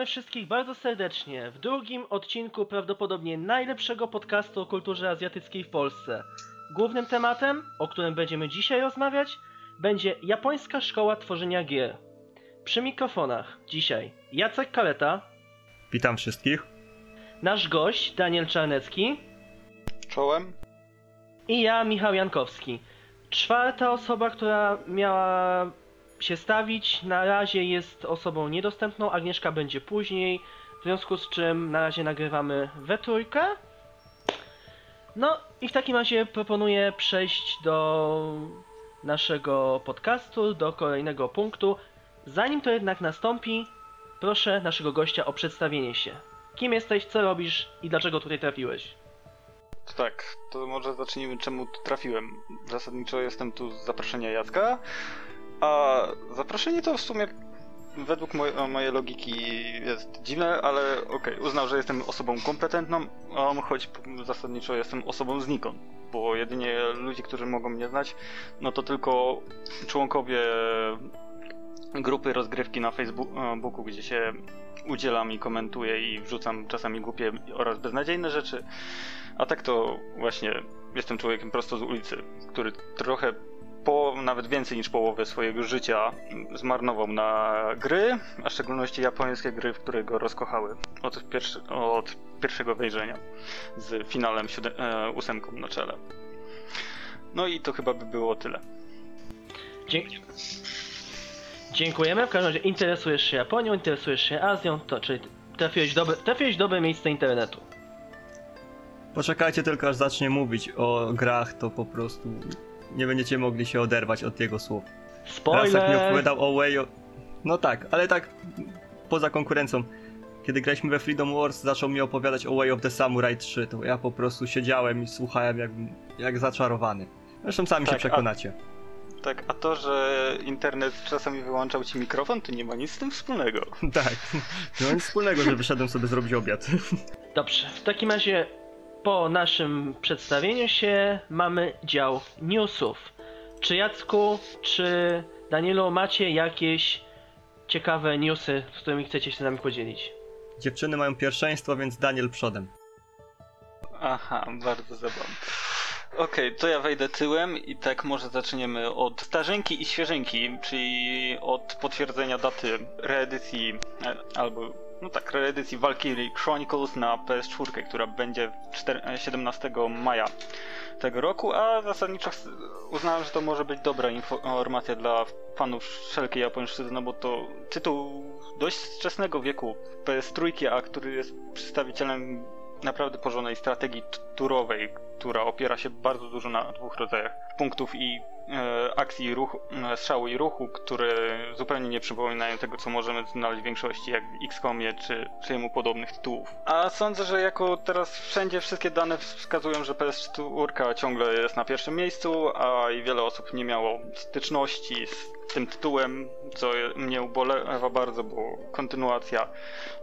Witamy wszystkich bardzo serdecznie w drugim odcinku prawdopodobnie najlepszego podcastu o kulturze azjatyckiej w Polsce. Głównym tematem, o którym będziemy dzisiaj rozmawiać, będzie japońska szkoła tworzenia gier. Przy mikrofonach dzisiaj Jacek Kaleta, Witam wszystkich. nasz gość Daniel Czarnecki Czołem. i ja, Michał Jankowski. Czwarta osoba, która miała się stawić, na razie jest osobą niedostępną. Agnieszka będzie później, w związku z czym na razie nagrywamy we trójkę. No i w takim razie proponuję przejść do naszego podcastu, do kolejnego punktu. Zanim to jednak nastąpi, proszę naszego gościa o przedstawienie się. Kim jesteś, co robisz i dlaczego tutaj trafiłeś? Tak, to może zacznijmy czemu tu trafiłem. Zasadniczo jestem tu z zaproszenia Jacka, a zaproszenie to w sumie według moj- mojej logiki jest dziwne, ale okej, uznał, że jestem osobą kompetentną, um, choć zasadniczo jestem osobą znikąd, bo jedynie ludzie, którzy mogą mnie znać, no to tylko członkowie grupy rozgrywki na Facebooku, gdzie się udzielam i komentuję i wrzucam czasami głupie oraz beznadziejne rzeczy. A tak to właśnie jestem człowiekiem prosto z ulicy, który trochę po, nawet więcej niż połowę swojego życia zmarnował na gry, a w szczególności japońskie gry, w które go rozkochały od, pierwszy, od pierwszego wejrzenia z finalem siódem, e, ósemką na czele. No i to chyba by było tyle. Dzięki. Dziękujemy. W każdym razie interesujesz się Japonią, interesujesz się Azją, to czyli trafiłeś w dobre, trafiłeś w dobre miejsce internetu. Poczekajcie tylko aż zacznie mówić o grach, to po prostu nie będziecie mogli się oderwać od jego słów. Teraz jak mi Spoiler! opowiadał o Way of... No tak, ale tak poza konkurencją. Kiedy graliśmy we Freedom Wars, zaczął mi opowiadać o Way of the Samurai 3, to ja po prostu siedziałem i słuchałem jak, jak zaczarowany. Zresztą sami się Tak, a- przekonacie. Tak, a to, że internet czasami wyłączał ci mikrofon, to nie ma nic z tym wspólnego. Tak, no nic wspólnego, że wyszedłem sobie zrobić obiad. Dobrze, w takim razie po naszym przedstawieniu się mamy dział newsów. Czy Jacku, czy Danielu macie jakieś ciekawe newsy, z którymi chcecie się z nami podzielić? Dziewczyny mają pierwszeństwo, więc Daniel przodem. Aha, bardzo zabawne. Okej, to ja wejdę tyłem i tak może zaczniemy od starzenki i świeżynki, czyli od potwierdzenia daty reedycji, e, albo no tak, reedycji Valkyrie Chronicles na PS4, która będzie czter- e, 17 maja tego roku, a zasadniczo uznałem, że to może być dobra informacja dla fanów wszelkiej japońszczyzny, no bo to tytuł dość wczesnego wieku PS3, a który jest przedstawicielem naprawdę porządnej strategii turowej, która opiera się bardzo dużo na dwóch rodzajach punktów i e, akcji ruchu, strzału i ruchu, które zupełnie nie przypominają tego, co możemy znaleźć w większości, jak w XCOMie czy, czy jemu podobnych tytułów. A sądzę, że jako teraz wszędzie wszystkie dane wskazują, że PS4 ciągle jest na pierwszym miejscu, a i wiele osób nie miało styczności z tym tytułem, co mnie ubolewa bardzo, bo kontynuacja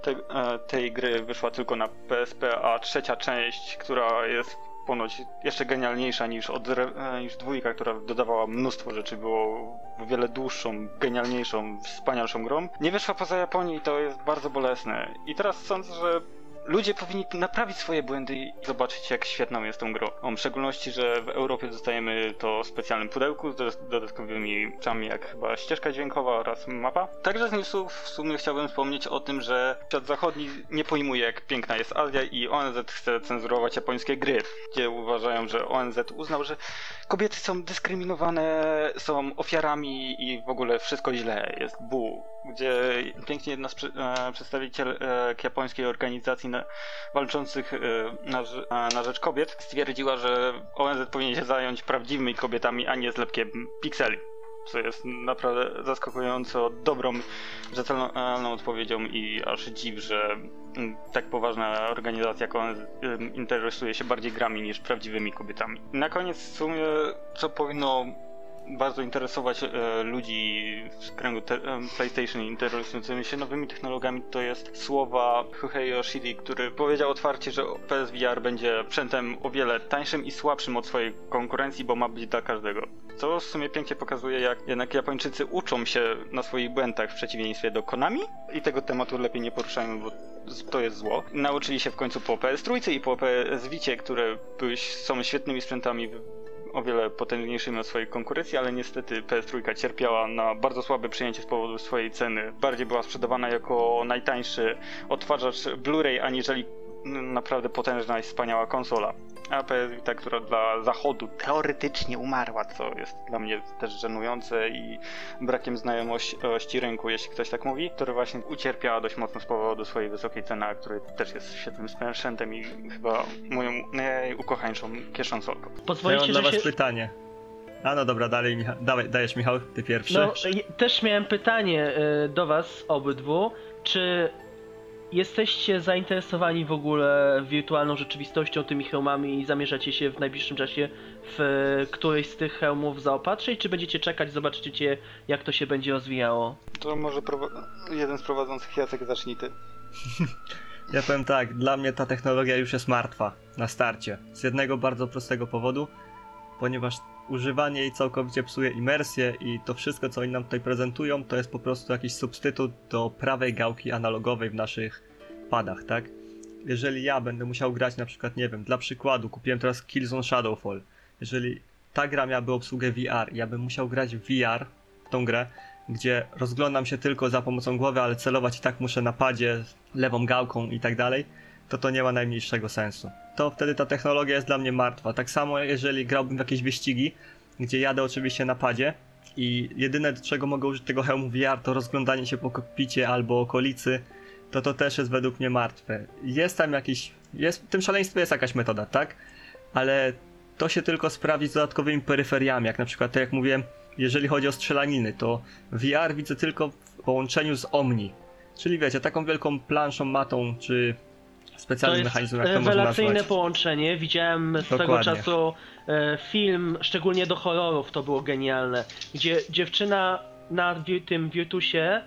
te, e, tej gry wyszła tylko na PSP, a trzecia część, która jest ponoć jeszcze genialniejsza niż, od, e, niż dwójka, która dodawała mnóstwo rzeczy, było wiele dłuższą, genialniejszą, wspanialszą grą, nie wyszła poza Japonię i to jest bardzo bolesne. I teraz sądzę, że ludzie powinni naprawić swoje błędy i zobaczyć, jak świetną jest tą grą. W szczególności, że w Europie dostajemy to w specjalnym pudełku z dodatkowymi rzeczami, jak chyba ścieżka dźwiękowa oraz mapa. Także z newsów w sumie chciałbym wspomnieć o tym, że świat zachodni nie pojmuje, jak piękna jest Azja i ONZ chce cenzurować japońskie gry, gdzie uważają, że ONZ uznał, że kobiety są dyskryminowane, są ofiarami i w ogóle wszystko źle, jest bu. Gdzie pięknie jedna z e, przedstawicielek japońskiej organizacji na, walczących e, na, e, na rzecz kobiet stwierdziła, że ONZ powinien się zająć prawdziwymi kobietami, a nie zlepkiem pikseli. Co jest naprawdę zaskakująco dobrą, rzetelną odpowiedzią i aż dziw, że mm, tak poważna organizacja jak ONZ interesuje się bardziej grami niż prawdziwymi kobietami. Na koniec w sumie, co powinno bardzo interesować e, ludzi z kręgu te, e, PlayStation interesującymi się nowymi technologiami, to jest słowa Huhei Yoshidi, który powiedział otwarcie, że PSVR będzie sprzętem o wiele tańszym i słabszym od swojej konkurencji, bo ma być dla każdego. Co w sumie pięknie pokazuje, jak jednak Japończycy uczą się na swoich błędach w przeciwieństwie do Konami i tego tematu lepiej nie poruszajmy, bo to jest zło. Nauczyli się w końcu po PS3 i po PS Vicie, które były, są świetnymi sprzętami o wiele potężniejszymi od swojej konkurencji, ale niestety PS3 cierpiała na bardzo słabe przyjęcie z powodu swojej ceny. Bardziej była sprzedawana jako najtańszy odtwarzacz Blu-ray, aniżeli naprawdę potężna i wspaniała konsola. A Vita, która dla zachodu teoretycznie umarła, co jest dla mnie też żenujące i brakiem znajomości rynku, jeśli ktoś tak mówi, która właśnie ucierpiała dość mocno z powodu swojej wysokiej ceny, a który też jest świetnym sprzętem i chyba moją najukochańszą. Ja Pozwolicie, mam dla że was się... pytanie. A no dobra, dalej Michał. Dawaj, dajesz Michał, ty pierwszy. No, też miałem pytanie y, do was obydwu. Czy jesteście zainteresowani w ogóle wirtualną rzeczywistością, tymi hełmami i zamierzacie się w najbliższym czasie w y, którejś z tych hełmów zaopatrzyć, czy będziecie czekać, zobaczycie jak to się będzie rozwijało? To może jeden z prowadzących Jacek zacznij ty. Ja powiem tak, dla mnie ta technologia już jest martwa na starcie. Z jednego bardzo prostego powodu, ponieważ używanie jej całkowicie psuje imersję i to wszystko, co oni nam tutaj prezentują, to jest po prostu jakiś substytut do prawej gałki analogowej w naszych padach, tak? Jeżeli ja będę musiał grać na przykład, nie wiem, dla przykładu, kupiłem teraz Killzone Shadowfall. Jeżeli ta gra miałaby obsługę VR, ja bym musiał grać w VR w tą grę, gdzie rozglądam się tylko za pomocą głowy, ale celować i tak muszę na padzie, lewą gałką i tak dalej, to to nie ma najmniejszego sensu. To wtedy ta technologia jest dla mnie martwa. Tak samo jeżeli grałbym w jakieś wyścigi, gdzie jadę oczywiście na padzie i jedyne do czego mogę użyć tego hełmu VR to rozglądanie się po kokpicie albo okolicy, to to też jest według mnie martwe. Jest tam jakiś, jest, w tym szaleństwie jest jakaś metoda, tak? Ale to się tylko sprawdzi z dodatkowymi peryferiami, jak na przykład, tak jak mówiłem, jeżeli chodzi o strzelaniny, to VR widzę tylko w połączeniu z Omni. Czyli wiecie, taką wielką planszą, matą, czy Jest mechanizmem, jak to można rewelacyjne nazwać. połączenie. Widziałem swego Dokładnie. czasu e, film, szczególnie do horrorów, to było genialne, gdzie dziewczyna na tym Virtusie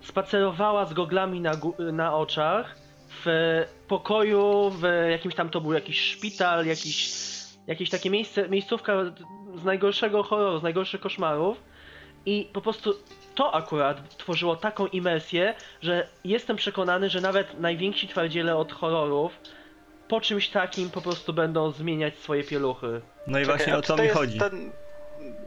spacerowała z goglami na, na oczach w pokoju, w jakimś tam to był jakiś szpital, jakiś, jakieś takie miejsce, miejscówka z najgorszego horroru, z najgorszych koszmarów i po prostu to akurat tworzyło taką imersję, że jestem przekonany, że nawet najwięksi twardziele od horrorów po czymś takim po prostu będą zmieniać swoje pieluchy. No i Czekaj, właśnie o to mi chodzi. Ten,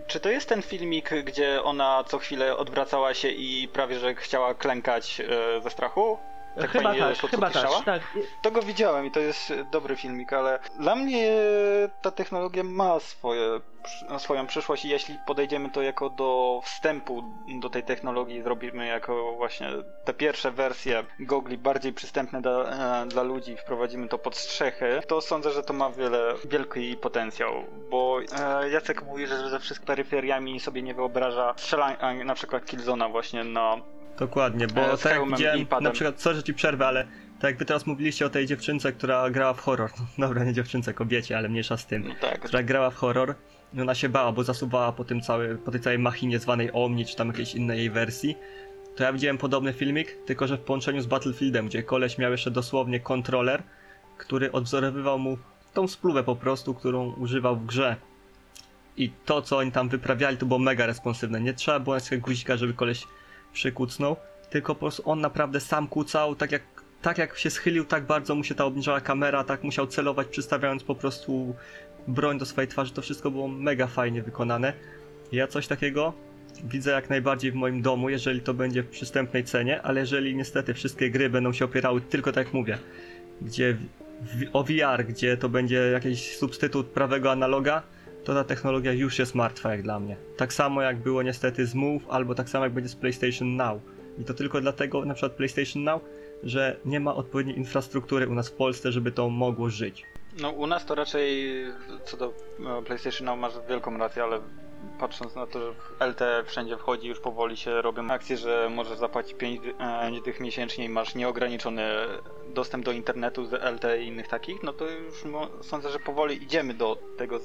czy to jest ten filmik, gdzie ona co chwilę odwracała się i prawie że chciała klękać e, ze strachu? Tak chyba fajnie tak, to chyba tak, tak. To go widziałem i to jest dobry filmik, ale dla mnie ta technologia ma swoje, swoją przyszłość i jeśli podejdziemy to jako do wstępu do tej technologii, zrobimy jako właśnie te pierwsze wersje gogli bardziej przystępne dla, e, dla ludzi, wprowadzimy to pod strzechy, to sądzę, że to ma wiele, wielki potencjał, bo e, Jacek mówi, że ze wszystkimi peryferiami sobie nie wyobraża strzelania na przykład Killzona właśnie na Dokładnie, E, bo z tak jak widziałem, na przykład, sorry, że ci przerwę, ale tak jak wy teraz mówiliście o tej dziewczynce, która grała w horror, no, dobra, nie dziewczynce, kobiecie, ale mniejsza z tym, no tak, która grała w horror, i ona się bała, bo zasuwała po tym cały, po tej całej machinie zwanej Omni, czy tam jakiejś innej jej wersji, to ja widziałem podobny filmik, tylko że w połączeniu z Battlefieldem, gdzie koleś miał jeszcze dosłownie kontroler, który odwzorowywał mu tą spluwę po prostu, którą używał w grze. I to, co oni tam wyprawiali, to było mega responsywne. Nie trzeba było naciskać guzika, żeby koleś przykucnął, tylko po prostu on naprawdę sam kucał, tak jak, tak jak się schylił, tak bardzo mu się ta obniżała kamera, tak musiał celować, przystawiając po prostu broń do swojej twarzy. To wszystko było mega fajnie wykonane. Ja coś takiego widzę jak najbardziej w moim domu, jeżeli to będzie w przystępnej cenie, ale jeżeli niestety wszystkie gry będą się opierały tylko tak jak mówię, gdzie w, o VR, gdzie to będzie jakiś substytut prawego analoga, to ta technologia już jest martwa jak dla mnie. Tak samo jak było niestety z Move, albo tak samo jak będzie z PlayStation Now. I to tylko dlatego, na przykład PlayStation Now, że nie ma odpowiedniej infrastruktury u nas w Polsce, żeby to mogło żyć. No u nas to raczej co do e, PlayStation Now masz wielką rację, ale patrząc na to, że LTE wszędzie wchodzi, już powoli się robią akcje, że możesz zapłacić 5 e, tych miesięcznie i masz nieograniczony dostęp do internetu z LTE i innych takich, no to już sądzę, że powoli idziemy do tego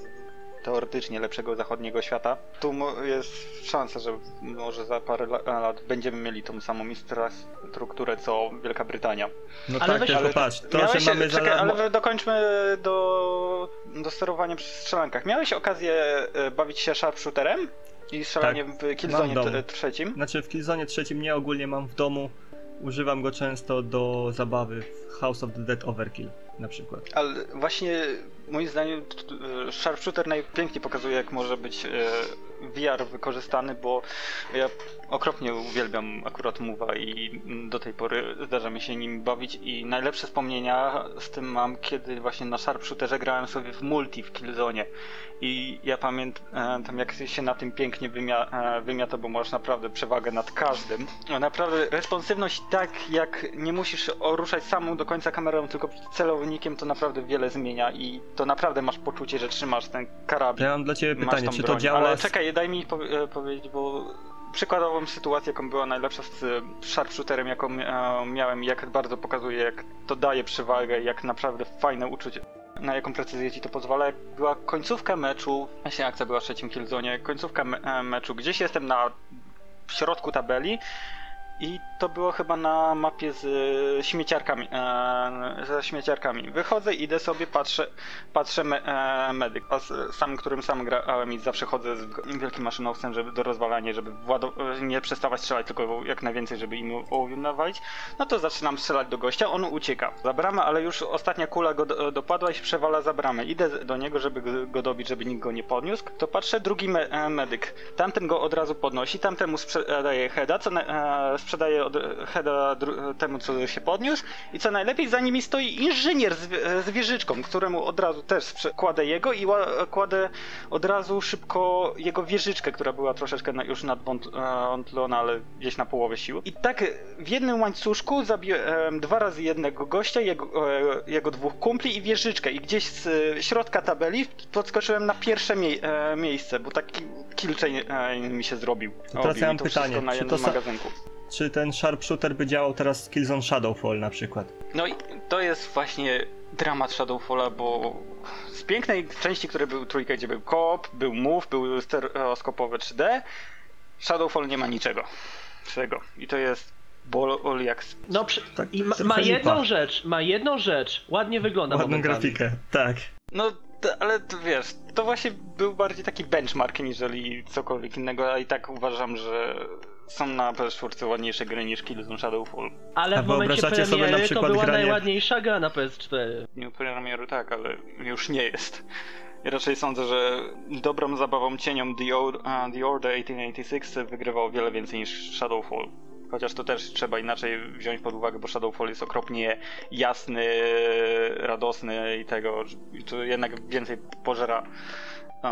teoretycznie lepszego zachodniego świata. Tu jest szansa, że może za parę la- lat będziemy mieli tą samą infrastrukturę co Wielka Brytania. No Ale tak, weź- tylko ale patrz, to, że mamy za czekaj, ale dokończmy do, do sterowania przy strzelankach. Miałeś okazję e, bawić się sharpshooterem i strzelaniem w Killzone Tak. mam dom. t- trzecim? Znaczy w Killzone trzecim nie ogólnie mam w domu, używam go często do zabawy w House of the Dead Overkill na przykład. Ale właśnie moim zdaniem e, sharpshooter najpiękniej pokazuje jak może być e, VR wykorzystany, bo ja okropnie uwielbiam akurat Move'a i do tej pory zdarza mi się nim bawić i najlepsze wspomnienia z tym mam, kiedy właśnie na sharpshooterze grałem sobie w multi w Killzone i ja pamiętam jak się na tym pięknie wymia- e, wymiata, bo masz naprawdę przewagę nad każdym. Naprawdę responsywność tak jak nie musisz ruszać samą do końca kamerą, tylko celownikiem to naprawdę wiele zmienia i to naprawdę masz poczucie, że trzymasz ten karabin. Ja mam dla ciebie pytanie, czy to działa... Ale czekaj, daj mi po- e, powiedzieć, bo przykładową sytuację, jaką była najlepsza z e, sharpshooterem, jaką e, miałem jak bardzo pokazuje, jak to daje przewagę, jak naprawdę fajne uczucie. Na jaką precyzję ci to pozwala? Była końcówka meczu, właśnie akcja była w trzecim Killzone, końcówka me meczu, gdzieś jestem na środku tabeli i to było chyba na mapie z e, śmieciarkami, e, ze śmieciarkami. Wychodzę, idę sobie, patrzę, patrzę me, e, medyk, sam, którym sam grałem i zawsze chodzę z wielkim maszynowcem, żeby do rozwalania, żeby włado- nie przestawać strzelać, tylko jak najwięcej, żeby im nawalić. No to zaczynam strzelać do gościa, on ucieka za bramę, ale już ostatnia kula go do, dopadła i się przewala za bramę. Idę do niego, żeby go, go dobić, żeby nikt go nie podniósł. To patrzę, drugi me, e, medyk. Tamten go od razu podnosi, tamtemu sprzedaje heada, co na, e, sprzedaje od, heada dru, temu, co się podniósł. I co najlepiej, za nimi stoi inżynier z, wie- z wieżyczką, któremu od razu też kładę jego i ła, kładę od razu szybko jego wieżyczkę, która była troszeczkę na, już nadwątlona, ale gdzieś na połowę sił. I tak w jednym łańcuszku zabiłem dwa razy jednego gościa, jego, e, jego dwóch kumpli i wieżyczkę. I gdzieś z e, środka tabeli podskoczyłem na pierwsze mie e, miejsce, bo taki chain e, mi się zrobił. Teraz ja mam to pytanie, na czy to sa- magazynku. Czy ten sharpshooter by działał teraz w Killzone Shadowfall na przykład? No i to jest właśnie dramat Shadowfalla, bo z pięknej części, które był trójka, gdzie był koop, był move, był stereoskopowe 3D, Shadowfall nie ma niczego. Czego. I to jest bol jak... No przy... Tak, i ma, ma jedną rzecz, ma jedną rzecz. Ładnie wygląda Ładną momentami. grafikę, tak. No, ale to wiesz, to właśnie był bardziej taki benchmark niżeli cokolwiek innego, a i tak uważam, że są na PS4 ładniejsze gry niż Killzone Shadowfall. Ale A w momencie wyobrażacie sobie na premiery to przykład była granie- najładniejsza gra na PS4. W dniu premiery tak, ale już nie jest. Ja raczej sądzę, że dobrą zabawą cienią The, Or- uh, The Order 1886 wygrywał o wiele więcej niż Shadowfall. Chociaż to też trzeba inaczej wziąć pod uwagę, bo Shadowfall jest okropnie jasny, radosny i tego, i to jednak więcej pożera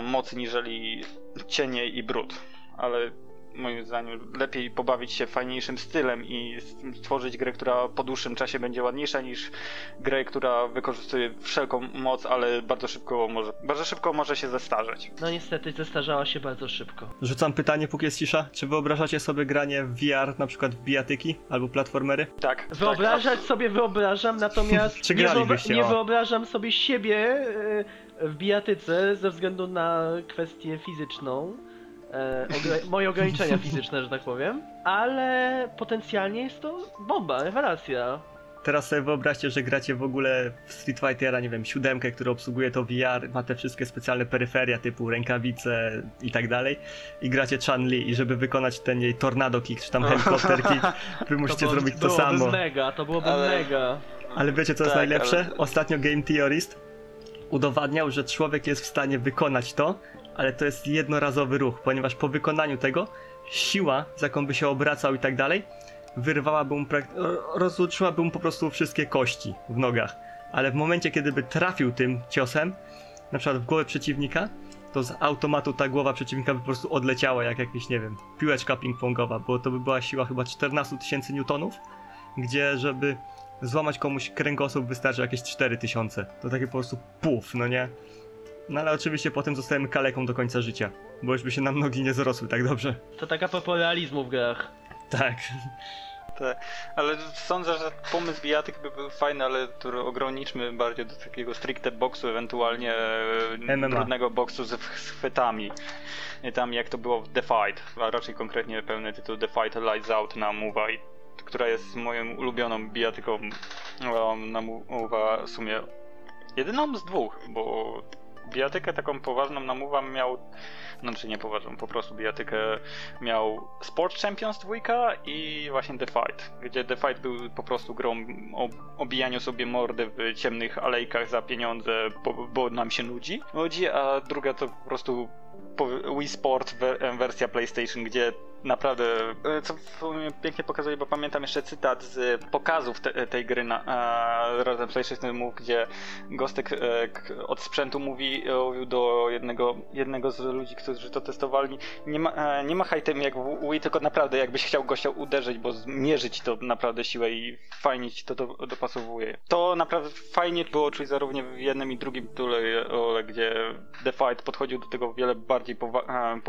mocy niżeli cienie i brud. Ale moim zdaniem lepiej pobawić się fajniejszym stylem i stworzyć grę, która po dłuższym czasie będzie ładniejsza niż grę, która wykorzystuje wszelką moc, ale bardzo szybko może, bardzo szybko może się zestarzeć. No niestety zestarzała się bardzo szybko. Rzucam pytanie, póki jest cisza. Czy wyobrażacie sobie granie w VR, na przykład w bijatyki albo platformery? Tak. Wyobrażać tak, sobie wyobrażam, natomiast Czy nie, nie wyobrażam sobie siebie e, w bijatyce ze względu na kwestię fizyczną. E, ogra- moje ograniczenia fizyczne, że tak powiem. Ale potencjalnie jest to bomba, rewelacja. Teraz sobie wyobraźcie, że gracie w ogóle w Street Fightera, nie wiem, siódemkę, który obsługuje to VR, ma te wszystkie specjalne peryferia typu rękawice i tak dalej i gracie Chun-Li i żeby wykonać ten jej tornado kick czy tam helikopter kick, wy musicie to zrobić to byłoby samo. mega, to byłoby Ale- mega. Ale wiecie co jest Tak, najlepsze? ale- Ostatnio Game Theorist udowadniał, że człowiek jest w stanie wykonać to, ale to jest jednorazowy ruch, ponieważ po wykonaniu tego siła, z jaką by się obracał i tak dalej, wyrwałaby mu, rozłączyłaby mu po prostu wszystkie kości w nogach. Ale w momencie, kiedy by trafił tym ciosem, na przykład w głowę przeciwnika, to z automatu ta głowa przeciwnika by po prostu odleciała jak jakaś, nie wiem, piłeczka ping-pongowa, bo to by była siła chyba 14 tysięcy newtonów, gdzie żeby złamać komuś kręgosłup wystarczy jakieś 4000. To takie po prostu puf, no nie? No ale oczywiście potem zostajemy kaleką do końca życia, bo już by się nam nogi nie zrosły tak dobrze. To taka propos realizmu w grach. Tak. Tak, ale sądzę, że pomysł bijatyk by był fajny, ale tu ograniczmy bardziej do takiego stricte boksu, ewentualnie e, MMA. brudnego boksu z, chwytami. I tam jak to było w The Fight, a raczej konkretnie pełny tytuł The Fight Lights Out na Move, która jest moją ulubioną bijatyką na Move w sumie jedyną z dwóch, bo bijatykę taką poważną na Move miał znaczy nie poważną, po prostu bijatykę miał Sport Champions 2 i właśnie The Fight, gdzie The Fight był po prostu grą o obijaniu sobie mordy w ciemnych alejkach za pieniądze, bo, bo nam się nudzi. Nudzi, a druga to po prostu Wii Sport we- wersja PlayStation, gdzie naprawdę, e, co pięknie pokazuje, bo pamiętam jeszcze cytat z pokazów te, tej gry na e, razem PlayStation Move, gdzie Gostek e, k- od sprzętu mówi, e, do jednego, jednego z ludzi, którzy to testowali, nie, ma, e, nie machaj tym jak Wii, tylko naprawdę jakbyś chciał gościa uderzyć, bo zmierzyć to naprawdę siłę i fajnie ci to do, dopasowuje. To naprawdę fajnie było czuć zarówno w jednym i drugim tytule, e, gdzie The Fight podchodził do tego wiele bardziej powa- e,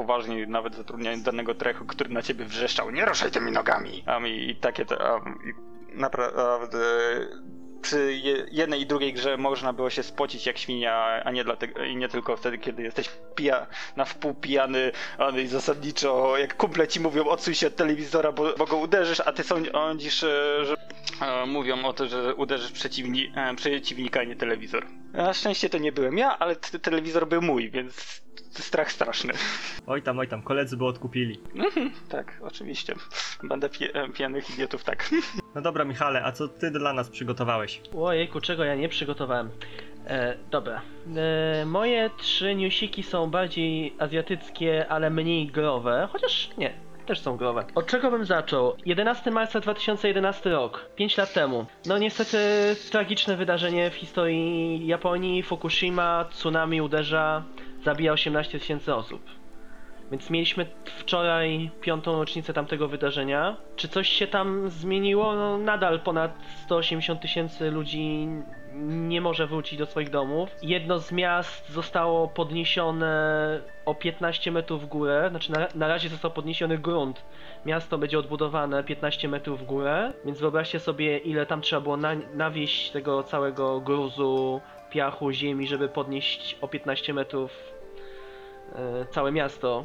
nawet zatrudniając danego trechu, który na ciebie wrzeszczał, nie ruszaj tymi nogami! A mi i takie te, a, i naprawdę przy je- jednej i drugiej grze można było się spocić jak świnia, a nie dlatego, i nie tylko wtedy, kiedy jesteś pija, na wpół pijany, ale i zasadniczo jak kumple ci mówią odsuń się od telewizora, bo, bo go uderzysz, a ty sądzisz, e, że e, mówią o to, że uderzysz przeciwni, e, przeciwnika, a nie telewizor. Na szczęście to nie byłem ja, ale telewizor był mój, więc strach straszny. Oj tam, oj tam, koledzy by odkupili. Mhm, tak, oczywiście. Będę pie- e, pijanych idiotów, tak. No dobra, Michale, a co ty dla nas przygotowałeś? Ojejku, czego ja nie przygotowałem. E, dobra. E, moje trzy newsiki są bardziej azjatyckie, ale mniej growe. Chociaż nie, też są growe. Od czego bym zaczął? 11 marca 2011 rok, 5 lat temu. No niestety tragiczne wydarzenie w historii Japonii. Fukushima, tsunami uderza, zabija 18 tysięcy osób. Więc mieliśmy wczoraj piątą rocznicę tamtego wydarzenia. Czy coś się tam zmieniło? No, nadal ponad 180 tysięcy ludzi nie może wrócić do swoich domów. Jedno z miast zostało podniesione o 15 metrów w górę, znaczy na, na razie został podniesiony grunt. Miasto będzie odbudowane 15 metrów w górę, więc wyobraźcie sobie ile tam trzeba było na, nawieść tego całego gruzu, piachu, ziemi, żeby podnieść o 15 metrów e, całe miasto.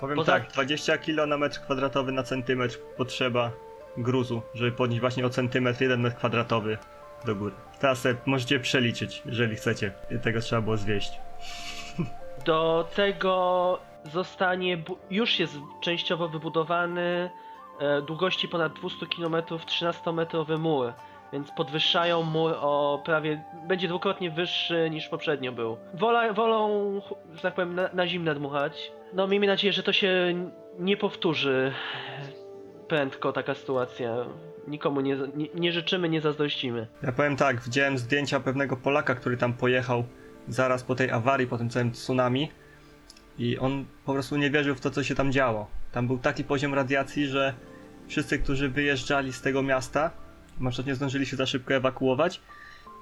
Powiem Poza- tak, 20 kg na metr kwadratowy na centymetr potrzeba gruzu, żeby podnieść właśnie o centymetr, 1 metr kwadratowy do góry. Teraz sobie możecie przeliczyć, jeżeli chcecie. Tego trzeba było zwieść. Do tego zostanie, już jest częściowo wybudowany e, długości ponad 200 km 13-metrowy mur, więc podwyższają mur o prawie, będzie dwukrotnie wyższy niż poprzednio był. Wola, wolą, że tak powiem, na, na zimne dmuchać. No miejmy nadzieję, że to się nie powtórzy prędko taka sytuacja. Nikomu nie, nie, nie życzymy, nie zazdrościmy. Ja powiem tak, widziałem zdjęcia pewnego Polaka, który tam pojechał zaraz po tej awarii, po tym całym tsunami i on po prostu nie wierzył w to, co się tam działo. Tam był taki poziom radiacji, że wszyscy, którzy wyjeżdżali z tego miasta, na przykład nie zdążyli się za szybko ewakuować,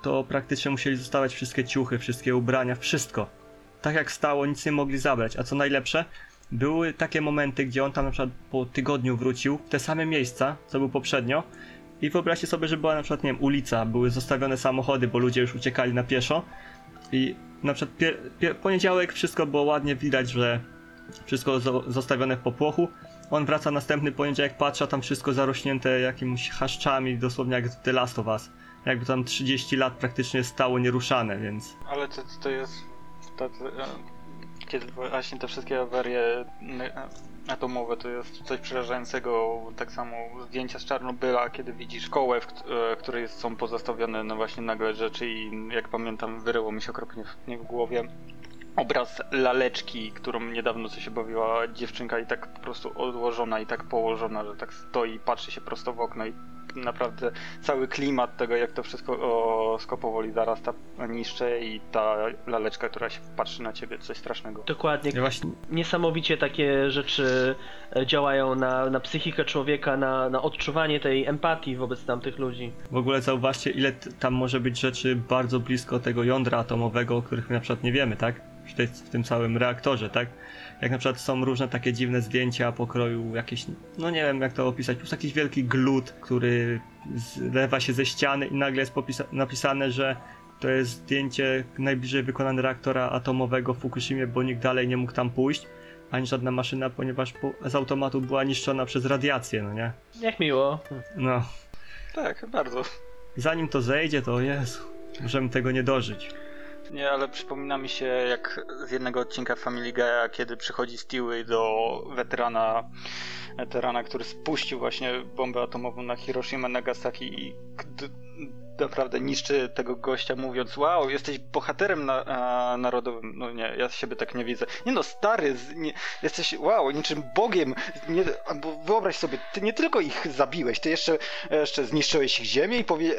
to praktycznie musieli zostawiać wszystkie ciuchy, wszystkie ubrania, wszystko. Tak jak stało, nic nie mogli zabrać. A co najlepsze, były takie momenty, gdzie on tam na przykład po tygodniu wrócił w te same miejsca, co był poprzednio, i wyobraźcie sobie, że była na przykład, nie wiem, ulica, były zostawione samochody, bo ludzie już uciekali na pieszo. I na przykład pie, pie, poniedziałek wszystko było ładnie widać, że wszystko zo- zostawione w popłochu. On wraca następny poniedziałek, patrzy, a tam wszystko zarośnięte jakimiś chaszczami, dosłownie jak The Last of Us. Jakby tam 30 lat praktycznie stało nieruszane, więc Ale to, to jest tacy, e, kiedy właśnie te wszystkie awarie e, atomowe to jest coś przerażającego. Tak samo zdjęcia z Czarnobyla, kiedy widzisz szkołę, w, e, której są pozostawione no właśnie nagle rzeczy i jak pamiętam wyryło mi się okropnie w, w głowie. Obraz laleczki, którą niedawno co się bawiła dziewczynka i tak po prostu odłożona i tak położona, że tak stoi, patrzy się prosto w okno i naprawdę cały klimat tego, jak to wszystko o, skopowoli zarasta, niszczy i ta laleczka, która się patrzy na ciebie, coś strasznego. Dokładnie. właśnie niesamowicie takie rzeczy e, działają na, na psychikę człowieka, na, na odczuwanie tej empatii wobec tamtych ludzi. w ogóle zauważcie, ile tam może być rzeczy bardzo blisko tego jądra atomowego, o których my na przykład nie wiemy, tak? W, tym całym reaktorze, tak? Jak na przykład są różne takie dziwne zdjęcia pokroju jakieś, no nie wiem jak to opisać, po prostu jakiś wielki glut, który zlewa się ze ściany i nagle jest popisa- napisane, że to jest zdjęcie najbliżej wykonane reaktora atomowego w Fukushimie, bo nikt dalej nie mógł tam pójść, ani żadna maszyna, ponieważ po, z automatu była niszczona przez radiację, no nie? Jak miło. No, Tak, bardzo. zanim to zejdzie, to Jezu, możemy tego nie dożyć. Nie, ale przypomina mi się jak z jednego odcinka Family Guy'a, kiedy przychodzi Stewie do weterana, weterana, który spuścił właśnie bombę atomową na Hiroshima, Nagasaki i naprawdę niszczy tego gościa mówiąc wow, jesteś bohaterem na, a, narodowym. No nie, ja siebie tak nie widzę. Nie no, stary, z, nie, jesteś wow, niczym Bogiem. Nie, albo wyobraź sobie, ty nie tylko ich zabiłeś, ty jeszcze, jeszcze zniszczyłeś ich ziemię i powie,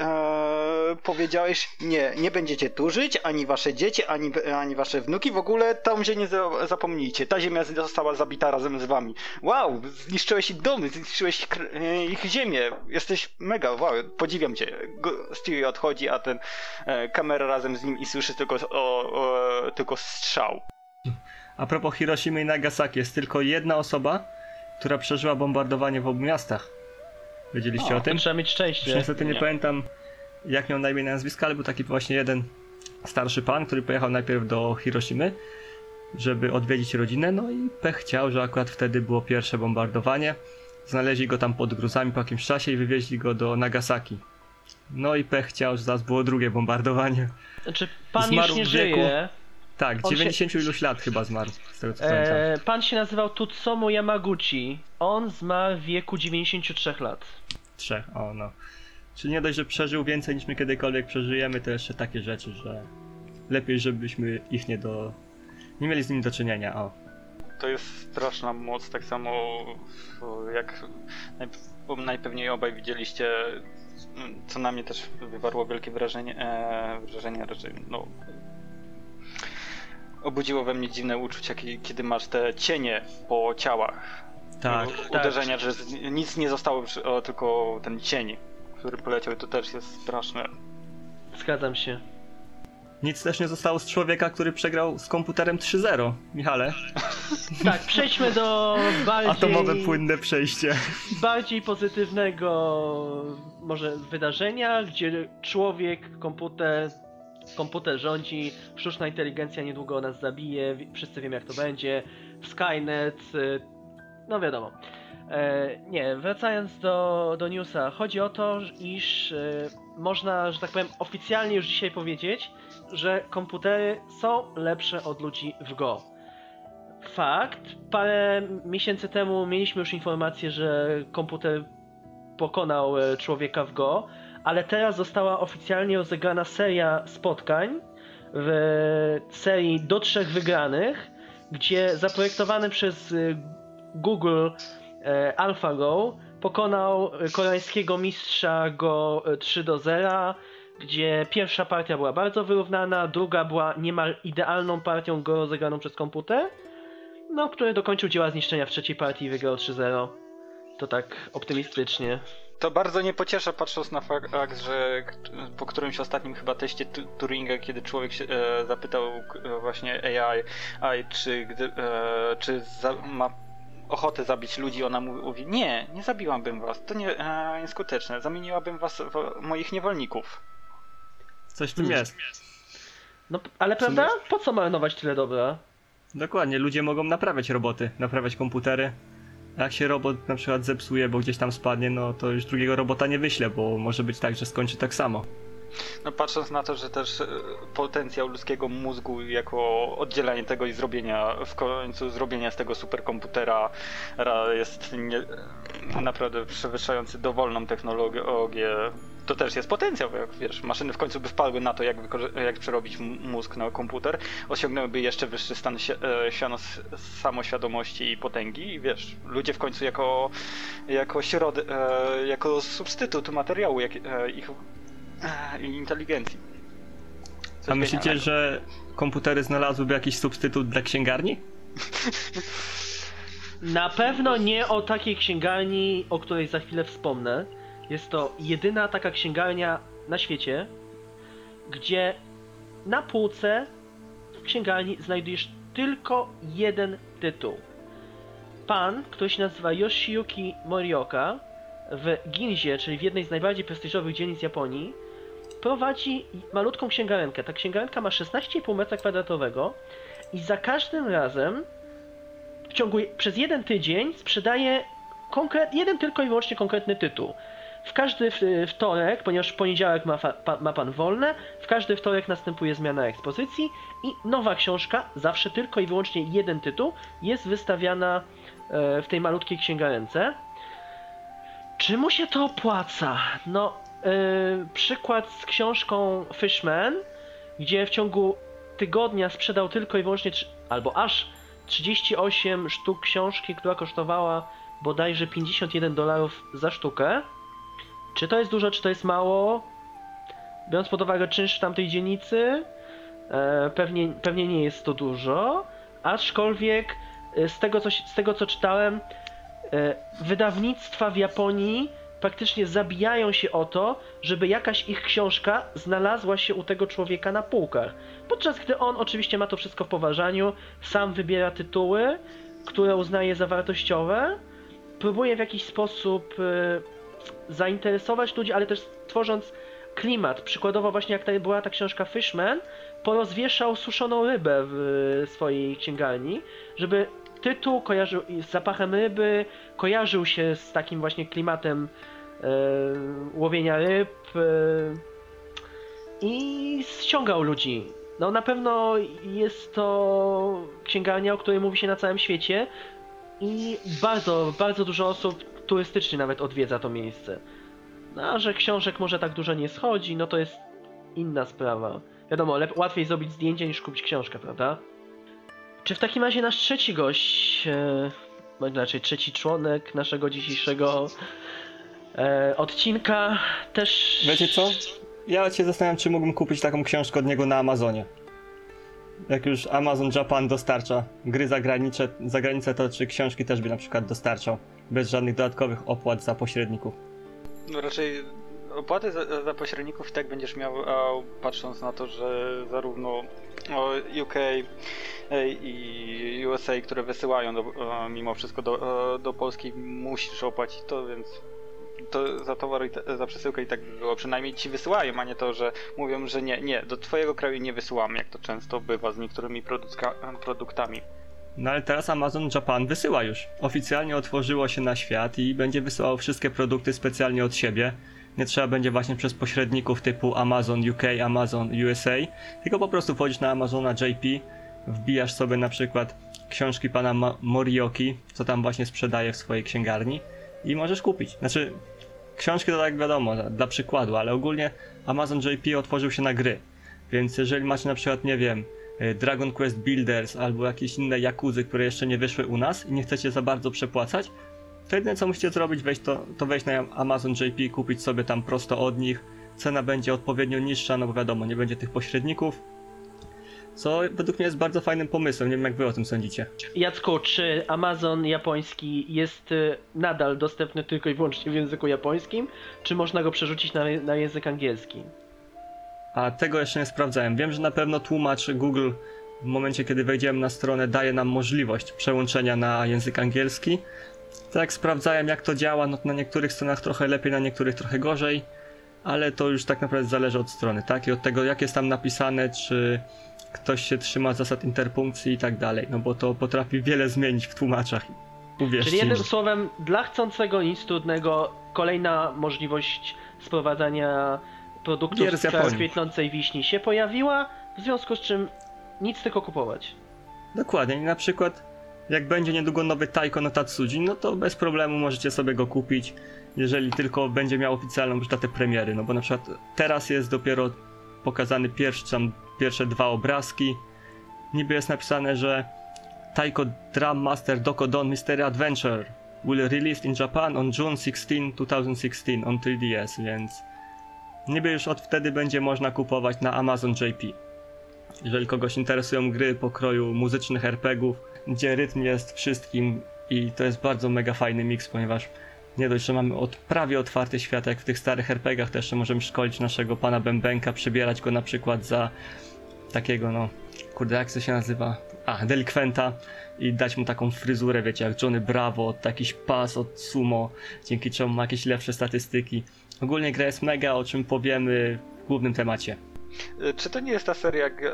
powiedziałeś nie, nie będziecie tu żyć, ani wasze dzieci, ani, ani wasze wnuki, w ogóle tam się nie za, zapomnijcie. Ta ziemia została zabita razem z wami. Wow, zniszczyłeś ich domy, zniszczyłeś ich, e, ich ziemię. Jesteś mega, wow, podziwiam cię. Go, Stewie odchodzi, a ten e, kamera razem z nim i słyszy tylko, o, o, tylko strzał. A propos Hiroshimy i Nagasaki, jest tylko jedna osoba, która przeżyła bombardowanie w obu miastach. Wiedzieliście O, o tym? Trzeba mieć szczęście. Już niestety nie, Nie. pamiętam jak miał na imię i nazwisko, ale był taki właśnie jeden starszy pan, który pojechał najpierw do Hiroshimy, żeby odwiedzić rodzinę, no i pech chciał, że akurat wtedy było pierwsze bombardowanie. Znaleźli go tam pod gruzami po jakimś czasie i wywieźli go do Nagasaki. No i pech chciał, że zaraz było drugie bombardowanie. Znaczy, pan Zmarł już nie wieku. żyje. Tak, On się- 90 iluś lat chyba zmarł, z tego co pamiętam. E, pan się nazywał Tutsumo Yamaguchi. On zmarł w wieku 93 lat. Trzech, o no. Czyli nie dość, że przeżył więcej niż my kiedykolwiek przeżyjemy, to jeszcze takie rzeczy, że lepiej, żebyśmy ich nie do... nie mieli z nimi do czynienia, o. To jest straszna moc, tak samo jak najpewniej obaj widzieliście, co na mnie też wywarło wielkie wrażenie, e, wrażenie raczej, no obudziło we mnie dziwne uczucia, kie- kiedy masz te cienie po ciałach. Tak, tak. Uderzenia, że z- nic nie zostało, tylko ten cień, który poleciał, to też jest straszne. Zgadzam się. Nic też nie zostało z człowieka, który przegrał z komputerem 3-0, Michale. Tak, przejdźmy do bardziej... Atomowe płynne przejście. bardziej pozytywnego może wydarzenia, gdzie człowiek, komputer, komputer rządzi, sztuczna inteligencja niedługo nas zabije, wszyscy wiemy jak to będzie, Skynet, y, no wiadomo. E, nie, wracając do, do newsa, chodzi o to, iż e, można, że tak powiem, oficjalnie już dzisiaj powiedzieć, że komputery są lepsze od ludzi w Go. Fakt, parę miesięcy temu mieliśmy już informację, że komputer pokonał e, człowieka w Go, ale teraz została oficjalnie rozegrana seria spotkań w serii do trzech wygranych, gdzie zaprojektowany przez e, Google e, AlphaGo pokonał koreańskiego mistrza Go e, 3 do 0, gdzie pierwsza partia była bardzo wyrównana, druga była niemal idealną partią Go rozegraną przez komputer, no, który dokończył dzieła zniszczenia w trzeciej partii i wygrał 3-0. To tak optymistycznie. To bardzo nie pociesza patrząc na fakt, że po którymś ostatnim chyba teście Tu- Turinga, kiedy człowiek się e, zapytał e, właśnie AI, AI czy, gdy, e, czy za, ma ochotę zabić ludzi, ona mówi, mówi nie, nie zabiłabym was, to nie, e, nieskuteczne, zamieniłabym was w moich niewolników. Coś w tym Hmm. jest. No, ale prawda? Po co marnować tyle dobra? Dokładnie, ludzie mogą naprawiać roboty, naprawiać komputery. A Jak się robot na przykład zepsuje, bo gdzieś tam spadnie, no to już drugiego robota nie wyślę, bo może być tak, że skończy tak samo. No patrząc na to, że też e, potencjał ludzkiego mózgu jako oddzielanie tego i zrobienia, w końcu zrobienia z tego superkomputera ra- jest nie, naprawdę przewyższający dowolną technologię. To też jest potencjał, jak wiesz, maszyny w końcu by wpadły na to, jak, jak przerobić mózg na komputer, osiągnęłyby jeszcze wyższy stan si- e, siano- samoświadomości i potęgi i wiesz, ludzie w końcu jako, jako środ- e, jako substytut materiału jak, e, ich inteligencji. Coś A myślicie, genialnego. że komputery znalazłyby jakiś substytut dla księgarni? Na pewno nie o takiej księgarni, o której za chwilę wspomnę. Jest to jedyna taka księgarnia na świecie, gdzie na półce księgarni znajdujesz tylko jeden tytuł. Pan, który się nazywa Yoshiyuki Morioka, w Ginzie, czyli w jednej z najbardziej prestiżowych dzielnic Japonii, prowadzi malutką księgarenkę. Ta księgarenka ma 16,5 metra kwadratowego i za każdym razem w ciągu przez jeden tydzień sprzedaje konkret, jeden tylko i wyłącznie konkretny tytuł. W każdy wtorek, ponieważ w poniedziałek ma, ma pan wolne, w każdy wtorek następuje zmiana ekspozycji i nowa książka, zawsze tylko i wyłącznie jeden tytuł, jest wystawiana e, w tej malutkiej księgarence. Czy mu się to opłaca? No, e, przykład z książką Fishman, gdzie w ciągu tygodnia sprzedał tylko i wyłącznie, albo aż 38 sztuk książki, która kosztowała bodajże 51 dolarów za sztukę. Czy to jest dużo, czy to jest mało? Biorąc pod uwagę czynsz w tamtej dzielnicy, e, pewnie, pewnie nie jest to dużo, aczkolwiek e, z tego co, z tego co czytałem, e, wydawnictwa w Japonii praktycznie zabijają się o to, żeby jakaś ich książka znalazła się u tego człowieka na półkach. Podczas gdy on oczywiście ma to wszystko w poważaniu, sam wybiera tytuły, które uznaje za wartościowe, próbuje w jakiś sposób e, zainteresować ludzi, ale też tworząc klimat. Przykładowo właśnie jak ta była ta książka Fishman, porozwieszał suszoną rybę w e, swojej księgarni, żeby tytuł kojarzył z zapachem ryby, kojarzył się z takim właśnie klimatem e, łowienia ryb e, i ściągał ludzi. No na pewno jest to księgarnia, o której mówi się na całym świecie i bardzo, bardzo dużo osób turystycznie nawet odwiedza to miejsce. No, a że książek może tak dużo nie schodzi, no to jest inna sprawa. Wiadomo, lep- łatwiej zrobić zdjęcie niż kupić książkę, prawda? Czy w takim razie nasz trzeci gość, e, raczej trzeci członek naszego dzisiejszego e, odcinka też... Wiecie co? Ja się zastanawiam, czy mógłbym kupić taką książkę od niego na Amazonie. Jak już Amazon Japan dostarcza gry zagranicze, za granicę, to czy książki też by na przykład dostarczał, bez żadnych dodatkowych opłat za pośredników. No raczej opłaty za, za pośredników i tak będziesz miał, patrząc na to, że zarówno UK e, i USA, które wysyłają do, e, mimo wszystko do, e, do Polski, musisz opłacić to, więc to za towar za przesyłkę i tak by było. Przynajmniej ci wysyłają, a nie to, że mówią, że nie, nie, do twojego kraju nie wysyłamy, jak to często bywa z niektórymi produktami. No ale teraz Amazon Japan wysyła już. Oficjalnie otworzyło się na świat i będzie wysyłał wszystkie produkty specjalnie od siebie. Nie trzeba będzie właśnie przez pośredników typu Amazon UK, Amazon USA, tylko po prostu wchodzisz na Amazona JP, wbijasz sobie na przykład książki pana Ma- Morioki, co tam właśnie sprzedaje w swojej księgarni i możesz kupić. Znaczy, książki to tak wiadomo, dla- przykładu, ale ogólnie Amazon JP otworzył się na gry. Więc jeżeli macie na przykład, nie wiem, y, Dragon Quest Builders albo jakieś inne Yakuzy, które jeszcze nie wyszły u nas i nie chcecie za bardzo przepłacać, to jedyne co musicie zrobić, wejść to, to wejść na Amazon JP, kupić sobie tam prosto od nich. Cena będzie odpowiednio niższa, no bo wiadomo, nie będzie tych pośredników. Co według mnie jest bardzo fajnym pomysłem, nie wiem jak wy o tym sądzicie. Jacku, czy Amazon japoński jest y, nadal dostępny tylko i wyłącznie w języku japońskim, czy można go przerzucić na, na język angielski? A tego jeszcze nie sprawdzałem. Wiem, że na pewno tłumacz Google w momencie, kiedy wejdziemy na stronę, daje nam możliwość przełączenia na język angielski. Tak sprawdzałem, jak to działa. No, na niektórych stronach trochę lepiej, na niektórych trochę gorzej, ale to już tak naprawdę zależy od strony, tak? I od tego, jak jest tam napisane, czy ktoś się trzyma zasad interpunkcji i tak dalej. No bo to potrafi wiele zmienić w tłumaczach. Uwierzcie Czyli jednym mi. słowem, dla chcącego nic trudnego, kolejna możliwość sprowadzania produktów Gier z kwitnącej wiśni się pojawiła, w związku z czym nic tylko kupować. Dokładnie, i na przykład jak będzie niedługo nowy Taiko no Tatsujin, no to bez problemu możecie sobie go kupić, jeżeli tylko będzie miał oficjalną już datę premiery, no bo na przykład teraz jest dopiero pokazany pierwszy, tam pierwsze dwa obrazki, niby jest napisane, że Taiko Drum Master Dokodon Mystery Adventure will released in Japan on June 16, 2016 on 3DS, więc niby już od wtedy będzie można kupować na Amazon JP. Jeżeli kogoś interesują gry pokroju muzycznych RPGów, gdzie rytm jest wszystkim i to jest bardzo mega fajny miks, ponieważ nie dość, że mamy od, prawie otwarty świat, jak w tych starych RPGach, jeszcze możemy szkolić naszego pana Bębenka, przebierać go na przykład za takiego, no, kurde, jak to się nazywa? A, delikwenta i dać mu taką fryzurę, wiecie, jak Johnny Bravo, jakiś pas od sumo, dzięki czemu ma jakieś lepsze statystyki. Ogólnie gra jest mega, o czym powiemy w głównym temacie. E, Czy to nie jest ta seria, jak e,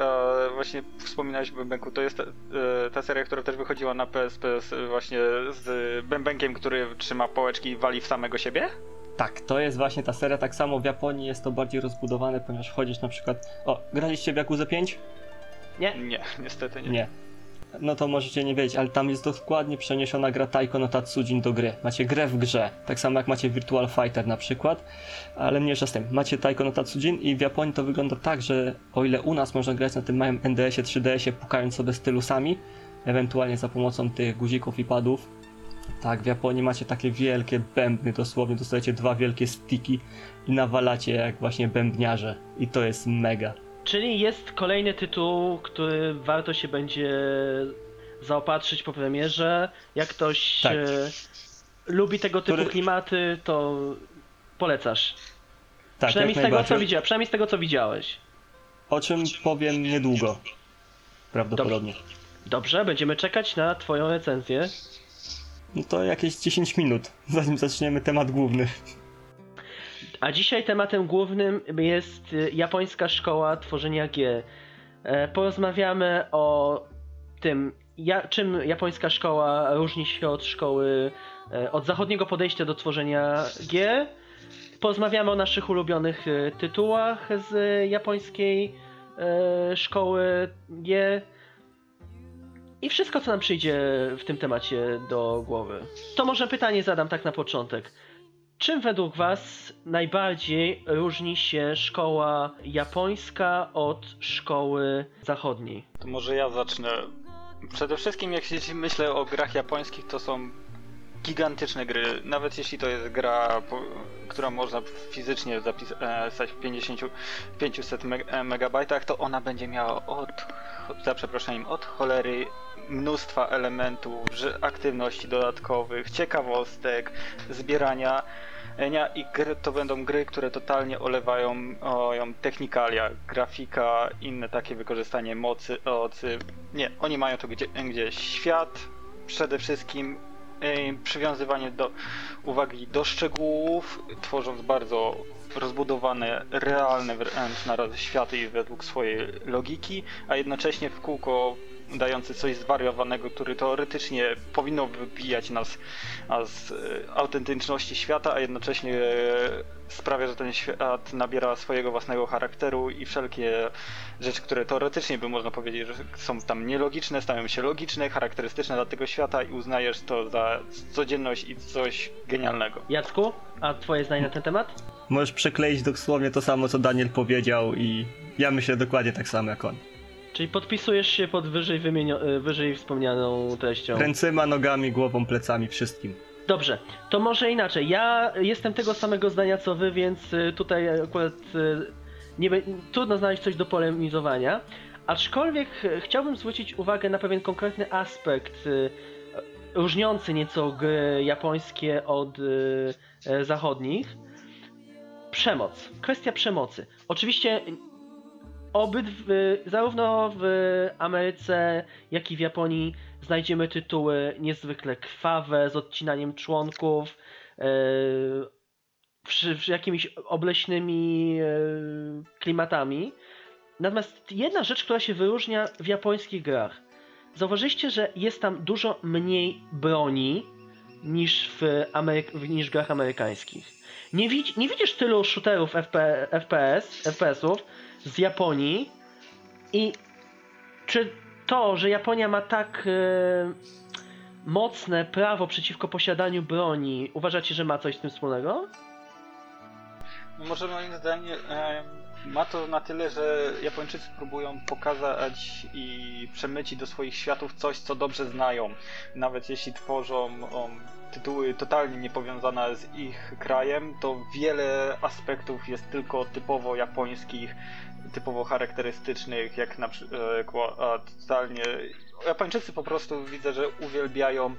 właśnie wspominałeś o Bębenku, to jest ta, e, ta seria, która też wychodziła na PSP z, właśnie z Bębenkiem, który trzyma pałeczki i wali w samego siebie? Tak, to jest właśnie ta seria, tak samo w Japonii jest to bardziej rozbudowane, ponieważ chodzisz na przykład... O, graliście w Yakuza 5? Nie? Nie, niestety nie. Nie. No to możecie nie wiedzieć, ale tam jest dokładnie przeniesiona gra Taiko no Tatsujin do gry. Macie grę w grze, tak samo jak macie Virtual Fighter na przykład, ale mniejsza z tym. Macie Taiko no Tatsujin i w Japonii to wygląda tak, że o ile u nas można grać na tym małym NDS-ie, 3DS-ie, pukając sobie stylusami, ewentualnie za pomocą tych guzików i padów, tak, w Japonii macie takie wielkie bębny, dosłownie dostajecie dwa wielkie stiki i nawalacie jak właśnie bębniarze. I to jest mega. Czyli jest kolejny tytuł, który warto się będzie zaopatrzyć po premierze. Jak ktoś Tak. e, lubi tego typu Który- klimaty, to polecasz. Tak, przynajmniej, z tego, co najbardziej. widzia- przynajmniej z tego, co widziałeś. O czym powiem niedługo. Prawdopodobnie. Dobrze, będziemy czekać na twoją recenzję. No to jakieś 10 minut, zanim zaczniemy temat główny. A dzisiaj tematem głównym jest y, japońska szkoła tworzenia gier. E, Porozmawiamy o tym, ja, czym japońska szkoła różni się od szkoły, e, od zachodniego podejścia do tworzenia gier. Porozmawiamy o naszych ulubionych e, tytułach z japońskiej szkoły gier. I wszystko, co nam przyjdzie w tym temacie do głowy. To może pytanie zadam tak na początek. Czym według Was najbardziej różni się szkoła japońska od szkoły zachodniej? To może ja zacznę. Przede wszystkim jak myślę o grach japońskich, to są gigantyczne gry. Nawet jeśli to jest gra, która można fizycznie zapisać w 50, 500 me- e, megabajtach, to ona będzie miała od, za przeproszeniem, od cholery mnóstwa elementów, aktywności dodatkowych, ciekawostek, zbierania. Enia i gry to będą gry, które totalnie olewają o, technikalia, grafika, inne takie wykorzystanie mocy, ocy. Nie, oni mają to gdzie, gdzieś. Świat przede wszystkim e, przywiązywanie do uwagi do szczegółów, tworząc bardzo rozbudowane, realne wręcz naraz światy i według swojej logiki, a jednocześnie w kółko dający coś zwariowanego, który teoretycznie powinno wybijać nas z e, autentyczności świata, a jednocześnie e, sprawia, że ten świat nabiera swojego własnego charakteru i wszelkie rzeczy, które teoretycznie by można powiedzieć, że są tam nielogiczne, stają się logiczne, charakterystyczne dla tego świata i uznajesz to za codzienność i coś genialnego. Jacku, a Twoje zdanie na ten temat? Możesz przekleić dosłownie to samo, co Daniel powiedział i ja myślę dokładnie tak samo jak on. Czyli podpisujesz się pod wyżej, wymienio- y, wyżej wspomnianą treścią? Ręcyma, nogami, głową, plecami, wszystkim. Dobrze, to może inaczej. Ja jestem tego samego zdania co Wy, więc y, tutaj akurat y, nie, trudno znaleźć coś do polemizowania. Aczkolwiek chciałbym zwrócić uwagę na pewien konkretny aspekt różniący nieco gry japońskie od e, zachodnich. Przemoc. Kwestia przemocy. Oczywiście obydw, zarówno w Ameryce, jak i w Japonii znajdziemy tytuły niezwykle krwawe, z odcinaniem członków, przy, przy jakimiś obleśnymi e, klimatami. Natomiast jedna rzecz, która się wyróżnia w japońskich grach. Zauważyliście, że jest tam dużo mniej broni niż w, Ameryk- niż w grach amerykańskich. Nie, nie widzisz tylu shooterów FP- FPS, FPS-ów z Japonii i czy to, że Japonia ma tak e, mocne prawo przeciwko posiadaniu broni, uważacie, że ma coś z tym wspólnego? No może moim zdaniem e, ma to na tyle, że Japończycy próbują pokazać i przemycić do swoich światów coś, co dobrze znają. Nawet jeśli tworzą o, tytuły totalnie niepowiązane z ich krajem, to wiele aspektów jest tylko typowo japońskich, typowo charakterystycznych, jak na przykład totalnie. Japończycy po prostu widzę, że uwielbiają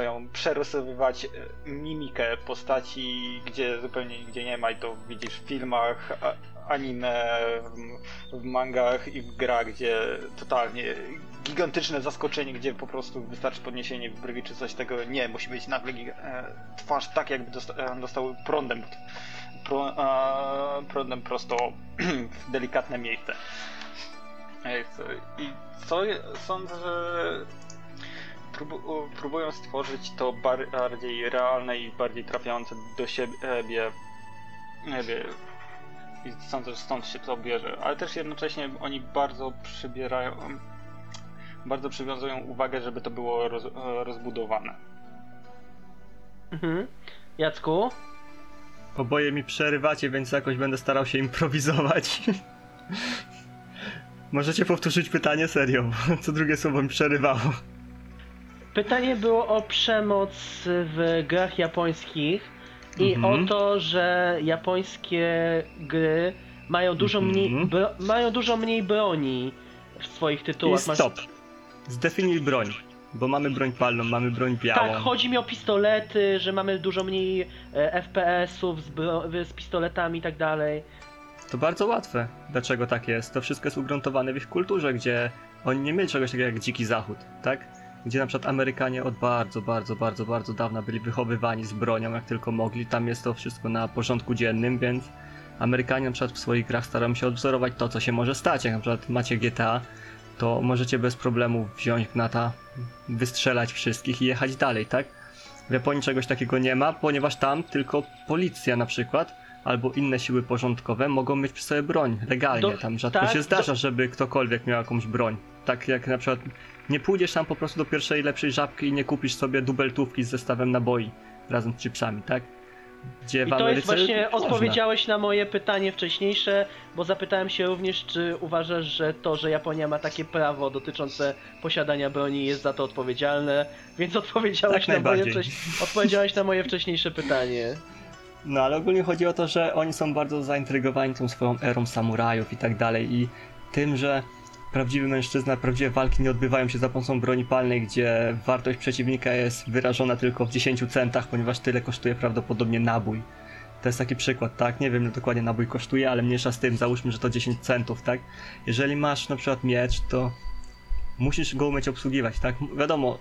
ją przerysowywać e, mimikę postaci, gdzie zupełnie nigdzie nie ma i to widzisz w filmach, anime, w, mangach i w grach, gdzie totalnie gigantyczne zaskoczenie, gdzie po prostu wystarczy podniesienie brwi czy coś tego. Nie, musi być nagle e, twarz tak, jakby dosta- e, dostał prądem, pro, e, prądem prosto w delikatne miejsce. I co sądzę, że próbu- próbują stworzyć to bar- bardziej realne i bardziej trafiające do siebie. Nie wiem. I sądzę, że stąd się to bierze. Ale też jednocześnie oni bardzo przybierają. Bardzo przywiązują uwagę, żeby to było roz, e, rozbudowane. Mhm. Jacku? Oboje mi przerywacie, więc jakoś będę starał się improwizować. Możecie powtórzyć pytanie serio, bo co drugie słowo mi przerywało. Pytanie było o przemoc w grach japońskich i Mhm. o to, że japońskie gry mają dużo, Mhm. mniej, bro, mają dużo mniej broni w swoich I tytułach. Masz- stop. Zdefiniuj broń, bo mamy broń palną, mamy broń białą. Tak, chodzi mi o pistolety, że mamy dużo mniej e, FPS-ów z, z pistoletami i tak dalej. To bardzo łatwe. Dlaczego tak jest? To wszystko jest ugruntowane w ich kulturze, gdzie oni nie mieli czegoś takiego jak dziki zachód, tak? Gdzie na przykład Amerykanie od bardzo, bardzo, bardzo, bardzo dawna byli wychowywani z bronią jak tylko mogli. Tam jest to wszystko na porządku dziennym, więc Amerykanie na przykład w swoich grach starają się odwzorować to, co się może stać. Jak na przykład macie GTA, to możecie bez problemu wziąć gnata, wystrzelać wszystkich i jechać dalej, tak? W Japonii czegoś takiego nie ma, ponieważ tam tylko policja na przykład albo inne siły porządkowe mogą mieć przy sobie broń legalnie. Do- tam rzadko tak, się zdarza, żeby ktokolwiek miał jakąś broń. Tak jak na przykład nie pójdziesz tam po prostu do pierwszej lepszej żabki i nie kupisz sobie dubeltówki z zestawem naboi razem z chipsami, tak? Gdzie I to jest właśnie, odpowiedziałeś na moje pytanie wcześniejsze, bo zapytałem się również, czy uważasz, że to, że Japonia ma takie prawo dotyczące posiadania broni jest za to odpowiedzialne, więc odpowiedziałeś, Tak na, moje odpowiedziałeś na moje wcześniejsze pytanie. No ale ogólnie chodzi o to, że oni są bardzo zaintrygowani tą swoją erą samurajów i tak dalej i tym, że prawdziwy mężczyzna, prawdziwe walki nie odbywają się za pomocą broni palnej, gdzie wartość przeciwnika jest wyrażona tylko w 10 centach, ponieważ tyle kosztuje prawdopodobnie nabój. To jest taki przykład, tak? Nie wiem ile dokładnie nabój kosztuje, ale mniejsza z tym, załóżmy, że to 10 centów, tak? Jeżeli masz na przykład miecz, to musisz go umieć obsługiwać, tak? Wiadomo,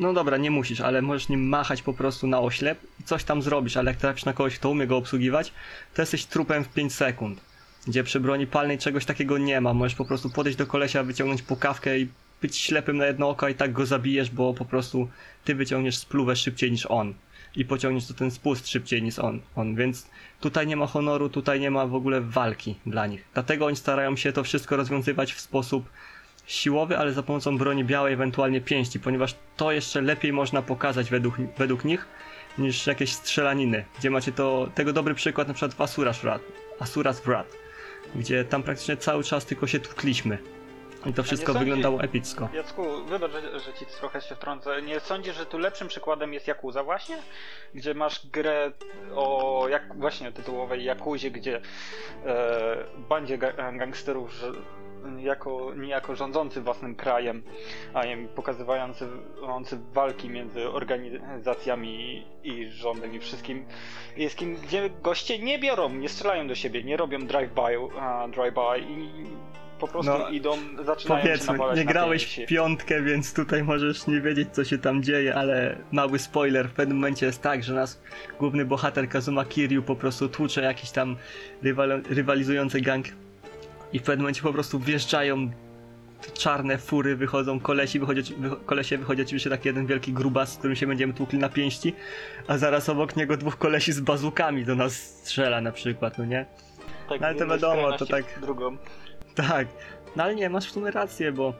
no dobra, nie musisz, ale możesz nim machać po prostu na oślep i coś tam zrobisz, ale jak trafisz na kogoś, kto umie go obsługiwać, to jesteś trupem w 5 sekund. Gdzie przy broni palnej czegoś takiego nie ma. Możesz po prostu podejść do kolesia, wyciągnąć pukawkę i być ślepym na jedno oko i tak go zabijesz, bo po prostu ty wyciągniesz spluwę szybciej niż on. I pociągniesz to ten spust szybciej niż on, on. Więc tutaj nie ma honoru, tutaj nie ma w ogóle walki dla nich. Dlatego oni starają się to wszystko rozwiązywać w sposób siłowy, ale za pomocą broni białej, ewentualnie pięści, ponieważ to jeszcze lepiej można pokazać według, według nich niż jakieś strzelaniny, gdzie macie to, tego dobry przykład na przykład w Asura's Wrath, Asura's Wrath, gdzie tam praktycznie cały czas tylko się tukliśmy. I to wszystko sądzi- wyglądało epicko. Jacku, wybacz, że, że ci trochę się wtrącę. Nie sądzisz, że tu lepszym przykładem jest Yakuza właśnie? Gdzie masz grę o jak właśnie tytułowej Yakuzie, gdzie e, bandzie ga- gangsterów jako, niejako rządzący własnym krajem, a im pokazywający walki między organizacjami i rządem i wszystkim jest kim, gdzie goście nie biorą, nie strzelają do siebie, nie robią drive-by, a, drive-by i po prostu No, idą, zaczynają się Powiedzmy, nie grałeś w piątkę, więc tutaj możesz nie wiedzieć, co się tam dzieje, ale mały spoiler, w pewnym momencie jest tak, że nas główny bohater Kazuma Kiryu po prostu tłucze jakiś tam rywal, rywalizujący gang i w pewnym momencie po prostu wjeżdżają czarne fury, wychodzą kolesi, wychodzi, wy, kolesie wychodzi oczywiście taki jeden wielki grubas, z którym się będziemy tłukli na pięści, a zaraz obok niego dwóch kolesi z bazukami do nas strzela na przykład, no nie? Tak, ale z to wiadomo, to tak- Drugą. Tak, no ale nie, masz w sumie rację, bo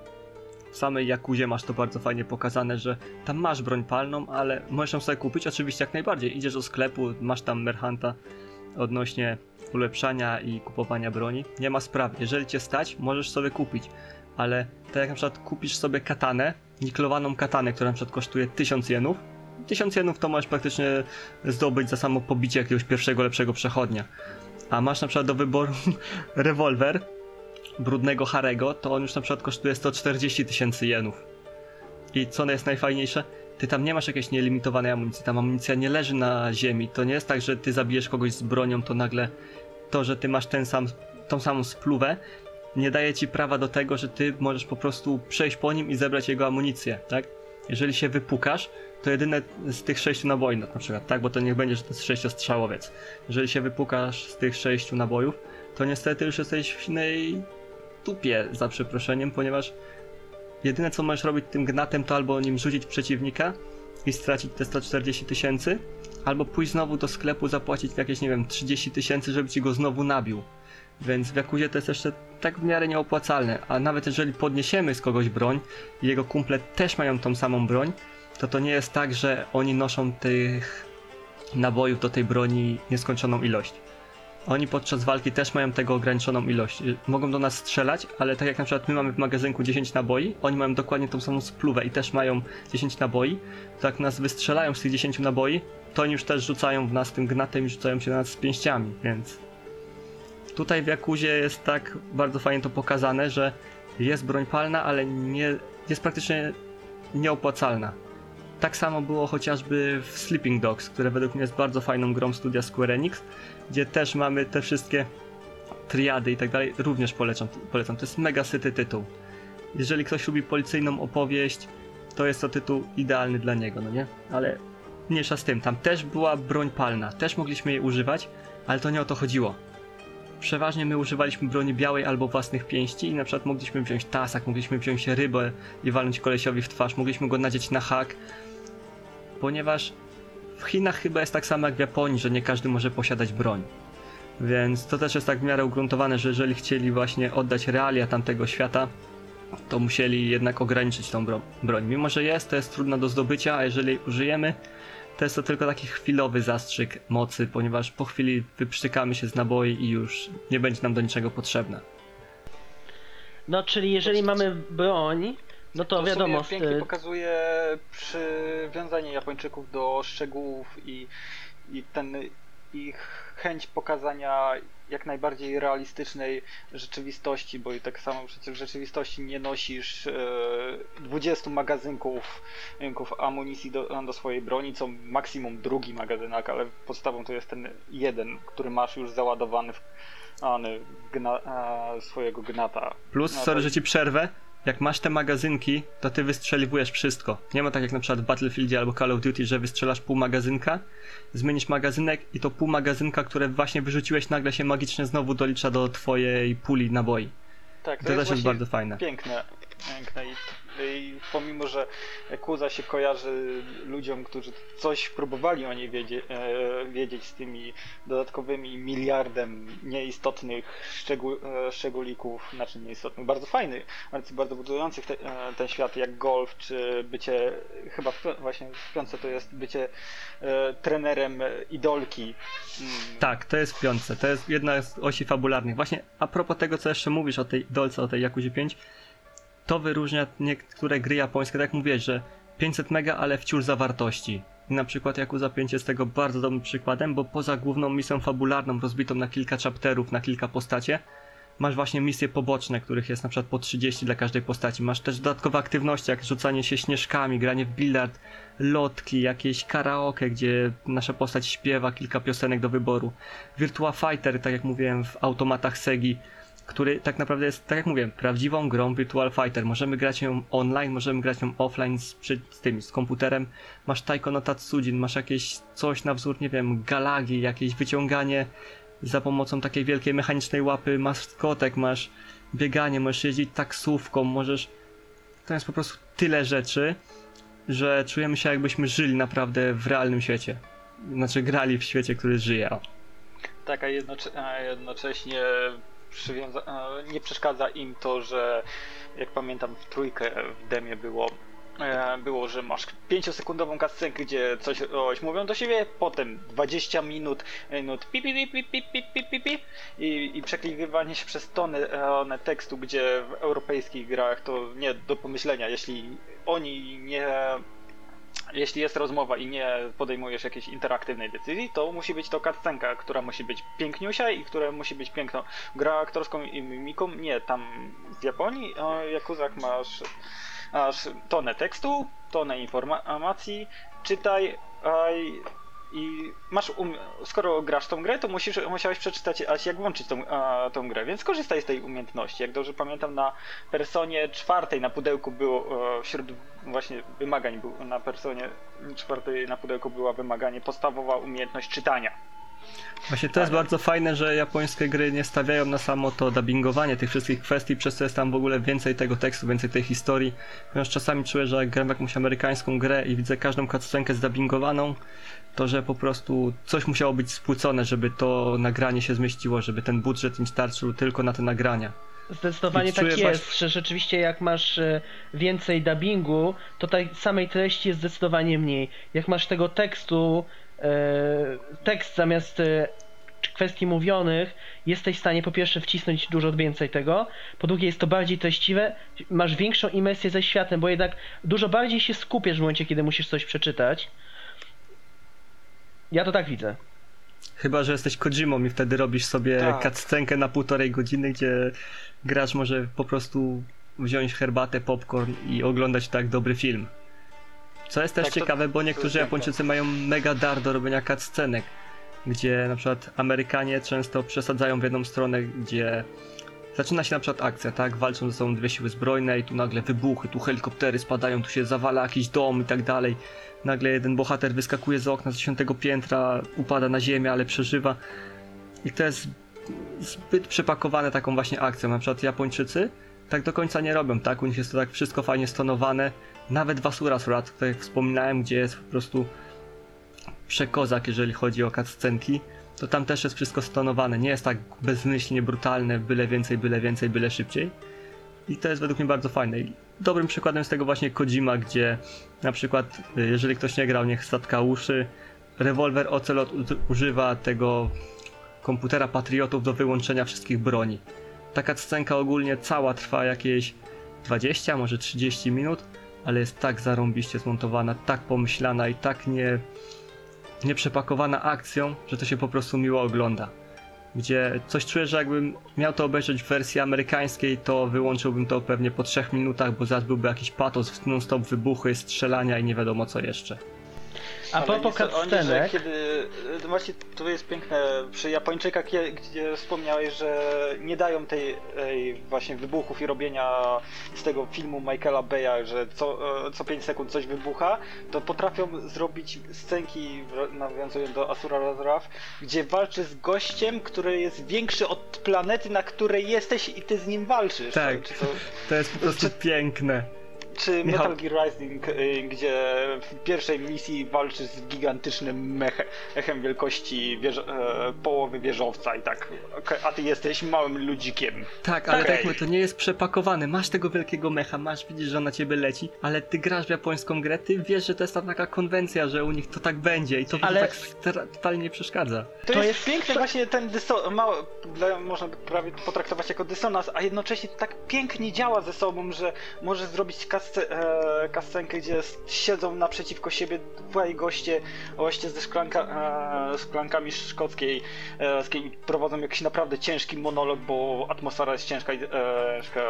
w samej Jakuzie masz to bardzo fajnie pokazane, że tam masz broń palną, ale możesz ją sobie kupić, oczywiście jak najbardziej. Idziesz do sklepu, masz tam merchanta odnośnie ulepszania i kupowania broni. Nie ma sprawy, jeżeli cię stać, możesz sobie kupić, ale tak jak na przykład kupisz sobie katanę, niklowaną katanę, która na przykład kosztuje 1000 jenów, 1000 jenów to możesz praktycznie zdobyć za samo pobicie jakiegoś pierwszego, lepszego przechodnia. A masz na przykład do wyboru rewolwer, brudnego Harego, to on już na przykład kosztuje 140 tysięcy jenów. I co jest najfajniejsze? Ty tam nie masz jakiejś nielimitowanej amunicji, tam amunicja nie leży na ziemi. To nie jest tak, że ty zabijesz kogoś z bronią, to nagle to, że ty masz ten sam tą samą spluwę, nie daje ci prawa do tego, że ty możesz po prostu przejść po nim i zebrać jego amunicję, tak? Jeżeli się wypukasz, to jedyne z tych sześciu naboi na przykład, tak? Bo to niech będzie, że to jest sześciostrzałowiec. Jeżeli się wypukasz z tych sześciu nabojów, to niestety już jesteś w innej dupie, za przeproszeniem, ponieważ jedyne co możesz robić tym gnatem, to albo nim rzucić przeciwnika i stracić te 140 tysięcy, albo pójść znowu do sklepu, zapłacić jakieś, nie wiem, 30 tysięcy, żeby ci go znowu nabił. Więc w Jakuzie to jest jeszcze tak w miarę nieopłacalne, a nawet jeżeli podniesiemy z kogoś broń i jego kumple też mają tą samą broń, to to nie jest tak, że oni noszą tych nabojów do tej broni nieskończoną ilość. Oni podczas walki też mają tego ograniczoną ilość. Y, Mogą do nas strzelać, ale tak jak na przykład my mamy w magazynku 10 naboi, oni mają dokładnie tą samą spluwę i też mają 10 naboi, to jak nas wystrzelają z tych 10 naboi, to oni już też rzucają w nas tym gnatem i rzucają się na nas z pięściami, więc tutaj w Jakuzie jest tak bardzo fajnie to pokazane, że jest broń palna, ale nie, jest praktycznie nieopłacalna. Tak samo było chociażby w Sleeping Dogs, które według mnie jest bardzo fajną grą studia Square Enix, gdzie też mamy te wszystkie triady i tak dalej, również polecam, polecam. To jest mega syty tytuł. Jeżeli ktoś lubi policyjną opowieść, to jest to tytuł idealny dla niego, no nie? Ale mniejsza z tym, tam też była broń palna, też mogliśmy jej używać, ale to nie o to chodziło. Przeważnie my używaliśmy broni białej albo własnych pięści i na przykład mogliśmy wziąć tasak, mogliśmy wziąć rybę i walnąć kolesiowi w twarz, mogliśmy go nadzieć na hak, ponieważ w Chinach chyba jest tak samo jak w Japonii, że nie każdy może posiadać broń. Więc to też jest tak w miarę ugruntowane, że jeżeli chcieli właśnie oddać realia tamtego świata, to musieli jednak ograniczyć tą bro broń. Mimo, że jest, to jest trudna do zdobycia, a jeżeli użyjemy, to jest to tylko taki chwilowy zastrzyk mocy, ponieważ po chwili wyprztykamy się z naboi i już nie będzie nam do niczego potrzebna. No, czyli jeżeli mamy broń, no to, w wiadomo, sumie pięknie y, pokazuje przywiązanie Japończyków do szczegółów i, i ten ich chęć pokazania jak najbardziej realistycznej rzeczywistości, bo i tak samo przecież w rzeczywistości nie nosisz e, 20 magazynków magazynków amunicji do, do swojej broni, co maksimum drugi magazynek, ale podstawą to jest ten jeden, który masz już załadowany w, w swojego gnata. Plus, No, sorry, to- że ci przerwę, jak masz te magazynki, to ty wystrzeliwujesz wszystko. Nie ma tak jak na przykład w Battlefieldzie albo Call of Duty, że wystrzelasz pół magazynka, zmienisz magazynek i to pół magazynka, które właśnie wyrzuciłeś, nagle się magicznie znowu dolicza do twojej puli naboi. Tak, To, też jest właśnie bardzo fajne. Piękne, piękne i, i pomimo, że Kuza się kojarzy ludziom, którzy coś próbowali o niej wiedzie, e, wiedzieć z tymi dodatkowymi miliardem nieistotnych szczegół, e, szczególików, znaczy nieistotnych, bardzo fajnych, bardzo budujących te, e, ten świat, jak golf, czy bycie, chyba w, właśnie w piątce to jest bycie e, trenerem idolki. Mm, Tak, to jest w piątce. To jest jedna z osi fabularnych. Właśnie a propos tego, co jeszcze mówisz o tej dolce, o tej Yakuzie 5, to wyróżnia niektóre gry japońskie, tak jak mówiłeś, że 500 mega, ale wciąż zawartości. I na przykład Yakuza 5 jest tego bardzo dobrym przykładem, bo poza główną misją fabularną rozbitą na kilka chapterów, na kilka postacie, masz właśnie misje poboczne, których jest na przykład po 30 dla każdej postaci. Masz też dodatkowe aktywności, jak rzucanie się śnieżkami, granie w billard, lotki, jakieś karaoke, gdzie nasza postać śpiewa kilka piosenek do wyboru. Virtua Fighter, tak jak mówiłem, w automatach Segi, który tak naprawdę jest, tak jak mówiłem, prawdziwą grą Virtual Fighter. Możemy grać ją online, możemy grać ją offline z, przy, z tym, z komputerem. Masz Taiko no Tatsujin, masz jakieś coś na wzór, nie wiem, galagi, jakieś wyciąganie za pomocą takiej wielkiej mechanicznej łapy, masz kotek, masz bieganie, możesz jeździć taksówką, możesz... To jest po prostu tyle rzeczy, że czujemy się jakbyśmy żyli naprawdę w realnym świecie. Znaczy grali w świecie, który żyje. Tak, a, jednocze- a jednocześnie nie przeszkadza im to, że jak pamiętam w trójkę w demie było, e, było, że masz 5-sekundową kascenkę, gdzie coś oś mówią do siebie, potem 20 minut, minut pi, pi, pi, pi, pi, pi, pi, pi, i, i przekliwywanie się przez tony e, tekstu, gdzie w europejskich grach to nie do pomyślenia, jeśli oni nie jeśli jest rozmowa i nie podejmujesz jakiejś interaktywnej decyzji, to musi być to cutscenka, która musi być piękniusia i która musi być piękną grą aktorską i mimiką. Nie, tam w Japonii. O Jakuzach masz, masz tonę tekstu, tonę informacji, czytaj a, i- masz um... skoro grasz tą grę, to musisz, musiałeś przeczytać aż jak włączyć tą, a, tą grę, więc korzystaj z tej umiejętności. Jak dobrze pamiętam, na personie czwartej na pudełku było e, wśród właśnie wymagań był, na personie czwartej na pudełku była wymaganie podstawowa umiejętność czytania. Właśnie to jest bardzo fajne, że japońskie gry nie stawiają na samo to dubbingowanie tych wszystkich kwestii, przez co jest tam w ogóle więcej tego tekstu, więcej tej historii. Ponieważ czasami czuję, że jak gram jakąś amerykańską grę i widzę każdą cutscenkę zdubbingowaną, to że po prostu coś musiało być spłycone, żeby to nagranie się zmieściło, żeby ten budżet im starczył tylko na te nagrania. Zdecydowanie tak jest, właśnie- że rzeczywiście jak masz e, więcej dubbingu, to tej samej treści jest zdecydowanie mniej. Jak masz tego tekstu, e, tekst zamiast e, kwestii mówionych, jesteś w stanie po pierwsze wcisnąć dużo więcej tego, po drugie jest to bardziej treściwe, masz większą imersję ze światem, bo jednak dużo bardziej się skupiasz w momencie, kiedy musisz coś przeczytać. Ja to tak widzę. Chyba, że jesteś Kojimą i wtedy robisz sobie Tak. cutscenkę na półtorej godziny, gdzie gracz może po prostu wziąć herbatę, popcorn i oglądać tak dobry film. Co jest też Tak, to- ciekawe, bo niektórzy. Japończycy mają mega dar do robienia cutscenek, gdzie na przykład Amerykanie często przesadzają w jedną stronę, gdzie zaczyna się na przykład akcja, tak? Walczą ze sobą dwie siły zbrojne i tu nagle wybuchy, tu helikoptery spadają, tu się zawala jakiś dom i tak dalej. Nagle jeden bohater wyskakuje z okna z dziesiątego piętra, upada na ziemię, ale przeżywa. I to jest zbyt przepakowane taką właśnie akcją. Na przykład Japończycy tak do końca nie robią, tak? U nich jest to tak wszystko fajnie stonowane. Nawet Wasura Surat, tak jak wspominałem, gdzie jest po prostu przekozak, jeżeli chodzi o cutscenki, to tam też jest wszystko stonowane. Nie jest tak bezmyślnie brutalne, byle więcej, byle więcej, byle szybciej. I to jest według mnie bardzo fajne. Dobrym przykładem jest tego właśnie Kojima, gdzie na przykład, y, jeżeli ktoś nie grał, niech statka uszy, rewolwer Ocelot używa tego komputera patriotów do wyłączenia wszystkich broni. Taka scenka ogólnie cała trwa jakieś 20, może 30 minut, ale jest tak zarąbiście zmontowana, tak pomyślana i tak nie, nie przepakowana akcją, że to się po prostu miło ogląda. Gdzie coś czuję, że jakbym miał to obejrzeć w wersji amerykańskiej, to wyłączyłbym to pewnie po 3 minutach, bo zaraz byłby jakiś patos, non-stop wybuchy, strzelania i nie wiadomo co jeszcze. A propos niestety oni, że cutscenek, Kiedy, e, właśnie to jest piękne przy Japończykach, gdzie wspomniałeś, że nie dają tej, tej właśnie wybuchów i robienia z tego filmu Michaela Beya, że co, e, co 5 sekund coś wybucha, to potrafią zrobić scenki, nawiązując do Asura Razraf, gdzie walczy z gościem, który jest większy od planety, na której jesteś i ty z nim walczysz. Tak. Czy to, To jest po prostu piękne. Czy Michał- Metal Gear Rising, y, gdzie w pierwszej misji walczysz z gigantycznym meche, echem wielkości wież, e, połowy wieżowca i tak, a ty jesteś małym ludzikiem. Tak, ale Okej. tak to nie jest przepakowane. Masz tego wielkiego mecha, masz, widzisz, że on na ciebie leci, ale ty grasz w japońską grę, ty wiesz, że to jest tam taka konwencja, że u nich to tak będzie i to Ale- tak totalnie nie przeszkadza. To, To jest, jest- piękny właśnie ten dysonans, można by prawie potraktować jako dysonans, a jednocześnie tak pięknie działa ze sobą, że możesz zrobić kasce, e, kascenkę, gdzie siedzą naprzeciwko siebie dwaj goście, goście ze szklanka, e, szklankami szkockiej e, z kim prowadzą jakiś naprawdę ciężki monolog, bo atmosfera jest ciężka i, e, ciężka,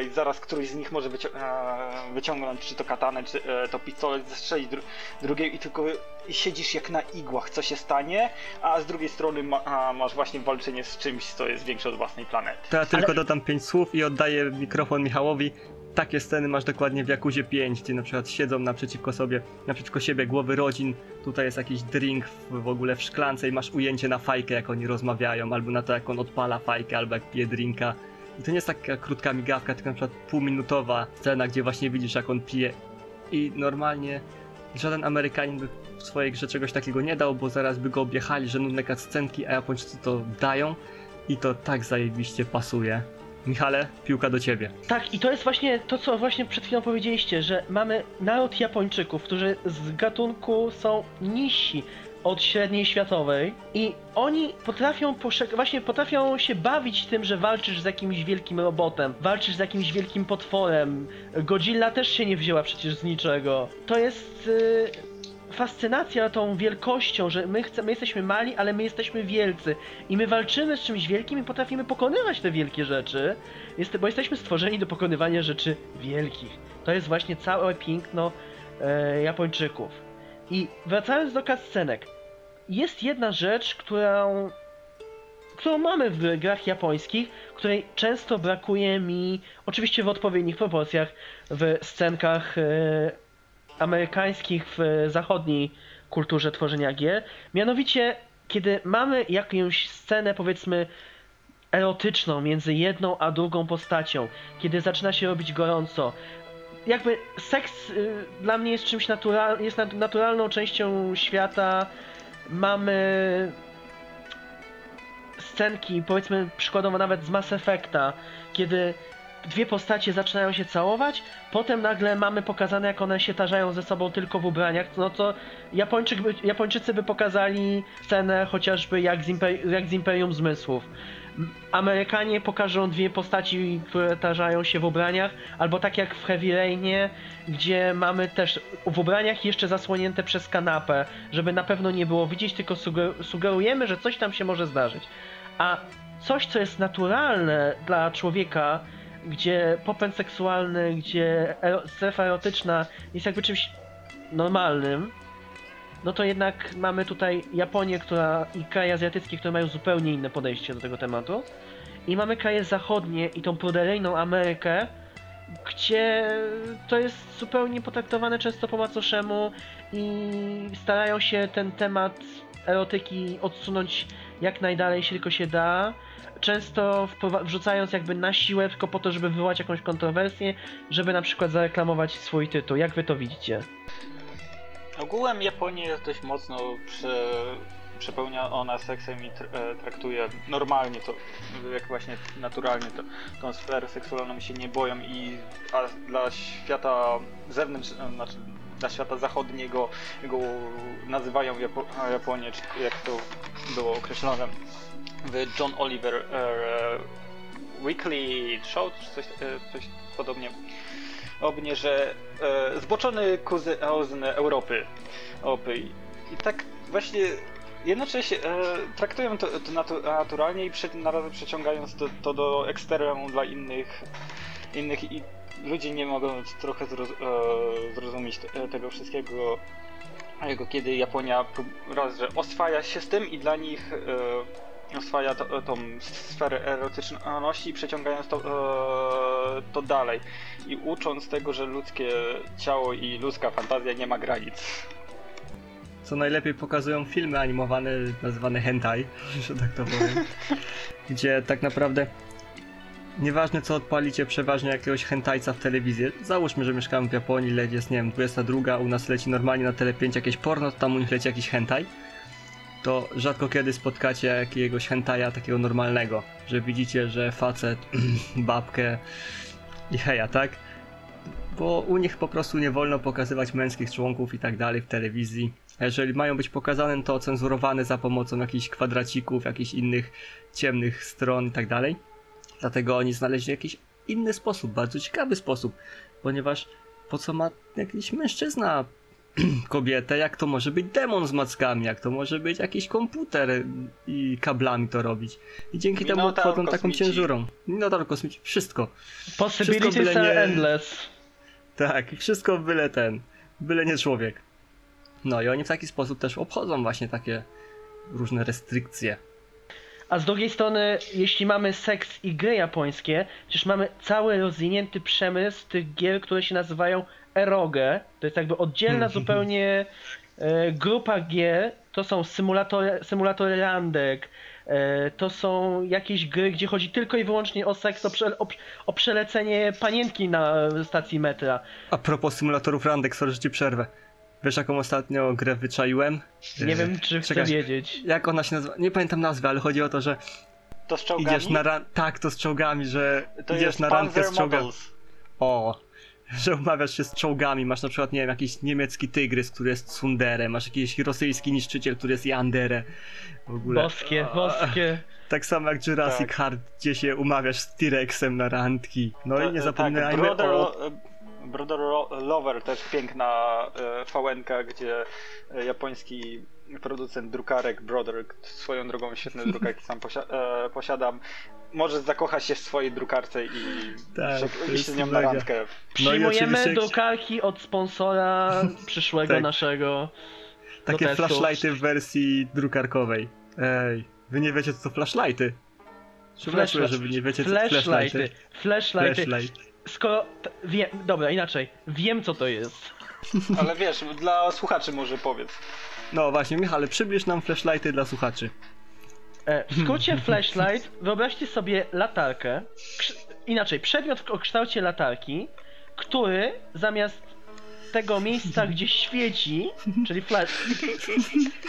e, i zaraz któryś z nich może wycią- e, wyciągnąć czy to katanę, czy e, to pistolet, zestrzelić dru- drugiej i tylko siedzisz jak na igłach, co się stanie, a z drugiej strony ma, masz właśnie walczenie z czymś, co jest większe od własnej planety. To ja tylko Ale- dodam pięć słów i oddaję mikrofon Michałowi. Takie sceny masz dokładnie w Jakuzie 5, gdzie na przykład siedzą naprzeciwko sobie, naprzeciwko siebie głowy rodzin, tutaj jest jakiś drink w, w ogóle w szklance i masz ujęcie na fajkę, jak oni rozmawiają, albo na to, jak on odpala fajkę, albo jak pije drinka. I to nie jest taka krótka migawka, tylko na przykład półminutowa scena, gdzie właśnie widzisz, jak on pije. I normalnie żaden Amerykanin by w swojej grze czegoś takiego nie dał, bo zaraz by go objechali, że nudne cutscenki, a Japończycy to dają i to tak zajebiście pasuje. Michale, piłka do ciebie. Tak, i to jest właśnie to, co właśnie przed chwilą powiedzieliście, że mamy naród Japończyków, którzy z gatunku są niżsi od średniej światowej i oni potrafią właśnie potrafią się bawić tym, że walczysz z jakimś wielkim robotem, walczysz z jakimś wielkim potworem. Godzilla też się nie wzięła przecież z niczego. To jest y, fascynacja tą wielkością, że my, chcemy, my jesteśmy mali, ale my jesteśmy wielcy i my walczymy z czymś wielkim i potrafimy pokonywać te wielkie rzeczy. Jest, bo jesteśmy stworzeni do pokonywania rzeczy wielkich. To jest właśnie całe piękno e, Japończyków. I wracając do cutscenek. jest jedna rzecz, którą, którą mamy w grach japońskich, której często brakuje mi, oczywiście w odpowiednich proporcjach, w scenkach e, amerykańskich, w zachodniej kulturze tworzenia gier. Mianowicie, kiedy mamy jakąś scenę, powiedzmy, erotyczną między jedną a drugą postacią, kiedy zaczyna się robić gorąco. Jakby seks y, dla mnie jest czymś natural, jest nat- naturalną częścią świata. Mamy scenki, powiedzmy przykładowo nawet z Mass Effecta, kiedy dwie postacie zaczynają się całować, potem nagle mamy pokazane jak one się tarzają ze sobą tylko w ubraniach, no to Japończyk by, Japończycy by pokazali scenę chociażby jak z, Imper- jak z Imperium Zmysłów. Amerykanie pokażą dwie postaci, które tarzają się w ubraniach, albo tak jak w Heavy Rainie, gdzie mamy też w ubraniach jeszcze zasłonięte przez kanapę, żeby na pewno nie było widzieć, tylko suger- sugerujemy, że coś tam się może zdarzyć. A coś, co jest naturalne dla człowieka, gdzie popęd seksualny, gdzie ero- strefa erotyczna jest jakby czymś normalnym, no to jednak mamy tutaj Japonię, która i kraje azjatyckie, które mają zupełnie inne podejście do tego tematu. I mamy kraje zachodnie i tą pruderyjną Amerykę, gdzie to jest zupełnie potraktowane często po macoszemu i starają się ten temat erotyki odsunąć jak najdalej, jeśli tylko się da. Często wrzucając jakby na siłę, tylko po to, żeby wywołać jakąś kontrowersję, żeby na przykład zareklamować swój tytuł. Jak wy to widzicie? Ogółem Japonia jest dość mocno prze, przepełniona seksem i e, traktuje normalnie to, jak właśnie naturalnie to, tą sferę seksualną się nie boją i a dla świata zewnętrznego, znaczy dla świata zachodniego go nazywają Japo Japonię, jak to było określone w John Oliver e, Weekly Show, czy coś, e, coś podobnie obnie, że e, zboczony kuzyn Europy. Opy. I tak właśnie jednocześnie e, traktują to, to natu, naturalnie i przy, na razie przeciągając to, to do ekstremum dla innych, innych i ludzie nie mogą trochę e, zrozumieć te, tego wszystkiego, kiedy Japonia raz, że oswaja się z tym i dla nich e, oswaja to, tą sferę erotyczności, przeciągając to, e, to dalej i ucząc tego, że ludzkie ciało i ludzka fantazja nie ma granic. Co najlepiej pokazują filmy animowane nazywane hentai, że tak to powiem. gdzie tak naprawdę nieważne co odpalicie, przeważnie jakiegoś hentajca w telewizji. Załóżmy, że mieszkamy w Japonii, leci jest, nie wiem, 22, u nas leci normalnie na tele 5 jakieś porno, tam u nich leci jakiś hentai. To rzadko kiedy spotkacie jakiegoś hentaja takiego normalnego, że widzicie, że facet, babkę i heja, tak? Bo u nich po prostu nie wolno pokazywać męskich członków i tak dalej w telewizji. Jeżeli mają być pokazane, to cenzurowane za pomocą jakichś kwadracików, jakichś innych ciemnych stron i tak dalej. Dlatego oni znaleźli jakiś inny sposób, bardzo ciekawy sposób, ponieważ po co ma jakiś mężczyzna kobietę, jak to może być demon z mackami, jak to może być jakiś komputer i kablami to robić. I dzięki temu obchodzą taką cenzurą. Minotaur kosmici, wszystko. Possibilities byle are nie- endless. Tak, wszystko byle ten, byle nie człowiek. No i oni w taki sposób też obchodzą właśnie takie różne restrykcje. A z drugiej strony, jeśli mamy seks i gry japońskie, przecież mamy cały rozwinięty przemysł tych gier, które się nazywają eroge. To jest jakby oddzielna zupełnie e, grupa gier. To są symulatory, symulatory randek, e, to są jakieś gry, gdzie chodzi tylko i wyłącznie o seks, o, prze, o, o przelecenie panienki na stacji metra. A propos symulatorów randek, sorry, że ci przerwę. Wiesz jaką ostatnio grę wyczaiłem? Nie Yy, wiem, czy chcę czekaj, wiedzieć. Jak ona się nazywa? Nie pamiętam nazwy, ale chodzi o to, że To z czołgami? idziesz na ran... Tak, to z czołgami, że to idziesz jest na randkę Panzer z czołgami. Models. O, że umawiasz się z czołgami, masz na przykład, nie wiem, jakiś niemiecki tygrys, który jest Tsundere, masz jakiś rosyjski niszczyciel, który jest Yandere. W ogóle. Boskie, boskie. Tak samo jak Jurassic Tak. Heart, gdzie się umawiasz z T-Rexem na randki. No To- i nie tak, zapominajmy Brother, o... Brother Ro- Lover też piękna e, fałenka, gdzie e, japoński producent drukarek Brother, swoją drogą świetne drukarki sam posia- e, posiadam, może zakocha się w swojej drukarce i Tak, to iść jest z nią na mega. randkę. No Przyjmujemy oczywiście- drukarki od sponsora przyszłego Tak. naszego. Takie testów. flashlighty w wersji drukarkowej. Ej, wy nie wiecie co to flashlighty? Przemyślę, że wy nie wiecie co to Flashlighty. Flashlighty. Skoro. T- wiem, dobra, inaczej. Wiem co to jest. Ale wiesz, dla słuchaczy może powiedz. No właśnie, Michale, przybliż nam flashlighty dla słuchaczy. E, w skrócie flashlight, wyobraźcie sobie latarkę. Inaczej, przedmiot o kształcie latarki, który zamiast tego miejsca, gdzie świeci, czyli flash,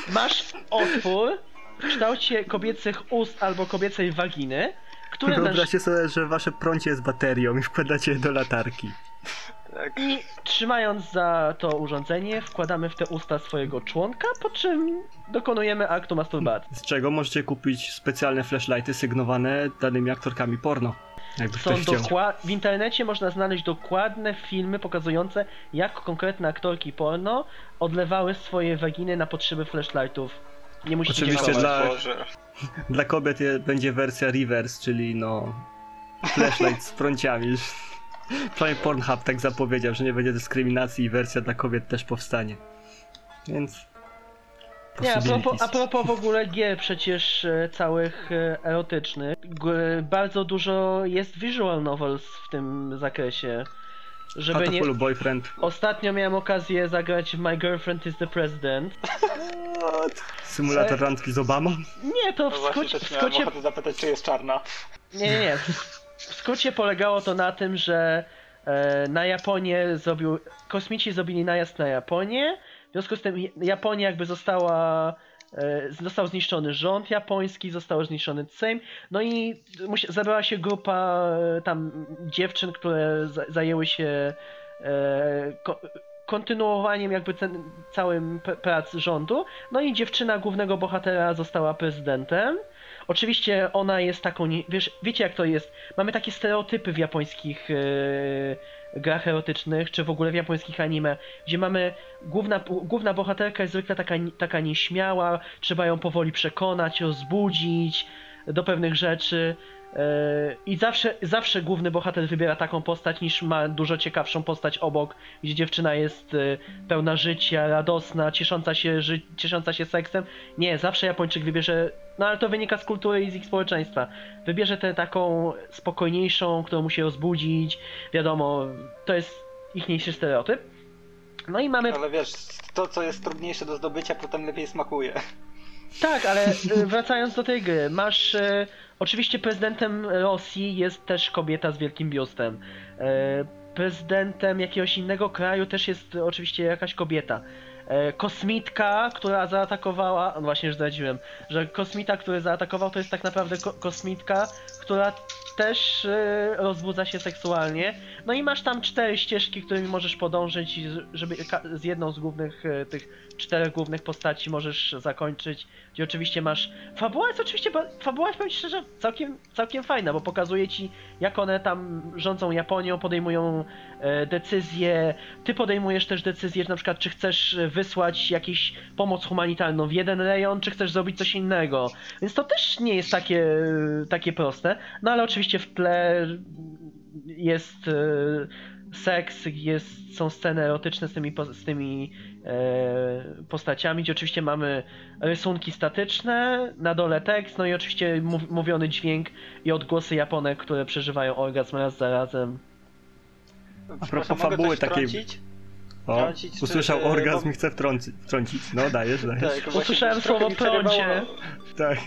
masz otwór w kształcie kobiecych ust albo kobiecej waginy, który ten Wyobraźcie sobie, że wasze prącie jest baterią i wkładacie je do latarki. Tak. I trzymając za to urządzenie, wkładamy w te usta swojego członka, po czym dokonujemy aktu masturbacji. Z czego możecie kupić specjalne flashlighty sygnowane danymi aktorkami porno. Jakby Są dokła- w internecie można znaleźć dokładne filmy pokazujące, jak konkretne aktorki porno odlewały swoje waginy na potrzeby flashlightów. Nie musicie Oczywiście dla- Boże. Dla kobiet je- będzie wersja reverse, czyli no flashlight z prąciami. Przynajmniej Pornhub tak zapowiedział, że nie będzie dyskryminacji i wersja dla kobiet też powstanie. Więc... Nie, a propos, a propos w ogóle gier przecież e, całych e, erotycznych, bardzo dużo jest visual novels w tym zakresie. Żeby nie... Boyfriend. Ostatnio miałem okazję zagrać w My Girlfriend is the President. Symulator E- randki z Obamą. Nie, to w No też w ochotę zapytać, czy jest czarna. Nie, nie, nie. W skrócie polegało to na tym, że e, na Japonię zrobił. Kosmici zrobili najazd na Japonię. W związku z tym Japonia jakby została. E, został zniszczony rząd japoński, został zniszczony Sejm. No i musi, zebrała się grupa e, tam dziewczyn, które za, zajęły się e, ko, kontynuowaniem jakby ten, całym prac rządu. No i dziewczyna głównego bohatera została prezydentem. Oczywiście ona jest taką, wiesz, wiecie jak to jest, mamy takie stereotypy w japońskich grach erotycznych, czy w ogóle w japońskich anime, gdzie mamy, główna, główna bohaterka jest zwykle taka, taka nieśmiała, trzeba ją powoli przekonać, rozbudzić do pewnych rzeczy i zawsze, zawsze główny bohater wybiera taką postać, niż ma dużo ciekawszą postać obok, gdzie dziewczyna jest e, pełna życia, radosna, ciesząca się, ży- ciesząca się seksem. Nie, zawsze Japończyk wybierze no ale to wynika z kultury i z ich społeczeństwa. Wybierze tę taką spokojniejszą, którą musi rozbudzić. Wiadomo, to jest ichniejszy stereotyp. No i mamy. Ale wiesz, to co jest trudniejsze do zdobycia, potem lepiej smakuje. Tak, ale y, wracając do tej gry, masz. Oczywiście prezydentem Rosji jest też kobieta z wielkim biustem. Y, Prezydentem jakiegoś innego kraju też jest oczywiście jakaś kobieta. E, Kosmitka, która zaatakowała, no właśnie już zdradziłem, że kosmita, który zaatakował, to jest tak naprawdę ko- kosmitka, która też e, rozbudza się seksualnie. No i masz tam cztery ścieżki, którymi możesz podążyć, żeby z jedną z głównych e, tych czterech głównych postaci możesz zakończyć. Gdzie oczywiście masz. Fabuła jest oczywiście. Fabuła jest powiem szczerze całkiem, całkiem fajna, bo pokazuje ci, jak one tam rządzą Japonią, podejmują e, decyzje. Ty podejmujesz też decyzję, że na przykład, czy chcesz wysłać jakąś pomoc humanitarną w jeden rejon, czy chcesz zrobić coś innego. Więc to też nie jest takie, takie proste. No ale oczywiście w tle jest e, seks, jest, są sceny erotyczne z tymi, z tymi e, postaciami, gdzie oczywiście mamy rysunki statyczne, na dole tekst, no i oczywiście mów, mówiony dźwięk i odgłosy Japonek, które przeżywają orgazm raz za razem. A propos fabuły takiej. O, Wtrącić, czy- usłyszał e, orgazm i chce wtrącić. wtrącić. No dajesz, dajesz. Tak, Usłyszałem słowo przerywało- prącie. Tak.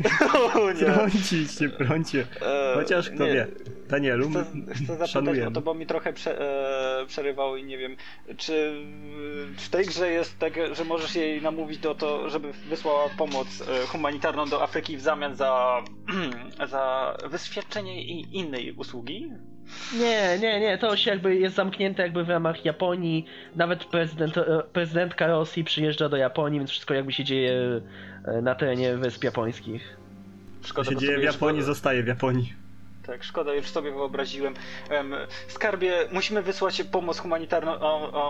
O nie. Trącić, nie prącie. Chociaż kto nie. wie. Danielu, Chcę, my chcę zapytać szanujemy. o to, bo mi trochę prze, e, przerywał i nie wiem, czy w tej grze jest tak, że możesz jej namówić do to, żeby wysłała pomoc e, humanitarną do Afryki w zamian za, za wyświadczenie i innej usługi? Nie, nie, nie, to się jakby jest zamknięte jakby w ramach Japonii. Nawet prezydent, e, prezydentka Rosji przyjeżdża do Japonii, więc wszystko jakby się dzieje e, na terenie wysp japońskich. Szkoda, się dzieje w Japonii, wy- zostaje w Japonii. Tak, szkoda, już sobie wyobraziłem. Em, skarbie, musimy wysłać pomoc humanitarną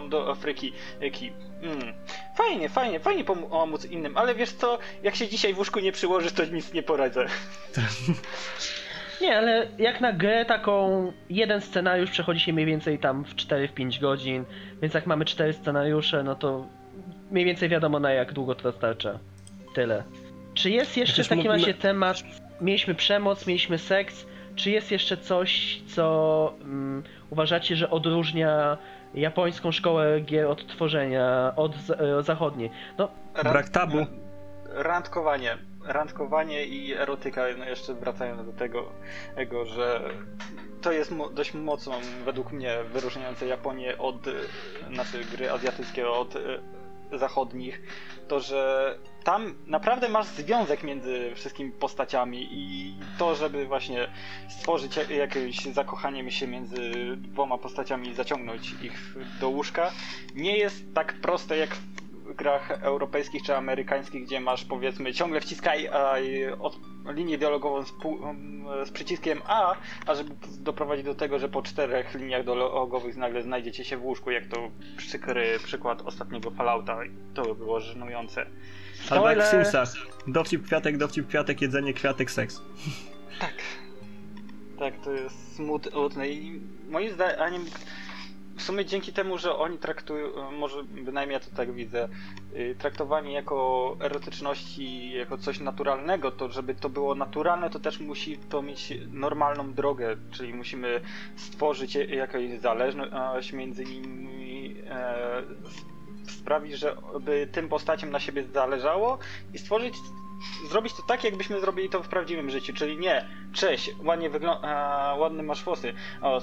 do Afryki. Jaki? Mm. Fajnie, fajnie, fajnie pom- pomóc innym, ale wiesz co, jak się dzisiaj w łóżku nie przyłożysz, to nic nie poradzę. Nie, ale jak na grę taką, jeden scenariusz przechodzi się mniej więcej tam w 4-5 godzin, więc jak mamy 4 scenariusze, no to mniej więcej wiadomo na jak długo to starcza. Tyle. Czy jest jeszcze w takim razie temat, mieliśmy przemoc, mieliśmy seks, czy jest jeszcze coś, co mm, uważacie, że odróżnia japońską szkołę gier od tworzenia, od e, zachodniej? No, Brak tabu. Randkowanie. Randkowanie i erotyka, no jeszcze wracając do tego, tego że to jest mo- dość mocno, według mnie, wyróżniające Japonię od, znaczy gry azjatyckie od y, zachodnich, to, że tam naprawdę masz związek między wszystkimi postaciami i to, żeby właśnie stworzyć ja- jakieś zakochanie się między dwoma postaciami i zaciągnąć ich do łóżka, nie jest tak proste jak grach europejskich czy amerykańskich, gdzie masz powiedzmy ciągle wciskaj a, i od, linię dialogową z, z przyciskiem A, a żeby doprowadzić do tego, że po czterech liniach dialogowych nagle znajdziecie się w łóżku, jak to przykry przykład ostatniego Fallouta. To by było żenujące. Albo jak w! Simsach. Dowcip kwiatek, dowcip kwiatek, jedzenie kwiatek, seks. Tak. Tak, to jest smutne i moim zdaniem w sumie dzięki temu, że oni traktują, może bynajmniej ja to tak widzę, y, traktowanie jako erotyczności, jako coś naturalnego, to żeby to było naturalne, to też musi to mieć normalną drogę, czyli musimy stworzyć jakąś zależność między nimi, e, sprawić, żeby tym postaciom na siebie zależało i stworzyć zrobić to tak, jakbyśmy zrobili to w prawdziwym życiu, czyli nie, cześć, ładnie wygląda, ładne masz włosy, o,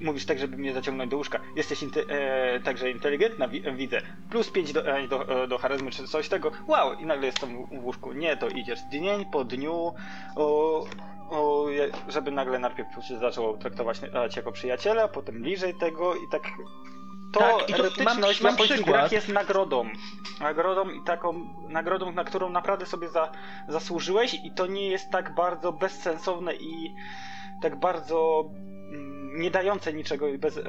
mówisz tak, żeby mnie zaciągnąć do łóżka, jesteś inte- e, także inteligentna, wi- widzę, plus 5 do, e, do, e, do charyzmy, czy coś tego, wow, i nagle jestem w łóżku, nie, to idziesz dzień po dniu, o, o, żeby nagle najpierw się zaczęło traktować e, jako przyjaciela, potem bliżej tego i tak to, Tak, i to mam- japońskich przykład. grach jest nagrodą. Nagrodą i taką nagrodą, na którą naprawdę sobie za, zasłużyłeś i to nie jest tak bardzo bezsensowne i tak bardzo nie dające niczego i bez, e,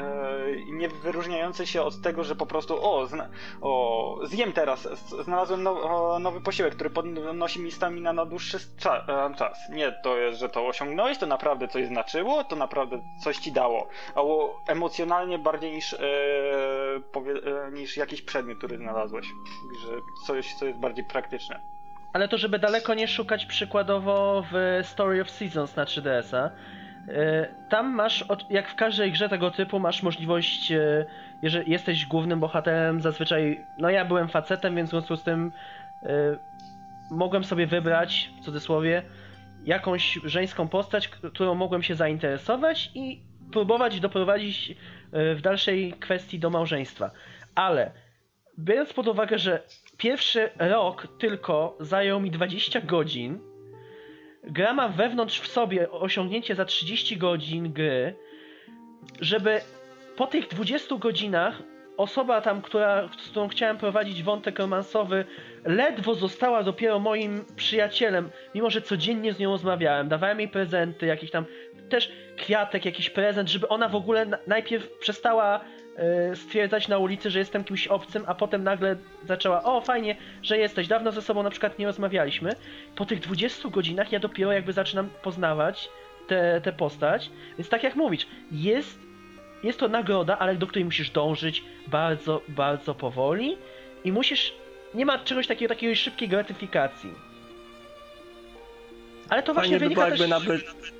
nie wyróżniające się od tego, że po prostu o, zna, o zjem teraz, znalazłem o, nowy posiłek, który podnosi mi stamina na dłuższy cza, e, czas. Nie, to jest, że to osiągnąłeś, to naprawdę coś znaczyło, to naprawdę coś ci dało. Albo emocjonalnie bardziej niż, e, powie, e, niż jakiś przedmiot, który znalazłeś. Że coś, co jest bardziej praktyczne. Ale to, żeby daleko nie szukać przykładowo w Story of Seasons na 3DS-a, e, tam masz, jak w każdej grze tego typu, masz możliwość, e, jeżeli jesteś głównym bohaterem, zazwyczaj, no ja byłem facetem, więc w związku z tym e, mogłem sobie wybrać, w cudzysłowie, jakąś żeńską postać, którą mogłem się zainteresować i próbować doprowadzić e, w dalszej kwestii do małżeństwa. Ale biorąc pod uwagę, że pierwszy rok tylko zajął mi 20 godzin, gra ma wewnątrz w sobie osiągnięcie za 30 godzin gry, żeby po tych 20 godzinach osoba tam, która, z którą chciałem prowadzić wątek romansowy, ledwo została dopiero moim przyjacielem, mimo że codziennie z nią rozmawiałem, dawałem jej prezenty, jakiś tam też kwiatek, jakiś prezent, żeby ona w ogóle na- najpierw przestała stwierdzać na ulicy, że jestem kimś obcym, a potem nagle zaczęła, o fajnie, że jesteś, dawno ze sobą na przykład nie rozmawialiśmy. Po tych 20 godzinach ja dopiero jakby zaczynam poznawać tę tę postać, więc tak jak mówisz, jest, jest to nagroda, ale do której musisz dążyć bardzo, bardzo powoli i musisz, nie ma czegoś takiego, takiej szybkiej gratyfikacji. Ale to właśnie Fajnie by wynika było też... jakby nawet...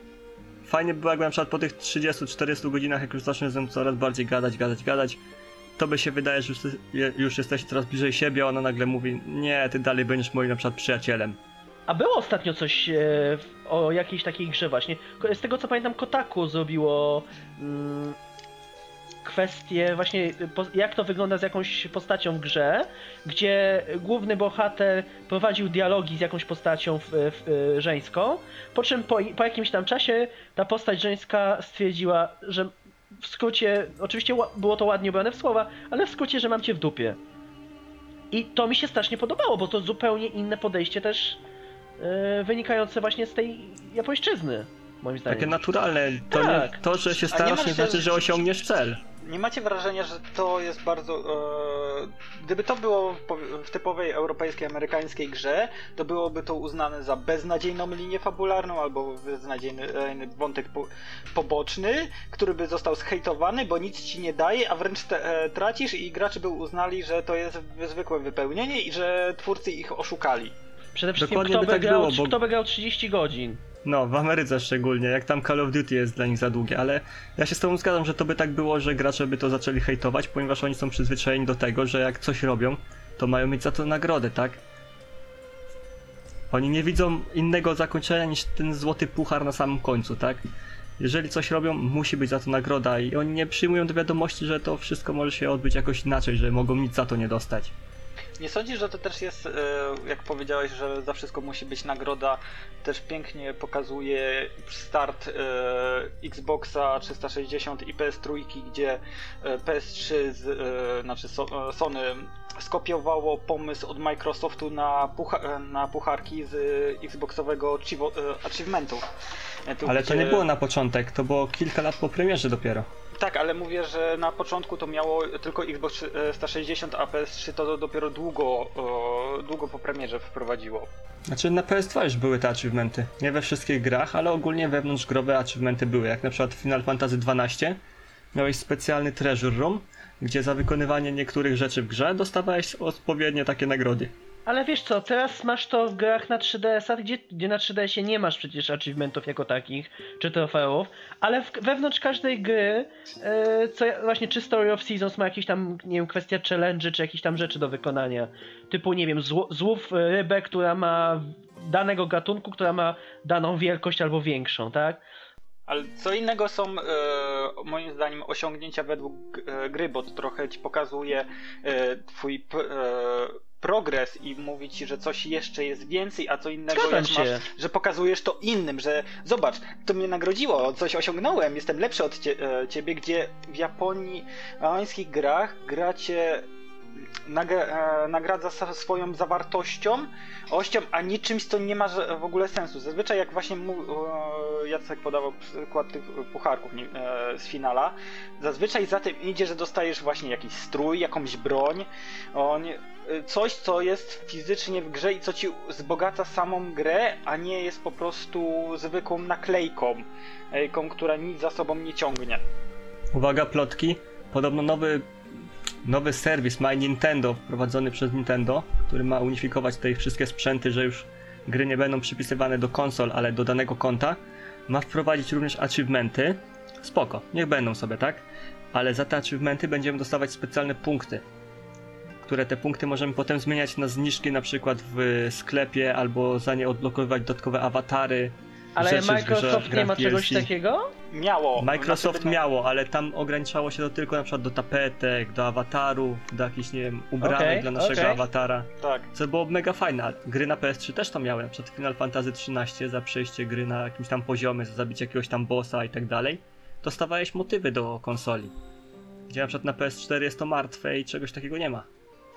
Fajnie by było jakby na przykład po tych 30-40 godzinach, jak już zacznę z nią coraz bardziej gadać, gadać, gadać, to by się wydaje, że już, już jesteś coraz bliżej siebie, a ona nagle mówi, nie, ty dalej będziesz moim na przykład przyjacielem. A było ostatnio coś e, o jakiejś takiej grze właśnie. Z tego co pamiętam, Kotaku zrobiło mm, kwestię właśnie po, jak to wygląda z jakąś postacią w grze, gdzie główny bohater prowadził dialogi z jakąś postacią w, w, e, żeńską, po czym po, po jakimś tam czasie ta postać żeńska stwierdziła, że w skrócie, oczywiście było to ładnie ubrane w słowa, ale w skrócie, że mam cię w dupie. I to mi się strasznie podobało, bo to zupełnie inne podejście też e, wynikające właśnie z tej japońszczyzny. moim zdaniem. Takie naturalne. To, Tak. nie, to że się starasz, nie znaczy, że osiągniesz cel. Nie macie wrażenia, że to jest bardzo. E, gdyby to było w, po- w typowej europejskiej, amerykańskiej grze, to byłoby to uznane za beznadziejną linię fabularną albo beznadziejny e, wątek po, poboczny, który by został zhejtowany, bo nic ci nie daje, a wręcz te, e, tracisz i gracze by uznali, że to jest zwykłe wypełnienie i że twórcy ich oszukali. Przede wszystkim Dokładnie kto by by, tak grał, było, bo- kto by grał 30 godzin? No, w Ameryce szczególnie, jak tam Call of Duty jest dla nich za długie, ale ja się z tobą zgadzam, że to by tak było, że gracze by to zaczęli hejtować, ponieważ oni są przyzwyczajeni do tego, że jak coś robią, to mają mieć za to nagrodę, tak? Oni nie widzą innego zakończenia niż ten złoty puchar na samym końcu, tak? Jeżeli coś robią, musi być za to nagroda i oni nie przyjmują do wiadomości, że to wszystko może się odbyć jakoś inaczej, że mogą nic za to nie dostać. Nie sądzisz, że to też jest, e, jak powiedziałeś, że za wszystko musi być nagroda, też pięknie pokazuje start e, Xboxa 360 i PS3, gdzie e, PS3, z, znaczy so, Sony skopiowało pomysł od Microsoftu na, pucha, na pucharki z Xboxowego achievementu. Tu, Ale to gdzie- nie było na początek, to było kilka lat po premierze dopiero. Tak, ale mówię, że na początku to miało tylko Xbox 360, a PS3 to dopiero długo, e, długo po premierze wprowadziło. Znaczy na PS2 już były te achievementy. Nie we wszystkich grach, ale ogólnie wewnątrzgrowe achievementy były. Jak na przykład Final Fantasy XII miałeś specjalny treasure room, gdzie za wykonywanie niektórych rzeczy w grze dostawałeś odpowiednie takie nagrody. Ale wiesz co, teraz masz to w grach na 3DS-a, gdzie, gdzie na 3DS-ie nie masz przecież achievementów jako takich, czy trofeów, ale w, wewnątrz każdej gry, e, co właśnie czy Story of Seasons ma jakieś tam, nie wiem, kwestia challenge, czy jakieś tam rzeczy do wykonania. Typu, nie wiem, zło, złów rybę, która ma danego gatunku, która ma daną wielkość albo większą, tak? Ale co innego są e, moim zdaniem osiągnięcia według e, gry, bo to trochę ci pokazuje e, twój e, progres i mówi ci, że coś jeszcze jest więcej, a co innego Zgadzam jak się. masz, że pokazujesz to innym, że zobacz, to mnie nagrodziło, coś osiągnąłem, jestem lepszy od cie, e, ciebie, gdzie w Japonii, w japońskich grach gracie e, nagradza swoją zawartością, ością, a nie czymś, co nie ma w ogóle sensu. Zazwyczaj jak właśnie Jacek podawał przykład tych pucharków e, z finala, zazwyczaj za tym idzie, że dostajesz właśnie jakiś strój, jakąś broń, e, coś, co jest fizycznie w grze i co ci wzbogaca samą grę, a nie jest po prostu zwykłą naklejką, która nic za sobą nie ciągnie. Uwaga, plotki. Podobno nowy, nowy serwis My Nintendo, wprowadzony przez Nintendo, który ma unifikować te wszystkie sprzęty, że już gry nie będą przypisywane do konsol, ale do danego konta, ma wprowadzić również achievementy. Spoko, niech będą sobie, tak? Ale za te achievementy będziemy dostawać specjalne punkty, które te punkty możemy potem zmieniać na zniżki na przykład w sklepie, albo za nie odblokowywać dodatkowe awatary. Ale rzeczy Microsoft nie ma czegoś DLC. takiego? Miało. Microsoft znaczy, no- miało, ale tam ograniczało się to tylko na przykład do tapetek, do awatarów, do jakichś, nie wiem, ubranek Okej, dla naszego okej. awatara. Tak. Co było mega fajne. a Gry na PS3 też to miały, na przykład Final Fantasy XIII za przejście gry na jakimś tam poziomie, za zabicie jakiegoś tam bossa i tak dalej. Dostawałeś motywy do konsoli. Gdzie na przykład na PS4 jest to martwe i czegoś takiego nie ma.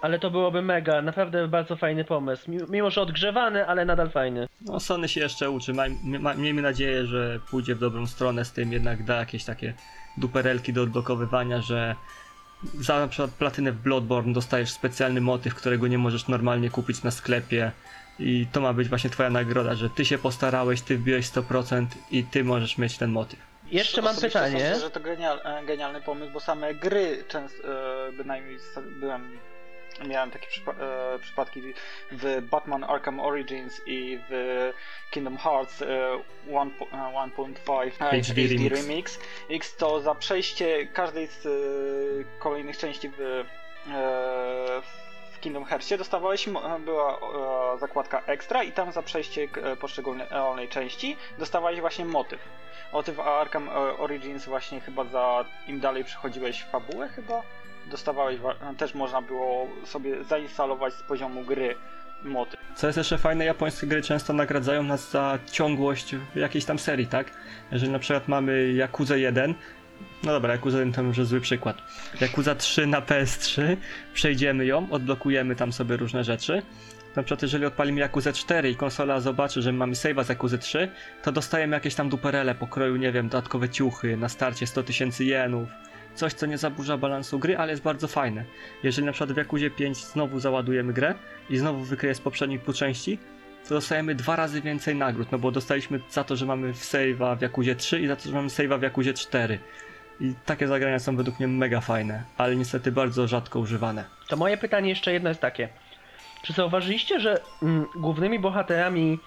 Ale to byłoby mega, naprawdę bardzo fajny pomysł. Mi- Mimo, że odgrzewany, ale nadal fajny. No Sony się jeszcze uczy, Maj, ma, miejmy nadzieję, że pójdzie w dobrą stronę z tym, jednak da jakieś takie duperelki do odblokowywania, że za na przykład platynę w Bloodborne dostajesz specjalny motyw, którego nie możesz normalnie kupić na sklepie i to ma być właśnie twoja nagroda, że ty się postarałeś, ty wbiłeś 100% i ty możesz mieć ten motyw. Jeszcze mam pytanie. Sądzę, że to genial, e, genialny pomysł, bo same gry często, e, bynajmniej byłem, miałem takie przypa- e, przypadki w Batman Arkham Origins i w Kingdom Hearts e, 1 po- e, 1.5 HD Remix. Remix X to za przejście każdej z e, kolejnych części w, e, w Kingdom Heartsie dostawałeś, była e, zakładka extra i tam za przejście e, poszczególnej części dostawałeś właśnie motyw. O ty w Arkham e, Origins właśnie chyba za im dalej przechodziłeś fabułę chyba dostawałeś wa- też można było sobie zainstalować z poziomu gry motyw. Co jest jeszcze fajne, japońskie gry często nagradzają nas za ciągłość jakiejś tam serii, tak? Jeżeli na przykład mamy Yakuza 1, no dobra, Yakuza 1 to może zły przykład. Yakuza 3 na PS3, przejdziemy ją, odblokujemy tam sobie różne rzeczy, Na przykład jeżeli odpalimy Yakuza 4 i konsola zobaczy, że mamy save'a z Yakuza 3, to dostajemy jakieś tam duperele pokroju, nie wiem, dodatkowe ciuchy, na starcie 100 tysięcy jenów. Coś, co nie zaburza balansu gry, ale jest bardzo fajne. Jeżeli na przykład w Yakuzie 5 znowu załadujemy grę i znowu wykryje z poprzednich pół części, to dostajemy dwa razy więcej nagród, no bo dostaliśmy za to, że mamy save'a w Yakuzie 3 i za to, że mamy save'a w Yakuzie 4. I takie zagrania są według mnie mega fajne, ale niestety bardzo rzadko używane. To moje pytanie jeszcze jedno jest takie. Czy zauważyliście, że mm, głównymi bohaterami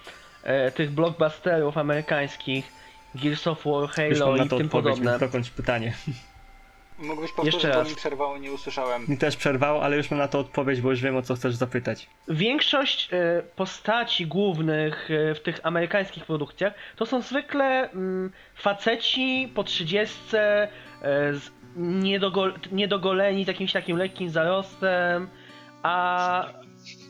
e, tych blockbusterów amerykańskich, Gears of War, Już Halo i to tym podobne, więc dokończ pytanie. Mógłbyś powtórzyć, Jeszcze bo raz. mi przerwało, nie usłyszałem. Mi też przerwał, ale już mam na to odpowiedź, bo już wiem o co chcesz zapytać. większość e, postaci głównych e, w tych amerykańskich produkcjach to są zwykle mm, faceci po trzydziestce, e, niedogoleni z jakimś takim lekkim zarostem, a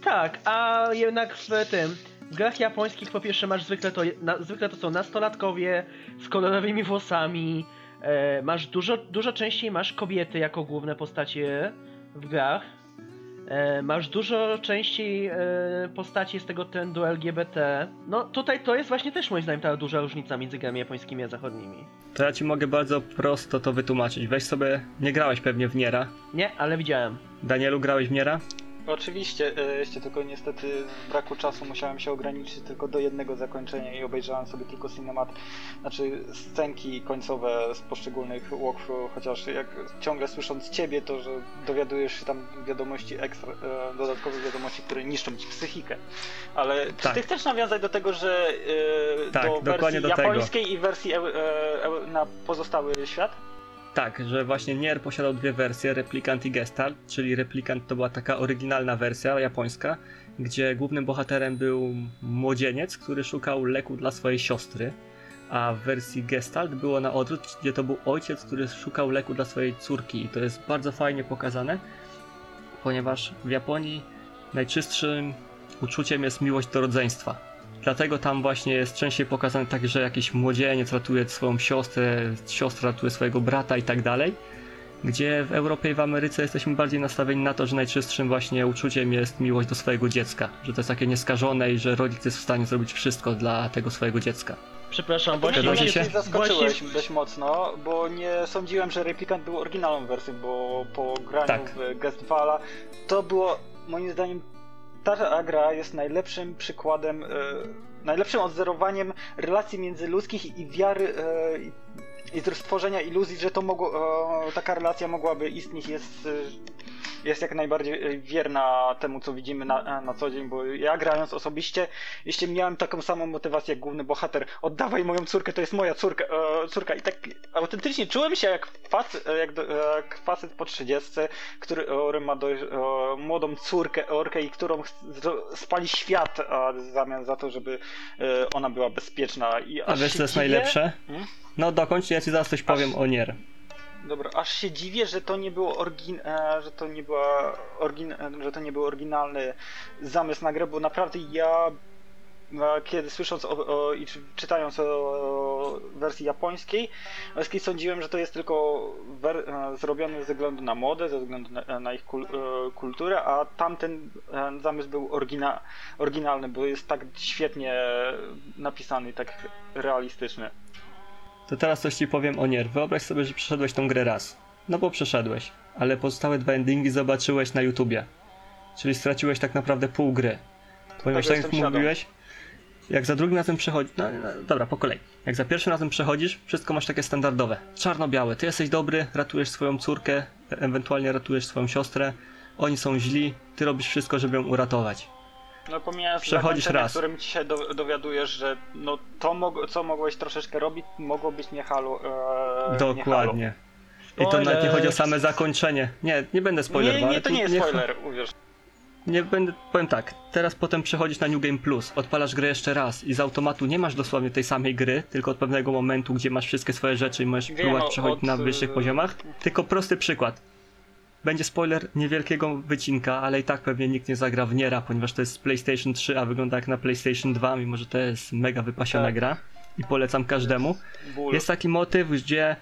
tak, a jednak w tym w grach japońskich po pierwsze masz zwykle to, na, zwykle to są nastolatkowie z kolorowymi włosami, masz dużo, dużo częściej masz kobiety jako główne postacie w grach. E, masz dużo częściej e, postaci z tego trendu LGBT. No tutaj to jest właśnie też moim zdaniem ta duża różnica między grami japońskimi a zachodnimi. To ja ci mogę bardzo prosto to wytłumaczyć. Weź sobie, nie grałeś pewnie w Niera. Nie, ale widziałem. Danielu, grałeś w Niera? Oczywiście, e, jeszcze tylko niestety z braku czasu musiałem się ograniczyć tylko do jednego zakończenia i obejrzałem sobie tylko cinemat, znaczy scenki końcowe z poszczególnych walkthrough, chociaż jak ciągle słysząc ciebie, to że dowiadujesz się tam wiadomości ekstra, e, dodatkowych wiadomości, które niszczą ci psychikę. Ale czy Tak. ty chcesz nawiązać do tego, że e, Tak, do wersji do tego. japońskiej i wersji e, e, na pozostały świat? Tak, że właśnie Nier posiadał dwie wersje, Replikant i Gestalt, czyli Replikant to była taka oryginalna wersja japońska, gdzie głównym bohaterem był młodzieniec, który szukał leku dla swojej siostry, a w wersji Gestalt było na odwrót, gdzie to był ojciec, który szukał leku dla swojej córki i to jest bardzo fajnie pokazane, ponieważ w Japonii najczystszym uczuciem jest miłość do rodzeństwa. Dlatego tam właśnie jest częściej pokazane tak, że jakiś młodzieniec ratuje swoją siostrę, siostra ratuje swojego brata i tak dalej. Gdzie w Europie i w Ameryce jesteśmy bardziej nastawieni na to, że najczystszym właśnie uczuciem jest miłość do swojego dziecka. Że to jest takie nieskażone i że rodzic jest w stanie zrobić wszystko dla tego swojego dziecka. Przepraszam, Właśnie mnie się? zaskoczyłeś właśnie dość mocno, bo nie sądziłem, że Replikant był oryginalną wersją, bo po graniu Tak. w to było moim zdaniem ta gra jest najlepszym przykładem, e, najlepszym odzorowaniem relacji międzyludzkich i wiary e, i- stworzenia iluzji, że to mogło, taka relacja mogłaby istnieć jest, e, jest jak najbardziej e, wierna temu, co widzimy na, na co dzień, bo ja grając osobiście, jeśli miałem taką samą motywację jak główny bohater, oddawaj moją córkę, to jest moja córka, e, córka i tak autentycznie czułem się jak facet, jak, jak facet po 30, który, który ma do, młodą córkę, orkę i którą spali świat a w zamian za to, żeby e, ona była bezpieczna. I A wiesz co jest dziwię- najlepsze? Hmm? No dokończ, ja ci zaraz coś powiem o Nier. Dobra, aż się dziwię, że to nie było orgin... e, że to nie była orgin... e, że to nie był oryginalny zamysł na grę, bo naprawdę ja e, kiedy słysząc o, o, i czy, czytając o wersji japońskiej, japońskiej sądziłem, że to jest tylko wer, zrobione ze względu na modę, ze względu na, na ich kul, kulturę, a tamten zamysł był orygina, oryginalny, bo jest tak świetnie napisany tak realistyczny. To teraz coś ci powiem o Nier. Wyobraź sobie, że przeszedłeś tą grę raz. No bo przeszedłeś, ale pozostałe dwa endingi zobaczyłeś na YouTubie. Czyli straciłeś tak naprawdę pół gry. Ponieważ tak jak jestem świadom. mówiłeś, jak za drugim razem przechodzisz. No, no, dobra, po kolei. Jak za pierwszym razem przechodzisz, wszystko masz takie standardowe. Czarno-białe. Ty jesteś dobry, ratujesz swoją córkę, e- ewentualnie ratujesz swoją siostrę. Oni są źli, ty robisz wszystko, żeby ją uratować. No pomijając Przechodzisz raz. którym ci się do, dowiadujesz, że no to mog- co mogłeś troszeczkę robić, mogło być nie halo. E, Nie Dokładnie. I to nawet nie chodzi o same zakończenie. Nie, nie będę spoilerował. Nie, nie, to nie jest cho- spoiler, uwierz. Nie będę, powiem tak, teraz potem przechodzisz na New Game Plus, odpalasz grę jeszcze raz i z automatu nie masz dosłownie tej samej gry, tylko od pewnego momentu, gdzie masz wszystkie swoje rzeczy i możesz Wiem, próbować przechodzić od, na y- wyższych poziomach. Tylko prosty przykład. Będzie spoiler niewielkiego wycinka, ale i tak pewnie nikt nie zagra w Niera, ponieważ to jest PlayStation 3, a wygląda jak na PlayStation 2, mimo że to jest mega wypasiona Tak. gra i polecam każdemu. Ból. Jest taki motyw, gdzie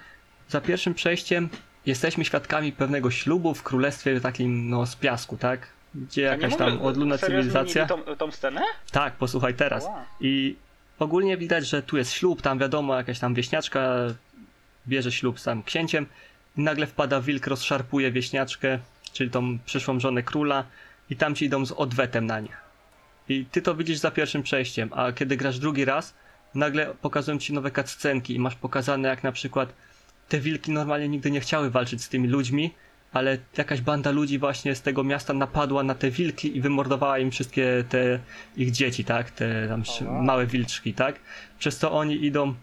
za pierwszym przejściem jesteśmy świadkami pewnego ślubu w królestwie takim, no, z piasku, tak? gdzie jakaś tam odludna cywilizacja. Tą, tą scenę? Tak, posłuchaj teraz. Wow. I ogólnie widać, że tu jest ślub, tam wiadomo, jakaś tam wieśniaczka bierze ślub z tam księciem nagle wpada wilk, rozszarpuje wieśniaczkę, czyli tą przyszłą żonę króla i tam ci idą z odwetem na nich. I ty to widzisz za pierwszym przejściem, a kiedy grasz drugi raz, nagle pokazują ci nowe cutscenki i masz pokazane jak na przykład te wilki normalnie nigdy nie chciały walczyć z tymi ludźmi, ale jakaś banda ludzi właśnie z tego miasta napadła na te wilki i wymordowała im wszystkie te ich dzieci, tak? Te tam małe wilczki, tak? Przez to oni idą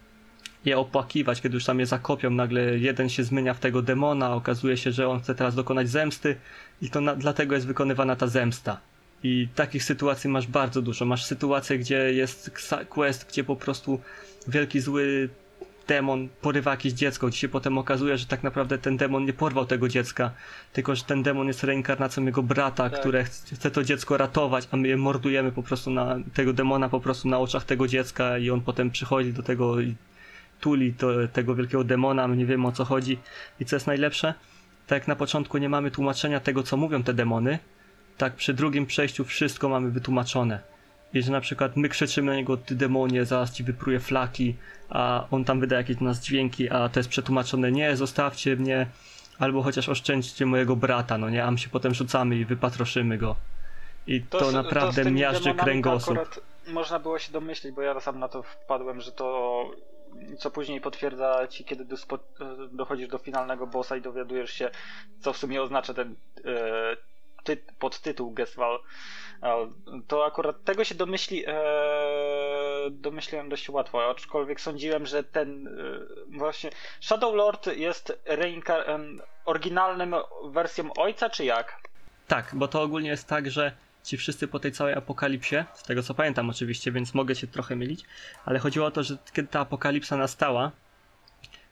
je opłakiwać, kiedy już tam je zakopią, nagle jeden się zmienia w tego demona, okazuje się, że on chce teraz dokonać zemsty i to na, dlatego jest wykonywana ta zemsta. I takich sytuacji masz bardzo dużo. Masz sytuację, gdzie jest quest, gdzie po prostu wielki zły demon porywa jakieś dziecko, gdzie się potem okazuje, że tak naprawdę ten demon nie porwał tego dziecka, tylko że ten demon jest reinkarnacją jego brata, Tak. które chce chce to dziecko ratować, a my je mordujemy po prostu na tego demona po prostu na oczach tego dziecka i on potem przychodzi do tego i tuli to, tego wielkiego demona, my nie wiemy o co chodzi. I co jest najlepsze? Tak jak na początku nie mamy tłumaczenia tego, co mówią te demony, tak przy drugim przejściu wszystko mamy wytłumaczone. I że na przykład my krzyczymy na niego, ty demonie, zaraz ci wypruje flaki, a on tam wyda jakieś do nas dźwięki, a to jest przetłumaczone, nie, zostawcie mnie, albo chociaż oszczędźcie mojego brata, no nie, a my się potem rzucamy i wypatroszymy go. I to, z- naprawdę tymi miażdży to kręgosłup. Akurat można było się domyślić, bo ja sam na to wpadłem, że to co później potwierdza ci, kiedy spo, dochodzisz do finalnego bossa i dowiadujesz się, co w sumie oznacza ten e, ty, podtytuł Gestwal. To akurat tego się domyśli, e, domyśliłem dość łatwo, aczkolwiek sądziłem, że ten e, właśnie Shadow Lord jest reinka- em, oryginalnym wersją ojca, czy jak? Tak, bo to ogólnie jest tak, że ci wszyscy po tej całej apokalipsie, z tego co pamiętam oczywiście, więc mogę się trochę mylić, ale chodziło o to, że kiedy ta apokalipsa nastała,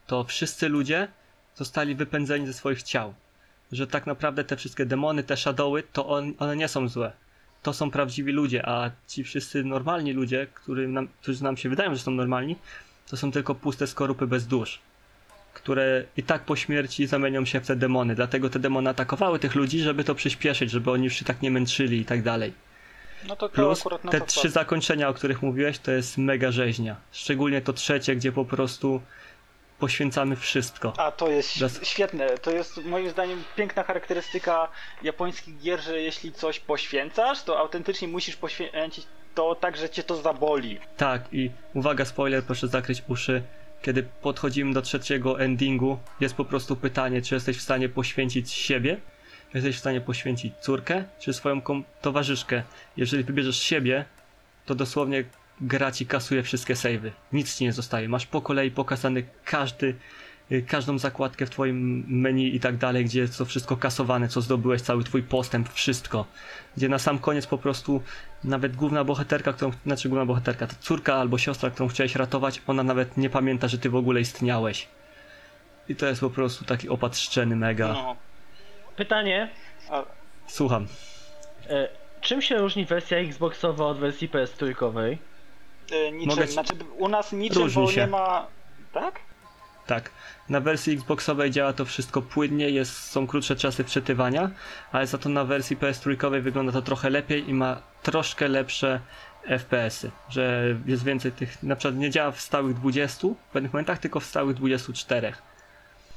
to wszyscy ludzie zostali wypędzeni ze swoich ciał. Że tak naprawdę te wszystkie demony, te shadowy, to on, one nie są złe. To są prawdziwi ludzie, a ci wszyscy normalni ludzie, którzy nam, którzy nam się wydają, że są normalni, to są tylko puste skorupy bez dusz które i tak po śmierci zamienią się w te demony. Dlatego te demony atakowały tych ludzi, żeby to przyspieszyć, żeby oni już się tak nie męczyli i tak dalej. No to, Plus akurat na te trzy zakończenia, o których mówiłeś, to jest mega rzeźnia. Szczególnie to trzecie, gdzie po prostu poświęcamy wszystko. A to jest Zas- świetne. To jest moim zdaniem piękna charakterystyka japońskich gier, że jeśli coś poświęcasz, to autentycznie musisz poświęcić to tak, że cię to zaboli. Tak, i uwaga, spoiler, proszę zakryć uszy. Kiedy podchodzimy do trzeciego endingu, jest po prostu pytanie, czy jesteś w stanie poświęcić siebie, czy jesteś w stanie poświęcić córkę, czy swoją towarzyszkę. Jeżeli wybierzesz siebie, to dosłownie gra ci kasuje wszystkie savey. Nic ci nie zostaje. Masz po kolei pokazany każdy, każdą zakładkę w twoim menu i tak dalej, gdzie jest to wszystko kasowane, co zdobyłeś, cały twój postęp, wszystko. Gdzie na sam koniec po prostu nawet główna bohaterka, którą, znaczy główna bohaterka, ta córka albo siostra, którą chciałeś ratować, ona nawet nie pamięta, że ty w ogóle istniałeś. I to jest po prostu taki opad szczeny mega. No. Pytanie, A, Słucham. e, czym się różni wersja Xboxowa od wersji PS trójkowej? y, niczym, Mogę znaczy u nas niczym, Różni bo się. nie ma... Tak? Tak. Na wersji Xboxowej działa to wszystko płynnie, jest, są krótsze czasy wczytywania, ale za to na wersji PS trójkowej wygląda to trochę lepiej i ma troszkę lepsze FPS-y, że jest więcej tych, na przykład nie działa w stałych 20 w pewnych momentach, tylko w stałych 24.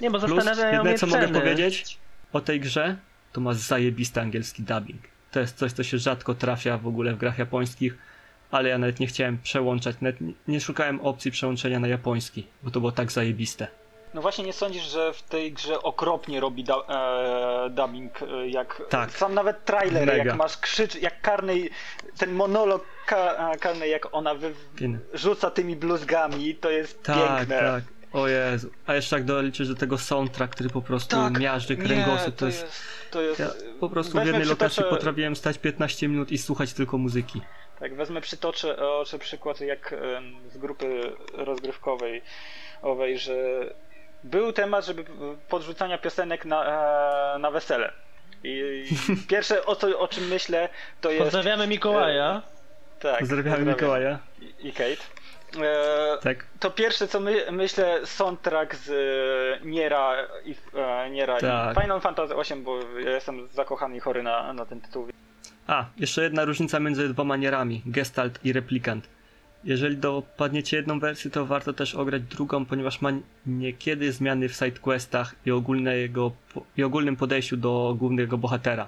Nie, bo Plus, jedyne co ceny. mogę powiedzieć o tej grze, to ma zajebisty angielski dubbing. To jest coś, co się rzadko trafia w ogóle w grach japońskich, ale ja nawet nie chciałem przełączać, nawet nie- szukałem opcji przełączenia na japoński, bo to było tak zajebiste. No właśnie nie sądzisz, że w tej grze okropnie robi da, e, dubbing, e, jak Tak. sam nawet trailer, Mega. jak masz krzycz, jak karny, ten monolog ka, karny, jak ona wy, rzuca tymi bluzgami, to jest Tak, piękne. tak. O Jezu. A jeszcze jak doliczysz do tego soundtrack, który po prostu Tak. miażdży kręgosłup, to jest... to jest... Ja po prostu w Weźmy jednej lokacji przytoczę- potrafiłem stać 15 minut i słuchać tylko muzyki. Tak, wezmę przytoczę oczy przykład jak z grupy rozgrywkowej owej, że był temat, żeby podrzucania piosenek na, e, na wesele. I pierwsze o, co, o czym myślę, to jest... Pozdrawiamy Mikołaja. Tak, Pozdrawiamy Mikołaja. I, i Kate. E, Tak. to pierwsze co my, myślę, soundtrack z e, Niera i, e, Niera Tak. i Final Fantasy VIII, bo ja jestem zakochany i chory na, na ten tytuł. A, jeszcze jedna różnica między dwoma nierami, Gestalt i Replikant. Jeżeli dopadniecie jedną wersję, to warto też ograć drugą, ponieważ ma niekiedy zmiany w sidequestach i, i ogólnym podejściu do głównego bohatera,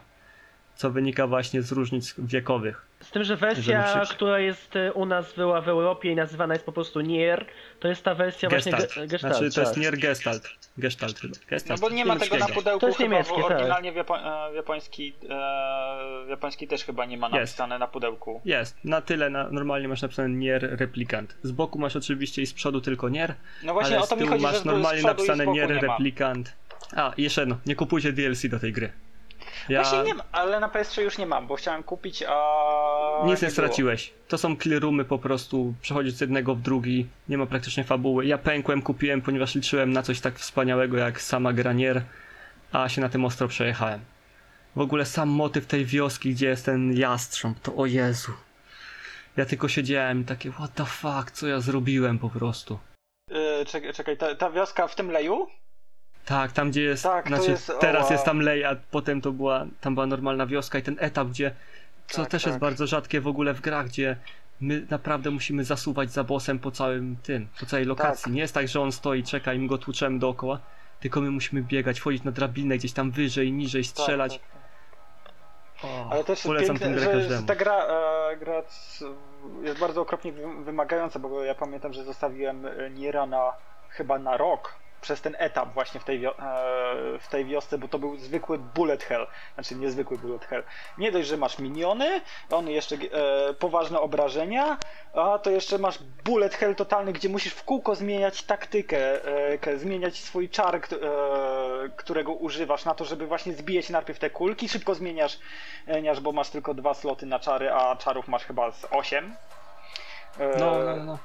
co wynika właśnie z różnic wiekowych. Z tym, że wersja, która jest e, u nas była w Europie i nazywana jest po prostu Nier, to jest ta wersja Gestalt. właśnie ge- Gestalt. Znaczy to jest tak. Nier Gestalt. Gestalt chyba. No Gestalt. bo nie ma tego na pudełku, To jest chyba niemieckie, w tak. oryginalnie w Japo e, japoński, e, japoński też chyba nie ma Jest. napisane na pudełku. Jest, na tyle na, normalnie masz napisane Nier Replikant. Z boku masz oczywiście i z przodu tylko Nier, No właśnie ale o z to mi tyłu chodzi, że masz z normalnie z napisane Nier. Replikant. A, jeszcze jedno, nie kupujcie DLC do tej gry. Ja... Właśnie nie ma, ale na PS3 już nie mam, bo chciałem kupić, a Nic nie straciłeś. To są clear roomy po prostu, przechodzisz z jednego w drugi, nie ma praktycznie fabuły. Ja pękłem, kupiłem, ponieważ liczyłem na coś tak wspaniałego jak sama Granier, a się na tym ostro przejechałem. W ogóle sam motyw tej wioski, gdzie jest ten jastrząb, to o Jezu. Ja tylko siedziałem i takie, what the fuck, co ja zrobiłem po prostu. Yy, czekaj, czekaj ta, ta wioska w tym leju? Tak, tam gdzie jest, Tak, znaczy jest- teraz jest tam lej, a potem to była, tam była normalna wioska i ten etap, gdzie, co Tak, też tak. jest bardzo rzadkie w ogóle w grach, gdzie my naprawdę musimy zasuwać za bossem po całym tym, po całej lokacji. Tak. Nie jest tak, że on stoi, czeka i my go tłuczemy dookoła, tylko my musimy biegać, wchodzić na drabinę gdzieś tam wyżej, niżej, strzelać. Tak, tak. O, Ale też polecam piękne, grę że, że ta gra, e, gra jest bardzo okropnie wy- wymagająca, bo ja pamiętam, że zostawiłem e, Niera na chyba na rok przez ten etap właśnie w tej, wio- e, w tej wiosce, bo to był zwykły bullet hell, znaczy niezwykły bullet hell. Nie dość, że masz miniony, on jeszcze e, poważne obrażenia, a to jeszcze masz bullet hell totalny, gdzie musisz w kółko zmieniać taktykę, e, zmieniać swój czar, e, którego używasz na to, żeby właśnie zbijać najpierw te kulki, szybko zmieniasz, bo masz tylko dwa sloty na czary, a czarów masz chyba z 8. No, no, no, no.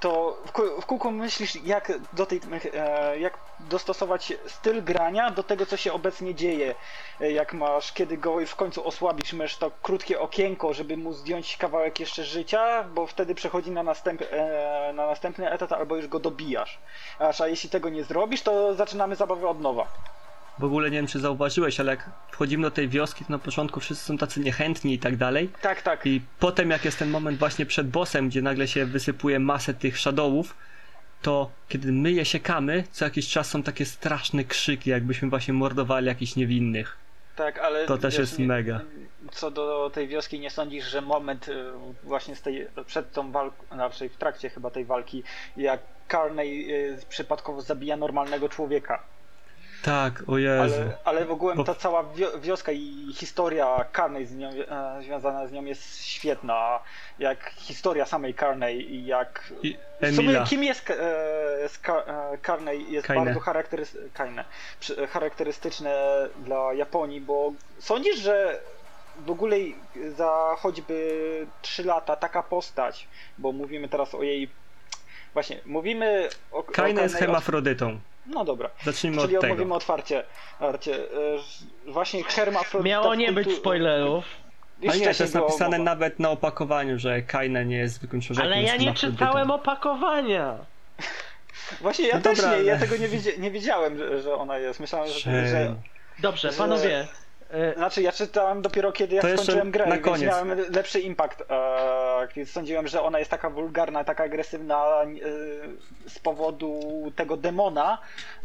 To w, kół- w kółko myślisz, jak do tej, e, jak dostosować styl grania do tego, co się obecnie dzieje. E, Jak masz, kiedy go w końcu osłabisz, masz to krótkie okienko, żeby mu zdjąć kawałek jeszcze życia, bo wtedy przechodzi na, następ, e, na następny etap, albo już go dobijasz. Aż, a jeśli tego nie zrobisz, to zaczynamy zabawę od nowa. W ogóle nie wiem, czy zauważyłeś, ale jak wchodzimy do tej wioski, to na początku wszyscy są tacy niechętni i tak dalej. Tak, tak. I potem jak jest ten moment właśnie przed bossem, gdzie nagle się wysypuje masę tych shadowów, to kiedy my je siekamy, co jakiś czas są takie straszne krzyki, jakbyśmy właśnie mordowali jakichś niewinnych. Tak, ale To też jest mega. Co do tej wioski, nie sądzisz, że moment y, właśnie z tej, przed tą walką, raczej w trakcie chyba tej walki, jak Carney y, przypadkowo zabija normalnego człowieka. Tak, o Jezu. Ale, ale w ogóle ta cała wio- wioska i historia Carney z nią, e, związana z nią jest świetna. Jak historia samej Carney i jak. I W sumie kim jest, e, e, Carney jest Kaine. bardzo charakterys- Kaine. Charakterystyczne dla Japonii, bo sądzisz, że w ogóle za choćby 3 lata taka postać, bo mówimy teraz o jej właśnie, mówimy o, o Kaina jest hermafrodytą. No dobra. Zacznijmy Czyli od tego. mówimy otwarcie. Arcie, e, właśnie hermafrodyta Miało nie być spoilerów. Już Ale nie, to jest napisane mowa. nawet na opakowaniu, że Kaina nie jest zwykłym człowiekiem. Ale ja nie czytałem opakowania. Właśnie ja No też dobra, nie, ja ale- tego nie, wiedzia- nie wiedziałem, że, ona jest. Myślałem, że, że... Dobrze, panowie. E, Znaczy ja czytałem dopiero kiedy ja To skończyłem grę, na koniec. miałem lepszy impact. E, więc sądziłem, że ona jest taka wulgarna, taka agresywna e, z powodu tego demona,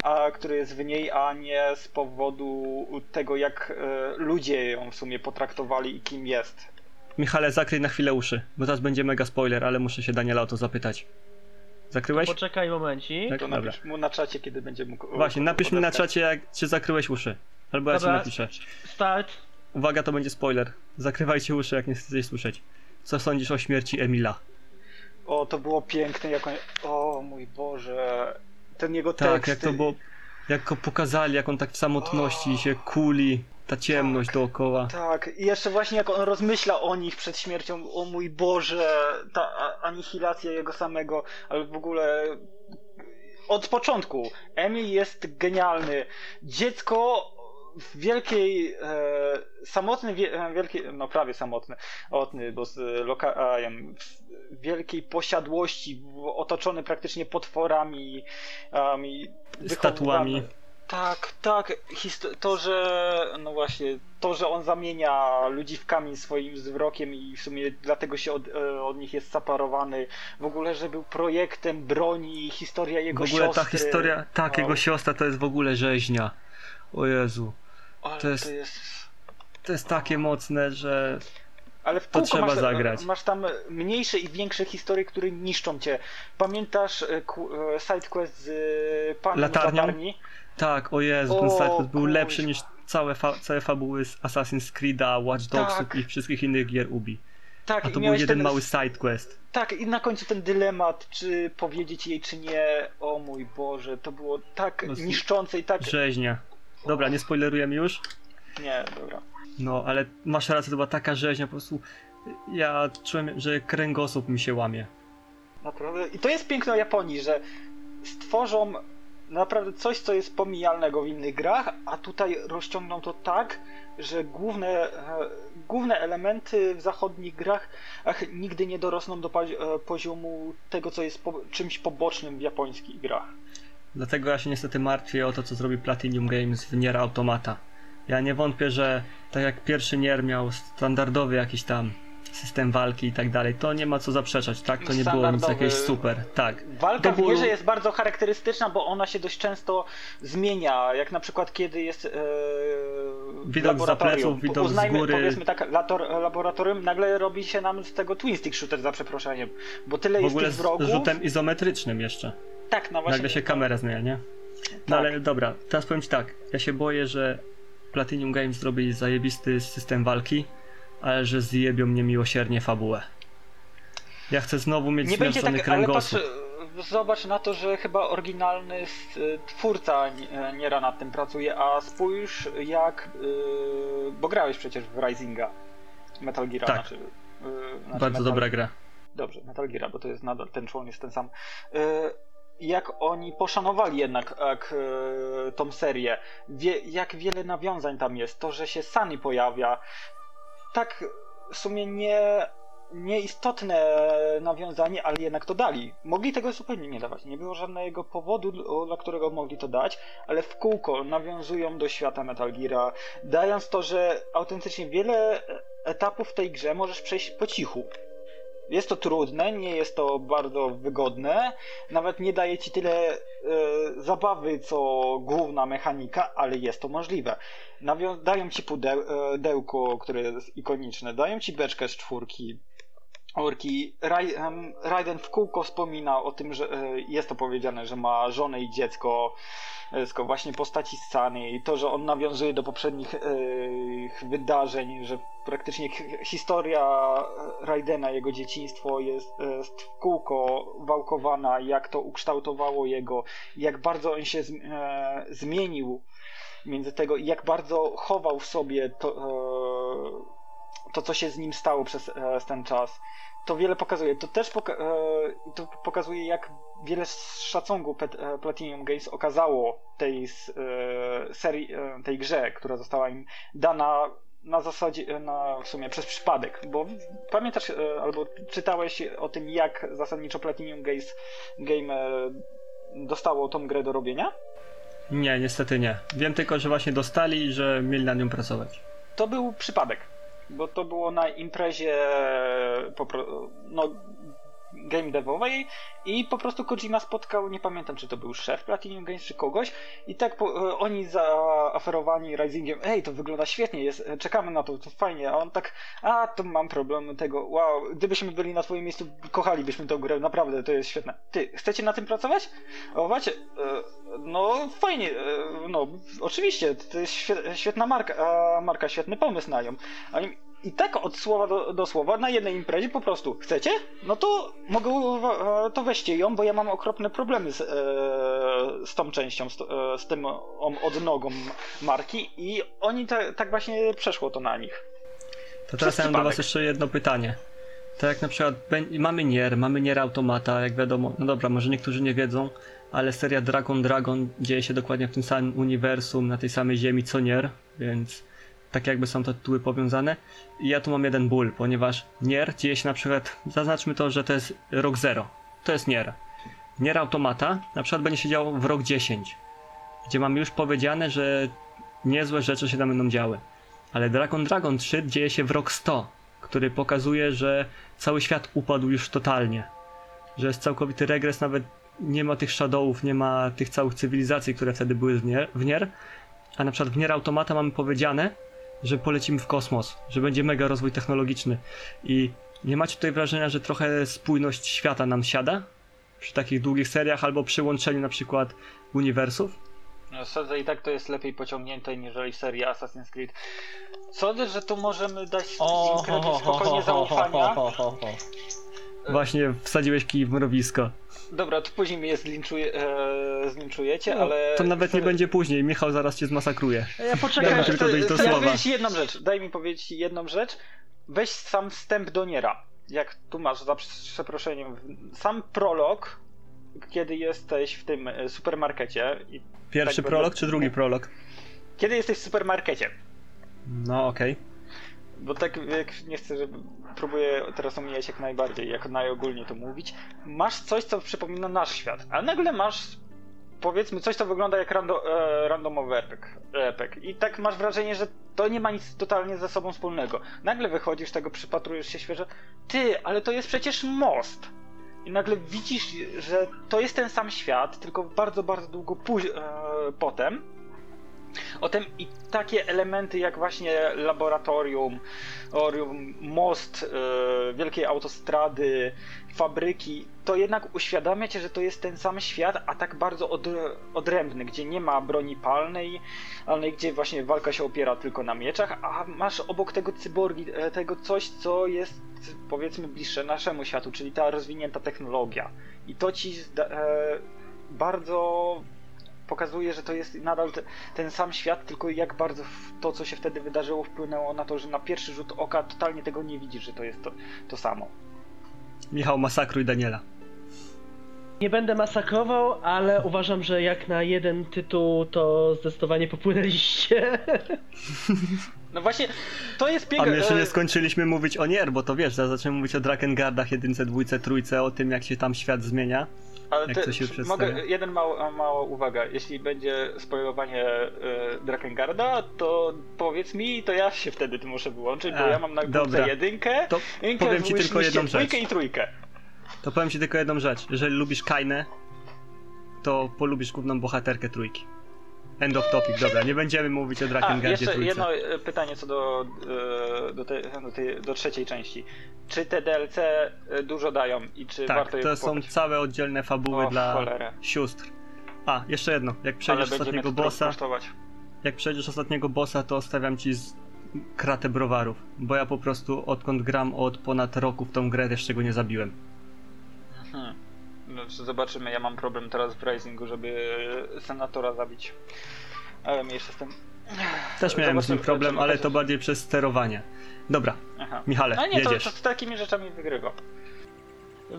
a, który jest w niej, a nie z powodu tego, jak e, ludzie ją w sumie potraktowali i kim jest. Michale, zakryj na chwilę uszy, bo teraz będzie mega spoiler, ale muszę się Daniela o to zapytać. Zakryłeś? Poczekaj momencik. Tak? To Dobra. napisz mu na czacie, kiedy będzie mógł. Właśnie, napisz mi na czacie, jak, czy zakryłeś uszy. Albo ja ci Dobra. napiszę. Start. Uwaga, to będzie spoiler. Zakrywajcie uszy, jak nie chcecie słyszeć. Co sądzisz o śmierci Emila? O, to było piękne, jak on... O mój Boże. Ten jego Tak, tekst. jak to było. Jak go pokazali, jak on tak w samotności się kuli, ta ciemność dookoła. Tak, i jeszcze właśnie jak on rozmyśla o nich przed śmiercią, o mój Boże, ta anihilacja jego samego, ale w ogóle od początku Emil jest genialny. Dziecko w wielkiej, e, samotny, wie, e, wielkiej, no prawie samotny, otny, bo z lokajem, w wielkiej posiadłości, w- otoczony praktycznie potworami, um, Statuami. Tak, tak. Histo- to, że. No właśnie, to, że on zamienia ludzi w kamień swoim wzrokiem i w sumie dlatego się od, e, od nich jest separowany. W ogóle, że był projektem broni, historia W jego ogóle siostry. ta historia, tak, No. jego siostra to jest w ogóle rzeźnia. O Jezu. Ale to jest- to jest... To jest takie mocne, że Ale w To trzeba masz, zagrać. masz tam mniejsze i większe historie, które niszczą cię. Pamiętasz e, e, sidequest z e, panem Latarnią? latarni? tak, o Jezu, ten Cypress był kuźwa. lepszy niż całe, fa- całe fabuły z Assassin's Creed'a, Watch Dogsów Tak. i wszystkich innych gier Ubi. Tak, A to był jeden ten, mały sidequest. Tak, i na końcu ten dylemat, czy powiedzieć jej, czy nie. O mój Boże, to było tak No, niszczące i tak. Rzeźnia. Dobra, nie spoilerujemy już? Nie, dobra. No, ale masz rację, to była taka rzeźnia, po prostu ja czułem, że kręgosłup mi się łamie. Naprawdę. I to jest piękne o Japonii, że stworzą naprawdę coś, co jest pomijalnego w innych grach, a tutaj rozciągną to tak, że główne, e, główne elementy w zachodnich grach ach, nigdy nie dorosną do e, poziomu tego, co jest po, czymś pobocznym w japońskich grach. Dlatego ja się niestety martwię o to, co zrobi Platinum Games w Nier Automata. Ja nie wątpię, że tak jak pierwszy Nier miał standardowy jakiś tam system walki i tak dalej, to nie ma co zaprzeczać, tak? To nie było nic jakiegoś super, tak. Walka To w było- Nierze jest bardzo charakterystyczna, bo ona się dość często zmienia, jak na przykład kiedy jest e, Widok z za laboratorium. pleców, widok z Uznajmy, góry. powiedzmy tak, lator, laboratorium, nagle robi się nam z tego twin stick shooter za przeproszeniem, bo tyle W jest ogóle tych z wrogów. rzutem izometrycznym jeszcze. Tak, no właśnie. Nagle się kamera zmienia, nie? Tak. No ale dobra, teraz powiem ci tak. Ja się boję, że Platinum Games zrobi zajebisty system walki, ale że zjebią mnie miłosiernie fabułę. Ja chcę znowu mieć Nie tak, ale patrz, kręgosłup. e, zobacz na to, że chyba oryginalny e, twórca nie- Niera nad tym pracuje, a spójrz jak, e, bo grałeś przecież w Risinga, Metal Gear, Tak. znaczy, e, znaczy Bardzo Metal dobra gra. Dobrze, Metal Gear, bo to jest nadal, ten człon jest ten sam. E, Jak oni poszanowali jednak jak, e, tą serię, Wie, jak wiele nawiązań tam jest, to, że się Sunny pojawia, tak w sumie nie, nieistotne nawiązanie, ale jednak to dali. Mogli tego zupełnie nie dawać, nie było żadnego powodu, dla którego mogli to dać, ale w kółko nawiązują do świata Metal Geara, dając to, że autentycznie wiele etapów w tej grze możesz przejść po cichu. Jest to trudne, nie jest to bardzo wygodne, nawet nie daje ci tyle e, zabawy co główna mechanika, ale jest to możliwe. Nawią- dają ci pudełko, które jest ikoniczne, dają ci beczkę z czwórki. Orki, Raj, em, Raiden w kółko wspomina o tym, że e, jest to powiedziane, że ma żonę i dziecko, e, z właśnie postaci Sany i to, że on nawiązuje do poprzednich e, wydarzeń, że praktycznie historia Raidena, jego dzieciństwo jest, jest w kółko wałkowana, jak to ukształtowało jego, jak bardzo on się zm- e, zmienił między tego i jak bardzo chował w sobie to, e, to co się z nim stało przez e, ten czas. To wiele pokazuje. To też poka- e, to pokazuje, jak wiele szacunku e, Platinum Games okazało tej serii, tej grze, która została im dana na zasadzie, na, w sumie przez przypadek, bo pamiętasz albo czytałeś o tym, jak zasadniczo Platinum Games Game dostało tą grę do robienia? Nie, niestety nie. Wiem tylko, że właśnie dostali i że mieli na nią pracować. To był przypadek, bo to było na imprezie no, game devowej i po prostu Kojima spotkał, nie pamiętam czy to był szef Platinum Games czy kogoś i tak po, e, oni zaaferowani Risingiem, ej to wygląda świetnie, jest, e, czekamy na to, to fajnie, a on tak, a to mam problem tego, wow, gdybyśmy byli na twoim miejscu, kochalibyśmy tę grę, naprawdę to jest świetne. Ty, chcecie na tym pracować? O, macie, e, no fajnie, no oczywiście, to jest świe- świetna marka, marka, świetny pomysł na nią. I tak od słowa do, do słowa na jednej imprezie po prostu chcecie? No to mogę, to weźcie ją, bo ja mam okropne problemy z, e, z tą częścią, z, e, z tym odnogą marki i oni ta, tak właśnie przeszło to na nich. To teraz ja mam do was jeszcze jedno pytanie. Tak jak na przykład mamy Nier, mamy Nier Automata, jak wiadomo, no dobra, może niektórzy nie wiedzą, ale seria Dragon Dragon dzieje się dokładnie w tym samym uniwersum, na tej samej ziemi co Nier, więc tak jakby są te tytuły powiązane. I ja tu mam jeden ból, ponieważ Nier dzieje się na przykład, zaznaczmy to, że to jest rok 0. To jest Nier. Nier Automata na przykład będzie się działo w rok 10. gdzie mamy już powiedziane, że niezłe rzeczy się tam będą działy. Ale Dragon Dragon 3 dzieje się w rok 100, który pokazuje, że cały świat upadł już totalnie. Że jest całkowity regres, nawet nie ma tych shadowów, nie ma tych całych cywilizacji, które wtedy były w Nier. W Nier. A na przykład w Nier Automata mamy powiedziane, że polecimy w kosmos, że będzie mega rozwój technologiczny. I nie macie tutaj wrażenia, że trochę spójność świata nam siada? Przy takich długich seriach albo przy łączeniu na przykład uniwersów? No, sądzę i tak to jest lepiej pociągnięte niżeli seria Assassin's Creed. Sądzę, że tu możemy dać im kredyt spokojnie zaufania. Właśnie wsadziłeś kij w mrowisko. Dobra, to później mnie zlinczuje, e, zlinczujecie, No, ale... to nawet nie będzie później, Michał zaraz cię zmasakruje. Ja poczekaj, Dajmy aż tylko to- dojść do ja słowa. powiedzieć jedną rzecz, daj mi powiedzieć jedną rzecz. Weź sam wstęp do Niera. Jak tu masz, za przeproszeniem, sam prolog, kiedy jesteś w tym e, supermarkecie. I Pierwszy Tak, prolog będę- czy drugi prolog? kiedy jesteś w supermarkecie, No okej. Bo tak jak nie chcę, żeby próbuję teraz omijać jak najbardziej, jak najogólniej to mówić, masz coś, co przypomina nasz świat, a nagle masz powiedzmy coś, co wygląda jak rando, e, randomowy RPG, RPG. I tak masz wrażenie, że to nie ma nic totalnie ze sobą wspólnego. Nagle wychodzisz tego, przypatrujesz się świeżo, ty, ale to jest przecież most. I nagle widzisz, że to jest ten sam świat, tylko bardzo, bardzo długo póź- e, potem. O tym i takie elementy jak właśnie laboratorium, orium, most, e, wielkiej autostrady, fabryki, to jednak uświadamia cię, że to jest ten sam świat, a tak bardzo od, odrębny, gdzie nie ma broni palnej, ale gdzie właśnie walka się opiera tylko na mieczach, a masz obok tego cyborgi, e, tego coś, co jest powiedzmy bliższe naszemu światu, czyli ta rozwinięta technologia. I to ci zda, e, bardzo pokazuje, że to jest nadal te, ten sam świat, tylko jak bardzo to, co się wtedy wydarzyło, wpłynęło na to, że na pierwszy rzut oka totalnie tego nie widzisz, że to jest to, to samo. Michał, masakruj Daniela. Nie będę masakrował, ale uważam, że jak na jeden tytuł to zdecydowanie popłynęliście. No właśnie, to jest A piękne. my jeszcze e, nie skończyliśmy mówić o Nier, bo to wiesz, zaczniemy mówić o Drakengardach, jedynce, dwójce, trójce, o tym jak się tam świat zmienia. Ale Jak ty, to się mogę, jeden mało, mała uwaga. Jeśli będzie spoilowanie e, Drakengarda, to powiedz mi, to ja się wtedy muszę wyłączyć, bo ja mam na górce jedynkę, To jedynkę powiem ci tylko jedną rzecz. i trójkę. To powiem ci tylko jedną rzecz. Jeżeli lubisz Kainę, to polubisz główną bohaterkę trójki. End of topic, dobra, nie będziemy mówić o A, Drakengardzie jeszcze jedno e, pytanie co do, e, do, te, do, tej, do trzeciej części. Czy te DLC e, dużo dają i czy Tak, warto je to są kupować? całe oddzielne fabuły O, dla cholera. sióstr. A, jeszcze jedno. Jak przejdziesz ostatniego bossa, kosztować. jak przejdziesz ostatniego bossa, to stawiam ci z kratę browarów. Bo ja po prostu odkąd gram od ponad roku w tą grę jeszcze go nie zabiłem. Mhm. No, to zobaczymy, ja mam problem teraz w Risingu, żeby senatora zabić. Ale jeszcze z tym... Też miałem z nim problem, ale to bardziej przez sterowanie. Dobra, Aha. Michale, No nie, to, jedziesz. to z takimi rzeczami wygrywa.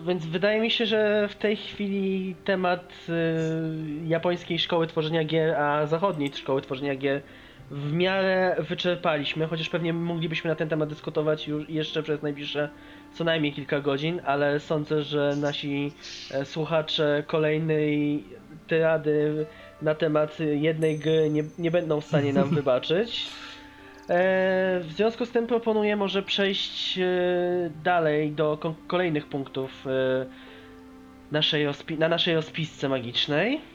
Więc wydaje mi się, że w tej chwili temat y, japońskiej szkoły tworzenia gier, a zachodniej szkoły tworzenia gier w miarę wyczerpaliśmy, chociaż pewnie moglibyśmy na ten temat dyskutować już jeszcze przez najbliższe co najmniej kilka godzin, ale sądzę, że nasi e, słuchacze kolejnej tyrady na temat jednej gry nie, nie będą w stanie nam wybaczyć. E, w związku z tym proponuję może przejść e, dalej do kolejnych punktów naszej na naszej rozpisce magicznej.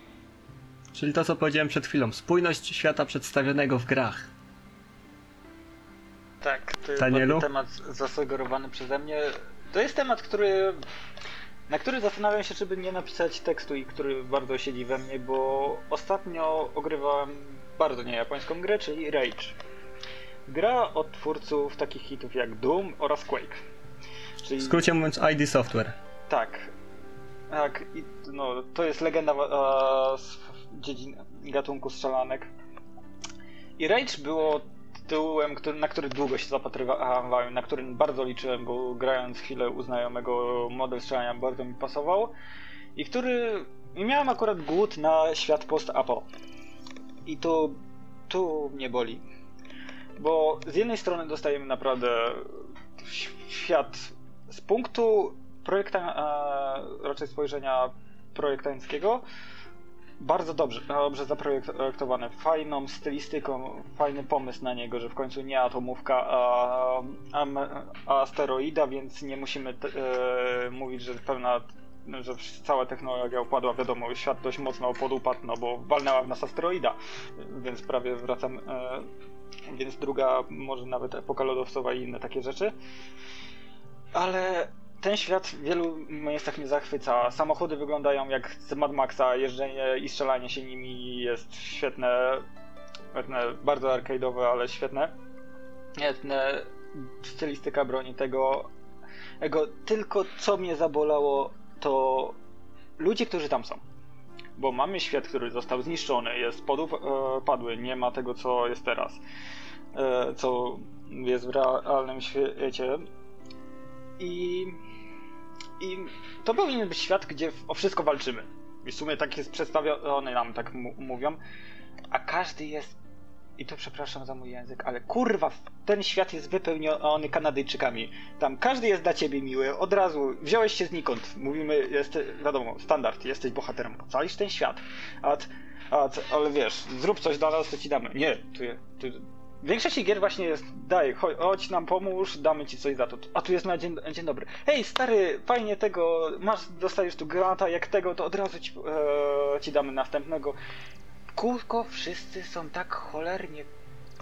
Czyli to, co powiedziałem przed chwilą. Spójność świata przedstawionego w grach. Tak, to jest temat zasugerowany przeze mnie. To jest temat, który na który zastanawiam się, czy by nie napisać tekstu i który bardzo siedzi we mnie, bo ostatnio ogrywałem bardzo niejapońską grę, czyli Rage. Gra od twórców takich hitów jak Doom oraz Quake. Czyli W skrócie mówiąc, ID Software. tak. Tak, i no, to jest legenda z dziedzin gatunku strzelanek. I Rage było tytułem, który, na który długo się zapatrywałem, na którym bardzo liczyłem, bo grając chwilę u znajomego model strzelania bardzo mi pasował. I który. I miałem akurat głód na świat post-apo. I tu. tu mnie boli. Bo z jednej strony dostajemy naprawdę świat z punktu projekta, e, raczej spojrzenia projektanckiego, bardzo dobrze, dobrze zaprojektowane, fajną stylistyką, fajny pomysł na niego, że w końcu nie atomówka, a, a, a asteroida, więc nie musimy te, e, mówić, że pełna że cała technologia upadła, wiadomo, świat dość mocno podupadł, no bo walnęła w nas asteroida, więc prawie wracam, e, więc druga, może nawet epoka lodowcowa i inne takie rzeczy. Ale ten świat w wielu miejscach mnie zachwyca. Samochody wyglądają jak z Mad Maxa, jeżdżenie i strzelanie się nimi jest świetne. świetne bardzo arcade'owe, ale świetne. Świetne stylistyka broni tego. Tego tylko co mnie zabolało to ludzie, którzy tam są. Bo mamy świat, który został zniszczony, jest podupadły, nie ma tego, co jest teraz, e, co jest w realnym świecie. I, I to powinien być świat, gdzie o wszystko walczymy. I w sumie tak jest przedstawiony nam, tak mówią. A każdy jest i to przepraszam za mój język, ale kurwa, ten świat jest wypełniony Kanadyjczykami. Tam każdy jest dla ciebie miły, od razu wziąłeś się znikąd. Mówimy, jest, wiadomo, standard, jesteś bohaterem, ocalisz ten świat. A, a, ale wiesz, zrób coś dla nas, to ci damy. Nie, tu, tu, w większości gier właśnie jest, daj, chodź nam pomóż, damy ci coś za to. A tu jest na dzień, dzień dobry. Hej, stary, fajnie tego, masz, dostajesz tu granta, jak tego, to od razu ci, e, ci damy następnego kółko wszyscy są tak cholernie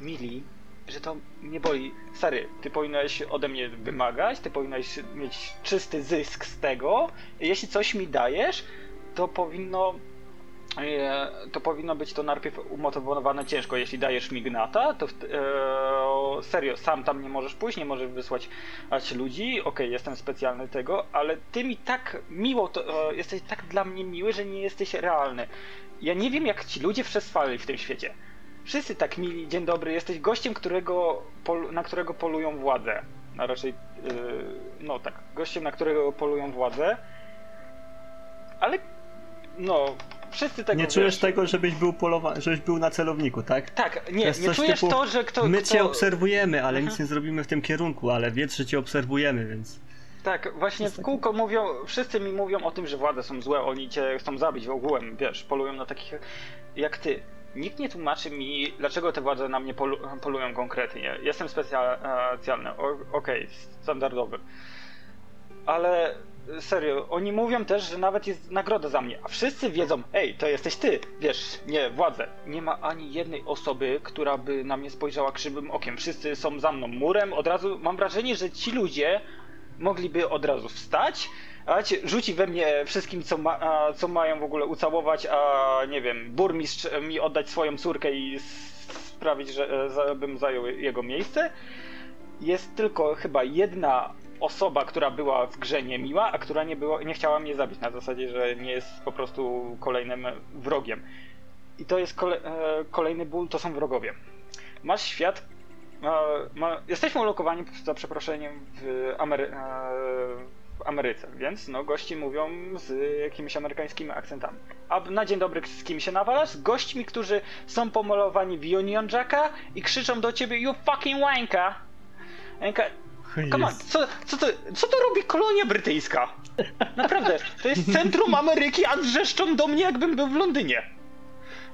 mili, że to mnie boli. Stary, ty powinieneś ode mnie wymagać, ty powinieneś mieć czysty zysk z tego. Jeśli coś mi dajesz, to powinno to powinno być to najpierw umotywowane ciężko. Jeśli dajesz mi gnata, to e, serio, sam tam nie możesz pójść, nie możesz wysłać ludzi. Okej, okay, jestem specjalny tego, ale ty mi tak miło, to, e, jesteś tak dla mnie miły, że nie jesteś realny ja nie wiem, jak ci ludzie przetrwali w tym świecie. Wszyscy tak mili, dzień dobry, jesteś gościem, którego, na którego polują władze. A raczej, yy, no tak, gościem, na którego polują władze. Ale, no, wszyscy tego Nie czujesz wiesz. tego, żebyś był żebyś był na celowniku, tak? Tak, nie, nie czujesz typu, to, że kto... My kto... cię obserwujemy, ale mhm. nic nie zrobimy w tym kierunku, ale wiedz, że cię obserwujemy, więc... Tak, właśnie w kółko mówią, wszyscy mi mówią o tym, że władze są złe, oni cię chcą zabić w ogółem, wiesz, polują na takich jak ty. Nikt nie tłumaczy mi, dlaczego te władze na mnie polu polują konkretnie. Jestem specjalny, okej, okay, standardowy. Ale serio, oni mówią też, że nawet jest nagroda za mnie, a wszyscy wiedzą, ej, to jesteś ty, wiesz, nie, władze. Nie ma ani jednej osoby, która by na mnie spojrzała krzywym okiem. Wszyscy są za mną murem, od razu mam wrażenie, że ci ludzie mogliby od razu wstać, a rzuci we mnie wszystkim, co, ma, a, co mają w ogóle ucałować, a nie wiem, burmistrz mi oddać swoją córkę i sprawić, że e, bym zajął jego miejsce. Jest tylko chyba jedna osoba, która była w grze niemiła, a która nie, było, nie chciała mnie zabić na zasadzie, że nie jest po prostu kolejnym wrogiem. I to jest kole, e, kolejny ból, to są wrogowie. Masz świat, ma, jesteśmy ulokowani za przeproszeniem w, Amery e, w Ameryce, więc no gości mówią z jakimiś amerykańskimi akcentami. A na dzień dobry z kim się nawalasz? Z gośćmi, którzy są pomalowani w Union Jacka i krzyczą do ciebie You fucking! Wanka... Come on, co, co, to, co to robi kolonia brytyjska? Naprawdę, to jest centrum Ameryki, a drzeszczą do mnie jakbym był w Londynie.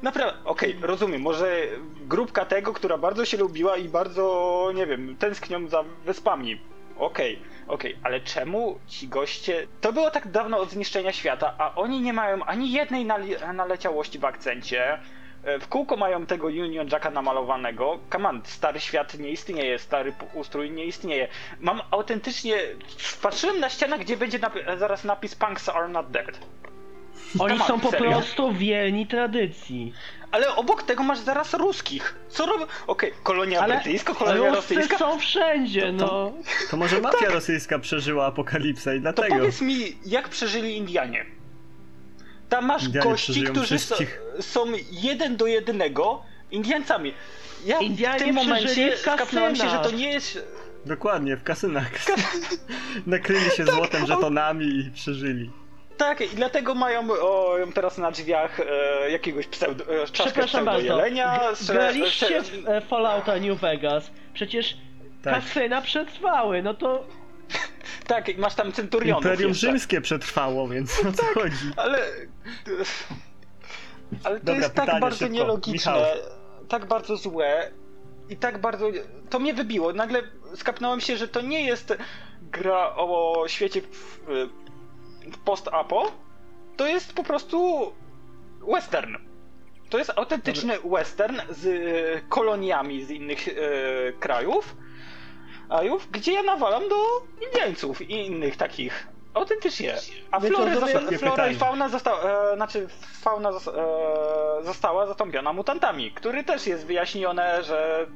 Naprawdę, okej, okay, rozumiem, może grupka tego, która bardzo się lubiła i bardzo, nie wiem, tęsknią za wyspami. Okej, okay, okej, okay. ale czemu ci goście... To było tak dawno od zniszczenia świata, a oni nie mają ani jednej nale naleciałości w akcencie. E, w kółko mają tego Union Jacka namalowanego. Command, stary świat nie istnieje, stary ustrój nie istnieje. Mam autentycznie... Patrzyłem na ścianę, gdzie będzie napi zaraz napis Punks are not dead. Oni są po serio? prostu wierni tradycji. Ale obok tego masz zaraz ruskich. Co robią? Okej, okay, kolonia ale, brytyjska, kolonia ale rosyjska. są wszędzie, no. To, to może mafia tak. rosyjska przeżyła apokalipsę i dlatego. To powiedz mi, jak przeżyli Indianie? Tam masz Indianie gości, którzy są, są, jeden do jednego Indiańcami. Ja Indianie w tym momencie skapnąłem się, że to nie jest... Dokładnie, w kasynach. Nakryli się tak, złotem żetonami i przeżyli. Tak, i dlatego mają o, teraz na drzwiach e, jakiegoś pseudo, e, czaszkę jelenia. Graliście w e, Fallouta New Vegas. Przecież tak. kasyna przetrwały, no to... tak, masz tam centurionów Imperium jeszcze. Rzymskie przetrwało, więc o co tak, chodzi? ale... Ale to Dobra, jest tak bardzo szybko. nielogiczne, Michał. tak bardzo złe i tak bardzo... To mnie wybiło. Nagle skapnąłem się, że to nie jest gra o świecie post-apo, to jest po prostu western. To jest autentyczny western z koloniami z innych e, krajów, krajów, gdzie ja nawalam do Indieńców i innych takich. Autentycznie. A flory zosta- flora i fauna zosta- e, znaczy fauna zos- e, została zastąpiona mutantami, który też jest wyjaśnione, że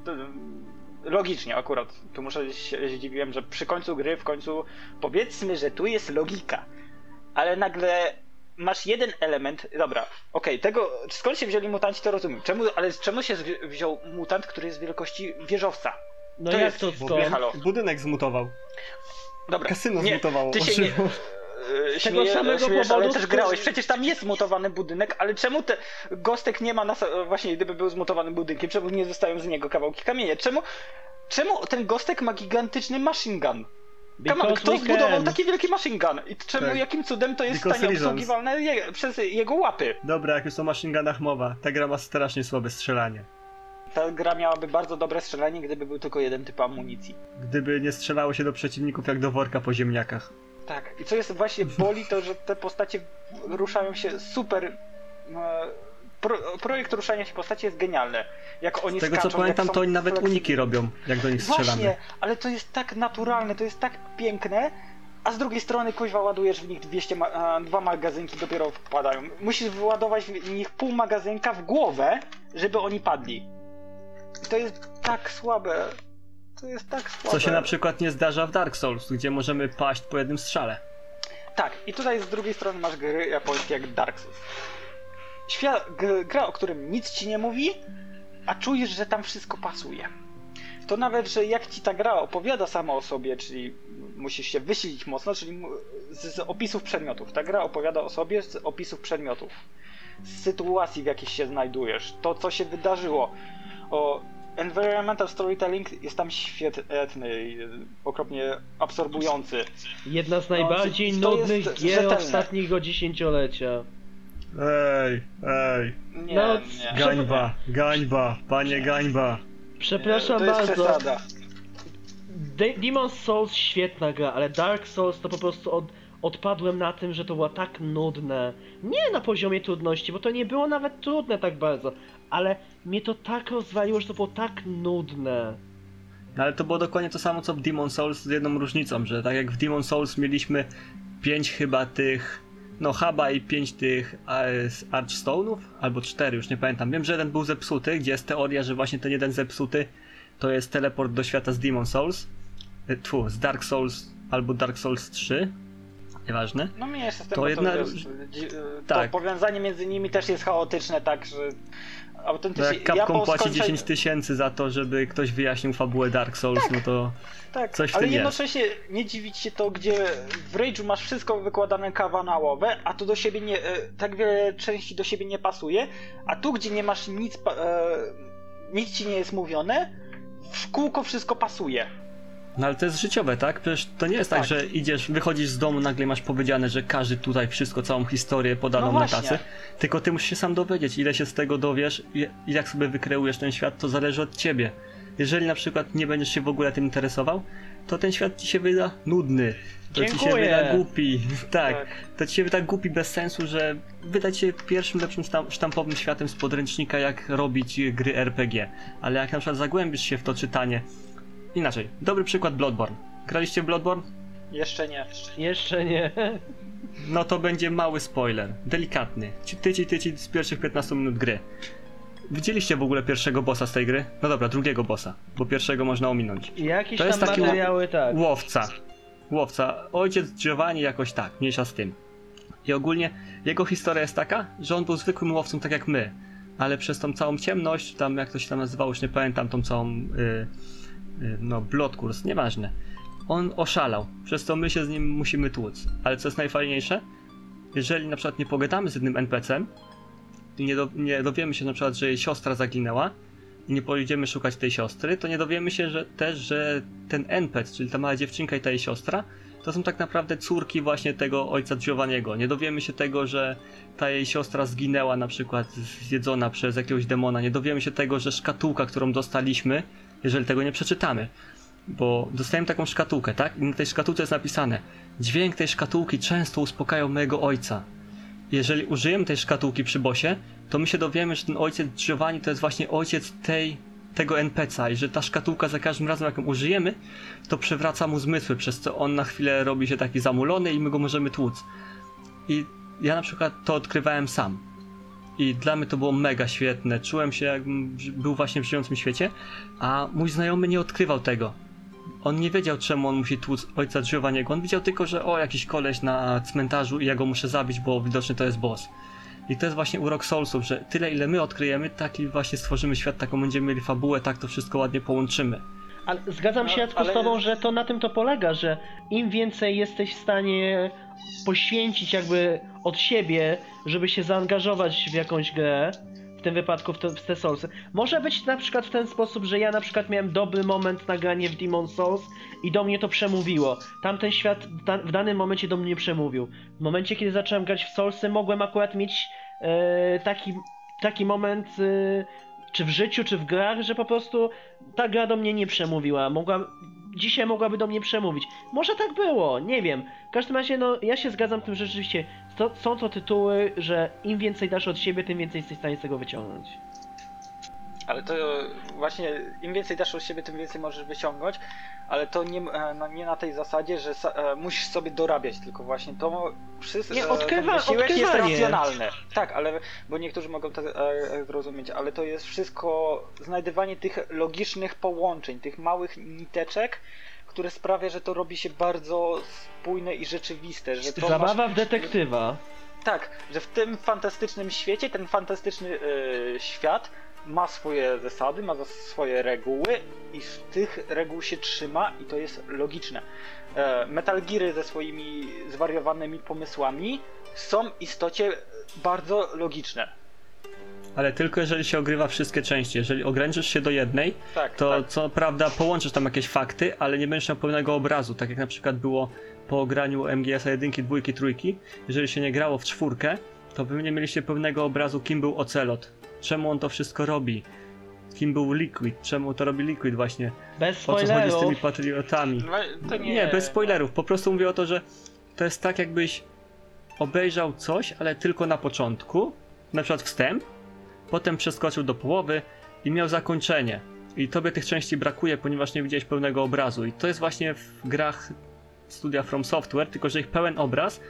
e, logicznie akurat. Tu muszę się zdziwiłem, że przy końcu gry w końcu powiedzmy, że tu jest logika. Ale nagle masz jeden element, dobra, okej, tego, skąd się wzięli mutanci, to rozumiem. Czemu, ale czemu się wziął mutant, który jest wielkości wieżowca? No To jak jest to skąd? halo. Budynek zmutował. Dobra, Kasyno nie, zmutowało. ty się nie, ożyło. e, tego samego śmiejesz, ale powodu, też z którym- grałeś. Przecież tam jest zmutowany budynek, ale czemu te Gostek nie ma nas... e, Właśnie, gdyby był zmutowanym budynkiem, czemu nie zostają z niego kawałki kamienia? Czemu, czemu ten Gostek ma gigantyczny machine gun? Come on, Because kto zbudował taki wielki machine gun? I czemu, Tak. jakim cudem to jest w stanie reasons. obsługiwalne je, przez jego łapy? Dobra, jak już o machine gunach mowa, ta gra ma strasznie słabe strzelanie. Ta gra miałaby bardzo dobre strzelanie, gdyby był tylko jeden typ amunicji. Gdyby nie strzelało się do przeciwników jak do worka po ziemniakach. Tak. I co jest właśnie boli, to że te postacie ruszają się super. e, Pro, projekt ruszania się postaci jest genialny. Jak oni Z tego co skaczą, pamiętam, jak to oni nawet fleksibli. uniki robią, jak do nich strzelamy. Właśnie, ale to jest tak naturalne, to jest tak piękne, a z drugiej strony kuźwa ładujesz w nich 200 ma- e, dwa magazynki dopiero wpadają. Musisz wyładować w nich pół magazynka w głowę, żeby oni padli. To jest tak słabe. To jest tak słabe. Co się na przykład nie zdarza w Dark Souls, gdzie możemy paść po jednym strzale. Tak, i tutaj z drugiej strony masz gry japońskie jak Dark Souls. Świat, gra, o którym nic ci nie mówi, a czujesz, że tam wszystko pasuje. To nawet, że jak ci ta gra opowiada sama o sobie, czyli musisz się wysilić mocno, czyli z, z opisów przedmiotów. Ta gra opowiada o sobie z opisów przedmiotów. Z sytuacji, w jakich się znajdujesz. To, co się wydarzyło. O environmental storytelling jest tam świetny i okropnie absorbujący. Jedna z najbardziej No, nudnych gier rzetelne. ostatniego dziesięciolecia. Ej, ej, Nie, No, nie. gańba, gańba, panie gańba. Przepraszam to jest bardzo. przesada. De- Demon's Souls świetna gra, ale Dark Souls to po prostu od, odpadłem na tym, że to było tak nudne. Nie na poziomie trudności, bo to nie było nawet trudne tak bardzo, ale mnie to tak rozwaliło, że to było tak nudne. No ale to było dokładnie to samo co w Demon Souls z jedną różnicą, że tak jak w Demon Souls mieliśmy pięć chyba tych, no huba i pięć tych e, Archstone'ów, albo cztery, już nie pamiętam. Wiem, że jeden był zepsuty, gdzie jest teoria, że właśnie ten jeden zepsuty to jest teleport do świata z Demon Souls, e, tfu, z Dark Souls albo Dark Souls 3, nieważne. No mnie jest z tym, To jedna to, dzi- Tak. to powiązanie między nimi też jest chaotyczne, tak, że No autentycznie... jak Capcom po płaci skończeniu- 10 tysięcy za to, żeby ktoś wyjaśnił fabułę Dark Souls, no to Tak, coś w ale tym jest. jednocześnie nie dziwić się to, gdzie w Rage'u masz wszystko wykładane kawanałowe, a tu do siebie nie, e, tak wiele części do siebie nie pasuje, a tu, gdzie nie masz nic, e, nic ci nie jest mówione, w kółko wszystko pasuje. No ale to jest życiowe, tak? Przecież to nie jest tak, Tak. że idziesz, wychodzisz z domu, nagle masz powiedziane, że każdy tutaj wszystko, całą historię podaną No na tacy. Tylko ty musisz się sam dowiedzieć, ile się z tego dowiesz i jak sobie wykreujesz ten świat, to zależy od ciebie. Jeżeli na przykład nie będziesz się w ogóle tym interesował, to ten świat ci się wyda nudny. To ci się Dziękuję. wyda głupi. tak, Tak. to ci się wyda głupi bez sensu, że wyda ci się pierwszym lepszym sztam- sztampowym światem z podręcznika, jak robić gry RPG. Ale jak na przykład zagłębisz się w to czytanie, Inaczej, dobry przykład Bloodborne. Graliście w Bloodborne? Jeszcze nie. Jeszcze nie. No to będzie mały spoiler, delikatny. Ci- Tyci, tyci z pierwszych 15 minut gry. Widzieliście w ogóle pierwszego bossa z tej gry? No dobra, drugiego bossa, bo pierwszego można ominąć. Jakieś To jest tam taki materiały, tak. Łowca. Łowca. Ojciec Giovanni jakoś tak, mniejsza z tym. I ogólnie jego historia jest taka, że on był zwykłym łowcą tak jak my. Ale przez tą całą ciemność, tam jak to się tam nazywało, już nie pamiętam, tą całą, y, y, no, blood kurs, nieważne. On oszalał, przez to my się z nim musimy tłuc. Ale co jest najfajniejsze? Jeżeli na przykład nie pogadamy z jednym NPC-em nie, do, nie dowiemy się na przykład, że jej siostra zaginęła, i nie pojedziemy szukać tej siostry, to nie dowiemy się że też, że ten NPC, czyli ta mała dziewczynka i ta jej siostra, to są tak naprawdę córki właśnie tego ojca Giovanniego. Nie dowiemy się tego, że ta jej siostra zginęła na przykład zjedzona przez jakiegoś demona. Nie dowiemy się tego, że szkatułka, którą dostaliśmy, jeżeli tego nie przeczytamy, bo dostajemy taką szkatułkę, tak? I na tej szkatułce jest napisane Dźwięk tej szkatułki często uspokajał mojego ojca. Jeżeli użyjemy tej szkatułki przy bosie, to my się dowiemy, że ten ojciec Giovanni to jest właśnie ojciec tej, tego NPC'a i że ta szkatułka za każdym razem jak ją użyjemy, to przewraca mu zmysły, przez co on na chwilę robi się taki zamulony i my go możemy tłuc. I ja na przykład to odkrywałem sam. I dla mnie to było mega świetne. Czułem się, jakbym był właśnie w żyjącym świecie, a mój znajomy nie odkrywał tego. On nie wiedział, czemu on musi tłuc ojca Giovanniego. On widział tylko, że o, jakiś koleś na cmentarzu i ja go muszę zabić, bo widocznie to jest boss. I to jest właśnie urok Soulsów, że tyle ile my odkryjemy, taki właśnie stworzymy świat, taką będziemy mieli fabułę, tak to wszystko ładnie połączymy. Ale zgadzam się No, Jacku ale- z tobą, że to na tym to polega, że im więcej jesteś w stanie poświęcić jakby od siebie, żeby się zaangażować w jakąś grę, w tym wypadku w, w te Soulsy. Może być na przykład w ten sposób, że ja na przykład miałem dobry moment na granie w Demon Souls i do mnie to przemówiło. Tamten świat da, w danym momencie do mnie przemówił. W momencie, kiedy zacząłem grać w Soulsy, mogłem akurat mieć e, taki, taki moment e, czy w życiu, czy w grach, że po prostu ta gra do mnie nie przemówiła. Mogła, dzisiaj mogłaby do mnie przemówić. Może tak było, nie wiem. W każdym razie, no, ja się zgadzam z tym, że rzeczywiście to, są to tytuły, że im więcej dasz od siebie, tym więcej jesteś w stanie z tego wyciągnąć. Ale to właśnie im więcej dasz od siebie, tym więcej możesz wyciągnąć, ale to nie, e, no nie na tej zasadzie, że sa, e, musisz sobie dorabiać, tylko właśnie to wszystko Nie, ten odkrywa- wysiłek jest racjonalne. Tak, ale bo niektórzy mogą to e, e, zrozumieć, ale to jest wszystko znajdywanie tych logicznych połączeń, tych małych niteczek, które sprawia, że to robi się bardzo spójne i rzeczywiste, że to masz, Zabawa w detektywa. tak, że w tym fantastycznym świecie, ten fantastyczny e, świat ma swoje zasady, ma swoje reguły i z tych reguł się trzyma i to jest logiczne. E, Metal Geary ze swoimi zwariowanymi pomysłami są w istocie bardzo logiczne. Ale tylko jeżeli się ogrywa wszystkie części. Jeżeli ograniczysz się do jednej, Tak, to tak. co prawda połączysz tam jakieś fakty, ale nie będziesz miał pełnego obrazu, tak jak na przykład było po graniu MGS-a 1, 2, 3. Jeżeli się nie grało w czwórkę, to wy nie mieliście pełnego obrazu, kim był Ocelot, czemu on to wszystko robi, kim był Liquid, czemu to robi Liquid właśnie, Bez o co chodzi z tymi spoilerów. patriotami. No, to nie, Nie, bez spoilerów. Po prostu mówię o to, że to jest tak, jakbyś obejrzał coś, ale tylko na początku, na przykład wstęp, potem przeskoczył do połowy i miał zakończenie. I tobie tych części brakuje, ponieważ nie widziałeś pełnego obrazu. I to jest właśnie w grach studia From Software, tylko że ich pełen obraz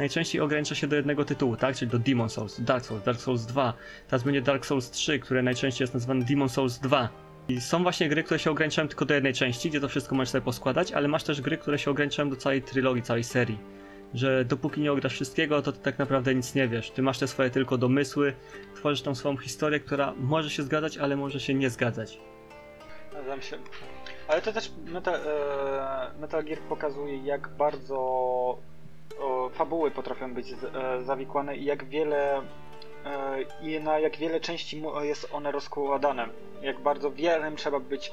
najczęściej ogranicza się do jednego tytułu, tak? Czyli do Demon Souls, Dark Souls, Dark Souls 2. Teraz będzie Dark Souls 3, które najczęściej jest nazywane Demon Souls 2. I są właśnie gry, które się ograniczają tylko do jednej części, gdzie to wszystko możesz sobie poskładać, ale masz też gry, które się ograniczają do całej trylogii, całej serii. Że dopóki nie ograsz wszystkiego, to ty tak naprawdę nic nie wiesz. Ty masz te swoje tylko domysły, tworzysz tą swoją historię, która może się zgadzać, ale może się nie zgadzać. Zgadzam się. Ale to też Metal, e, Metal Gear pokazuje, jak bardzo fabuły potrafią być z, e, zawikłane i jak wiele e, i na jak wiele części mu- jest one rozkładane. Jak bardzo wielem trzeba być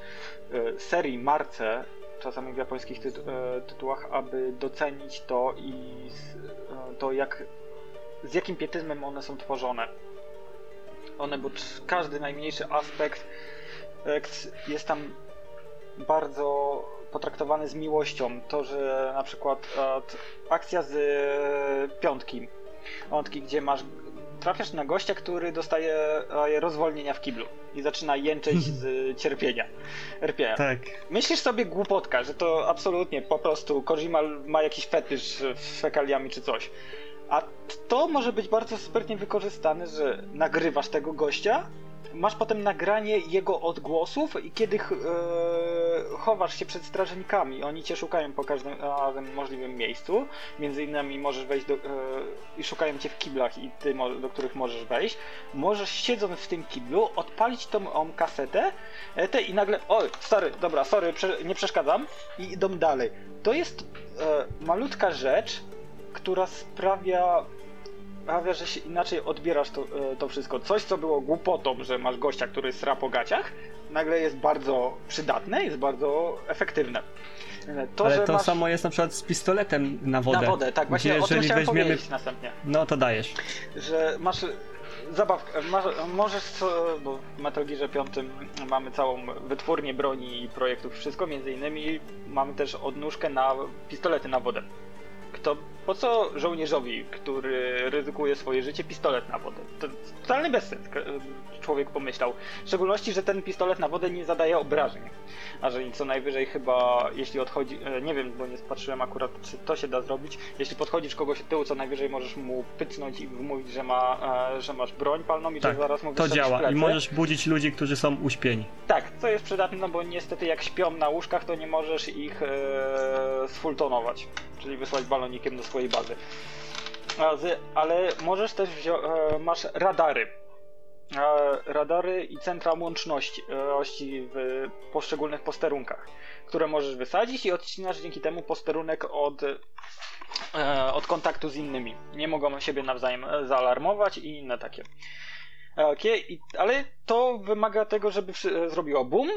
e, serii, marce, czasami w japońskich tytu, e, tytułach, aby docenić to i e, to jak z jakim pietyzmem one są tworzone. One, bo każdy najmniejszy aspekt e, jest tam bardzo potraktowany z miłością. To, że na przykład e, akcja z e, piątki, piątki, gdzie masz trafiasz na gościa, który dostaje e, rozwolnienia w kiblu i zaczyna jęczeć z cierpienia. RP. Tak. Myślisz sobie głupotka, że to absolutnie po prostu Kojima ma jakiś fetysz z fekaliami czy coś. A to może być bardzo sprytnie wykorzystane, że nagrywasz tego gościa, masz potem nagranie jego odgłosów i kiedy ch- e, chowasz się przed strażnikami, oni cię szukają po każdym możliwym miejscu, między innymi możesz wejść do, e, i szukają cię w kiblach i ty, do których możesz wejść, możesz siedząc w tym kiblu odpalić tą tą kasetę e, te, i nagle, oj, sorry, dobra, sorry, prze, nie przeszkadzam. I idą dalej. To jest e, malutka rzecz, która sprawia sprawia, że się inaczej odbierasz to, e, to wszystko. Coś, co było głupotą, że masz gościa, który sra po gaciach, nagle jest bardzo przydatne, jest bardzo efektywne. E, To, Ale to masz samo jest na przykład z pistoletem na wodę. na wodę, tak właśnie gdzie o tym chciałem weźmiemy. powiedzieć następnie. No to dajesz. że masz zabawkę, masz, możesz, co- bo w Metal Gearze 5 mamy całą wytwórnię broni i projektów, wszystko, między innymi mamy też odnóżkę na pistolety na wodę. Kto, po co żołnierzowi, który ryzykuje swoje życie, pistolet na wodę? To totalny bezsens, człowiek pomyślał. W szczególności, że ten pistolet na wodę nie zadaje obrażeń. A że co najwyżej chyba, jeśli odchodzi, e, nie wiem, bo nie patrzyłem akurat, czy to się da zrobić, jeśli podchodzisz kogoś od tyłu, co najwyżej możesz mu pycnąć i wymówić, że, ma, e, że masz broń palną i Tak, że zaraz mu to działa. I możesz budzić ludzi, którzy są uśpieni. Tak, to jest przydatne, no bo niestety jak śpią na łóżkach, to nie możesz ich e, sfultonować, czyli wysłać balonikiem do swojej bazy. Ale możesz też wziąć, e, masz radary. E, radary i centra łączności ości w poszczególnych posterunkach, które możesz wysadzić i odcinasz dzięki temu posterunek od, e, od kontaktu z innymi. Nie mogą siebie nawzajem zaalarmować i inne takie. Okay, ale to wymaga tego, żeby zrobiło boom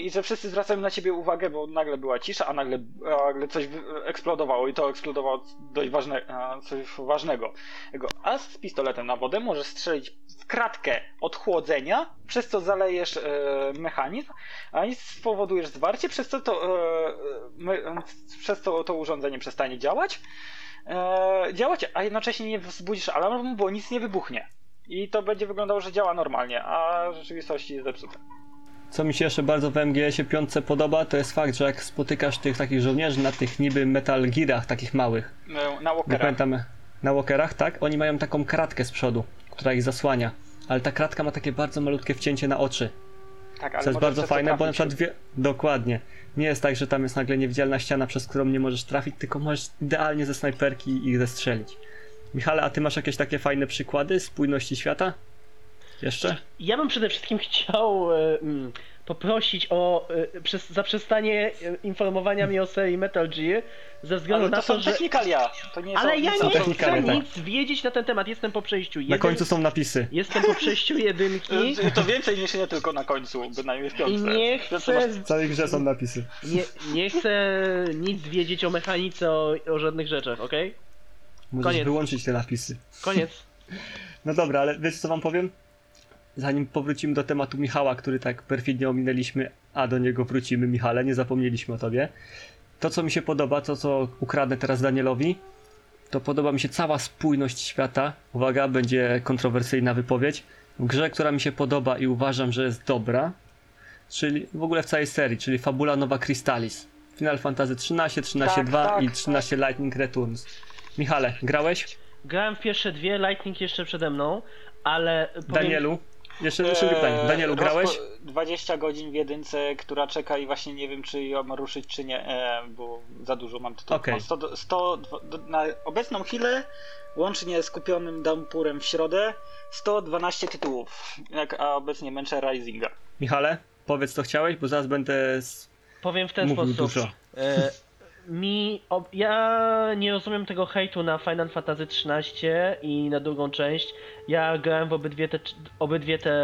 i że wszyscy zwracają na ciebie uwagę, bo nagle była cisza, a nagle, nagle coś eksplodowało i to eksplodowało dość ważne, coś ważnego. A z pistoletem na wodę możesz strzelić w kratkę od chłodzenia, przez co zalejesz e, mechanizm, a i spowodujesz zwarcie, przez co to, e, przez co to urządzenie przestanie działać. E, działać, a jednocześnie nie wzbudzisz alarmu, bo nic nie wybuchnie. I to będzie wyglądało, że działa normalnie, a w rzeczywistości jest zepsute. Co mi się jeszcze bardzo w MGS-ie 5 podoba, to jest fakt, że jak spotykasz tych takich żołnierzy na tych niby Metal Gearach takich małych, E, Na Walkerach. pamiętam, na walkerach, tak? Oni mają taką kratkę z przodu, która ich zasłania. Ale ta kratka ma takie bardzo malutkie wcięcie na oczy. Tak, ale Co jest bardzo fajne, bo na przykład wie... Dokładnie. Nie jest tak, że tam jest nagle niewidzialna ściana, przez którą nie możesz trafić, tylko możesz idealnie ze snajperki ich zestrzelić. Michale, a ty masz jakieś takie fajne przykłady spójności świata? Jeszcze? Ja bym przede wszystkim chciał e, mm, poprosić o e, zaprzestanie e, informowania mnie o serii Metal Gear ze względu Ale na to są to, że... technikalia. To nie Ale są, ja są Są nie chcę tak. nic wiedzieć na ten temat, jestem po przejściu Na jeden... końcu są napisy. Jestem po przejściu jedynki To- To więcej niż nie tylko na końcu, bynajmniej w i piątce. nie W piątce chcę, W całej grze są napisy. nie, nie chcę nic wiedzieć o mechanice, o, o żadnych rzeczach, okej? Możesz Koniec. wyłączyć te napisy. Koniec. No dobra, ale wiecie co wam powiem? Zanim powrócimy do tematu Michała, który tak perfidnie ominęliśmy, a do niego wrócimy, Michale, nie zapomnieliśmy o tobie. To, co mi się podoba, to, co ukradnę teraz Danielowi, to podoba mi się cała spójność świata. Uwaga, będzie kontrowersyjna wypowiedź. W grze, która mi się podoba i uważam, że jest dobra, czyli w ogóle w całej serii, czyli Fabula Nowa Crystallis. Final Fantasy 13, 13 2 tak, i 13 Lightning Returns. Michale, grałeś? Grałem w pierwsze dwie, Lightning jeszcze przede mną, ale. Danielu? Jeszcze jeszcze pytanie. Danielu, Eee, grałeś? rozpo- 20 godzin w jedynce, która czeka i właśnie nie wiem, czy ją ruszyć, czy nie, e, bo za dużo mam tytułów. Okej. Mam 100, do- 100, do- na obecną chwilę, łącznie z kupionym Dampurem w środę, 112 tytułów, jak, a obecnie męczę Risinga. Michale, powiedz co chciałeś, bo zaraz będę s- Powiem w ten mówił sposób. dużo. E, mi, ob, ja nie rozumiem tego hejtu na Final Fantasy XIII i na drugą część. Ja grałem w obydwie te, obydwie te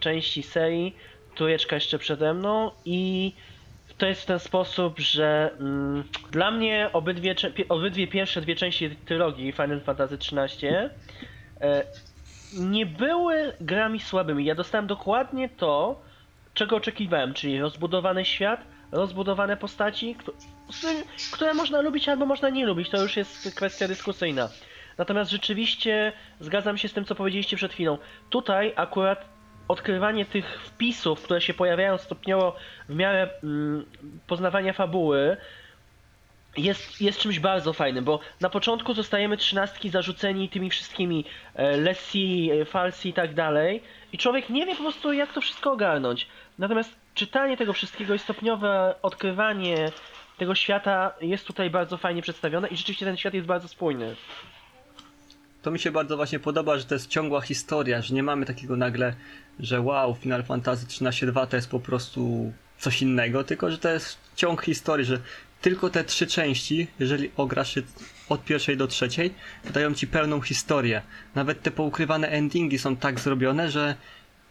części serii, trójeczka jeszcze przede mną i to jest w ten sposób, że mm, dla mnie obydwie, obydwie pierwsze dwie części trylogii Final Fantasy XIII e, nie były grami słabymi. Ja dostałem dokładnie to, czego oczekiwałem, czyli rozbudowany świat, rozbudowane postaci, które można lubić albo można nie lubić, to już jest kwestia dyskusyjna. Natomiast rzeczywiście zgadzam się z tym, co powiedzieliście przed chwilą. Tutaj akurat odkrywanie tych wpisów, które się pojawiają stopniowo w miarę mm, poznawania fabuły, jest, jest czymś bardzo fajnym, bo na początku zostajemy trzynastki zarzuceni tymi wszystkimi e, Lessi, e, Falsi i tak dalej i człowiek nie wie po prostu jak to wszystko ogarnąć. Natomiast czytanie tego wszystkiego i stopniowe odkrywanie tego świata jest tutaj bardzo fajnie przedstawione i rzeczywiście ten świat jest bardzo spójny. To mi się bardzo właśnie podoba, że to jest ciągła historia, że nie mamy takiego nagle, że wow, Final Fantasy 13.2 to jest po prostu coś innego, tylko że to jest ciąg historii, że tylko te trzy części, jeżeli ograsz od pierwszej do trzeciej, dają ci pełną historię. Nawet te poukrywane endingi są tak zrobione, że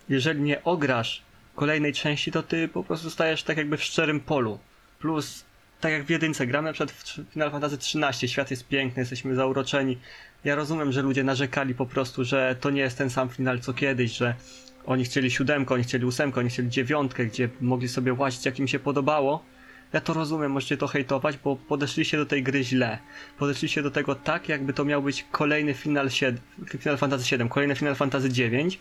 jeżeli nie ograsz kolejnej części, to ty po prostu stajesz tak jakby w szczerym polu. Plus, tak jak w jedynce, gramy tr- Final Fantasy XIII, świat jest piękny, jesteśmy zauroczeni. Ja rozumiem, że ludzie narzekali po prostu, że to nie jest ten sam final co kiedyś, że oni chcieli siódemkę, oni chcieli ósemkę, oni chcieli dziewiątkę, gdzie mogli sobie łazić jak im się podobało. Ja to rozumiem, możecie to hejtować, bo podeszliście do tej gry źle. Podeszliście do tego tak, jakby to miał być kolejny Final, 7, Final Fantasy 7, kolejny Final Fantasy 9,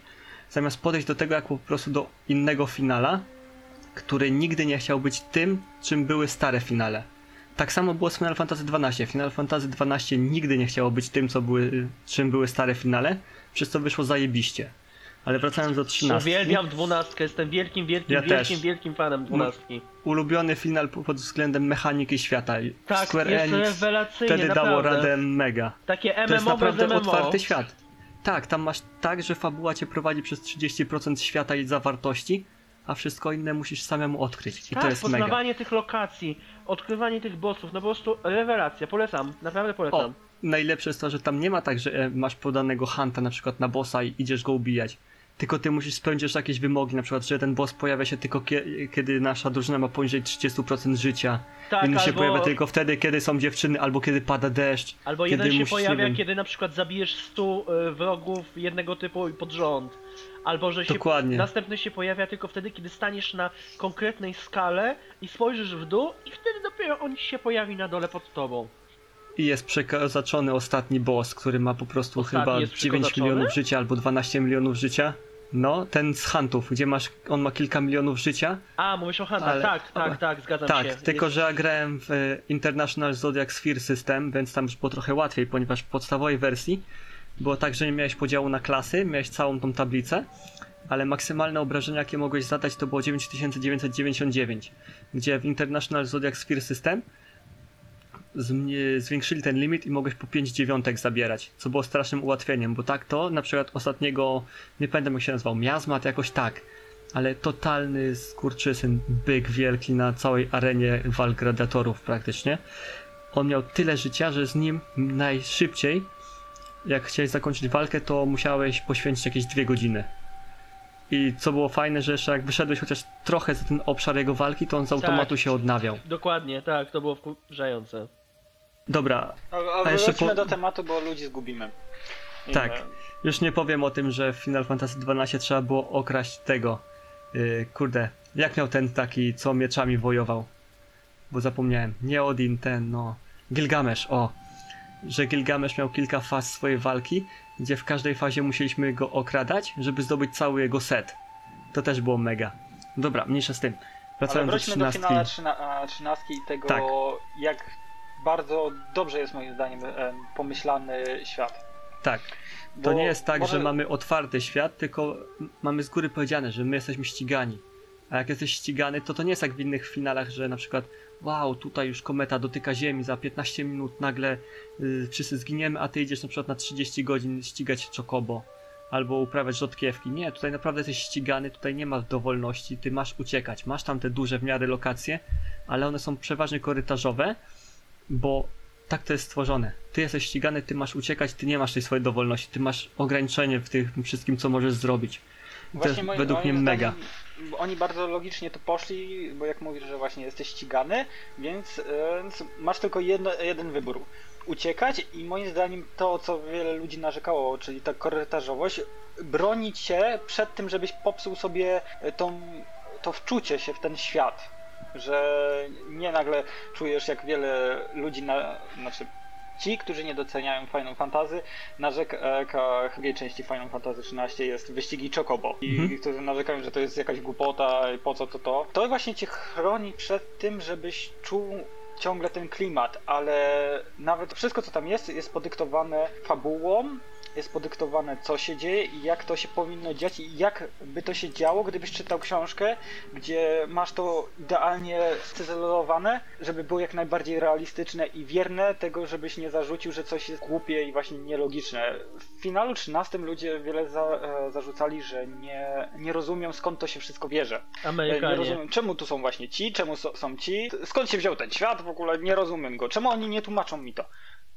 zamiast podejść do tego jak po prostu do innego finala, który nigdy nie chciał być tym, czym były stare finale. Tak samo było z Final Fantasy XII. Final Fantasy XII nigdy nie chciało być tym, co były, czym były stare finale, przez co wyszło zajebiście. Ale wracając do 13. Uwielbiam dwunastkę, jestem wielkim, wielkim, Ja wielkim, też. wielkim fanem dwunastki. Ulubiony final po- pod względem mechaniki świata. Tak, Square jest Enix rewelacyjnie, wtedy naprawdę. dało radę mega. Takie MMO To jest naprawdę MMO. otwarty świat. Tak, tam masz tak, że fabuła cię prowadzi przez 30% świata i zawartości, a wszystko inne musisz samemu odkryć. I tak, to jest mega. poznawanie tych lokacji, odkrywanie tych bossów, no po prostu rewelacja, polecam, naprawdę polecam. O, najlepsze jest to, że tam nie ma tak, że e, masz podanego hunta na przykład na bossa i idziesz go ubijać. Tylko ty musisz spełnić jakieś wymogi, na przykład, że ten boss pojawia się tylko kie- kiedy nasza drużyna ma poniżej 30% życia. tak, Inny się albo, pojawia tylko wtedy, kiedy są dziewczyny, albo kiedy pada deszcz. albo kiedy jeden się musisz, pojawia, wiem- kiedy na przykład zabijesz 100 y, wrogów jednego typu pod rząd. Albo że się Dokładnie. następny się pojawia tylko wtedy, kiedy staniesz na konkretnej skale i spojrzysz w dół i wtedy dopiero on się pojawi na dole pod tobą. I jest przekazaczony ostatni boss, który ma po prostu Ostatni chyba jest 9 przekazaczony? milionów życia albo 12 milionów życia. No, ten z huntów, gdzie masz, on ma kilka milionów życia. A, mówisz o Hunter, Ale- tak, tak, tak, zgadzam tak, się. tylko Jest- że ja grałem w e, International Zodiac Sphere System, więc tam już było trochę łatwiej, ponieważ w podstawowej wersji było tak, że nie miałeś podziału na klasy, miałeś całą tą tablicę, ale maksymalne obrażenia, jakie mogłeś zadać, to było 9999, gdzie w International Zodiac Sphere System zwiększyli ten limit i mogłeś po 5 dziewiątek zabierać, co było strasznym ułatwieniem, bo tak to na przykład ostatniego, nie pamiętam jak się nazywał, miazmat jakoś tak, ale totalny skurczysyn, byk wielki na całej arenie walk gladiatorów praktycznie. On miał tyle życia, że z nim najszybciej, jak chciałeś zakończyć walkę, to musiałeś poświęcić jakieś dwie godziny. I co było fajne, że jeszcze jak wyszedłeś chociaż trochę za ten obszar jego walki, to on z automatu Tak. się odnawiał. Dokładnie, tak, to było wkurzające. Dobra, A, a A jeszcze wróćmy po- do tematu, bo ludzi zgubimy. I, Tak. Już nie powiem o tym, że w Final Fantasy XII trzeba było okraść tego. Yy, kurde, jak miał ten taki, co mieczami wojował? Bo zapomniałem. Nie Odin, ten, no. Gilgamesz, o. Że Gilgamesz miał kilka faz swojej walki, gdzie w każdej fazie musieliśmy go okradać, żeby zdobyć cały jego set. To też było mega. Dobra, mniejsza z tym. Wracając do wróćmy do trzynastki. finala trzyna- a, trzynastki i tego, Tak. jak bardzo dobrze jest moim zdaniem e, pomyślany świat. Tak. To Bo nie jest tak, może- że mamy otwarty świat, tylko mamy z góry powiedziane, że my jesteśmy ścigani. A jak jesteś ścigany, to to nie jest jak w innych finalach, że na przykład wow, tutaj już kometa dotyka Ziemi, za 15 minut nagle y, wszyscy zginiemy, a ty idziesz na przykład na 30 godzin ścigać Chocobo albo uprawiać rzodkiewki. Nie, tutaj naprawdę jesteś ścigany, tutaj nie ma dowolności, ty masz uciekać. Masz tam te duże w miarę lokacje, ale one są przeważnie korytarzowe, bo tak to jest stworzone. Ty jesteś ścigany, ty masz uciekać, ty nie masz tej swojej dowolności, ty masz ograniczenie w tym wszystkim, co możesz zrobić. I to jest moim- według mnie moim mega. Oni bardzo logicznie to poszli, bo jak mówisz, że właśnie jesteś ścigany, więc, e, więc masz tylko jedno, jeden wybór. Uciekać i moim zdaniem to, co wiele ludzi narzekało, czyli ta korytarzowość, bronić się przed tym, żebyś popsuł sobie tą, to wczucie się w ten świat. Że nie nagle czujesz, jak wiele ludzi, na, znaczy ci, którzy nie doceniają Final Fantasy, narzeka w drugiej części Final Fantasy XIII jest wyścigi Chocobo i Mhm. którzy narzekają, że to jest jakaś głupota i po co to to. To właśnie cię chroni przed tym, żebyś czuł ciągle ten klimat, ale nawet wszystko co tam jest jest podyktowane fabułą jest podyktowane, co się dzieje i jak to się powinno dziać i jak by to się działo, gdybyś czytał książkę, gdzie masz to idealnie scyzelowane, żeby było jak najbardziej realistyczne i wierne tego, żebyś nie zarzucił, że coś jest głupie i właśnie nielogiczne. W finalu 13 ludzie wiele za, e, zarzucali, że nie, nie rozumią skąd to się wszystko bierze. E, Nie Amerykanie. rozumiem, czemu tu są właśnie ci, czemu so, są ci, skąd się wziął ten świat w ogóle, nie rozumiem go, czemu oni nie tłumaczą mi to.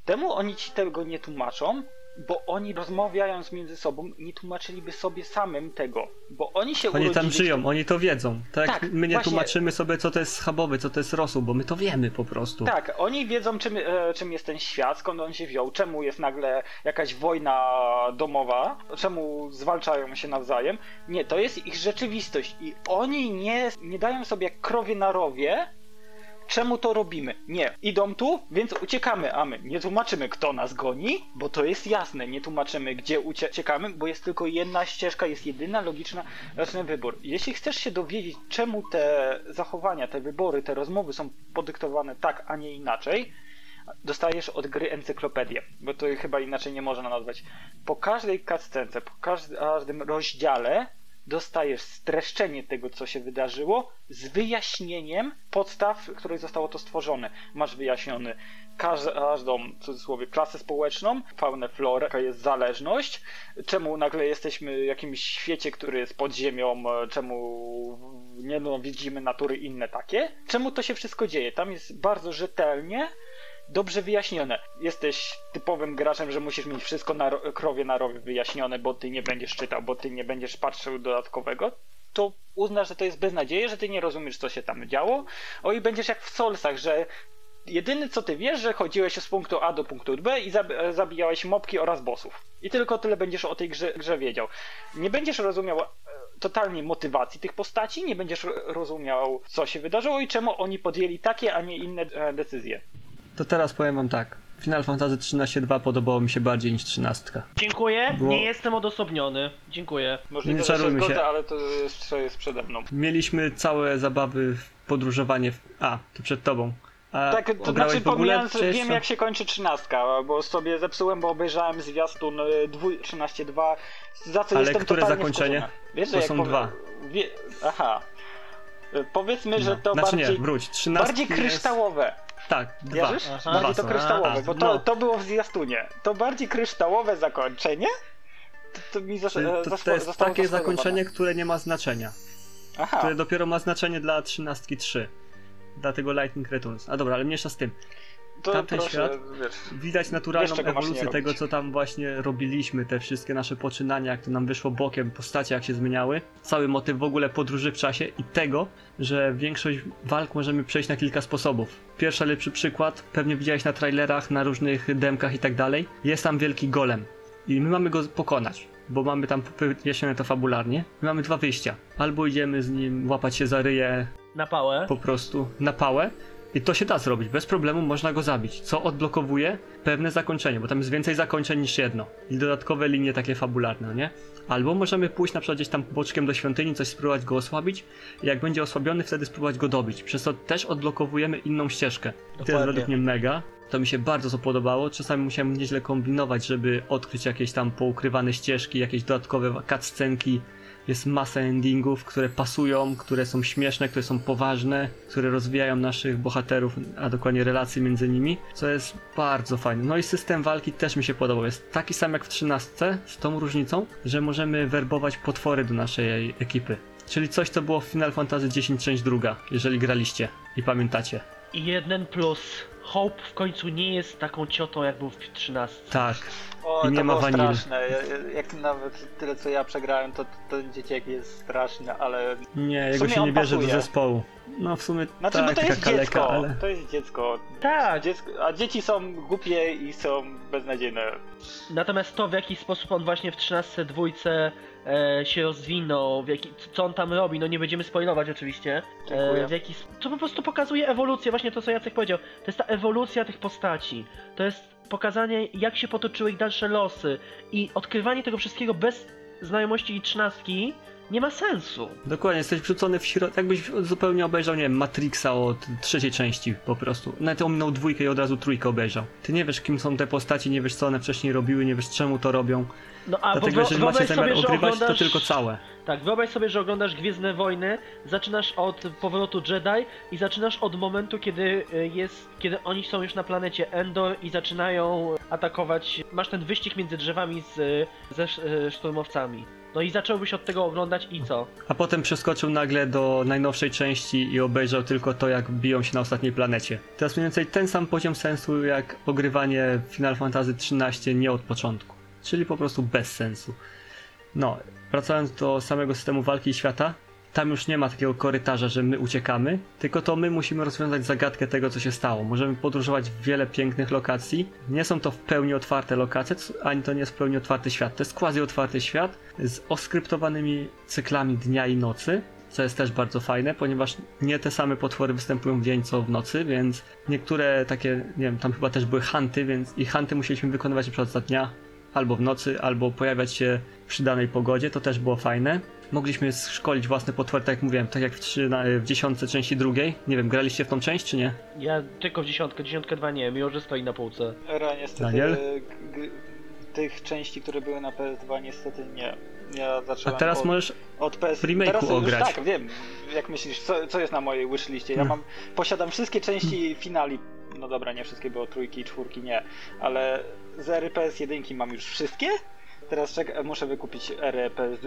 Temu oni ci tego nie tłumaczą, bo oni rozmawiając między sobą nie tłumaczyliby sobie samym tego, bo oni się Oni tam żyją, tym- oni to wiedzą. Tak, Tak, my nie właśnie- tłumaczymy sobie, co to jest schabowy, co to jest rosół, bo my to wiemy po prostu. Tak, oni wiedzą czym, e, czym jest ten świat, skąd on się wziął, czemu jest nagle jakaś wojna domowa, czemu zwalczają się nawzajem. Nie, to jest ich rzeczywistość i oni nie, nie dają sobie krowie na rowie, czemu to robimy. Nie, idą tu, więc uciekamy, a my nie tłumaczymy kto nas goni, bo to jest jasne, nie tłumaczymy gdzie ucie- uciekamy, bo jest tylko jedna ścieżka, jest jedyna logiczna, logiczny wybór. Jeśli chcesz się dowiedzieć czemu te zachowania, te wybory, te rozmowy są podyktowane tak, a nie inaczej, dostajesz od gry encyklopedię, bo to chyba inaczej nie można nazwać. Po każdej cutscence, po każdym rozdziale dostajesz streszczenie tego, co się wydarzyło, z wyjaśnieniem podstaw, w których zostało to stworzone. Masz wyjaśniony każ- każdą, w cudzysłowie, klasę społeczną, faunę, florę, jaka jest zależność, czemu nagle jesteśmy w jakimś świecie, który jest pod ziemią, e, czemu nie no, widzimy natury inne takie, czemu to się wszystko dzieje. Tam jest bardzo rzetelnie dobrze wyjaśnione. Jesteś typowym graczem, że musisz mieć wszystko na ro- krowie na rowie wyjaśnione, bo ty nie będziesz czytał, bo ty nie będziesz patrzył dodatkowego, to uznasz, że to jest beznadzieje, że ty nie rozumiesz, co się tam działo. O i będziesz jak w Soulsach, że jedyny co ty wiesz, że chodziłeś z punktu A do punktu B i zab- zabijałeś mopki oraz bossów. I tylko tyle będziesz o tej grze, grze wiedział. Nie będziesz rozumiał e, totalnie motywacji tych postaci, nie będziesz ro- rozumiał, co się wydarzyło i czemu oni podjęli takie, a nie inne e, decyzje. To teraz powiem wam tak. Final Fantasy 13.2 podobało mi się bardziej niż 13. Dziękuję, Było- nie jestem odosobniony. Dziękuję. Możliwe, Nie że się czarujmy się. zgodzę, ale to jeszcze jest przede mną. Mieliśmy całe zabawy w podróżowanie w... A, to przed tobą. A Tak, to znaczy pomijając, wiem jeszcze? jak się kończy trzynastka, bo sobie zepsułem, bo obejrzałem zwiastun y, dwój- 13.2, za co Ale jestem które zakończenie? Wiesz, To że jak są powie- dwa. Wie... Aha. Y, Powiedzmy, że No. to Znaczy bardziej, nie, wróć. 13 bardziej jest... Tak, dwa. Wierzysz? Aha. Dwa to kryształowe, A, bo to, no. to było w zwiastunie. To bardziej kryształowe zakończenie? To, to mi zas- to, to jest takie zakończenie, które nie ma znaczenia. Aha. Które dopiero ma znaczenie dla 13.3. Dlatego Lightning Returns. A dobra, ale mniejsza z tym. To tamten proszę, świat- Wiesz, Widać naturalną Wiesz, ewolucję tego, co tam właśnie robiliśmy, te wszystkie nasze poczynania, jak to nam wyszło bokiem, postacie jak się zmieniały, cały motyw w ogóle podróży w czasie i tego, że większość walk możemy przejść na kilka sposobów. Pierwszy lepszy przykład, pewnie widziałeś na trailerach, na różnych demkach i tak dalej, jest tam wielki golem i my mamy go pokonać. Bo mamy tam wyjaśnione to fabularnie. My mamy dwa wyjścia. Albo idziemy z nim łapać się za ryję Na pałę. po prostu na pałę. I to się da zrobić, bez problemu można go zabić, co odblokowuje pewne zakończenie, bo tam jest więcej zakończeń niż jedno. I dodatkowe linie takie fabularne, no nie? Albo możemy pójść na przykład gdzieś tam boczkiem do świątyni, coś spróbować go osłabić i jak będzie osłabiony, wtedy spróbować go dobić. Przez to też odblokowujemy inną ścieżkę. I to jest Dokładnie. według mnie mega. To mi się bardzo podobało. Czasami musiałem nieźle kombinować, żeby odkryć jakieś tam poukrywane ścieżki, jakieś dodatkowe cutscenki. Jest masa endingów, które pasują, które są śmieszne, które są poważne, które rozwijają naszych bohaterów, a dokładnie relacje między nimi, co jest bardzo fajne. No i system walki też mi się podobał. Jest taki sam jak w 13, z tą różnicą, że możemy werbować potwory do naszej ekipy. Czyli coś, co było w Final Fantasy X część druga, jeżeli graliście i pamiętacie. Jeden plus. Hope w końcu nie jest taką ciotą, jak był w 13. Tak, O, I to nie ma było wanili. straszne. Ja- Jak nawet tyle co ja przegrałem, to ten dzieciak jest straszny, ale. nie, jego się nie bierze pasuje. do zespołu. No w sumie Znaczy, tak, no to jest kaleka, dziecko. ale... To jest dziecko. Tak, dziecko. A dzieci są głupie i są beznadziejne. natomiast to w jaki sposób on właśnie w 13 dwójce e, się rozwinął, w jaki, co on tam robi, no nie będziemy spoilować oczywiście. E, w jaki, to po prostu pokazuje ewolucję, właśnie to co Jacek powiedział. To jest ta ewolucja tych postaci. To jest pokazanie jak się potoczyły ich dalsze losy i odkrywanie tego wszystkiego bez znajomości i trzynastki nie ma sensu. Dokładnie, jesteś wrzucony w środek, jakbyś zupełnie obejrzał, nie wiem, Matrixa od trzeciej części po prostu. Nawet ominął dwójkę i od razu trójkę obejrzał. Ty nie wiesz, kim są te postaci, nie wiesz, co one wcześniej robiły, nie wiesz, czemu to robią. No a bo Dlatego, wyo- jeżeli macie zamiar sobie, ogrywać, oglądasz... to tylko całe. Tak, wyobraź sobie, że oglądasz Gwiezdne Wojny, zaczynasz od powrotu Jedi i zaczynasz od momentu, kiedy y, jest, kiedy oni są już na planecie Endor i zaczynają atakować. Masz ten wyścig między drzewami z, y, ze y, szturmowcami. No i zacząłbyś od tego oglądać i co? A potem przeskoczył nagle do najnowszej części i obejrzał tylko to, jak biją się na ostatniej planecie. Teraz mniej więcej ten sam poziom sensu, jak ogrywanie Final Fantasy XIII nie od początku. Czyli po prostu bez sensu. No, wracając do samego systemu walki i świata, tam już nie ma takiego korytarza, że my uciekamy, tylko to my musimy rozwiązać zagadkę tego, co się stało. Możemy podróżować w wiele pięknych lokacji. Nie są to w pełni otwarte lokacje, ani to nie jest w pełni otwarty świat. To jest quasi otwarty świat z oskryptowanymi cyklami dnia i nocy, co jest też bardzo fajne, ponieważ nie te same potwory występują w dzień, co w nocy, więc niektóre takie, nie wiem, tam chyba też były hunty, więc i hunty musieliśmy wykonywać przykład za dnia, albo w nocy, albo pojawiać się przy danej pogodzie, to też było fajne. Mogliśmy szkolić własne potwory, tak jak mówiłem, tak jak w, trzy, na, w dziesiątce części drugiej. Nie wiem, graliście w tą część, czy nie? Ja tylko w dziesiątkę, dziesiątkę dwa nie, mimo że stoi na półce. Era niestety Daniel? g- tych części, które były na PS2 niestety nie. Ja A zacząłem teraz od, możesz od PS... teraz już ograć. Tak, wiem. Jak myślisz, co, co jest na mojej wishliście? Ja Hmm. mam, posiadam wszystkie części finali. No dobra, nie wszystkie, bo trójki i czwórki nie. Ale z ery PS1 mam już wszystkie. Teraz czek- muszę wykupić ery PS,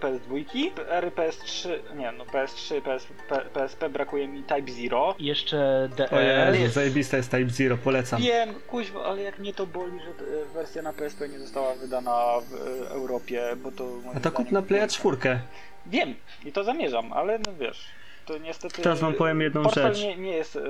PS2, ery PS3, nie no PS3, PS, PSP brakuje mi Type Zero. I jeszcze O DL. Jezu, zajebista jest Type Zero, polecam. Wiem, kuźwa, ale jak mnie to boli, że e, wersja na PSP nie została wydana w e, Europie, bo to... A to kup na Playa 4. Wiem i to zamierzam, ale no wiesz, to niestety... Teraz wam powiem jedną rzecz. Nie, nie jest e,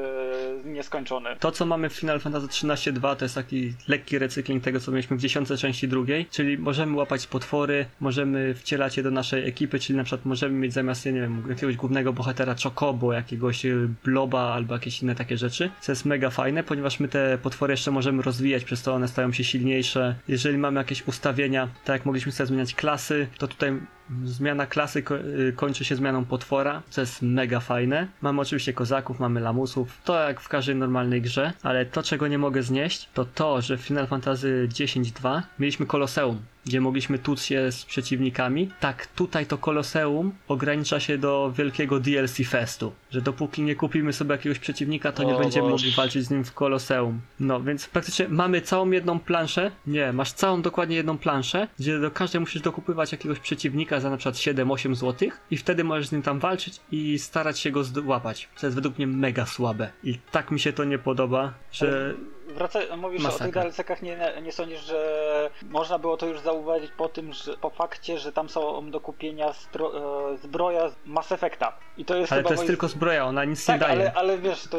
nieskończony. To, co mamy w Final Fantasy XIII-2, to jest taki lekki recykling tego, co mieliśmy w dziesiątce części drugiej, czyli możemy łapać potwory, możemy wcielać je do naszej ekipy, czyli na przykład możemy mieć zamiast, nie wiem, jakiegoś głównego bohatera Chocobo, jakiegoś y, Bloba albo jakieś inne takie rzeczy, co jest mega fajne, ponieważ my te potwory jeszcze możemy rozwijać, przez to one stają się silniejsze. Jeżeli mamy jakieś ustawienia, tak jak mogliśmy sobie zmieniać klasy, to tutaj Zmiana klasy ko- y, kończy się zmianą potwora, co jest mega fajne. Mamy oczywiście kozaków, mamy lamusów, to jak w każdej normalnej grze, ale to czego nie mogę znieść, to to, że w Final Fantasy X-2 mieliśmy koloseum, gdzie mogliśmy tłuc się z przeciwnikami. Tak, tutaj to koloseum ogranicza się do wielkiego DLC festu, że dopóki nie kupimy sobie jakiegoś przeciwnika, to nie O będziemy Boże. mogli walczyć z nim w koloseum. No, więc praktycznie mamy całą jedną planszę, nie, masz całą dokładnie jedną planszę, gdzie do każdej musisz dokupywać jakiegoś przeciwnika za na przykład 7-8 zł i wtedy możesz z nim tam walczyć i starać się go złapać. Co jest według mnie mega słabe. I tak mi się to nie podoba, że Wraca, mówisz o tych Masakra. DLC-kach, nie, nie sądzisz, że można było to już zauważyć po tym, że po fakcie, że tam są do kupienia stro, e, zbroja z Mass Effecta. I to jest ale to jest tylko zbroja, ona nic Tak, nie daje. ale, ale wiesz, to,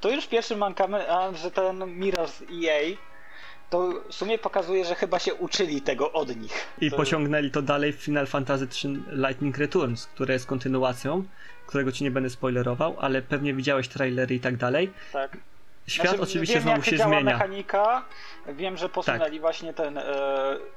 to już pierwszy mankament, że ten Mirage z EA to w sumie pokazuje, że chyba się uczyli tego od nich. I to, pociągnęli to dalej w Final Fantasy III Lightning Returns, które jest kontynuacją, którego ci nie będę spoilerował, ale pewnie widziałeś trailery i tak dalej. Tak. Świat Znaczy, oczywiście wiem, znowu jak się działa zmienia. Tak. mechanika, wiem, że posunęli właśnie ten. E,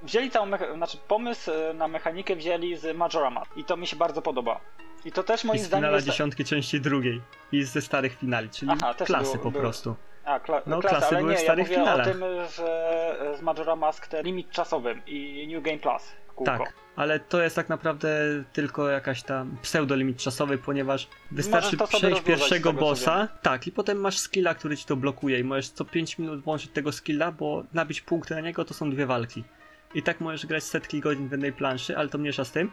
wzięli całą mecha- znaczy pomysł e, na mechanikę wzięli z Majorama i to mi się bardzo podoba. I to też I moim z zdaniem jest. dziesiątki części drugiej. I ze starych finali, czyli Aha, klasy było- po było. prostu. A, kla- No, klasy, klasy były nie, w ja starych mówię finalach. o tym, że e, z Majora Mask ten limit czasowym i New Game Plus. Kółko. Tak, ale to jest tak naprawdę tylko jakaś tam pseudolimit czasowy, ponieważ wystarczy przejść pierwszego bossa, tak, i potem masz skilla, który ci to blokuje i możesz co 5 minut włączyć tego skilla, bo nabić punkty na niego to są dwie walki. I tak możesz grać setki godzin w jednej planszy, ale to mniejsza z tym.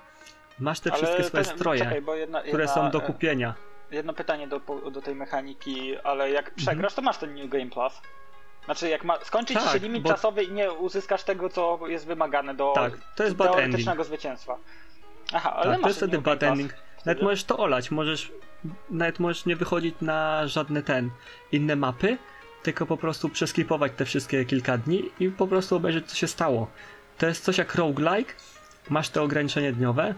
Masz te Ale wszystkie swoje ten- stroje, Czekaj, jedna, które jedna, są do e, kupienia. Jedno pytanie do, do tej mechaniki, ale jak Mhm. przegrasz, to masz ten New Game Plus. Znaczy, jak ma, skończy ci Tak, się limit bo- czasowy i nie uzyskasz tego, co jest wymagane do Tak, to jest bad teoretycznego zwycięstwa. Aha, ale Tak, masz to jest wtedy bad ending. Nawet wtedy. możesz to olać, możesz nawet możesz nie wychodzić na żadne ten inne mapy, tylko po prostu przeskipować te wszystkie kilka dni i po prostu obejrzeć co się stało. To jest coś jak roguelike, masz te ograniczenie dniowe,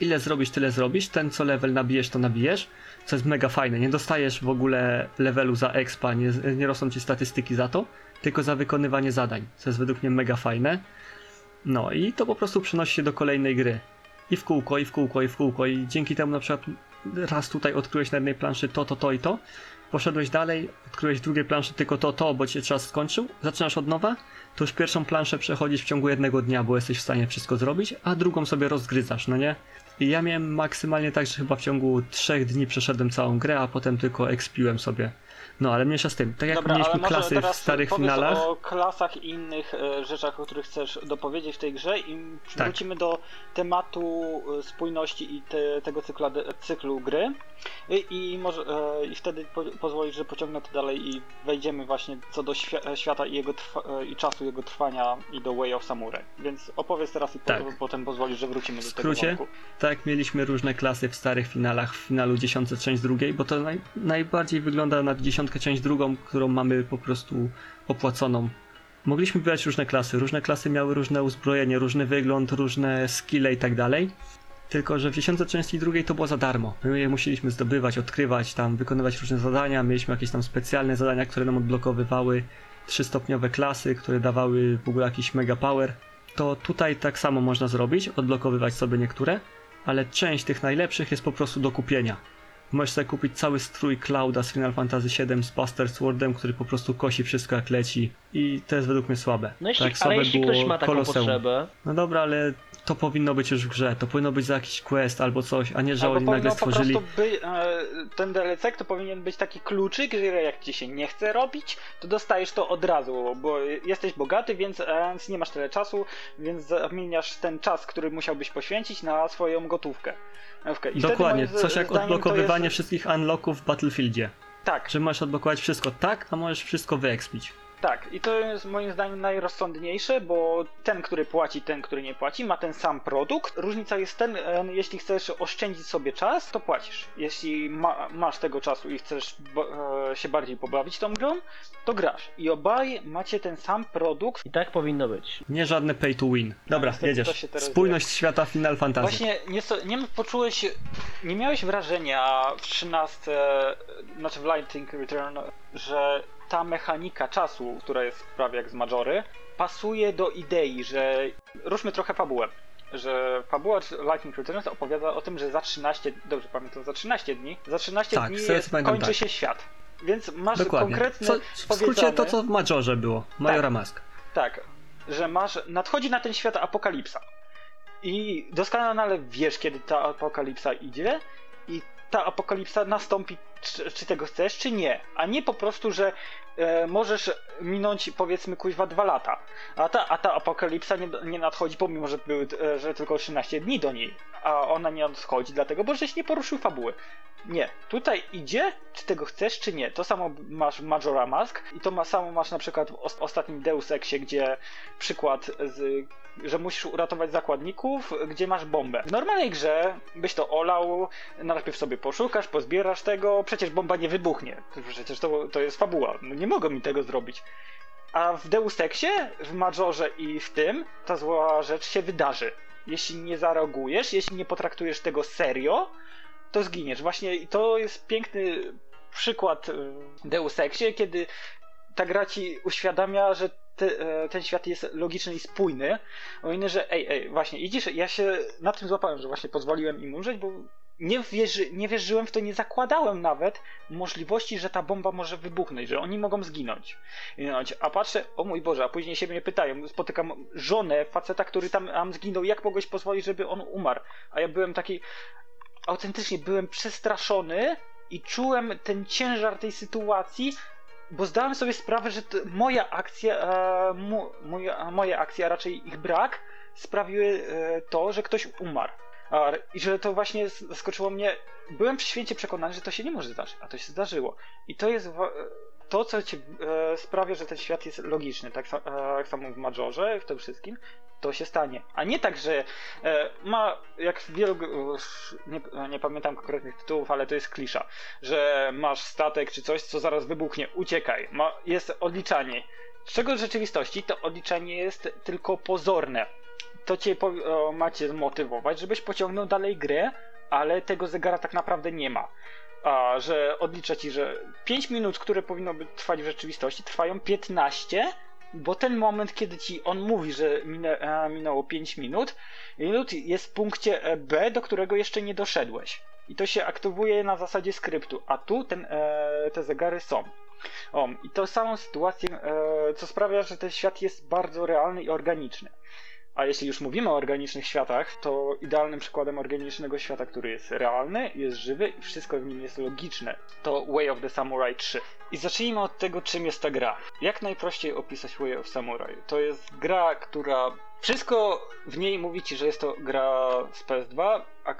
ile zrobisz tyle zrobisz, ten co level nabijesz to nabijesz, co jest mega fajne, nie dostajesz w ogóle levelu za expa, nie, nie rosną ci statystyki za to, tylko za wykonywanie zadań, co jest według mnie mega fajne. No i to po prostu przenosi się do kolejnej gry. i w kółko, i w kółko, i w kółko i dzięki temu na przykład raz tutaj odkryłeś na jednej planszy to, to, to i to, poszedłeś dalej, odkryłeś drugiej planszy tylko to, to, bo ci czas skończył, zaczynasz od nowa, to już pierwszą planszę przechodzisz w ciągu jednego dnia, bo jesteś w stanie wszystko zrobić, a drugą sobie rozgryzasz, no nie? I ja miałem maksymalnie tak, że chyba w ciągu trzech dni przeszedłem całą grę, a potem tylko expiłem sobie. No ale mniejsza z tym, tak jak Dobra, mieliśmy klasy w starych finalach, o klasach i innych e, rzeczach, o których chcesz dopowiedzieć w tej grze i Tak. wrócimy do tematu e, spójności i te, tego cykla, cyklu gry i, i, może, e, i wtedy po, pozwolisz, że pociągnę to dalej i wejdziemy właśnie co do świ- e, świata i, jego trwa, i czasu jego trwania i do Way of Samurai. Więc opowiedz teraz i po, Tak. potem pozwolisz, że wrócimy do skrócie? tego wątku. tak mieliśmy różne klasy w starych finalach, w finalu dziesiątce część drugiej, bo to naj, najbardziej wygląda na dziesiątkę część drugą, którą mamy po prostu opłaconą. Mogliśmy wybierać różne klasy, różne klasy miały różne uzbrojenie, różny wygląd, różne skille i tak dalej. Tylko, że w dziesiątce części drugiej to było za darmo. My je musieliśmy zdobywać, odkrywać, tam wykonywać różne zadania, mieliśmy jakieś tam specjalne zadania, które nam odblokowywały trzystopniowe klasy, które dawały w ogóle jakiś mega power. To tutaj tak samo można zrobić, odblokowywać sobie niektóre, ale część tych najlepszych jest po prostu do kupienia. Możesz sobie kupić cały strój Clouda z Final Fantasy VII z Buster Swordem, który po prostu kosi wszystko jak leci i to jest według mnie słabe. No jeśli, tak ale jeśli ktoś ma taką Colosseum. potrzebę, No dobra, ale to powinno być już w grze, to powinno być za jakiś quest albo coś, a nie, że Albo oni nagle powinno po stworzyli... prostu by, e, ten DLC to powinien być taki kluczyk, że jak ci się nie chce robić, to dostajesz to od razu, bo jesteś bogaty, więc, e, więc nie masz tyle czasu, więc zamieniasz ten czas, który musiałbyś poświęcić na swoją gotówkę. Dokładnie, coś jak odblokowywanie jest- wszystkich unlocków w Battlefieldzie. Tak, Że możesz odblokować wszystko tak, a możesz wszystko wyekspić. Tak, i to jest moim zdaniem najrozsądniejsze, bo ten, który płaci, ten, który nie płaci, ma ten sam produkt. Różnica jest ten, e, jeśli chcesz oszczędzić sobie czas, to płacisz. Jeśli ma, masz tego czasu i chcesz e, się bardziej pobawić tą grą, to grasz. I obaj macie ten sam produkt. i tak powinno być. Nie żadne pay to win. Dobra, to jedziesz. Spójność świata Final Fantasy. Właśnie nie, nie poczułeś, nie miałeś wrażenia w 13, znaczy w Lightning Return, że ta mechanika czasu, która jest prawie jak z Majory, pasuje do idei, że ruszmy trochę fabułę. Że fabuła Lightning Returns opowiada o tym, że za 13, dobrze pamiętam, za 13 dni, za 13 Tak, dni jest, pamiętam, kończy tak. się świat. Więc masz Dokładnie. konkretny Co, w skrócie to, co w Majorze było. Majora Mask. tak, że masz. Nadchodzi na ten świat apokalipsa. I doskonale wiesz, kiedy ta apokalipsa idzie, i ta apokalipsa nastąpi, czy, czy tego chcesz, czy nie. A nie po prostu, że e, możesz minąć, powiedzmy, kuźwa dwa lata. A ta, a ta apokalipsa nie, nie nadchodzi, pomimo, że były, e, że tylko 13 dni do niej. A ona nie nadchodzi, dlatego, bo żeś nie poruszył fabuły. Nie. Tutaj idzie, czy tego chcesz, czy nie. To samo masz w Majora Mask i to ma, samo masz na przykład w os- ostatnim Deus Exie, gdzie przykład z że musisz uratować zakładników, gdzie masz bombę. W normalnej grze byś to olał, najpierw sobie poszukasz, pozbierasz tego, przecież bomba nie wybuchnie. Przecież to, to jest fabuła, no nie mogą mi tego zrobić. A w Deus Exie, w Majorze i w tym, ta zła rzecz się wydarzy. Jeśli nie zareagujesz, jeśli nie potraktujesz tego serio, to zginiesz. Właśnie to jest piękny przykład y, Deus Exie, kiedy ta gra ci uświadamia, że te, e, ten świat jest logiczny i spójny. O inne, że ej, ej, właśnie, idziesz, ja się na tym złapałem, że właśnie pozwoliłem im umrzeć, bo nie, wierzy, nie wierzyłem w to, nie zakładałem nawet możliwości, że ta bomba może wybuchnąć, że oni mogą zginąć. Zginąć. A patrzę, o mój Boże, a później się mnie pytają, spotykam żonę faceta, który tam, tam zginął, jak mogłeś pozwolić, żeby on umarł? A ja byłem taki, autentycznie byłem przestraszony i czułem ten ciężar tej sytuacji, bo zdałem sobie sprawę, że moja akcja, e, mu, moja, moja akcja, a raczej ich brak, sprawiły e, to, że ktoś umarł. I że to właśnie zaskoczyło mnie. Byłem święcie przekonany, że to się nie może zdarzyć, a to się zdarzyło. I to jest to, co ci e, sprawia, że ten świat jest logiczny. Tak, e, samo w Majorze, w tym wszystkim, to się stanie. A nie tak, że e, ma, jak w wielu, nie, nie pamiętam konkretnych tytułów, ale to jest klisza, że masz statek czy coś, co zaraz wybuchnie, uciekaj. Ma, jest odliczanie. Z czego w rzeczywistości to odliczanie jest tylko pozorne. To cię o, macie zmotywować, żebyś pociągnął dalej grę, ale tego zegara tak naprawdę nie ma. A, że odlicza ci, że 5 minut, które powinno by trwać w rzeczywistości, trwają 15, bo ten moment, kiedy ci on mówi, że minę, minęło 5 minut, minut jest w punkcie e, B, do którego jeszcze nie doszedłeś. I to się aktywuje na zasadzie skryptu, a tu ten, e, te zegary są. O, i to samą sytuację, e, co sprawia, że ten świat jest bardzo realny i organiczny. A jeśli już mówimy o organicznych światach, to idealnym przykładem organicznego świata, który jest realny, jest żywy i wszystko w nim jest logiczne, to Way of the Samurai 3. I zacznijmy od tego, czym jest ta gra. Jak najprościej opisać Way of Samurai? To jest gra, która. Wszystko w niej mówi ci, że jest to gra z PS2, a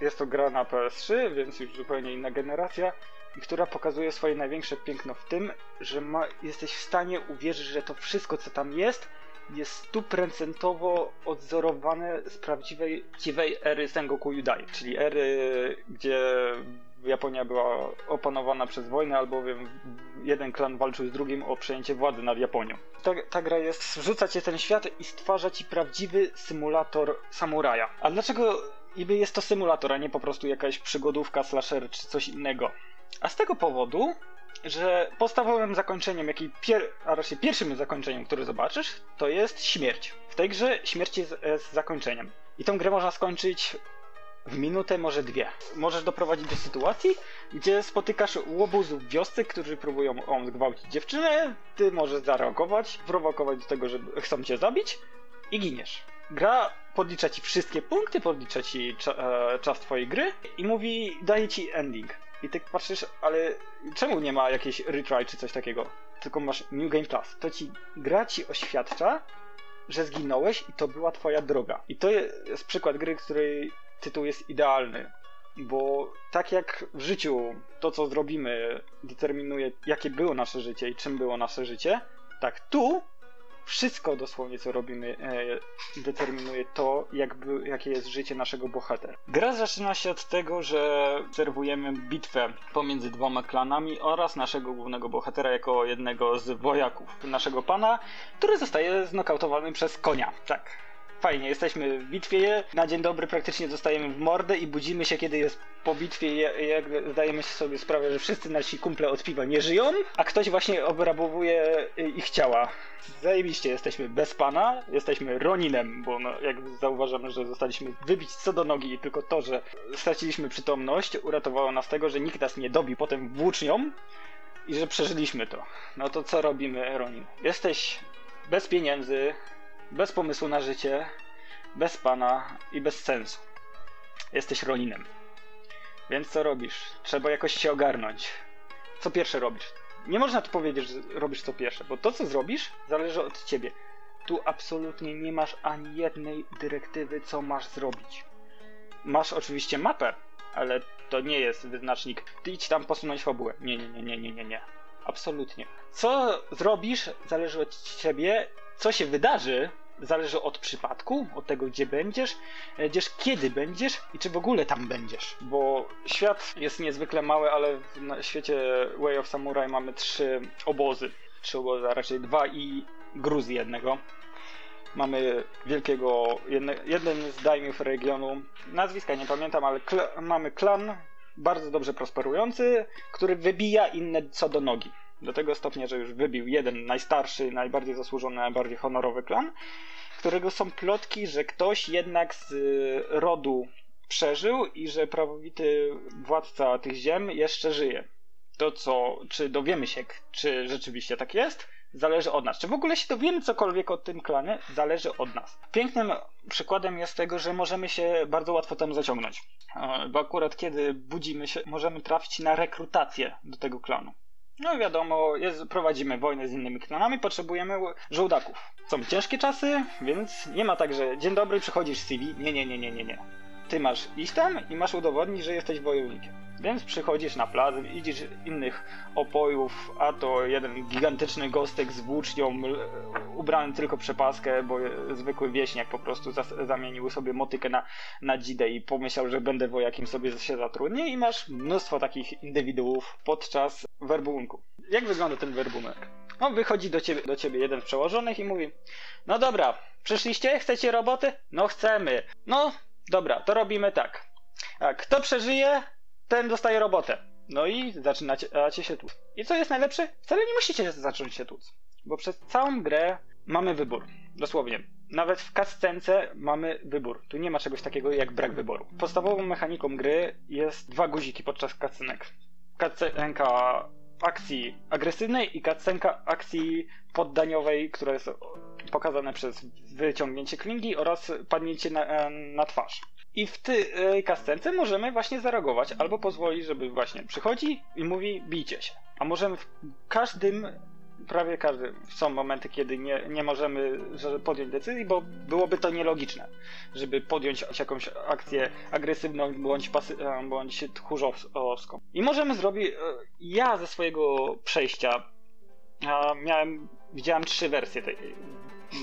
jest to gra na PS3, więc już zupełnie inna generacja. I która pokazuje swoje największe piękno w tym, że ma, jesteś w stanie uwierzyć, że to wszystko, co tam jest, jest stuprocentowo odzorowane z prawdziwej, prawdziwej ery Sengoku Judai, czyli ery, gdzie Japonia była opanowana przez wojnę, albowiem jeden klan walczył z drugim o przejęcie władzy nad Japonią. Ta, ta gra jest, wrzuca cię ten świat i stwarza ci prawdziwy symulator samuraja. A dlaczego niby jest to symulator, a nie po prostu jakaś przygodówka, slasher czy coś innego? A z tego powodu, że podstawowym zakończeniem, pier a raczej pierwszym zakończeniem, które zobaczysz, to jest śmierć. W tej grze śmierć jest, jest zakończeniem. I tą grę można skończyć w minutę, może dwie. Możesz doprowadzić do sytuacji, gdzie spotykasz łobuzów w wiosce, którzy próbują zgwałcić dziewczynę, ty możesz zareagować, prowokować do tego, że chcą cię zabić i giniesz. Gra podlicza ci wszystkie punkty, podlicza ci cza e, czas twojej gry i mówi, daje ci ending. I ty patrzysz, ale czemu nie ma jakiejś retry czy coś takiego? Tylko masz New Game Plus. To ci gra ci oświadcza, że zginąłeś i to była twoja droga. I to jest przykład gry, której tytuł jest idealny. Bo tak jak w życiu to, co zrobimy, determinuje, jakie było nasze życie i czym było nasze życie, tak tu wszystko dosłownie, co robimy, e, determinuje to, jakie jest życie naszego bohatera. Gra zaczyna się od tego, że obserwujemy bitwę pomiędzy dwoma klanami oraz naszego głównego bohatera jako jednego z wojaków naszego pana, który zostaje znokautowany przez konia. Tak. Fajnie, jesteśmy w bitwie, na dzień dobry praktycznie dostajemy w mordę i budzimy się, kiedy jest po bitwie, jak zdajemy sobie sprawę, że wszyscy nasi kumple od piwa nie żyją, a ktoś właśnie obrabowuje ich ciała. Zajebiście, jesteśmy bez pana, jesteśmy Roninem, bo no, jak zauważamy, że zostaliśmy wybić co do nogi i tylko to, że straciliśmy przytomność, uratowało nas tego, że nikt nas nie dobił potem włócznią i że przeżyliśmy to. No to co robimy, Ronin? Jesteś bez pieniędzy, bez pomysłu na życie, bez pana i bez sensu. Jesteś Roninem. Więc co robisz? Trzeba jakoś się ogarnąć. Co pierwsze robisz? Nie można tu powiedzieć, że robisz co pierwsze, bo to co zrobisz zależy od ciebie. Tu absolutnie nie masz ani jednej dyrektywy, co masz zrobić. Masz oczywiście mapę, ale to nie jest wyznacznik. Ty idź tam posunąć fabułę. Nie, nie, nie, nie, nie, nie, nie. Absolutnie. Co zrobisz zależy od ciebie. Co się wydarzy zależy od przypadku, od tego gdzie będziesz, będziesz kiedy będziesz i czy w ogóle tam będziesz. Bo świat jest niezwykle mały, ale w świecie Way of Samurai mamy trzy obozy. Trzy obozy, a raczej dwa i gruz jednego. Mamy wielkiego, jedne, jeden z daimiów regionu, nazwiska nie pamiętam, ale kl mamy klan bardzo dobrze prosperujący, który wybija inne co do nogi. Do tego stopnia, że już wybił jeden najstarszy, najbardziej zasłużony, najbardziej honorowy klan, którego są plotki, że ktoś jednak z rodu przeżył i że prawowity władca tych ziem jeszcze żyje. To co, czy dowiemy się, czy rzeczywiście tak jest, zależy od nas. Czy w ogóle się dowiemy cokolwiek o tym klanie, zależy od nas. Pięknym przykładem jest tego, że możemy się bardzo łatwo tam zaciągnąć. Bo akurat kiedy budzimy się, możemy trafić na rekrutację do tego klanu. No wiadomo, jest, prowadzimy wojnę z innymi klanami, potrzebujemy żołdaków. Są ciężkie czasy, więc nie ma tak, że dzień dobry, przychodzisz CV. Nie, nie, nie, nie, nie, nie. Ty masz iść tam i masz udowodnić, że jesteś wojownikiem. Więc przychodzisz na plażę, widzisz innych opojów, a to jeden gigantyczny gostek z włócznią, ubrany tylko przepaskę, bo zwykły wieśniak po prostu zamienił sobie motykę na, na dzidę i pomyślał, że będę wojakiem sobie się zatrudnię i masz mnóstwo takich indywiduów podczas werbunku. Jak wygląda ten werbunek? No, wychodzi do ciebie, do ciebie jeden z przełożonych i mówi: No dobra, przyszliście? Chcecie roboty? No chcemy. No, dobra, to robimy tak. A kto przeżyje, ten dostaje robotę. No i zaczynacie się tłuc. I co jest najlepsze? Wcale nie musicie zacząć się tłuc. Bo przez całą grę mamy wybór. Dosłownie. Nawet w cutscence mamy wybór. Tu nie ma czegoś takiego jak brak wyboru. Podstawową mechaniką gry jest dwa guziki podczas cutscenek. Cutscenka akcji agresywnej i cutscenka akcji poddaniowej, która jest pokazane przez wyciągnięcie klingi oraz padnięcie na, na twarz. I w tej cutscence możemy właśnie zareagować, albo pozwolić, żeby właśnie przychodzi i mówi bijcie się. A możemy w każdym prawie każdy. Są momenty, kiedy nie, nie możemy podjąć decyzji, bo byłoby to nielogiczne, żeby podjąć jakąś akcję agresywną bądź, pasy, e, bądź tchórzowską. I możemy zrobić. E, ja ze swojego przejścia miałem. Widziałem trzy wersje tej,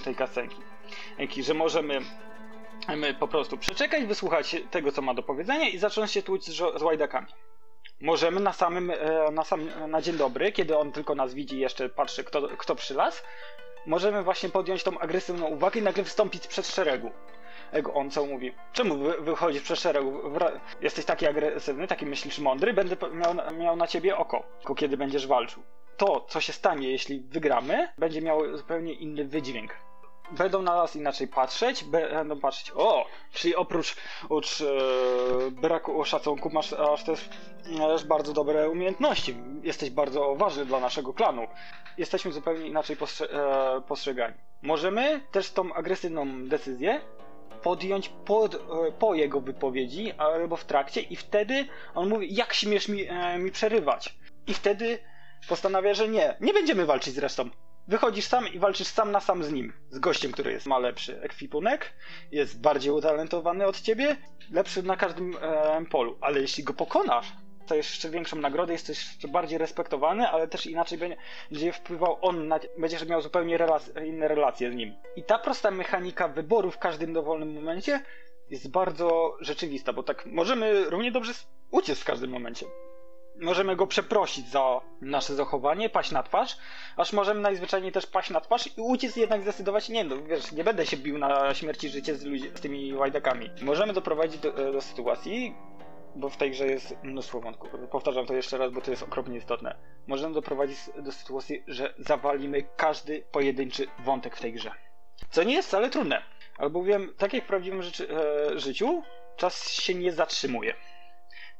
tej kasenki. Że możemy po prostu przeczekać, wysłuchać tego, co ma do powiedzenia i zacząć się tłuc z, z łajdakami. Możemy na samym, e, na, sam, na dzień dobry, kiedy on tylko nas widzi jeszcze patrzy, kto, kto przylas, możemy właśnie podjąć tą agresywną uwagę i nagle wystąpić przed szeregu. Jak on co mówi? Czemu wy, wychodzisz przed szeregu? Jesteś taki agresywny, taki myślisz mądry, będę miał, miał na ciebie oko, kiedy będziesz walczył. To, co się stanie, jeśli wygramy, będzie miało zupełnie inny wydźwięk będą na nas inaczej patrzeć, będą patrzeć, o, czyli oprócz, oprócz e, braku szacunku masz też bardzo dobre umiejętności, jesteś bardzo ważny dla naszego klanu. Jesteśmy zupełnie inaczej postrze e, postrzegani. Możemy też tą agresywną decyzję podjąć pod, e, po jego wypowiedzi albo w trakcie i wtedy on mówi, jak śmiesz mi, e, mi przerywać. I wtedy postanawia, że nie, nie będziemy walczyć z resztą. Wychodzisz sam i walczysz sam na sam z nim. Z gościem, który jest, ma lepszy ekwipunek, jest bardziej utalentowany od ciebie, lepszy na każdym e, polu. Ale jeśli go pokonasz, to jeszcze większą nagrodę, jesteś jeszcze bardziej respektowany, ale też inaczej będzie wpływał on na, będziesz miał zupełnie relac- inne relacje z nim. I ta prosta mechanika wyboru w każdym dowolnym momencie jest bardzo rzeczywista, bo tak możemy równie dobrze uciec w każdym momencie możemy go przeprosić za nasze zachowanie, paść na twarz, aż możemy najzwyczajniej też paść na twarz i uciec jednak zdecydować, nie no, wiesz, nie będę się bił na śmierć i życie z, z tymi łajdakami. Możemy doprowadzić do, do sytuacji, bo w tej grze jest mnóstwo wątków. Powtarzam to jeszcze raz, bo to jest okropnie istotne. Możemy doprowadzić do sytuacji, że zawalimy każdy pojedynczy wątek w tej grze. Co nie jest wcale trudne. Albowiem, tak jak w prawdziwym e, życiu, czas się nie zatrzymuje.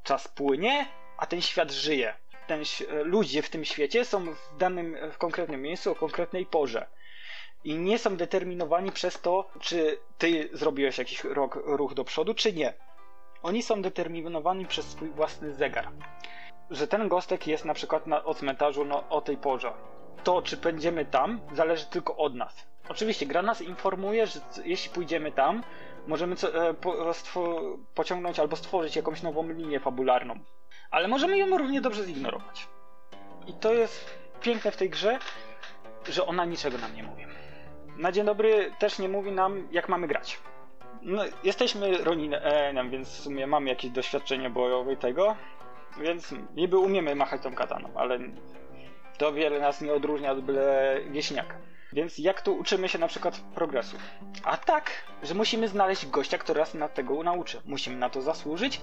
Czas płynie, a ten świat żyje. Ten, ludzie w tym świecie są w danym, w konkretnym miejscu, o konkretnej porze. I nie są determinowani przez to, czy ty zrobiłeś jakiś ruch, ruch do przodu, czy nie. Oni są determinowani przez swój własny zegar. Że ten gostek jest na przykład na, o cmentarzu no, o tej porze. To, czy będziemy tam, zależy tylko od nas. Oczywiście, gra nas informuje, że jeśli pójdziemy tam, możemy co, e, po, pociągnąć albo stworzyć jakąś nową linię fabularną ale możemy ją równie dobrze zignorować. I to jest piękne w tej grze, że ona niczego nam nie mówi. Na dzień dobry też nie mówi nam, jak mamy grać. No, jesteśmy Roninem, więc w sumie mamy jakieś doświadczenie bojowe i tego, więc niby umiemy machać tą kataną, ale to wiele nas nie odróżnia od byle wieśniaka. Więc jak tu uczymy się na przykład progresu? A tak, że musimy znaleźć gościa, który nas na tego nauczy. Musimy na to zasłużyć,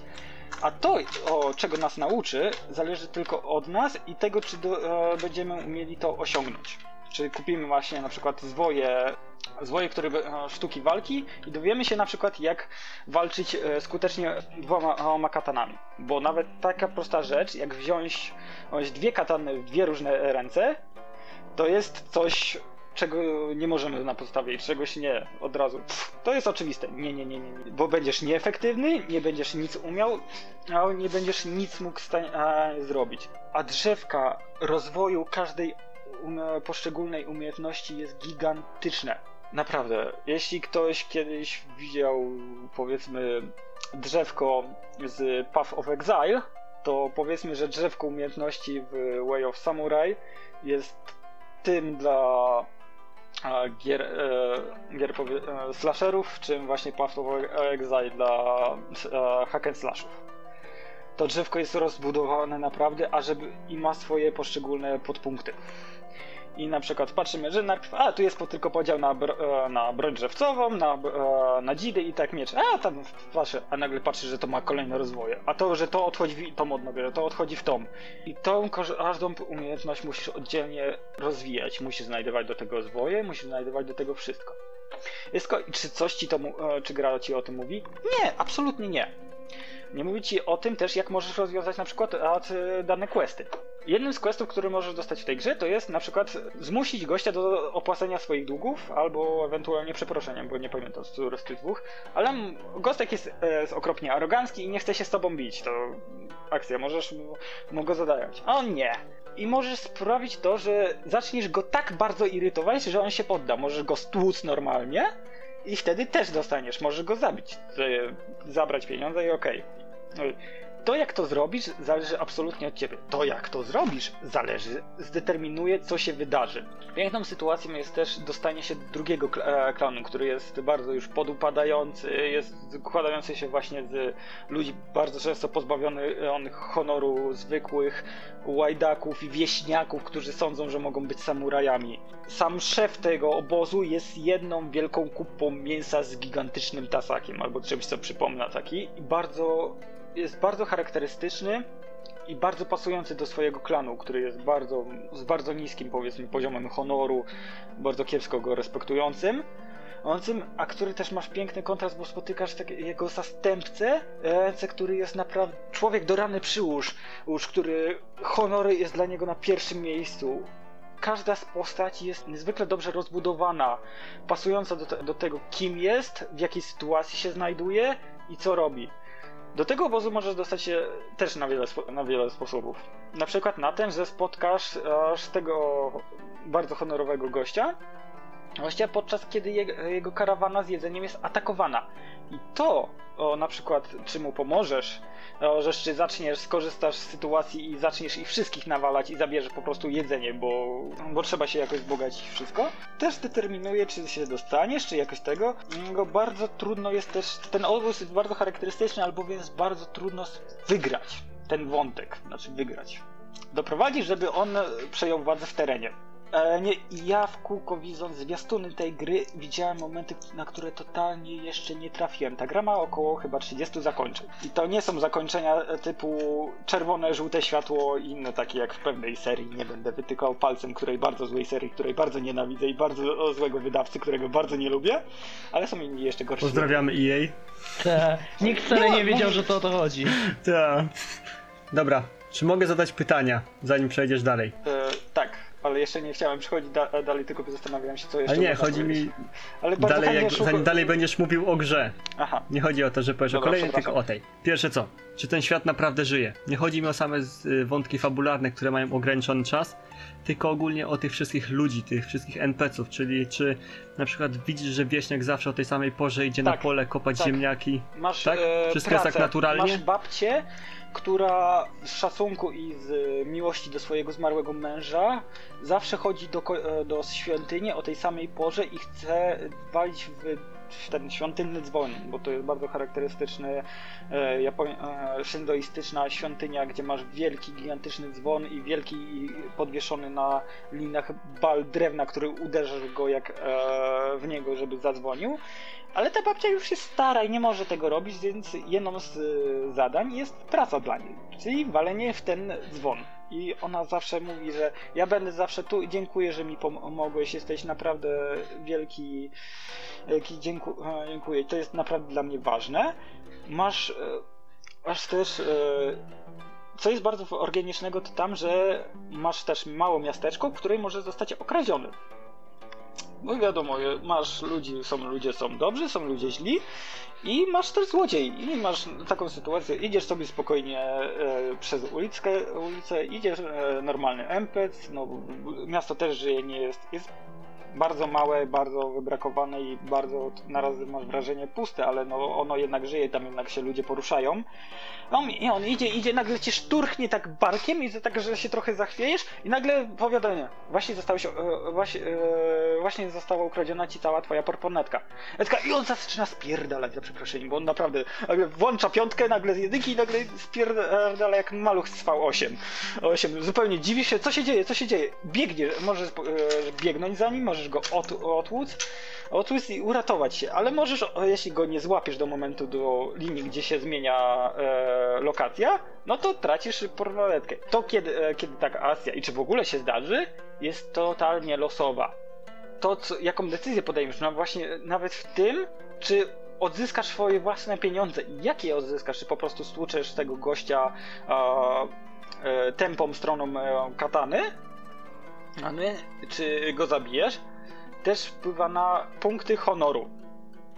a to, o, czego nas nauczy, zależy tylko od nas i tego, czy do, e, będziemy umieli to osiągnąć. Czyli kupimy właśnie na przykład zwoje, zwoje, które e, sztuki walki i dowiemy się na przykład jak walczyć e, skutecznie dwoma katanami. Bo nawet taka prosta rzecz, jak wziąć, wziąć dwie katany w dwie różne ręce, to jest coś czego nie możemy na podstawie czegoś nie od razu. Pff, to jest oczywiste. Nie, nie, nie, nie, nie. Bo będziesz nieefektywny, nie będziesz nic umiał, a nie będziesz nic mógł a, zrobić. A drzewka rozwoju każdej umie poszczególnej umiejętności jest gigantyczne. Naprawdę. Jeśli ktoś kiedyś widział, powiedzmy, drzewko z Path of Exile, to powiedzmy, że drzewko umiejętności w Way of Samurai jest tym dla gier, e, gier e, slasherów, czym właśnie Path of Exile dla e, hack and slashów. To drzewko jest rozbudowane naprawdę, a żeby i ma swoje poszczególne podpunkty. I na przykład patrzymy, że najpierw, a tu jest tylko podział na, bro, e, na broń drzewcową, na, e, na dzidy i tak miecz, a tam patrzę, a nagle patrzę, że to ma kolejne rozwoje, a to, że to odchodzi w tą odnogę, że to odchodzi w tą. I tą każ- każdą umiejętność musisz oddzielnie rozwijać, musisz znajdować do tego rozwoje, musisz znajdować do tego wszystko. Jest czy coś ci to, e, czy gra ci o tym mówi? Nie, absolutnie nie. Nie mówi ci o tym też, jak możesz rozwiązać na przykład c- dane questy. Jednym z questów, który możesz dostać w tej grze, to jest na przykład zmusić gościa do opłacenia swoich długów, albo ewentualnie przeproszeniem, bo nie pamiętam z których z tych dwóch. Ale Gostek jest, jest okropnie arogancki i nie chce się z tobą bić. To akcja, możesz mu, go zadać. A on nie. I możesz sprawić to, że zaczniesz go tak bardzo irytować, że on się podda. Możesz go stłuc normalnie i wtedy też dostaniesz. Możesz go zabić, zabrać pieniądze i okej. I To jak to zrobisz, zależy absolutnie od ciebie. To jak to zrobisz, zależy, zdeterminuje co się wydarzy. Piękną sytuacją jest też dostanie się do drugiego e, klanu, który jest bardzo już podupadający, jest składający się właśnie z ludzi bardzo często pozbawionych honoru zwykłych łajdaków i wieśniaków, którzy sądzą, że mogą być samurajami. Sam szef tego obozu jest jedną wielką kupą mięsa z gigantycznym tasakiem, albo czymś co przypomina taki i bardzo jest bardzo charakterystyczny i bardzo pasujący do swojego klanu, który jest bardzo, z bardzo niskim powiedzmy poziomem honoru, bardzo kiepsko go respektującym. A który też masz piękny kontrast, bo spotykasz tak, jego zastępcę, e, który jest naprawdę człowiek do rany przyłóż, już, który honor jest dla niego na pierwszym miejscu. Każda z postaci jest niezwykle dobrze rozbudowana, pasująca do, te, do tego, kim jest, w jakiej sytuacji się znajduje i co robi. Do tego obozu możesz dostać się też na wiele, na wiele sposobów. Na przykład na ten, że spotkasz aż tego bardzo honorowego gościa, gościa podczas kiedy jego, jego karawana z jedzeniem jest atakowana. I to, o, na przykład, czy mu pomożesz, o, że czy zaczniesz, skorzystasz z sytuacji i zaczniesz ich wszystkich nawalać i zabierzesz po prostu jedzenie, bo, bo trzeba się jakoś wzbogacić i wszystko, też determinuje, czy się dostaniesz, czy jakoś tego. Go bardzo trudno jest też, ten obóz jest bardzo charakterystyczny, albowiem jest bardzo trudno wygrać ten wątek, znaczy wygrać. Doprowadzić, żeby on przejął władzę w terenie. E, nie, ja w kółko widząc zwiastuny tej gry widziałem momenty, na które totalnie jeszcze nie trafiłem. Ta gra ma około chyba 30 zakończeń. I to nie są zakończenia typu czerwone, żółte światło i inne takie jak w pewnej serii. Nie będę wytykał palcem której bardzo złej serii, której bardzo nienawidzę i bardzo złego wydawcy, którego bardzo nie lubię. Ale są inni jeszcze gorsi. Pozdrawiamy EA. Te, nikt wcale nie wiedział, że to o to chodzi. Tak. Dobra, czy mogę zadać pytania, zanim przejdziesz dalej? E, tak, ale jeszcze nie chciałem przechodzić da- dalej, tylko zastanawiałem się, co jeszcze Ale nie, chodzi powiedzieć. mi Ale dalej, jak, szuka- zanim dalej będziesz mówił o grze. Aha. Nie chodzi o to, że powiesz o kolejnej, tylko o tej. Pierwsze co? Czy ten świat naprawdę żyje? Nie chodzi mi o same y, wątki fabularne, które mają ograniczony czas, tylko ogólnie o tych wszystkich ludzi, tych wszystkich NPC-ów, czyli czy na przykład widzisz, że wieśniak zawsze o tej samej porze idzie na Tak, pole kopać tak. ziemniaki? Masz Tak? e, Wszystko jest pracę. tak naturalnie? Masz babcię, która z szacunku i z e, miłości do swojego zmarłego męża zawsze chodzi do, e, do świątyni o tej samej porze i chce walić w ten świątynny dzwon, bo to jest bardzo charakterystyczny e, e, świątynia, gdzie masz wielki, gigantyczny dzwon i wielki podwieszony na linach bal drewna, który uderzasz go jak e, w niego, żeby zadzwonił. Ale ta babcia już jest stara i nie może tego robić, więc jedną z y, zadań jest praca dla niej, czyli walenie w ten dzwon. I ona zawsze mówi, że ja będę zawsze tu i dziękuję, że mi pomogłeś, jesteś naprawdę wielki, wielki e, dziękuję. To jest naprawdę dla mnie ważne. Masz, e, masz też... e, Co jest bardzo organicznego, to tam, że masz też małe miasteczko, w której możesz zostać okradziony. No wiadomo, masz ludzi, są ludzie są dobrzy, są ludzie źli i masz też złodziei. I masz taką sytuację, idziesz sobie spokojnie e, przez ulickę, ulicę, idziesz e, normalny MPC, no miasto też żyje, nie jest, jest bardzo małe, bardzo wybrakowane i bardzo na razy masz wrażenie puste, ale no ono jednak żyje, tam jednak się ludzie poruszają. On, I on idzie, idzie, nagle cię szturchnie tak barkiem i tak, że się trochę zachwiejesz i nagle powiadomienie. Właśnie zostałeś, e, właśnie, e, właśnie została ukradziona ci cała twoja portmonetka. Etka, I on zaczyna spierdalać za przeproszeniem, bo on naprawdę włącza piątkę nagle z jedynki i nagle spierdala jak maluch z V8. 8. Zupełnie dziwi się, co się dzieje, co się dzieje. Biegnie, możesz e, biegnąć za nim, możesz go od, otłuc, otłuc i uratować się, ale możesz, jeśli go nie złapiesz do momentu, do linii, gdzie się zmienia e, lokacja, no to tracisz porwaletkę. To kiedy, e, kiedy taka akcja i czy w ogóle się zdarzy, jest totalnie losowa. To, co, jaką decyzję podejmiesz, no właśnie nawet w tym, czy odzyskasz swoje własne pieniądze. Jakie odzyskasz? Czy po prostu stłuczesz tego gościa e, tempą stroną e, katany? A nie, czy go zabijesz? Też wpływa na punkty honoru.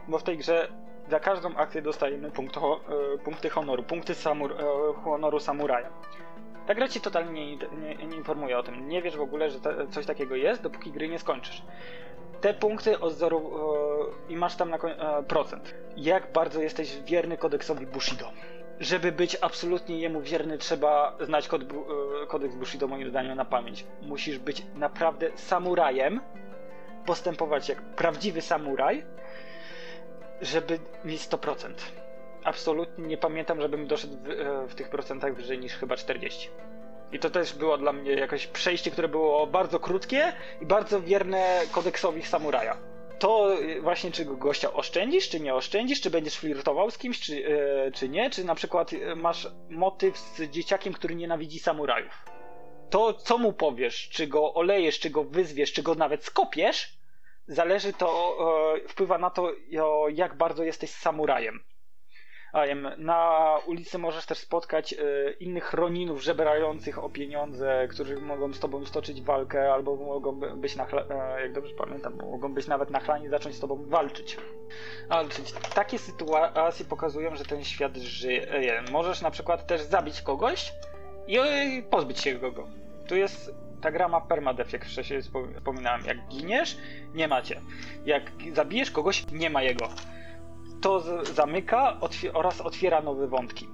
Bo w tej grze za każdą akcję dostajemy punkt, e, punkty honoru, punkty samur, e, honoru samuraja. Ta gra ci totalnie nie, nie, nie informuje o tym. Nie wiesz w ogóle, że coś takiego jest, dopóki gry nie skończysz. Te punkty odzoru e, i masz tam na e, procent. Jak bardzo jesteś wierny kodeksowi Bushido. Żeby być absolutnie jemu wierny, trzeba znać kod, e, kodeks Bushido moim zdaniem na pamięć. Musisz być naprawdę samurajem, postępować jak prawdziwy samuraj, żeby mieć 100%. Absolutnie nie pamiętam, żebym doszedł w, e, w tych procentach wyżej niż chyba 40. I to też było dla mnie jakoś przejście, które było bardzo krótkie i bardzo wierne kodeksowi samuraja. To e, właśnie, czy go gościa oszczędzisz, czy nie oszczędzisz, czy będziesz flirtował z kimś, czy, e, czy nie, czy na przykład masz motyw z dzieciakiem, który nienawidzi samurajów. To, co mu powiesz, czy go olejesz, czy go wyzwiesz, czy go nawet skopiesz, zależy to, e, wpływa na to, o, jak bardzo jesteś samurajem. Na ulicy możesz też spotkać e, innych roninów żebrających o pieniądze, którzy mogą z tobą stoczyć walkę, albo mogą by- być na e, jak dobrze pamiętam, mogą być nawet nachlani i zacząć z tobą walczyć. Ale takie sytuacje pokazują, że ten świat żyje. Możesz na przykład też zabić kogoś i pozbyć się go. Tu jest ta gra ma permadef, jak wcześniej wspom- wspominałem. Jak giniesz, nie macie. Jak zabijesz kogoś, nie ma jego. To zamyka oraz otwiera nowe wątki.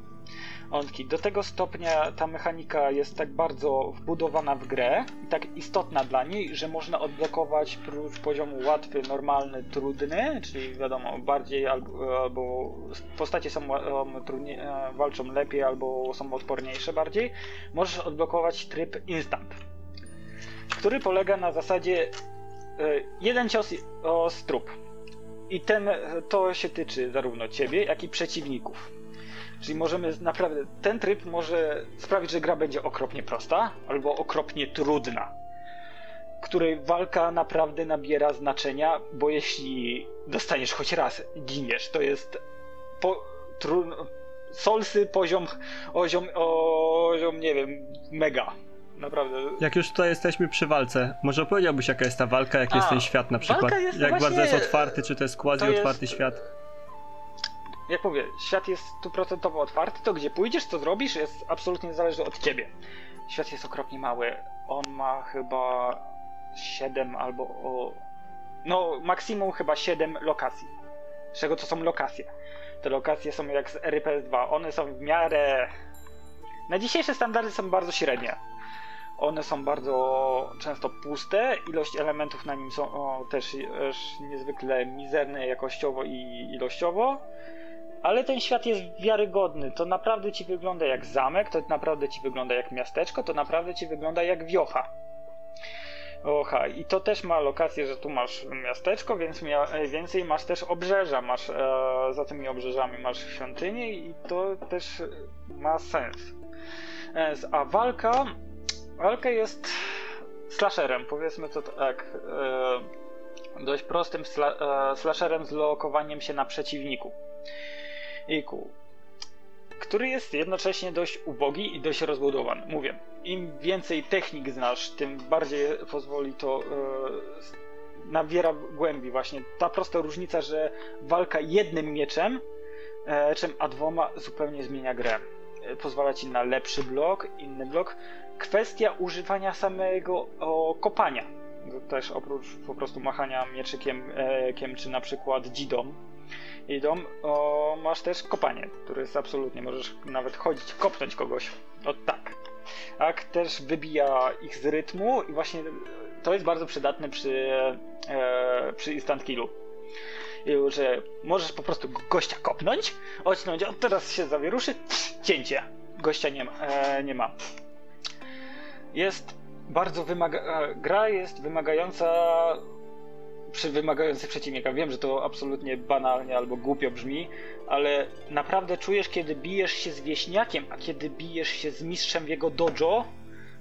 Wątki. Do tego stopnia ta mechanika jest tak bardzo wbudowana w grę i tak istotna dla niej, że można odblokować prócz poziomu łatwy, normalny, trudny, czyli wiadomo, bardziej albo, albo postacie są um, walczą lepiej albo są odporniejsze bardziej, możesz odblokować tryb instant który polega na zasadzie e, jeden cios o strup. I ten, to się tyczy zarówno ciebie, jak i przeciwników. Czyli możemy naprawdę, ten tryb może sprawić, że gra będzie okropnie prosta, albo okropnie trudna. Której walka naprawdę nabiera znaczenia, bo jeśli dostaniesz choć raz, giniesz, to jest po, tru, solsy poziom, poziom, poziom, nie wiem, mega. Naprawdę, Jak już tutaj jesteśmy przy walce, może powiedziałbyś jaka jest ta walka, jaki A, jest ten świat na przykład? walka jest Jak bardzo jest otwarty, czy to jest quasi otwarty świat? Jak mówię, świat jest stuprocentowo otwarty, to gdzie pójdziesz, co zrobisz, jest absolutnie zależy od ciebie. Świat jest okropnie mały. On ma chyba 7 albo o... No, maksimum chyba 7 lokacji. Z czego to są lokacje. Te lokacje są jak z RPS-2. One są w miarę... Na dzisiejsze standardy są bardzo średnie. One są bardzo często puste, ilość elementów na nim są o, też, też niezwykle mizerne jakościowo i ilościowo. Ale ten świat jest wiarygodny. To naprawdę ci wygląda jak zamek, to naprawdę ci wygląda jak miasteczko, to naprawdę ci wygląda jak wiocha. Oha, i to też ma lokację, że tu masz miasteczko, więc mia więcej masz też obrzeża. Masz e, za tymi obrzeżami masz świątynię i to też ma sens. E, a walka. Walka jest slasherem, powiedzmy to tak. E, dość prostym sla, e, slasherem z lokowaniem się na przeciwniku. Iku. Który jest jednocześnie dość ubogi i dość rozbudowany. Mówię, im więcej technik znasz, tym bardziej pozwoli to e, nabiera głębi właśnie. Ta prosta różnica, że walka jednym mieczem, e, czym a dwoma zupełnie zmienia grę. E, Pozwala ci na lepszy blok, inny blok. Kwestia używania samego o, kopania. też oprócz po prostu machania mieczykiem e, kiem, czy na przykład dzidą, idą, o, masz też kopanie, które jest absolutnie, możesz nawet chodzić, kopnąć kogoś. O tak. Tak, też wybija ich z rytmu i właśnie to jest bardzo przydatne przy, e, przy instant killu. I, że możesz po prostu gościa kopnąć, odcinąć, o teraz się zawieruszy, cięcie. Gościa nie ma. E, nie ma. Jest bardzo wymaga... e, gra jest wymagająca przy wymagających przeciwnikach. Wiem, że to absolutnie banalnie albo głupio brzmi, ale naprawdę czujesz, kiedy bijesz się z wieśniakiem, a kiedy bijesz się z mistrzem w jego dojo,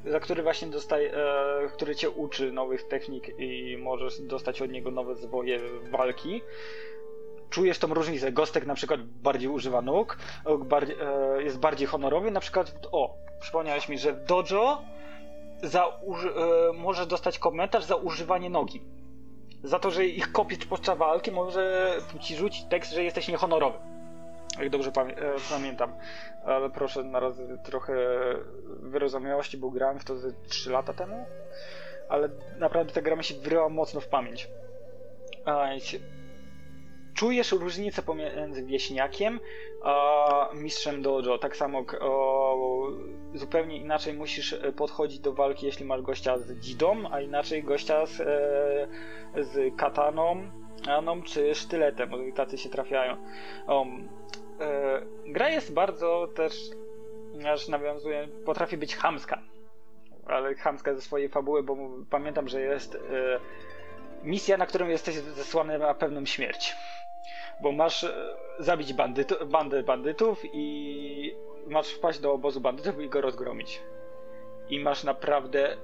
za który właśnie dostaje, e, który cię uczy nowych technik i możesz dostać od niego nowe zwoje walki. Czujesz tą różnicę. Gostek na przykład bardziej używa nóg, o, bardziej, e, jest bardziej honorowy. Na przykład, o, przypomniałeś mi, że w dojo za e, możesz dostać komentarz za używanie nogi. Za to, że ich kopiesz podczas walki, może ci rzucić tekst, że jesteś niehonorowy. Jak dobrze e, pamiętam. Ale proszę na razie trochę wyrozumiałości, bo grałem w to ze 3 lata temu. Ale naprawdę ta gra mi się wryła mocno w pamięć. A, czujesz różnicę pomiędzy wieśniakiem a mistrzem dojo. Tak samo o, zupełnie inaczej musisz e, podchodzić do walki, jeśli masz gościa z dzidą, a inaczej gościa z, e, z kataną, aną czy sztyletem, bo tacy się trafiają. Um, e, gra jest bardzo też, aż nawiązuje, potrafi być chamska. Ale chamska ze swojej fabuły, bo pamiętam, że jest e, misja, na którą jesteś zesłany na pewną śmierć. Bo masz e, zabić bandytu, bandę bandytów i masz wpaść do obozu bandytów i go rozgromić. I masz naprawdę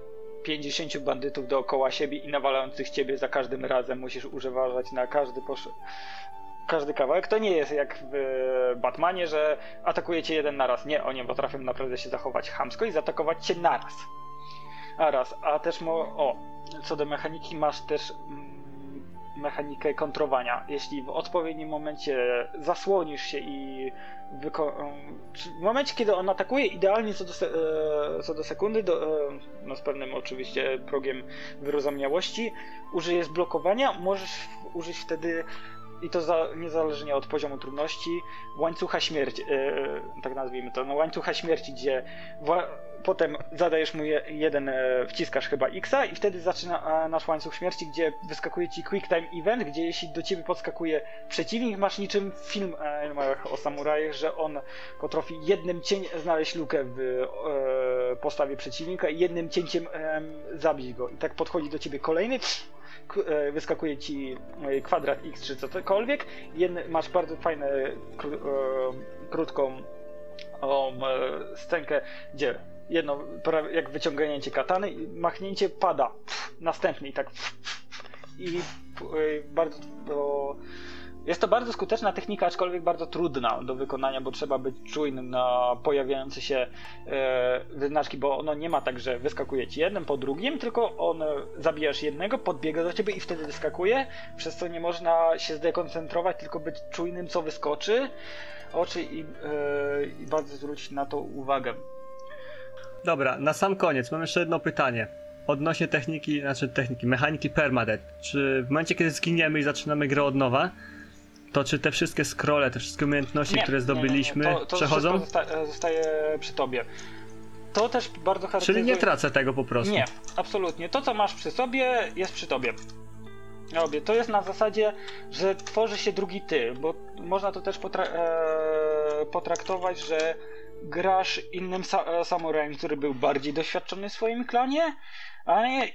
50 bandytów dookoła siebie i nawalających ciebie za każdym razem. Musisz używać na każdy posz... każdy kawałek. To nie jest jak w Batmanie, że atakujecie jeden naraz. Nie, oni potrafią naprawdę się zachować chamsko i zaatakować cię naraz. A raz, a też mo... o, co do mechaniki masz też mm, mechanikę kontrowania. Jeśli w odpowiednim momencie zasłonisz się i wyko- w momencie, kiedy on atakuje, idealnie co do, se- e, co do sekundy, do, e, no z pewnym oczywiście progiem wyrozumiałości, użyjesz blokowania, możesz użyć wtedy i to za, niezależnie od poziomu trudności, łańcucha śmierci, e, tak nazwijmy to, no łańcucha śmierci, gdzie potem zadajesz mu je, jeden, e, wciskasz chyba X-a i wtedy zaczyna nasz łańcuch śmierci, gdzie wyskakuje ci Quick Time Event, gdzie jeśli do ciebie podskakuje przeciwnik, masz niczym film e, o samurajach, że on potrafi jednym cieniem znaleźć lukę w e, postawie przeciwnika i jednym cięciem em, zabić go. I tak podchodzi do ciebie kolejny, wyskakuje ci kwadrat X czy cokolwiek. Masz bardzo fajną, kró, e, krótką scenkę, gdzie jedno jak wyciągnięcie katany machnięcie pada. Pff, następny i tak. pff, I bardzo. Jest to bardzo skuteczna technika, aczkolwiek bardzo trudna do wykonania, bo trzeba być czujnym na pojawiające się e, wyznaczki, bo ono nie ma tak, że wyskakuje ci jednym po drugim, tylko on e, zabijasz jednego, podbiega do ciebie i wtedy wyskakuje, przez co nie można się zdekoncentrować, tylko być czujnym, co wyskoczy oczy i, e, i bardzo zwrócić na to uwagę. Dobra, na sam koniec mam jeszcze jedno pytanie. Odnośnie techniki, znaczy techniki, mechaniki permadeath. Czy w momencie, kiedy zginiemy i zaczynamy grę od nowa, to czy te wszystkie scrolle, te wszystkie umiejętności, które zdobyliśmy, Nie, nie, nie. To, to przechodzą? zosta- zostaje przy tobie. To też bardzo charakteryzuje... Czyli nie tracę tego po prostu. Nie, absolutnie. To, co masz przy sobie, jest przy tobie. Obie. To jest na zasadzie, że tworzy się drugi ty, bo można to też potra- e- potraktować, że grasz innym sa- e, samurajem, który był bardziej doświadczony w swoim klanie,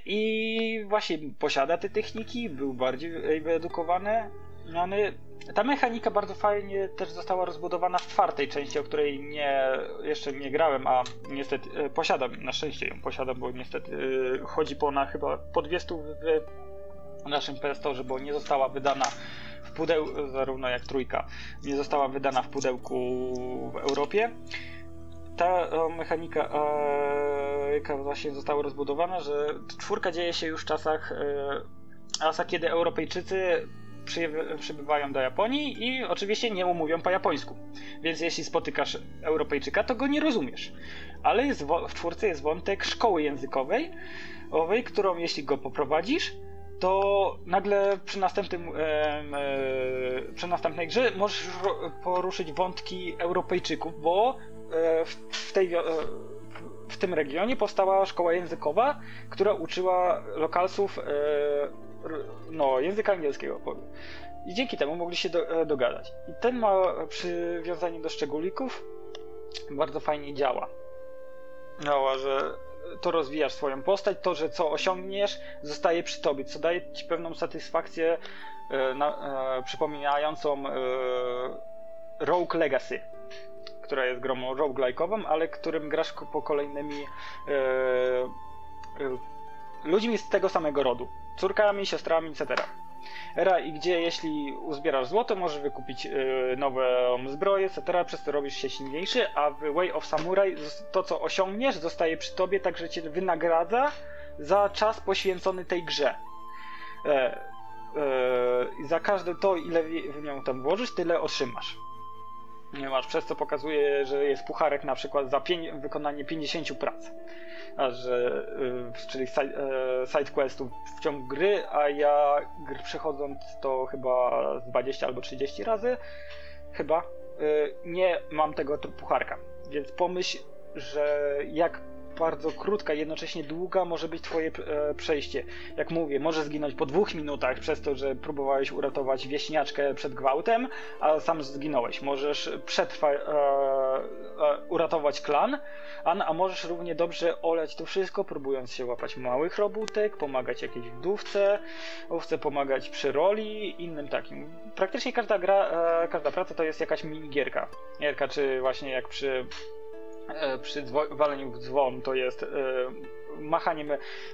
i właśnie posiada te techniki, był bardziej wyedukowany. No, ale ta mechanika bardzo fajnie też została rozbudowana w czwartej części, o której nie, jeszcze nie grałem, a niestety e, posiadam, na szczęście ją posiadam, bo niestety e, chodzi po ona chyba po 200 w naszym PS bo nie została wydana w pudełku, zarówno jak trójka, nie została wydana w pudełku w Europie. Ta e, mechanika e, jaka właśnie została rozbudowana, że czwórka dzieje się już w czasach e, Asa, kiedy Europejczycy przybywają do Japonii i oczywiście nie umówią po japońsku. Więc jeśli spotykasz Europejczyka, to go nie rozumiesz. ale jest w czwórce jest wątek szkoły językowej, owej, którą jeśli go poprowadzisz, to nagle przy następnym em, e, przy następnej grze możesz poruszyć wątki Europejczyków, bo e, w, w tej e, w tym regionie powstała szkoła językowa, która uczyła lokalsów e, no, języka angielskiego. powiem. I dzięki temu mogli się do, e, dogadać. I ten ma przywiązanie do szczególików bardzo fajnie działa. Działa, że to rozwijasz swoją postać, to, że co osiągniesz, zostaje przy tobie, co daje ci pewną satysfakcję e, na, e, przypominającą e, Rogue Legacy, która jest grą roguelike'ową, ale którym grasz po kolejnymi e, e, ludźmi z tego samego rodu. Córkami, siostrami, etc. Era i gdzie jeśli uzbierasz złoto, możesz wykupić e, nową zbroję, etc. Przez to robisz się silniejszy, a w Way of Samurai to co osiągniesz zostaje przy tobie, także cię wynagradza za czas poświęcony tej grze. E, za każde to, ile w w nią tam włożysz, tyle otrzymasz. Masz, przez co pokazuje, że jest pucharek na przykład za pię- wykonanie 50 prac. A że, y, czyli side, e, side questów w ciągu gry, a ja przechodząc to chyba z 20 albo 30 razy, chyba, y, nie mam tego pucharka. Więc pomyśl, że jak bardzo krótka, jednocześnie długa może być twoje e, przejście. Jak mówię, może zginąć po dwóch minutach przez to, że próbowałeś uratować wieśniaczkę przed gwałtem, a sam zginąłeś. Możesz przetrwać, e, e, uratować klan, a, a możesz równie dobrze olać to wszystko, próbując się łapać małych robótek, pomagać jakiejś wdówce, owce pomagać przy roli, innym takim. Praktycznie każda gra, e, każda praca to jest jakaś minigierka. Gierka, czy właśnie jak przy przy dzwo- waleniu w dzwon to jest e, machaniem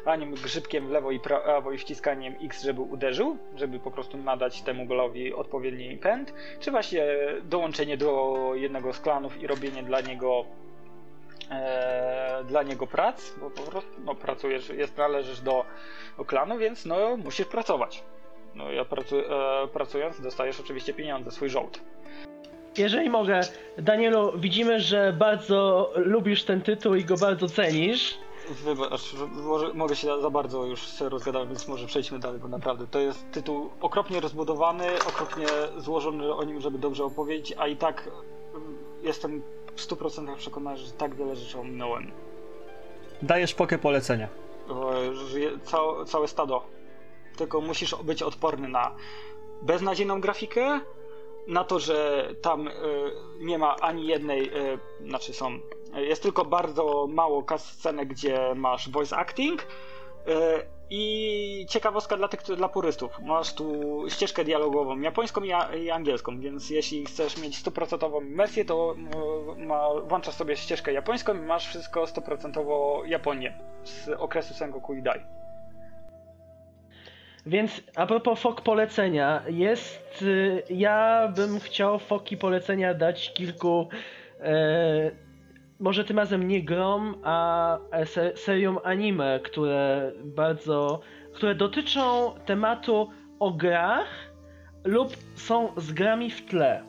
machaniem grzybkiem w lewo i prawo i wciskaniem X, żeby uderzył, żeby po prostu nadać temu golowi odpowiedni pęd, czy właśnie dołączenie do jednego z klanów i robienie dla niego e, dla niego prac, bo po prostu no, pracujesz, jest, należysz do, do klanu, więc no musisz pracować. No ja pracu, e, pracując dostajesz oczywiście pieniądze, swój żołd. Jeżeli mogę, Danielu, widzimy, że bardzo lubisz ten tytuł i go bardzo cenisz. Wybacz, że może, mogę się za bardzo już rozgadać, więc może przejdźmy dalej, bo naprawdę to jest tytuł okropnie rozbudowany, okropnie złożony o nim, żeby dobrze opowiedzieć, a i tak mm, jestem w 100% przekonany, że tak wiele rzeczy ominąłem. Dajesz pokę polecenia. Całe stado. Tylko musisz być odporny na beznadziejną grafikę, na to, że tam y, nie ma ani jednej, y, znaczy są, jest tylko bardzo mało scenek, gdzie masz voice acting i ciekawostka dla tych, dla purystów. Masz tu ścieżkę dialogową japońską i, angielską, więc jeśli chcesz mieć stuprocentową imersję, to ma, włączasz sobie ścieżkę japońską i masz wszystko stuprocentowo Japonię z okresu Sengoku Idai. Więc a propos fok polecenia, jest. y, Ja bym chciał foki polecenia dać kilku. E, może tym razem nie grom, a e, se, seriom anime, które bardzo. które dotyczą tematu o grach lub są z grami w tle.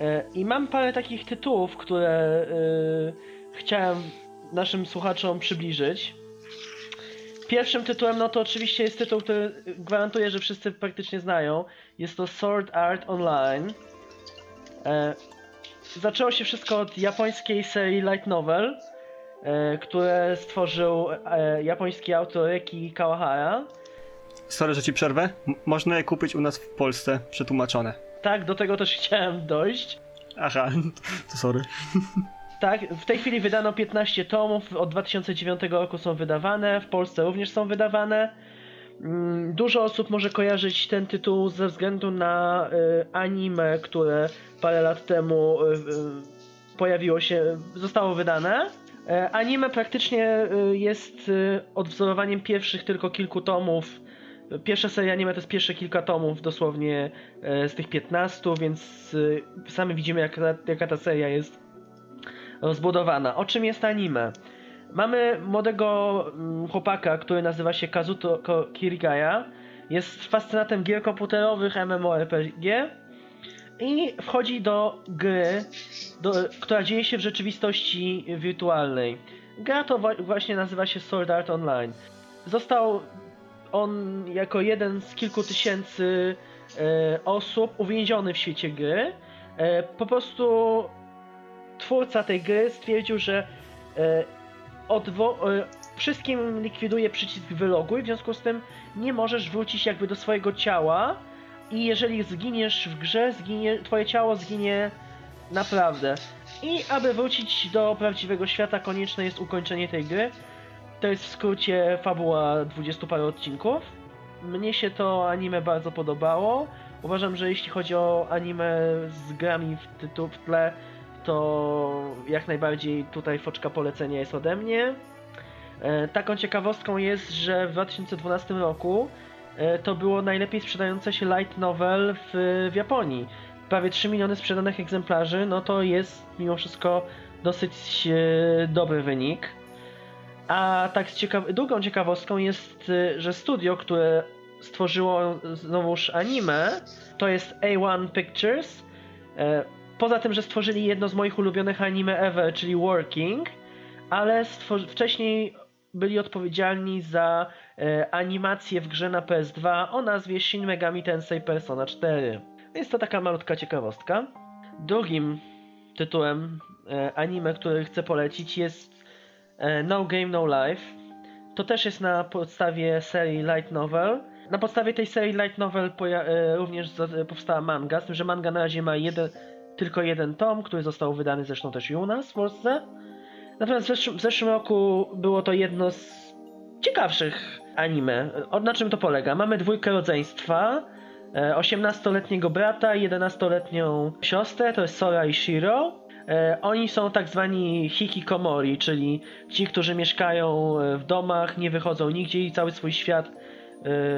E, I mam parę takich tytułów, które y, chciałem naszym słuchaczom przybliżyć. Pierwszym tytułem, no to oczywiście jest tytuł, który gwarantuję, że wszyscy praktycznie znają. Jest to Sword Art Online. E, zaczęło się wszystko od japońskiej serii light novel, e, które stworzył e, japoński autor Eki Kawahara. Sorry, że ci przerwę. M- można je kupić u nas w Polsce przetłumaczone. Tak, do tego też chciałem dojść. Aha, to sorry. Tak, w tej chwili wydano 15 tomów, od 2009 roku są wydawane, w Polsce również są wydawane. Mm, Dużo osób może kojarzyć ten tytuł ze względu na y, anime, które parę lat temu y, y, pojawiło się, zostało wydane. E, Anime praktycznie jest odwzorowaniem pierwszych tylko kilku tomów. Pierwsza seria anime to jest pierwsze kilka tomów, dosłownie e, z tych 15, więc sami widzimy, jak, jaka ta seria jest rozbudowana. O czym jest anime? Mamy młodego mm, chłopaka, który nazywa się Kazuto Kirigaya. Jest fascynatem gier komputerowych, MMORPG. i wchodzi do gry, do, która dzieje się w rzeczywistości wirtualnej. Gra to właśnie nazywa się Sword Art Online. Został on jako jeden z kilku tysięcy e, osób uwięziony w świecie gry. E, po prostu twórca tej gry stwierdził, że e, odwo- e, wszystkim likwiduje przycisk wyloguj, w związku z tym nie możesz wrócić jakby do swojego ciała i jeżeli zginiesz w grze, zginie, twoje ciało zginie naprawdę. I aby wrócić do prawdziwego świata, konieczne jest ukończenie tej gry. To jest w skrócie fabuła 20 paru odcinków. Mnie się to anime bardzo podobało. Uważam, że jeśli chodzi o anime z grami w, tytu- w tle, to jak najbardziej tutaj foczka polecenia jest ode mnie. E, taką ciekawostką jest, że w 2012 roku e, to było najlepiej sprzedające się light novel w, w Japonii. Prawie 3 miliony sprzedanych egzemplarzy, no to jest mimo wszystko dosyć e, dobry wynik. A tak ciekaw- drugą ciekawostką jest, że studio, które stworzyło znowuż anime, to jest A1 Pictures. Poza tym, że stworzyli jedno z moich ulubionych anime ever, czyli Working, ale wcześniej byli odpowiedzialni za e, animację w grze na PS2 o nazwie Shin Megami Tensei Persona 4. Jest to taka malutka ciekawostka. Drugim tytułem e, anime, który chcę polecić jest e, No Game No Life. To też jest na podstawie serii Light Novel. Na podstawie tej serii Light Novel e, również powstała manga, z tym, że manga na razie ma jeden, tylko jeden tom, który został wydany zresztą też i u nas w Polsce. Natomiast w zeszłym, w zeszłym roku było to jedno z ciekawszych anime. O, na czym to polega? Mamy dwójkę rodzeństwa, e, 18-letniego brata i 11-letnią siostrę, to jest Sora i Shiro. E, Oni są tak zwani hikikomori, czyli ci, którzy mieszkają e, w domach, nie wychodzą nigdzie i cały swój świat e,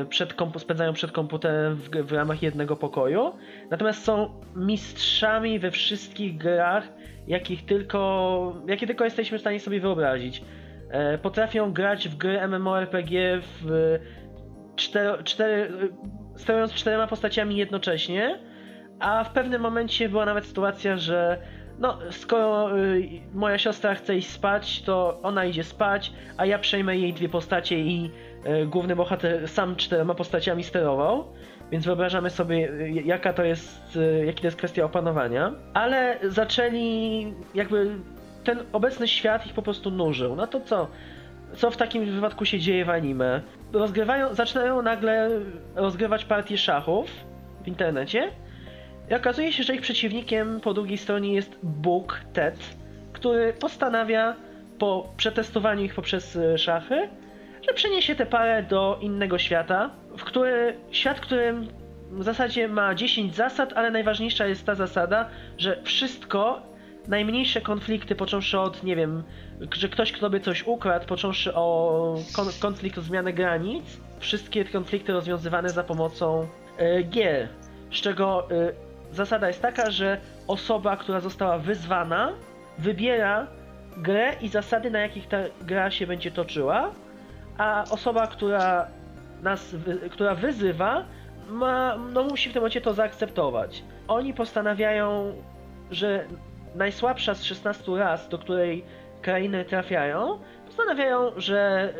przed kompu- spędzają przed komputerem w, w ramach jednego pokoju. Natomiast są mistrzami we wszystkich grach, jakich tylko, jakie tylko jesteśmy w stanie sobie wyobrazić. E, Potrafią grać w gry MMORPG w cztery, cztery, sterując czterema postaciami jednocześnie, a w pewnym momencie była nawet sytuacja, że no, skoro y, moja siostra chce iść spać, to ona idzie spać, a ja przejmę jej dwie postacie i y, główny bohater sam czterema postaciami sterował. Więc wyobrażamy sobie, y, jaka to jest, y, jaki to jest kwestia opanowania. Ale zaczęli jakby ten obecny świat ich po prostu nużył. No to co? Co w takim wypadku się dzieje w anime? Rozgrywają, zaczynają nagle rozgrywać partie szachów w internecie i okazuje się, że ich przeciwnikiem po drugiej stronie jest Bóg Ted, który postanawia po przetestowaniu ich poprzez e, szachy, że przeniesie tę parę do innego świata, w który świat, którym w zasadzie ma 10 zasad, ale najważniejsza jest ta zasada, że wszystko, najmniejsze konflikty, począwszy od, nie wiem, że ktoś kto by coś ukradł, począwszy o kon konflikt o zmianę granic, wszystkie konflikty rozwiązywane za pomocą e, gier. Z czego e, zasada jest taka, że osoba, która została wyzwana, wybiera grę i zasady, na jakich ta gra się będzie toczyła, a osoba, która nas, która wyzywa, ma, no musi w tym momencie to zaakceptować. Oni postanawiają, że najsłabsza z 16 ras, do której krainy trafiają, postanawiają, że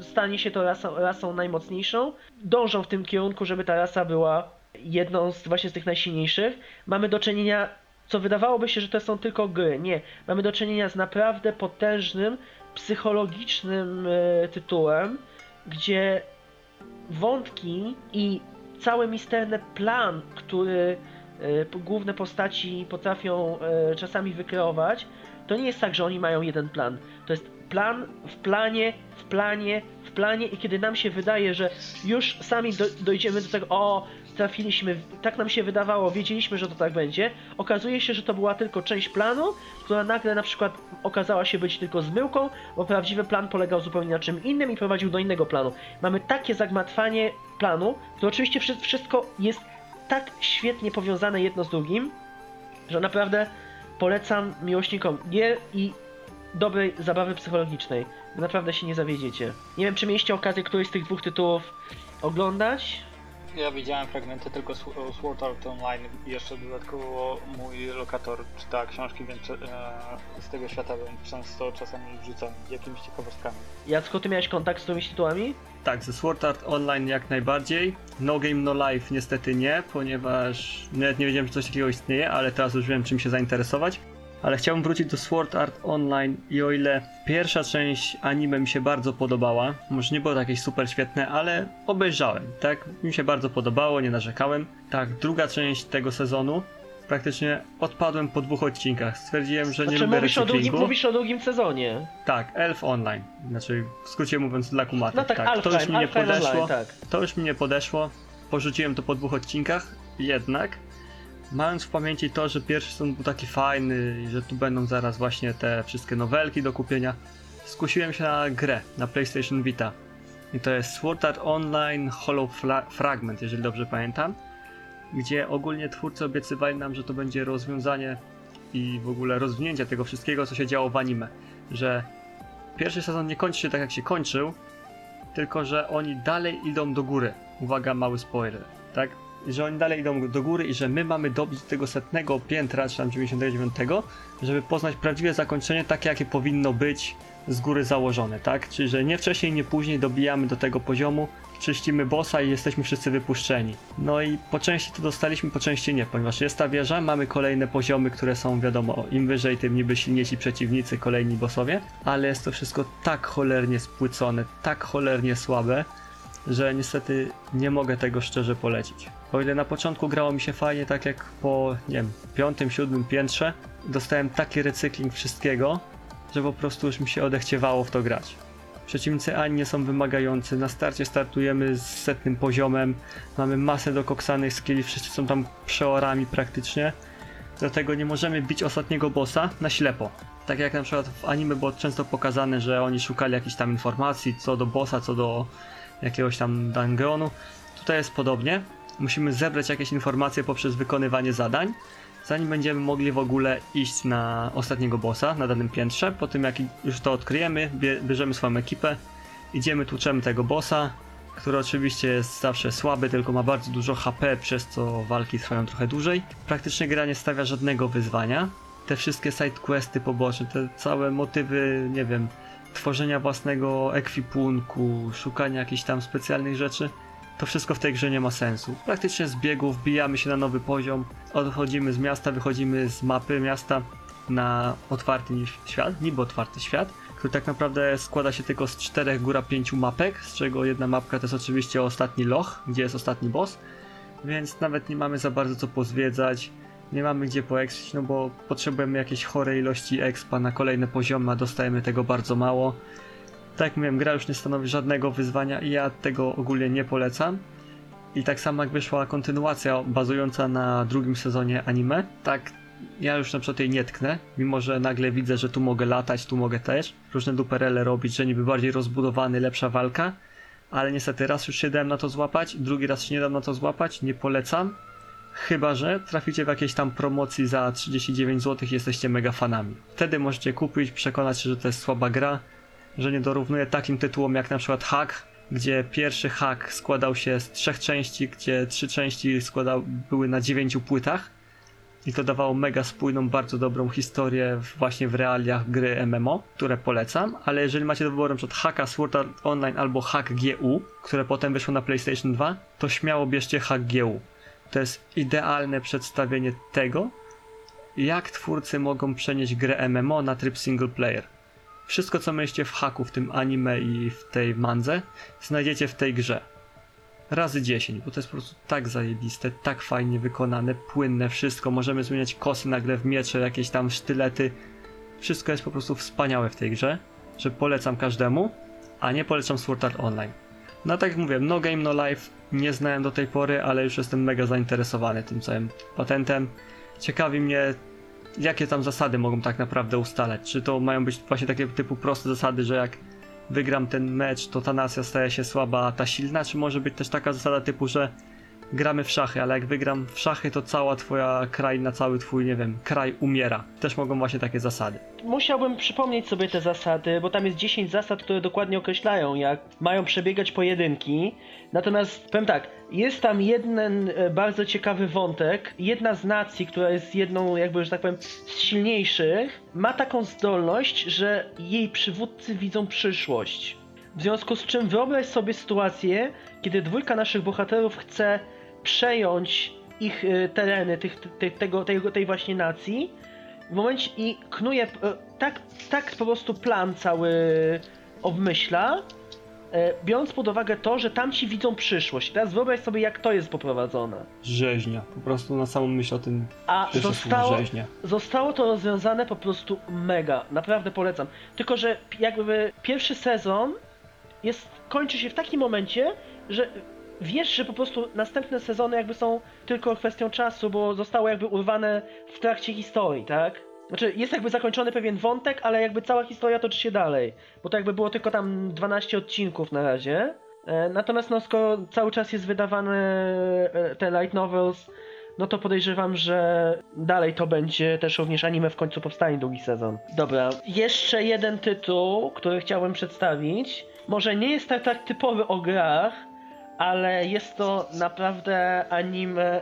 y, stanie się to rasą, rasą najmocniejszą. Dążą w tym kierunku, żeby ta rasa była jedną z właśnie z tych najsilniejszych. Mamy do czynienia, co wydawałoby się, że to są tylko gry. Nie, mamy do czynienia z naprawdę potężnym, psychologicznym e, tytułem, gdzie wątki i cały misterny plan, który e, główne postaci potrafią e, czasami wykreować, to nie jest tak, że oni mają jeden plan. To jest plan w planie, w planie, w planie i kiedy nam się wydaje, że już sami do, dojdziemy do tego, o, trafiliśmy, tak nam się wydawało, wiedzieliśmy, że to tak będzie, okazuje się, że to była tylko część planu, która nagle na przykład okazała się być tylko zmyłką, bo prawdziwy plan polegał zupełnie na czym innym i prowadził do innego planu. Mamy takie zagmatwanie planu, które oczywiście wszy- wszystko jest tak świetnie powiązane jedno z drugim, że naprawdę polecam miłośnikom gier i dobrej zabawy psychologicznej. Naprawdę się nie zawiedziecie. Nie wiem, czy mieliście okazję któryś z tych dwóch tytułów oglądać? Ja widziałem fragmenty tylko o Sword Art Online i jeszcze dodatkowo mój lokator czyta książki, więc e, z tego świata bym często czasami wrzucam jakimiś ciekawostkami. Jacku, ty miałeś kontakt z tymi tytułami? Tak, ze Sword Art Online jak najbardziej. No Game No Life niestety nie, ponieważ nawet nie wiedziałem, że coś takiego istnieje, ale teraz już wiem czym się zainteresować. Ale chciałbym wrócić do Sword Art Online i o ile pierwsza część anime mi się bardzo podobała, może nie było to jakieś super świetne, ale obejrzałem, tak? Mi się bardzo podobało, nie narzekałem. Tak, druga część tego sezonu praktycznie odpadłem po dwóch odcinkach. Stwierdziłem, że nie Znaczy, lubię mówisz o, recyklingu. mówisz o drugim sezonie. Tak, Elf Online. Znaczy, w skrócie mówiąc dla kumatek. No tak, to już mi nie podeszło. Online, tak. To już mi nie podeszło. Porzuciłem to po dwóch odcinkach. Jednak, mając w pamięci to, że pierwszy sezon był taki fajny i że tu będą zaraz właśnie te wszystkie nowelki do kupienia, skusiłem się na grę na PlayStation Vita. I to jest Sword Art Online Hollow Fla- Fragment, jeżeli dobrze pamiętam. Gdzie ogólnie twórcy obiecywali nam, że to będzie rozwiązanie i w ogóle rozwinięcie tego wszystkiego, co się działo w anime. Że pierwszy sezon nie kończy się tak, jak się kończył, tylko że oni dalej idą do góry. Uwaga, mały spoiler, tak? Że oni dalej idą do góry i że my mamy dobić do tego setnego piętra, czy tam 99, żeby poznać prawdziwe zakończenie, takie jakie powinno być z góry założone, tak? Czyli, że nie wcześniej, nie później dobijamy do tego poziomu, czyścimy bossa i jesteśmy wszyscy wypuszczeni. No i po części to dostaliśmy, po części nie, ponieważ jest ta wieża, mamy kolejne poziomy, które są wiadomo, im wyżej, tym niby silniejsi przeciwnicy, kolejni bossowie, ale jest to wszystko tak cholernie spłycone, tak cholernie słabe, że niestety nie mogę tego szczerze polecić. O ile na początku grało mi się fajnie, tak jak po, nie wiem, piątym, siódmym piętrze, dostałem taki recykling wszystkiego, że po prostu już mi się odechciewało w to grać. Przeciwnicy ani nie są wymagający, na starcie startujemy z setnym poziomem, mamy masę dokoksanych skilli, wszyscy są tam przeorami praktycznie, dlatego nie możemy bić ostatniego bossa na ślepo. Tak jak na przykład w anime było często pokazane, że oni szukali jakichś tam informacji co do bossa, co do jakiegoś tam dungeonu. Tutaj jest podobnie. Musimy zebrać jakieś informacje poprzez wykonywanie zadań, zanim będziemy mogli w ogóle iść na ostatniego bossa na danym piętrze. Po tym jak już to odkryjemy, bie- bierzemy swoją ekipę, idziemy, tłuczemy tego bossa, który oczywiście jest zawsze słaby, tylko ma bardzo dużo HP, przez co walki trwają trochę dłużej. Praktycznie gra nie stawia żadnego wyzwania. Te wszystkie side questy poboczne, te całe motywy, nie wiem, tworzenia własnego ekwipunku, szukania jakichś tam specjalnych rzeczy, to wszystko w tej grze nie ma sensu. Praktycznie z biegu wbijamy się na nowy poziom, odchodzimy z miasta, wychodzimy z mapy miasta na otwarty świat, niby otwarty świat, który tak naprawdę składa się tylko z czterech, góra pięciu mapek, z czego jedna mapka to jest oczywiście ostatni loch, gdzie jest ostatni boss, więc nawet nie mamy za bardzo co pozwiedzać, nie mamy gdzie poeksić, no bo potrzebujemy jakiejś chorej ilości expa na kolejne poziomy, a dostajemy tego bardzo mało. Tak jak mówiłem, gra już nie stanowi żadnego wyzwania i ja tego ogólnie nie polecam. I tak samo jak wyszła kontynuacja bazująca na drugim sezonie anime, tak ja już na przykład jej nie tknę, mimo że nagle widzę, że tu mogę latać, tu mogę też różne duperele robić, że niby bardziej rozbudowany, lepsza walka, ale niestety raz już się dałem na to złapać, drugi raz się nie dam na to złapać, nie polecam. Chyba, że traficie w jakiejś tam promocji za 39 zł i jesteście mega fanami. Wtedy możecie kupić, przekonać się, że to jest słaba gra, że nie dorównuje takim tytułom jak na przykład Hack, gdzie pierwszy hack składał się z trzech części, gdzie trzy części były na dziewięciu płytach i to dawało mega spójną, bardzo dobrą historię właśnie w realiach gry MMO, które polecam, ale jeżeli macie do wyboru przykład Hacka Sword Art Online albo Hack GU, które potem wyszło na PlayStation 2, to śmiało bierzcie Hack GU. To jest idealne przedstawienie tego, jak twórcy mogą przenieść grę MMO na tryb single player. Wszystko, co mieliście w haku, w tym anime i w tej mandze, znajdziecie w tej grze. Razy 10, bo to jest po prostu tak zajebiste, tak fajnie wykonane, płynne, wszystko. Możemy zmieniać kosy nagle w miecze, jakieś tam sztylety. Wszystko jest po prostu wspaniałe w tej grze, że polecam każdemu, a nie polecam Sword Art Online. No tak jak mówię, no game, no life nie znałem do tej pory, ale już jestem mega zainteresowany tym całym patentem. Ciekawi mnie, jakie tam zasady mogą tak naprawdę ustalać. Czy to mają być właśnie takie typu proste zasady, że jak wygram ten mecz, to ta nacja staje się słaba, a ta silna, czy może być też taka zasada typu, że gramy w szachy, ale jak wygram w szachy, to cała twoja kraina, cały twój, nie wiem, kraj umiera. Też mogą właśnie takie zasady. Musiałbym przypomnieć sobie te zasady, bo tam jest 10 zasad, które dokładnie określają, jak mają przebiegać pojedynki. Natomiast powiem tak, jest tam jeden e, bardzo ciekawy wątek. Jedna z nacji, która jest jedną, jakby, że tak powiem, z silniejszych, ma taką zdolność, że jej przywódcy widzą przyszłość. W związku z czym wyobraź sobie sytuację, kiedy dwójka naszych bohaterów chce przejąć ich e, tereny, tych, tego, tej, tej właśnie nacji, w momencie i knuje e, tak, tak po prostu plan cały obmyśla, e, biorąc pod uwagę to, że tamci widzą przyszłość. Teraz wyobraź sobie, jak to jest poprowadzone. Rzeźnia. Po prostu na samą myśl o tym A zostało, zostało to rozwiązane po prostu mega. Naprawdę polecam. Tylko, że jakby pierwszy sezon jest, kończy się w takim momencie, że wiesz, że po prostu następne sezony jakby są tylko kwestią czasu, bo zostało jakby urwane w trakcie historii, tak? Znaczy, jest jakby zakończony pewien wątek, ale jakby cała historia toczy się dalej. Bo to jakby było tylko tam 12 odcinków na razie. E, Natomiast no, skoro cały czas jest wydawane e, te light novels, no to podejrzewam, że dalej to będzie też również anime w końcu powstanie drugi sezon. Dobra, jeszcze jeden tytuł, który chciałbym przedstawić. Może nie jest tak, tak typowy o grach, ale jest to naprawdę anime,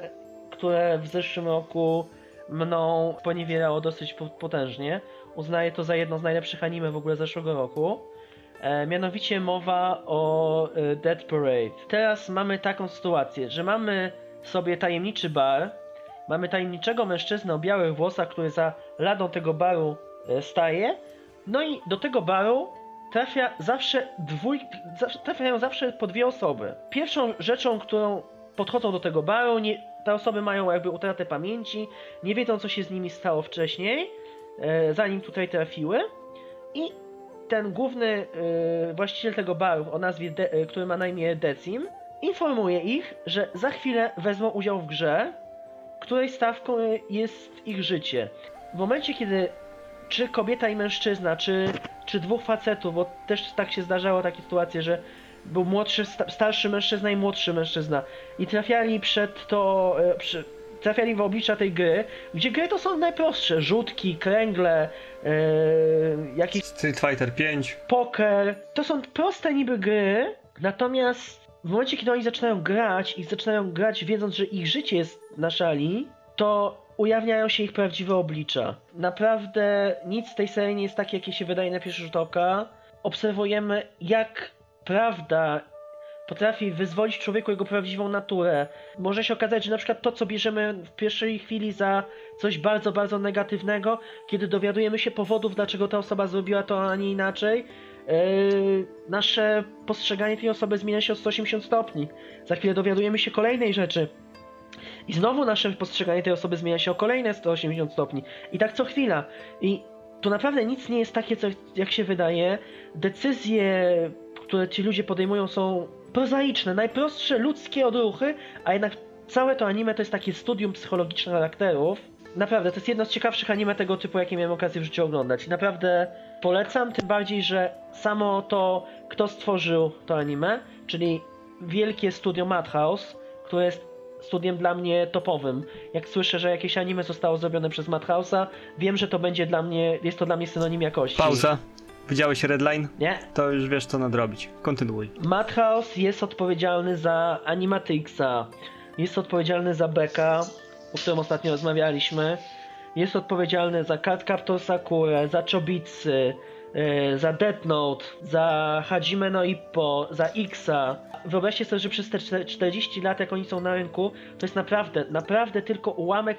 które w zeszłym roku mną poniewierało dosyć po- potężnie. Uznaję to za jedno z najlepszych anime w ogóle zeszłego roku. E, mianowicie mowa o e, Dead Parade. Teraz mamy taką sytuację, że mamy sobie tajemniczy bar, mamy tajemniczego mężczyznę o białych włosach, który za ladą tego baru e, staje, no i do tego baru trafia zawsze dwój... trafiają zawsze po dwie osoby. Pierwszą rzeczą, którą podchodzą do tego baru, nie, te osoby mają jakby utratę pamięci, nie wiedzą co się z nimi stało wcześniej, e, zanim tutaj trafiły i ten główny e, właściciel tego baru o nazwie, De, e, który ma na imię Decim, informuje ich, że za chwilę wezmą udział w grze, której stawką jest ich życie. W momencie, kiedy czy kobieta i mężczyzna, czy, czy dwóch facetów, bo też tak się zdarzało takie sytuacje, że był młodszy, sta, starszy mężczyzna i młodszy mężczyzna i trafiali przed to, e, przy, trafiali w oblicza tej gry, gdzie gry to są najprostsze, rzutki, kręgle, e, jakieś Street Fighter 5. poker. To są proste niby gry, natomiast w momencie, kiedy oni zaczynają grać i zaczynają grać wiedząc, że ich życie jest na szali, to ujawniają się ich prawdziwe oblicza. Naprawdę nic z tej serii nie jest takie, jakie się wydaje na pierwszy rzut oka. Obserwujemy, jak prawda potrafi wyzwolić człowieku jego prawdziwą naturę. Może się okazać, że na przykład to, co bierzemy w pierwszej chwili za coś bardzo, bardzo negatywnego, kiedy dowiadujemy się powodów, dlaczego ta osoba zrobiła to, a nie inaczej, Yy, nasze postrzeganie tej osoby zmienia się o 180 stopni. Za chwilę dowiadujemy się kolejnej rzeczy. I znowu nasze postrzeganie tej osoby zmienia się o kolejne 180 stopni. I tak co chwila. I tu naprawdę nic nie jest takie, co, jak się wydaje. Decyzje, które ci ludzie podejmują, są prozaiczne, najprostsze ludzkie odruchy, a jednak całe to anime to jest takie studium psychologiczne charakterów. Naprawdę, to jest jedno z ciekawszych anime tego typu, jakie miałem okazję w życiu oglądać. I naprawdę polecam, tym bardziej, że samo to, kto stworzył to anime, czyli wielkie studio Madhouse, które jest studiem dla mnie topowym. Jak słyszę, że jakieś anime zostało zrobione przez Madhouse'a, wiem, że to będzie dla mnie, jest to dla mnie synonim jakości. Pauza. Widziałeś Redline? Nie? To już wiesz co nadrobić. Kontynuuj. Madhouse jest odpowiedzialny za Animatrixa, jest odpowiedzialny za Beka, o którym ostatnio rozmawialiśmy, jest odpowiedzialny za Cardcaptor Sakura, za Chobitsy, za Death Note, za Hajime no Ippo, za Xa. Wyobraźcie sobie, że przez te czter- 40 lat, jak oni są na rynku, to jest naprawdę, naprawdę tylko ułamek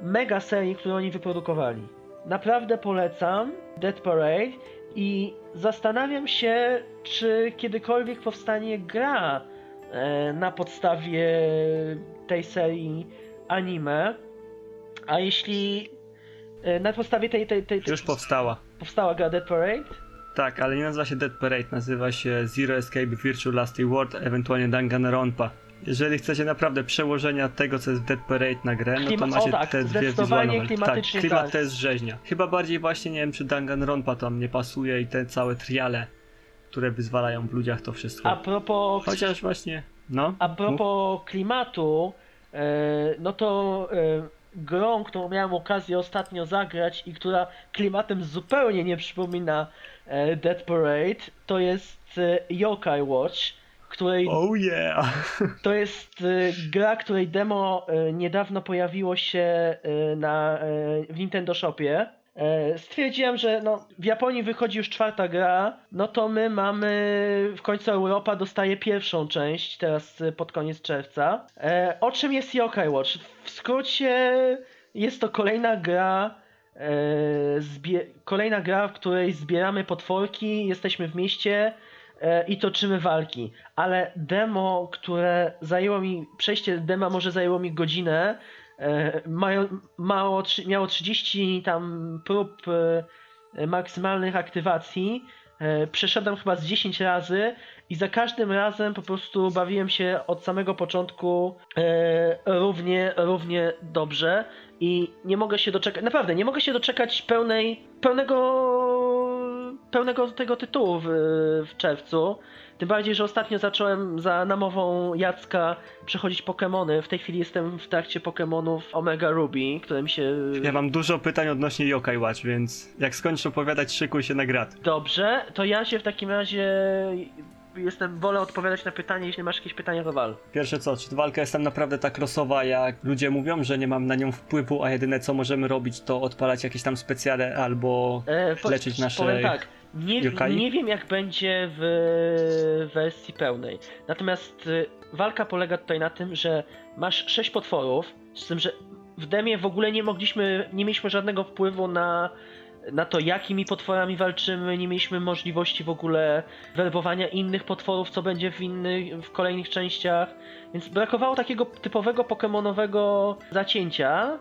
mega serii, które oni wyprodukowali. Naprawdę polecam Dead Parade i zastanawiam się, czy kiedykolwiek powstanie gra e, na podstawie tej serii anime. A jeśli e, na podstawie tej, tej, tej, tej Już powstała. powstała gra Dead Parade, Tak, ale nie nazywa się Dead Parade, nazywa się Zero Escape Virtual Last Reward, ewentualnie Danganronpa. Jeżeli chcecie naprawdę przełożenia tego, co jest Dead Parade na grę, no to macie o tak, te dwie wizualne. tak, klimat tak. to jest rzeźnia. Chyba bardziej właśnie, nie wiem, czy Danganronpa tam nie pasuje i te całe triale, które wyzwalają w ludziach to wszystko. a propos Chociaż właśnie No, A mów. propos klimatu, e, no to e, grą, którą miałem okazję ostatnio zagrać i która klimatem zupełnie nie przypomina e, Dead Parade, to jest e, Yokai Watch, której Oh yeah! to jest e, gra, której demo e, niedawno pojawiło się e, na, e, w Nintendo Shopie. E, Stwierdziłem, że no, w Japonii wychodzi już czwarta gra, no to my mamy, w końcu Europa dostaje pierwszą część, teraz e, pod koniec czerwca. E, O czym jest Yokai Watch? W skrócie jest to kolejna gra, kolejna gra, w której zbieramy potworki, jesteśmy w mieście i toczymy walki. Ale demo, które zajęło mi, przejście dema może zajęło mi godzinę, mają, mało, miało 30 tam prób e, maksymalnych aktywacji. E, Przeszedłem chyba z 10 razy i za każdym razem po prostu bawiłem się od samego początku e, równie, równie dobrze i nie mogę się doczekać, naprawdę nie mogę się doczekać pełnej, pełnego, pełnego tego tytułu w, w czerwcu. Tym bardziej, że ostatnio zacząłem za namową Jacka przechodzić Pokémony. W tej chwili jestem w trakcie Pokémonów Omega Ruby, które mi się Ja mam dużo pytań odnośnie Yokai Watch, więc jak skończysz opowiadać, szykuj się na grat. Dobrze, to ja się w takim razie jestem, wolę odpowiadać na pytanie, jeśli masz jakieś pytania, to wal. Pierwsze co, czy walka jest tam naprawdę tak losowa, jak ludzie mówią, że nie mam na nią wpływu, a jedyne co możemy robić, to odpalać jakieś tam specjale albo E, leczyć nasze Powiem tak, nie, yokai? nie wiem jak będzie w wersji pełnej. Natomiast y, walka polega tutaj na tym, że masz sześć potworów, z tym, że w demie w ogóle nie mogliśmy, nie mieliśmy żadnego wpływu na, na to, jakimi potworami walczymy, nie mieliśmy możliwości w ogóle werbowania innych potworów, co będzie w innych, w kolejnych częściach, więc brakowało takiego typowego pokemonowego zacięcia.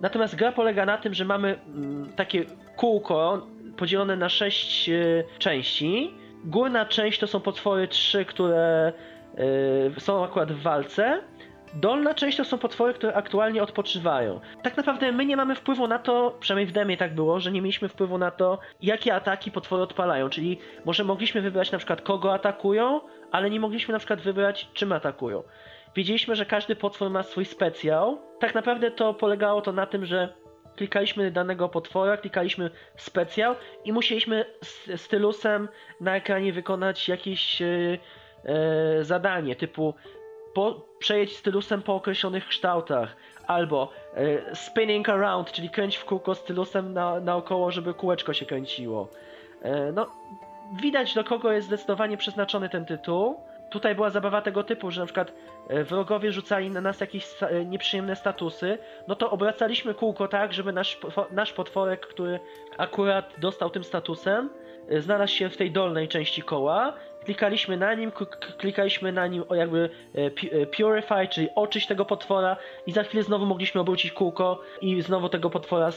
Natomiast gra polega na tym, że mamy mm, takie kółko podzielone na sześć y, części. Górna część to są potwory trzy, które y, są akurat w walce. Dolna część to są potwory, które aktualnie odpoczywają. Tak naprawdę my nie mamy wpływu na to, przynajmniej w demie tak było, że nie mieliśmy wpływu na to, jakie ataki potwory odpalają. Czyli może mogliśmy wybrać na przykład kogo atakują, ale nie mogliśmy na przykład wybrać czym atakują. Wiedzieliśmy, że każdy potwór ma swój specjał. Tak naprawdę to polegało to na tym, że klikaliśmy danego potwora, klikaliśmy specjał i musieliśmy stylusem na ekranie wykonać jakieś e, e, zadanie typu po, stylusem po określonych kształtach albo e, spinning around, czyli kręć w kółko stylusem na, naokoło, żeby kółeczko się kręciło. No, widać do kogo jest zdecydowanie przeznaczony ten tytuł. Tutaj była zabawa tego typu, że na przykład e, wrogowie rzucali na nas jakieś e, nieprzyjemne statusy, no to obracaliśmy kółko tak, żeby nasz, nasz potworek, który akurat dostał tym statusem, e, znalazł się w tej dolnej części koła. Klikaliśmy na nim, klikaliśmy na nim jakby pu- purify, czyli oczyść tego potwora i za chwilę znowu mogliśmy obrócić kółko i znowu tego potwora,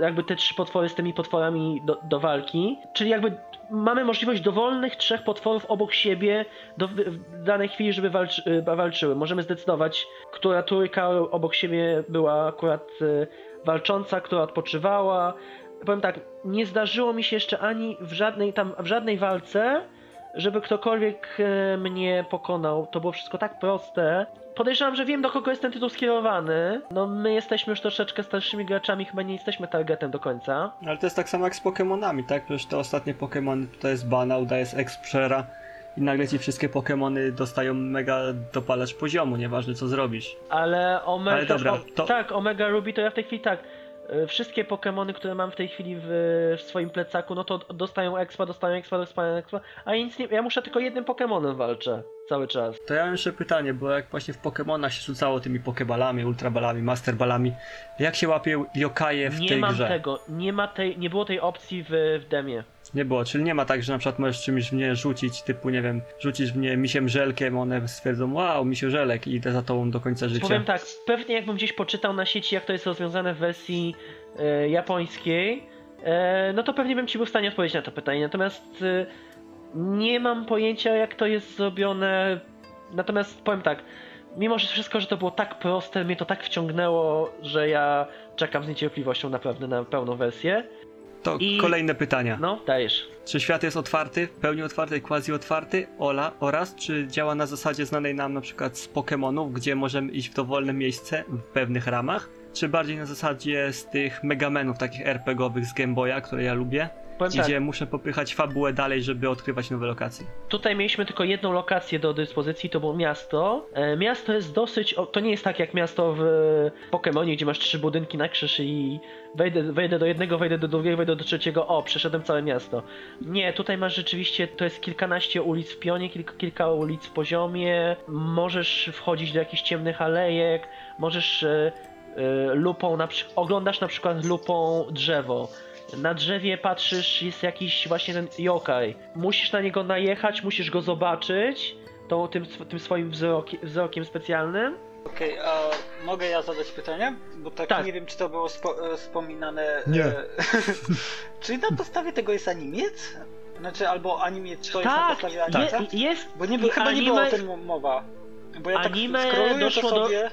jakby te trzy potwory z tymi potworami do, do walki. Czyli jakby mamy możliwość dowolnych trzech potworów obok siebie do, w danej chwili, żeby walczy, e, walczyły. Możemy zdecydować, która trójka obok siebie była akurat e, walcząca, która odpoczywała. Powiem tak, nie zdarzyło mi się jeszcze ani w żadnej tam, w żadnej walce, żeby ktokolwiek e, mnie pokonał. To było wszystko tak proste. Podejrzewam, że wiem do kogo jest ten tytuł skierowany. No my jesteśmy już troszeczkę starszymi graczami, chyba nie jesteśmy targetem do końca. Ale to jest tak samo jak z Pokémonami, tak? Przecież te ostatnie Pokémony to jest Banał, dajesz Expera i nagle ci wszystkie Pokémony dostają mega dopalacz poziomu, nieważne co zrobisz. Ale Omega. Ale dobra, to- Tak, Omega Ruby to ja w tej chwili tak. E, Wszystkie Pokémony, które mam w tej chwili w, w swoim plecaku, no to dostają expa, dostają expa, dostają expa, a ja nic nie. Ja muszę tylko jednym Pokémonem walczę cały czas. To ja mam jeszcze pytanie, bo jak właśnie w Pokémonach się rzucało tymi Pokébalami, Ultrabalami, Masterbalami, jak się łapie yokaje w Nie tej mam grze? tego, nie ma tej, nie było tej opcji w, w demie. Nie było, czyli nie ma tak, że na przykład możesz czymś w mnie rzucić, typu nie wiem, rzucisz w mnie misiem żelkiem, one stwierdzą, wow, misio żelek i idę za tobą do końca życia. Powiem tak, pewnie jakbym gdzieś poczytał na sieci, jak to jest rozwiązane w wersji e, japońskiej, e, no to pewnie bym ci był w stanie odpowiedzieć na to pytanie. Natomiast e, nie mam pojęcia, jak to jest zrobione. Natomiast powiem tak, mimo że wszystko, że to było tak proste, mnie to tak wciągnęło, że ja czekam z niecierpliwością naprawdę na pełną wersję. To I- kolejne pytania. No, dajesz. Czy świat jest otwarty, w pełni otwarty, quasi otwarty Ola, oraz czy działa na zasadzie znanej nam na przykład z Pokémonów, gdzie możemy iść w dowolne miejsce w pewnych ramach? Czy bardziej na zasadzie z tych megamenów takich RPGowych z Game Boya, które ja lubię, Powiem tak, gdzie muszę popychać fabułę dalej, żeby odkrywać nowe lokacje? tutaj mieliśmy tylko jedną lokację do dyspozycji, to było miasto. E, miasto jest dosyć, to nie jest tak jak miasto w Pokemonie, gdzie masz trzy budynki na krzyż i wejdę, wejdę do jednego, wejdę do drugiego, wejdę do trzeciego, o, przeszedłem całe miasto. Nie, tutaj masz rzeczywiście, to jest kilkanaście ulic w pionie, kilka, kilka ulic w poziomie, możesz wchodzić do jakichś ciemnych alejek, możesz e, e, lupą, na, oglądasz na przykład lupą drzewo. Na drzewie patrzysz, jest jakiś właśnie ten yokai. Musisz na niego najechać, musisz go zobaczyć tą, tym, tym swoim wzroki, wzrokiem specjalnym. Okej, a mogę ja zadać pytanie? Bo tak, Tak. nie wiem, czy to było spo, e, wspominane. Nie. E, czy na podstawie tego jest animiec? Znaczy, albo animiec to jest na Tak, podstawie je, animeca? jest. Bo nie, chyba nie było o anime- tym mowa. Bo ja Anime tak doszło to do- sobie...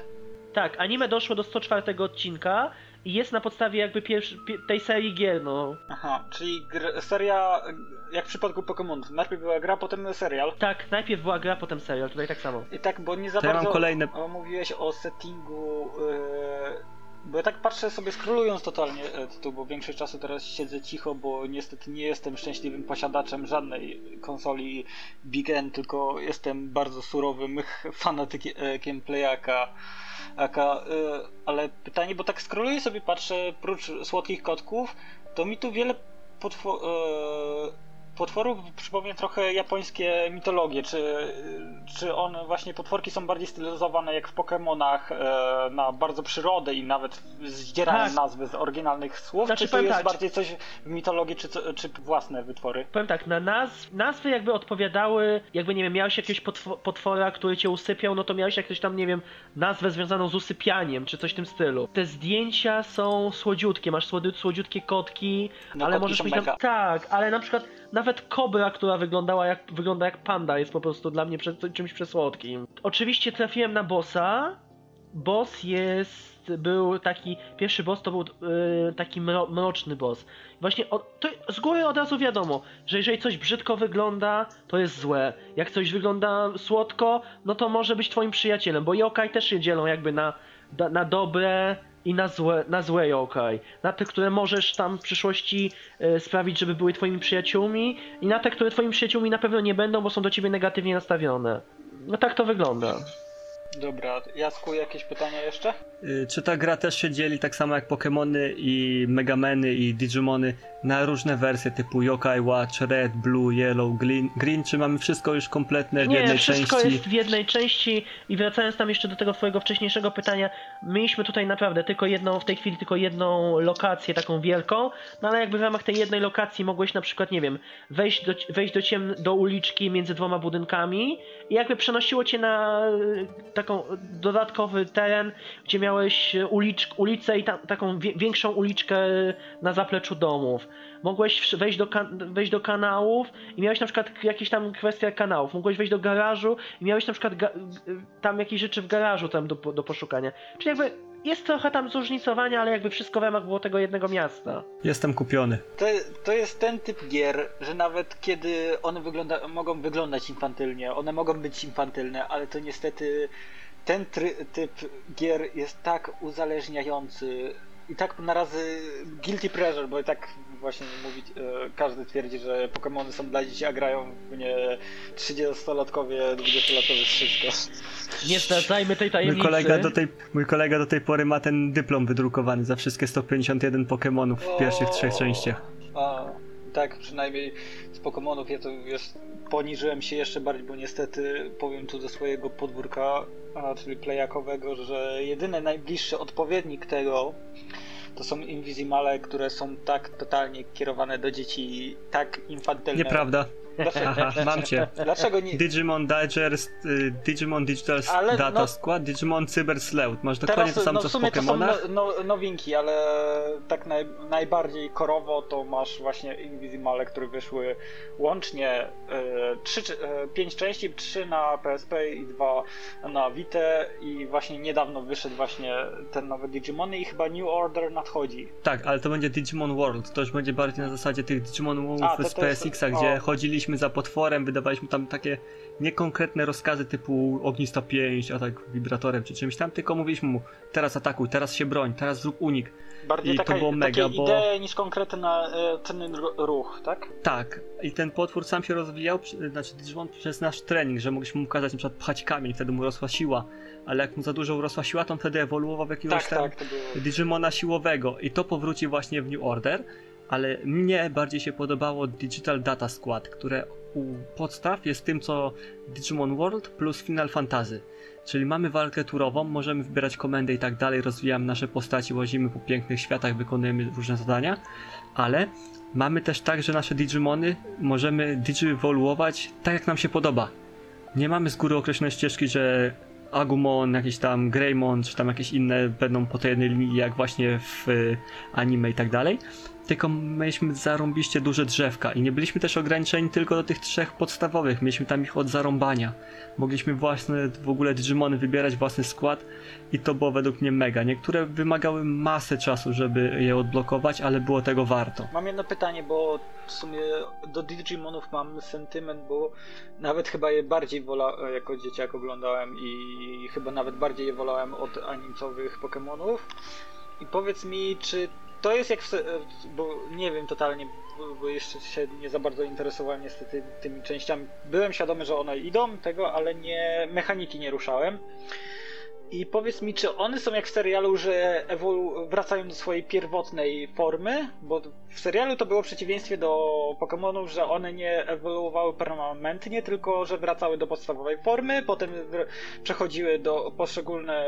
Tak, anime doszło do 104 odcinka jest na podstawie jakby pierwszy, pie, tej serii gier, no. Aha, czyli gr- seria, jak w przypadku Pokémonów. Najpierw była gra, potem serial. Tak, najpierw była gra, potem serial, tutaj tak samo. I tak, bo nie za To ja mam bardzo kolejne- o, mówiłeś o settingu, yy, bo ja tak patrzę sobie scrollując totalnie e, tytuł, bo większość czasu teraz siedzę cicho, bo niestety nie jestem szczęśliwym posiadaczem żadnej konsoli Big N, tylko jestem bardzo surowym fanatykiem playaka. Aka, y, ale pytanie, bo tak scrolluję sobie, patrzę, prócz słodkich kotków, to mi tu wiele potwo- y, potworów przypomina trochę japońskie mitologie. Czy, czy one właśnie potworki są bardziej stylizowane jak w Pokémonach e, na bardzo przyrodę i nawet zdzierają Tak. nazwy z oryginalnych słów? Znaczy, czy to jest tak. bardziej coś w mitologii, czy, czy własne wytwory? Powiem tak, na nazw, nazwy jakby odpowiadały, jakby nie wiem, miałeś jakiegoś potwo- potwora, który cię usypiał, no to miałeś jakąś tam, nie wiem, nazwę związaną z usypianiem, czy coś w tym stylu. Te zdjęcia są słodziutkie, masz słodziutkie kotki, No, ale kotki możesz mieć tam... Tak, ale na przykład nawet kobra, która wyglądała jak, wygląda jak panda, jest po prostu dla mnie czymś przesłodkim. Oczywiście trafiłem na bossa. Boss jest, był taki, pierwszy boss to był yy, taki mro, mroczny boss. Właśnie to z góry od razu wiadomo, że jeżeli coś brzydko wygląda, to jest złe. Jak coś wygląda słodko, no to może być twoim przyjacielem, bo yokai też się dzielą jakby na, na dobre i na złe, na złe yokai. Na te, które możesz tam w przyszłości e, sprawić, żeby były twoimi przyjaciółmi i na te, które twoimi przyjaciółmi na pewno nie będą, bo są do ciebie negatywnie nastawione. No tak to wygląda. Dobra, Jasku, jakieś pytania jeszcze? Y, Czy ta gra też się dzieli tak samo jak Pokémony i Megameny i Digimony na różne wersje typu Yokai Watch, Red, Blue, Yellow, Green, Green czy mamy wszystko już kompletne w Nie, jednej wszystko części? jest w jednej części i wracając tam jeszcze do tego twojego wcześniejszego pytania, mieliśmy tutaj naprawdę tylko jedną, w tej chwili tylko jedną lokację taką wielką, no ale jakby w ramach tej jednej lokacji mogłeś na przykład, nie wiem, wejść do, wejść do, ciem, do uliczki między dwoma budynkami i jakby przenosiło cię na e, taką dodatkowy teren, gdzie miałeś ulicz, ulicę i ta, taką wie, większą uliczkę na zapleczu domów. Mogłeś wejść do, kan- wejść do kanałów i miałeś na przykład jakieś tam kwestie kanałów. Mogłeś wejść do garażu i miałeś na przykład ga- tam jakieś rzeczy w garażu tam do, do poszukania. Czyli jakby jest trochę tam zróżnicowania, ale jakby wszystko w ramach było tego jednego miasta. Jestem kupiony. To, to jest ten typ gier, że nawet kiedy one wygląda, mogą wyglądać infantylnie, one mogą być infantylne, ale to niestety ten try, typ gier jest tak uzależniający i tak na razy guilty pleasure, bo i tak właśnie mówić, e, każdy twierdzi, że Pokémony są dla dzieci, a grają w nie 30-latkowie, 20-latowie wszystko. Nie zdradzajmy tej Mój tajemnicy. kolega, do tej, mój kolega do tej pory ma ten dyplom wydrukowany za wszystkie 151 Pokémonów w pierwszych trzech częściach. A, tak, przynajmniej z ja to wiesz, poniżyłem się jeszcze bardziej, bo niestety powiem tu ze swojego podwórka, czyli playakowego, że jedyny najbliższy odpowiednik tego to są Invisimale, które są tak totalnie kierowane do dzieci, tak infantylne. Nieprawda. Dlaczego, mam cię. dlaczego nie... Digimon Digest, y, Digimon Digital Ale Data no- Squad, Digimon Cyber Sleuth. Masz dokładnie to samo no co w sumie to są no, no, nowinki, ale tak naj, najbardziej korowo to masz właśnie Invisimale, które wyszły łącznie e, trzy, czy- e, pięć części, trzy na PSP i dwa na Vita i właśnie niedawno wyszedł właśnie ten nowy Digimon i chyba New Order nadchodzi. Tak, ale to będzie Digimon World. To już będzie bardziej na zasadzie tych Digimon to z PSX-a, gdzie o. chodziliśmy za potworem, wydawaliśmy tam takie niekonkretne rozkazy typu ognista pięść, atak wibratorem czy czymś tam, tylko mówiliśmy mu teraz atakuj, teraz się broń, teraz zrób unik. Bardziej I to taka, było mega, bo- idee niż konkretny e, ten ru- ruch, tak? Tak, i ten potwór sam się rozwijał, znaczy Digimon przez nasz trening, że mogliśmy mu kazać na przykład pchać kamień, wtedy mu rosła siła, ale jak mu za dużo urosła siła, to on wtedy ewoluował w jakiegoś Tak, tam tak, to było. Digimona siłowego i to powróci właśnie w New Order, ale mnie bardziej się podobało Digital Data Squad, które u podstaw jest tym co Digimon World plus Final Fantasy. Czyli mamy walkę turową, możemy wybierać komendy i tak dalej, rozwijamy nasze postaci, łazimy po pięknych światach, wykonujemy różne zadania, ale mamy też tak, że nasze Digimony możemy digievoluować tak jak nam się podoba. Nie mamy z góry określonej ścieżki, że Agumon, jakiś tam Greymon, czy tam jakieś inne będą po tej jednej linii, jak właśnie w y, anime i tak dalej. Tylko mieliśmy zarąbiście duże drzewka i nie byliśmy też ograniczeni tylko do tych trzech podstawowych. Mieliśmy tam ich od zarąbania. Mogliśmy własne w ogóle Digimony wybierać, własny skład i to było według mnie mega. Niektóre wymagały masę czasu, żeby je odblokować, ale było tego warto. Mam jedno pytanie, bo w sumie do Digimonów mam sentyment, bo nawet chyba je bardziej wola, jako dzieciak oglądałem i chyba nawet bardziej je wolałem od animowych Pokemonów. I powiedz mi, czy to jest jak w, bo nie wiem totalnie, bo jeszcze się nie za bardzo interesowałem niestety tymi częściami. Byłem świadomy, że one idą tego, ale nie mechaniki nie ruszałem. I powiedz mi, czy one są jak w serialu, że ewolu- wracają do swojej pierwotnej formy? Bo w serialu to było w przeciwieństwie do Pokémonów, że one nie ewoluowały permanentnie, tylko że wracały do podstawowej formy, potem przechodziły do poszczególne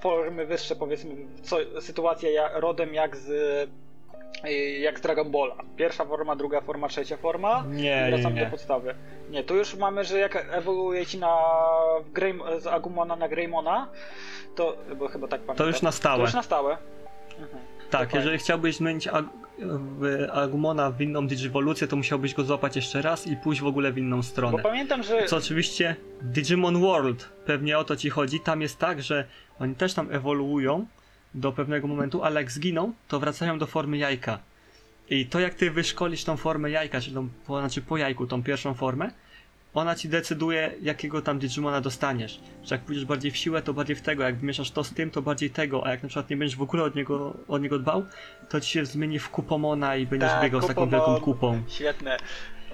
formy wyższe, powiedzmy, co, sytuacja ja, rodem jak z jak z Dragon Balla. Pierwsza forma, druga forma, trzecia forma. Nie, nie, Wracamy do nie. podstawy. Nie, tu już mamy, że jak ewoluuje ci na Greym- z Agumona na Greymona, to bo chyba tak pamiętam. To już na To stałe. już na stałe. Mhm. Tak, jeżeli chciałbyś zmienić Ag- Agumona w inną Digivolucję, to musiałbyś go złapać jeszcze raz i pójść w ogóle w inną Bo stronę. pamiętam, że Co oczywiście Digimon World, pewnie o to ci chodzi, tam jest tak, że oni też tam ewoluują do pewnego momentu, ale jak zginą, to wracają do formy jajka. I to jak ty wyszkolisz tą formę jajka, czyli tą, po, znaczy po jajku, tą pierwszą formę, ona ci decyduje, jakiego tam Digimona dostaniesz. Że jak pójdziesz bardziej w siłę, to bardziej w tego, jak wymieszasz to z tym, to bardziej tego, a jak na przykład nie będziesz w ogóle od niego, od niego dbał, to ci się zmieni w Kupomona i będziesz Tak, biegał z taką Kupomon. wielką kupą. Świetne.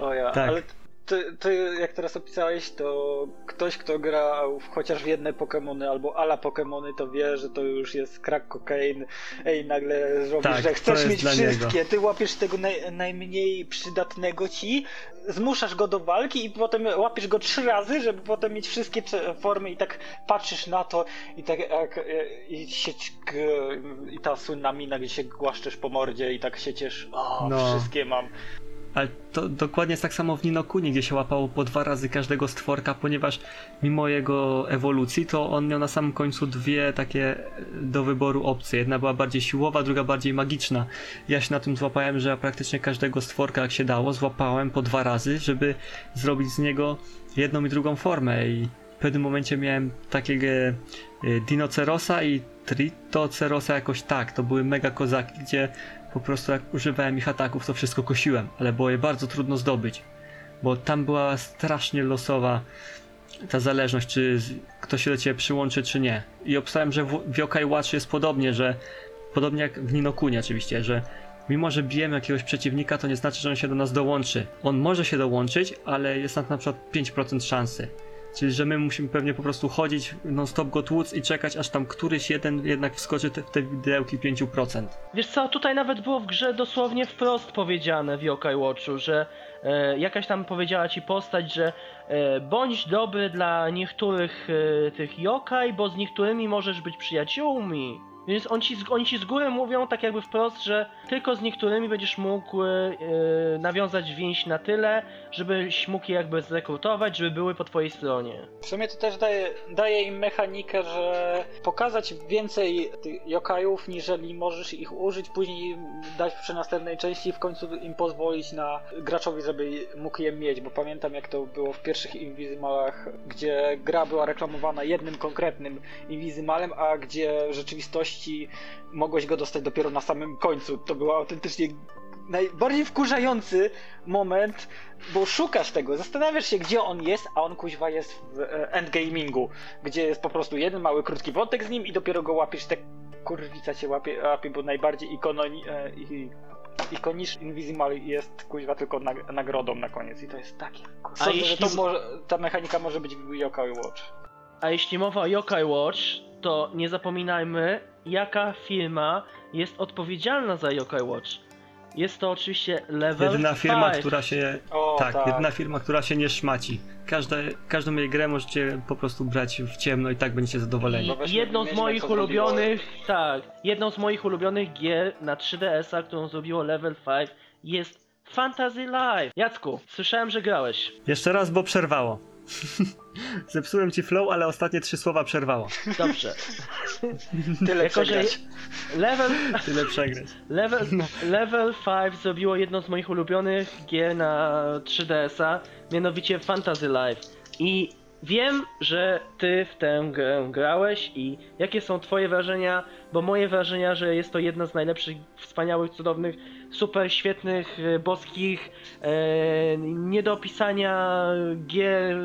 O ja, Tak. ale to, to jak teraz opisałeś, to ktoś, kto gra w chociaż w jedne Pokémony albo ala Pokémony, to wie, że to już jest crack cocaine. Ej, nagle zrobisz, Tak, że chcesz mieć wszystkie. Ty łapiesz tego naj, najmniej przydatnego ci, zmuszasz go do walki i potem łapiesz go trzy razy, żeby potem mieć wszystkie formy i tak patrzysz na to i tak jak i się i ta słynna mina, gdzie się głaszczesz po mordzie i tak się ciesz. O, No. wszystkie mam. Ale to dokładnie jest tak samo w Ninokuni, gdzie się łapało po dwa razy każdego stworka, ponieważ mimo jego ewolucji, to on miał na samym końcu dwie takie do wyboru opcje. Jedna była bardziej siłowa, druga bardziej magiczna. Ja się na tym złapałem, że ja praktycznie każdego stworka, jak się dało, złapałem po dwa razy, żeby zrobić z niego jedną i drugą formę. I w pewnym momencie miałem takiego e, Dinocerosa i Tritocerosa jakoś tak. To były mega kozaki, gdzie po prostu jak używałem ich ataków, to wszystko kosiłem, ale było je bardzo trudno zdobyć, bo tam była strasznie losowa ta zależność, czy ktoś się do ciebie przyłączy, czy nie. I obstałem, że w, w Yokai Watch jest podobnie, że podobnie jak w Ninokunie oczywiście, że mimo, że bijemy jakiegoś przeciwnika, to nie znaczy, że on się do nas dołączy. On może się dołączyć, ale jest na na przykład 5% szansy. Czyli, że my musimy pewnie po prostu chodzić, non-stop go tłuc i czekać, aż tam któryś jeden jednak wskoczy te, w te widełki 5%. Wiesz co, tutaj nawet było w grze dosłownie wprost powiedziane w Yokai Watchu, że e, jakaś tam powiedziała ci postać, że e, bądź dobry dla niektórych e, tych yokai, bo z niektórymi możesz być przyjaciółmi. Więc on ci, oni ci z góry mówią tak jakby wprost, że tylko z niektórymi będziesz mógł e, nawiązać więź na tyle, żebyś mógł je jakby zrekrutować, żeby były po twojej stronie. W sumie to też daje, daje im mechanikę, że pokazać więcej tych jokajów, niżeli możesz ich użyć, później dać przy następnej części i w końcu im pozwolić na graczowi, żeby mógł je mieć, bo pamiętam jak to było w pierwszych Invisimalach, gdzie gra była reklamowana jednym konkretnym Invisimalem, a gdzie w rzeczywistości mogłeś go dostać dopiero na samym końcu. To było autentycznie najbardziej wkurzający moment, bo szukasz tego, zastanawiasz się, gdzie on jest, a on kuźwa jest w e, endgamingu, gdzie jest po prostu jeden mały, krótki wątek z nim i dopiero go łapiesz, tak kurwica cię łapie, łapie bo najbardziej ikoni, e, i, ikoniczny Invisimal jest kuźwa tylko nag- nagrodą na koniec i to jest takie Sądzę, jeśli że to może, ta mechanika może być w Yokai Watch. A jeśli mowa o Yokai Watch, to nie zapominajmy, jaka firma jest odpowiedzialna za Yokai Watch. Jest to oczywiście Level Jedyna firma, 5. która się. O, tak, tak. jedyna firma, która się nie szmaci. Każde, każdą jej grę możecie po prostu brać w ciemno i tak będziecie zadowoleni. No I jedną z moich ulubionych, tak, jedną z moich ulubionych gier na 3DS-a, którą zrobiło Level 5 jest Fantasy Life. Jacku, słyszałem, że grałeś. Jeszcze raz, bo przerwało. Zepsułem ci flow, ale ostatnie trzy słowa przerwało. Dobrze. Tyle Jako, przegrać. Level, Tyle przegrać. level, level 5 zrobiło jedną z moich ulubionych gier na 3DS-a, mianowicie Fantasy Life. I wiem, że ty w tę grę grałeś i jakie są twoje wrażenia, bo moje wrażenia, że jest to jedna z najlepszych, wspaniałych, cudownych, super świetnych, e, boskich, e, nie do opisania gier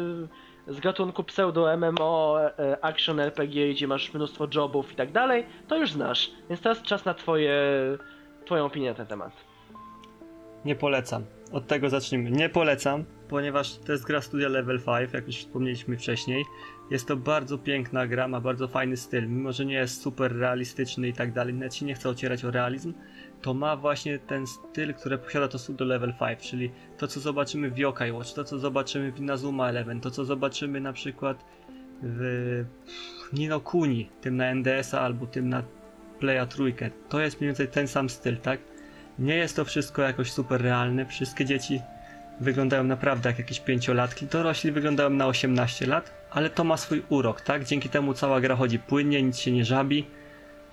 z gatunku pseudo MMO, e, action RPG, gdzie masz mnóstwo jobów i tak dalej, to już znasz. Więc teraz czas na twoje, twoją opinię na ten temat. Nie polecam. Od tego zacznijmy. Nie polecam, ponieważ to jest gra studia Level 5, jak już wspomnieliśmy wcześniej. Jest to bardzo piękna gra, ma bardzo fajny styl, mimo że nie jest super realistyczny i tak dalej, nawet się nie chcę ocierać o realizm, to ma właśnie ten styl, który posiada to studio Level 5, czyli to co zobaczymy w Yokai Watch, to co zobaczymy w Inazuma Eleven, to co zobaczymy na przykład w Nino Kuni, tym na NDS-a albo tym na Playa trójkę. To jest mniej więcej ten sam styl, tak? Nie jest to wszystko jakoś super realne. Wszystkie dzieci wyglądają naprawdę jak jakieś pięciolatki. Dorośli wyglądają na 18 lat, ale to ma swój urok, tak? Dzięki temu cała gra chodzi płynnie, nic się nie żabi.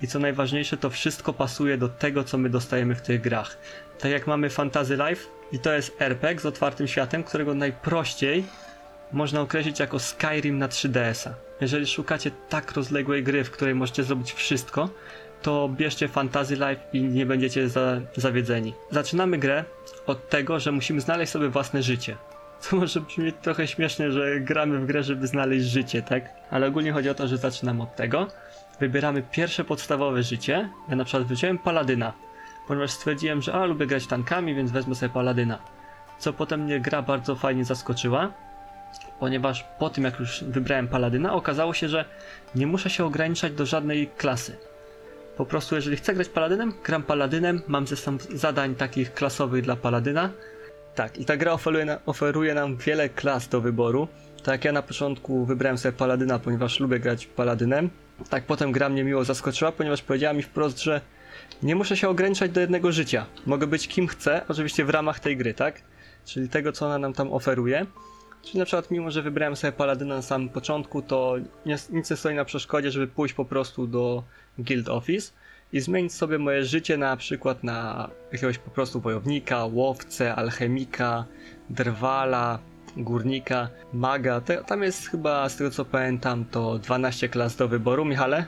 I co najważniejsze, to wszystko pasuje do tego, co my dostajemy w tych grach. Tak jak mamy Fantasy Life i to jest RPG z otwartym światem, którego najprościej można określić jako Skyrim na 3DS-a. Jeżeli szukacie tak rozległej gry, w której możecie zrobić wszystko, to bierzcie Fantasy Life i nie będziecie za, zawiedzeni. Zaczynamy grę od tego, że musimy znaleźć sobie własne życie. Co może brzmieć trochę śmiesznie, że gramy w grę, żeby znaleźć życie, tak? Ale ogólnie chodzi o to, że zaczynamy od tego. Wybieramy pierwsze podstawowe życie. Ja na przykład wziąłem Paladyna, ponieważ stwierdziłem, że a, lubię grać tankami, więc wezmę sobie Paladyna. Co potem mnie gra bardzo fajnie zaskoczyła, ponieważ po tym jak już wybrałem Paladyna, okazało się, że nie muszę się ograniczać do żadnej klasy. Po prostu jeżeli chcę grać paladynem, gram paladynem, mam zestaw zadań takich klasowych dla paladyna. Tak, i ta gra oferuje, na, oferuje nam wiele klas do wyboru. Tak ja na początku wybrałem sobie paladyna, ponieważ lubię grać paladynem. Tak potem gra mnie miło zaskoczyła, ponieważ powiedziała mi wprost, że nie muszę się ograniczać do jednego życia. Mogę być kim chcę, oczywiście w ramach tej gry, tak? Czyli tego, co ona nam tam oferuje. Czyli na przykład mimo, że wybrałem sobie paladyna na samym początku, to nic nie stoi na przeszkodzie, żeby pójść po prostu do Guild Office i zmienić sobie moje życie na przykład na jakiegoś po prostu wojownika, łowcę, alchemika, drwala, górnika, maga. Tam jest chyba, z tego co pamiętam, to 12 klas do wyboru. Michale,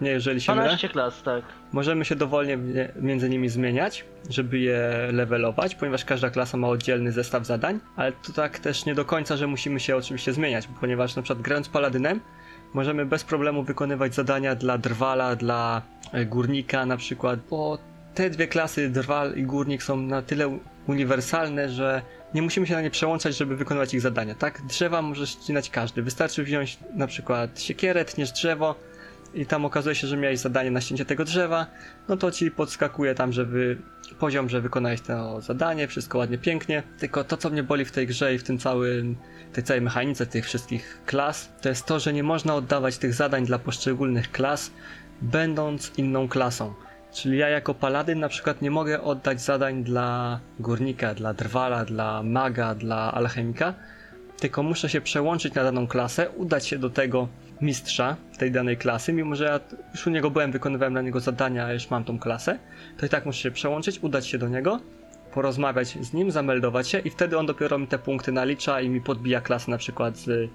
mnie, jeżeli się mylę. 12 klas, tak. Możemy się dowolnie między nimi zmieniać, żeby je levelować, ponieważ każda klasa ma oddzielny zestaw zadań, ale to tak też nie do końca, że musimy się oczywiście zmieniać, ponieważ na przykład grając paladynem możemy bez problemu wykonywać zadania dla drwala, dla e, górnika na przykład, bo te dwie klasy, drwal i górnik są na tyle uniwersalne, że nie musimy się na nie przełączać, żeby wykonywać ich zadania, tak? Drzewa może ścinać każdy, wystarczy wziąć na przykład siekierę, tniesz drzewo, i tam okazuje się, że miałeś zadanie na ścięcie tego drzewa, no to ci podskakuje tam, żeby poziom, że wykonałeś to zadanie, wszystko ładnie, pięknie. Tylko to, co mnie boli w tej grze i w tym całym, tej całej mechanice tych wszystkich klas, to jest to, że nie można oddawać tych zadań dla poszczególnych klas, będąc inną klasą. Czyli ja jako paladyn na przykład nie mogę oddać zadań dla górnika, dla drwala, dla maga, dla alchemika, tylko muszę się przełączyć na daną klasę, udać się do tego mistrza tej danej klasy, mimo że ja już u niego byłem, wykonywałem dla niego zadania, a już mam tą klasę, to i tak muszę się przełączyć, udać się do niego, porozmawiać z nim, zameldować się i wtedy on dopiero mi te punkty nalicza i mi podbija klasę na przykład z y,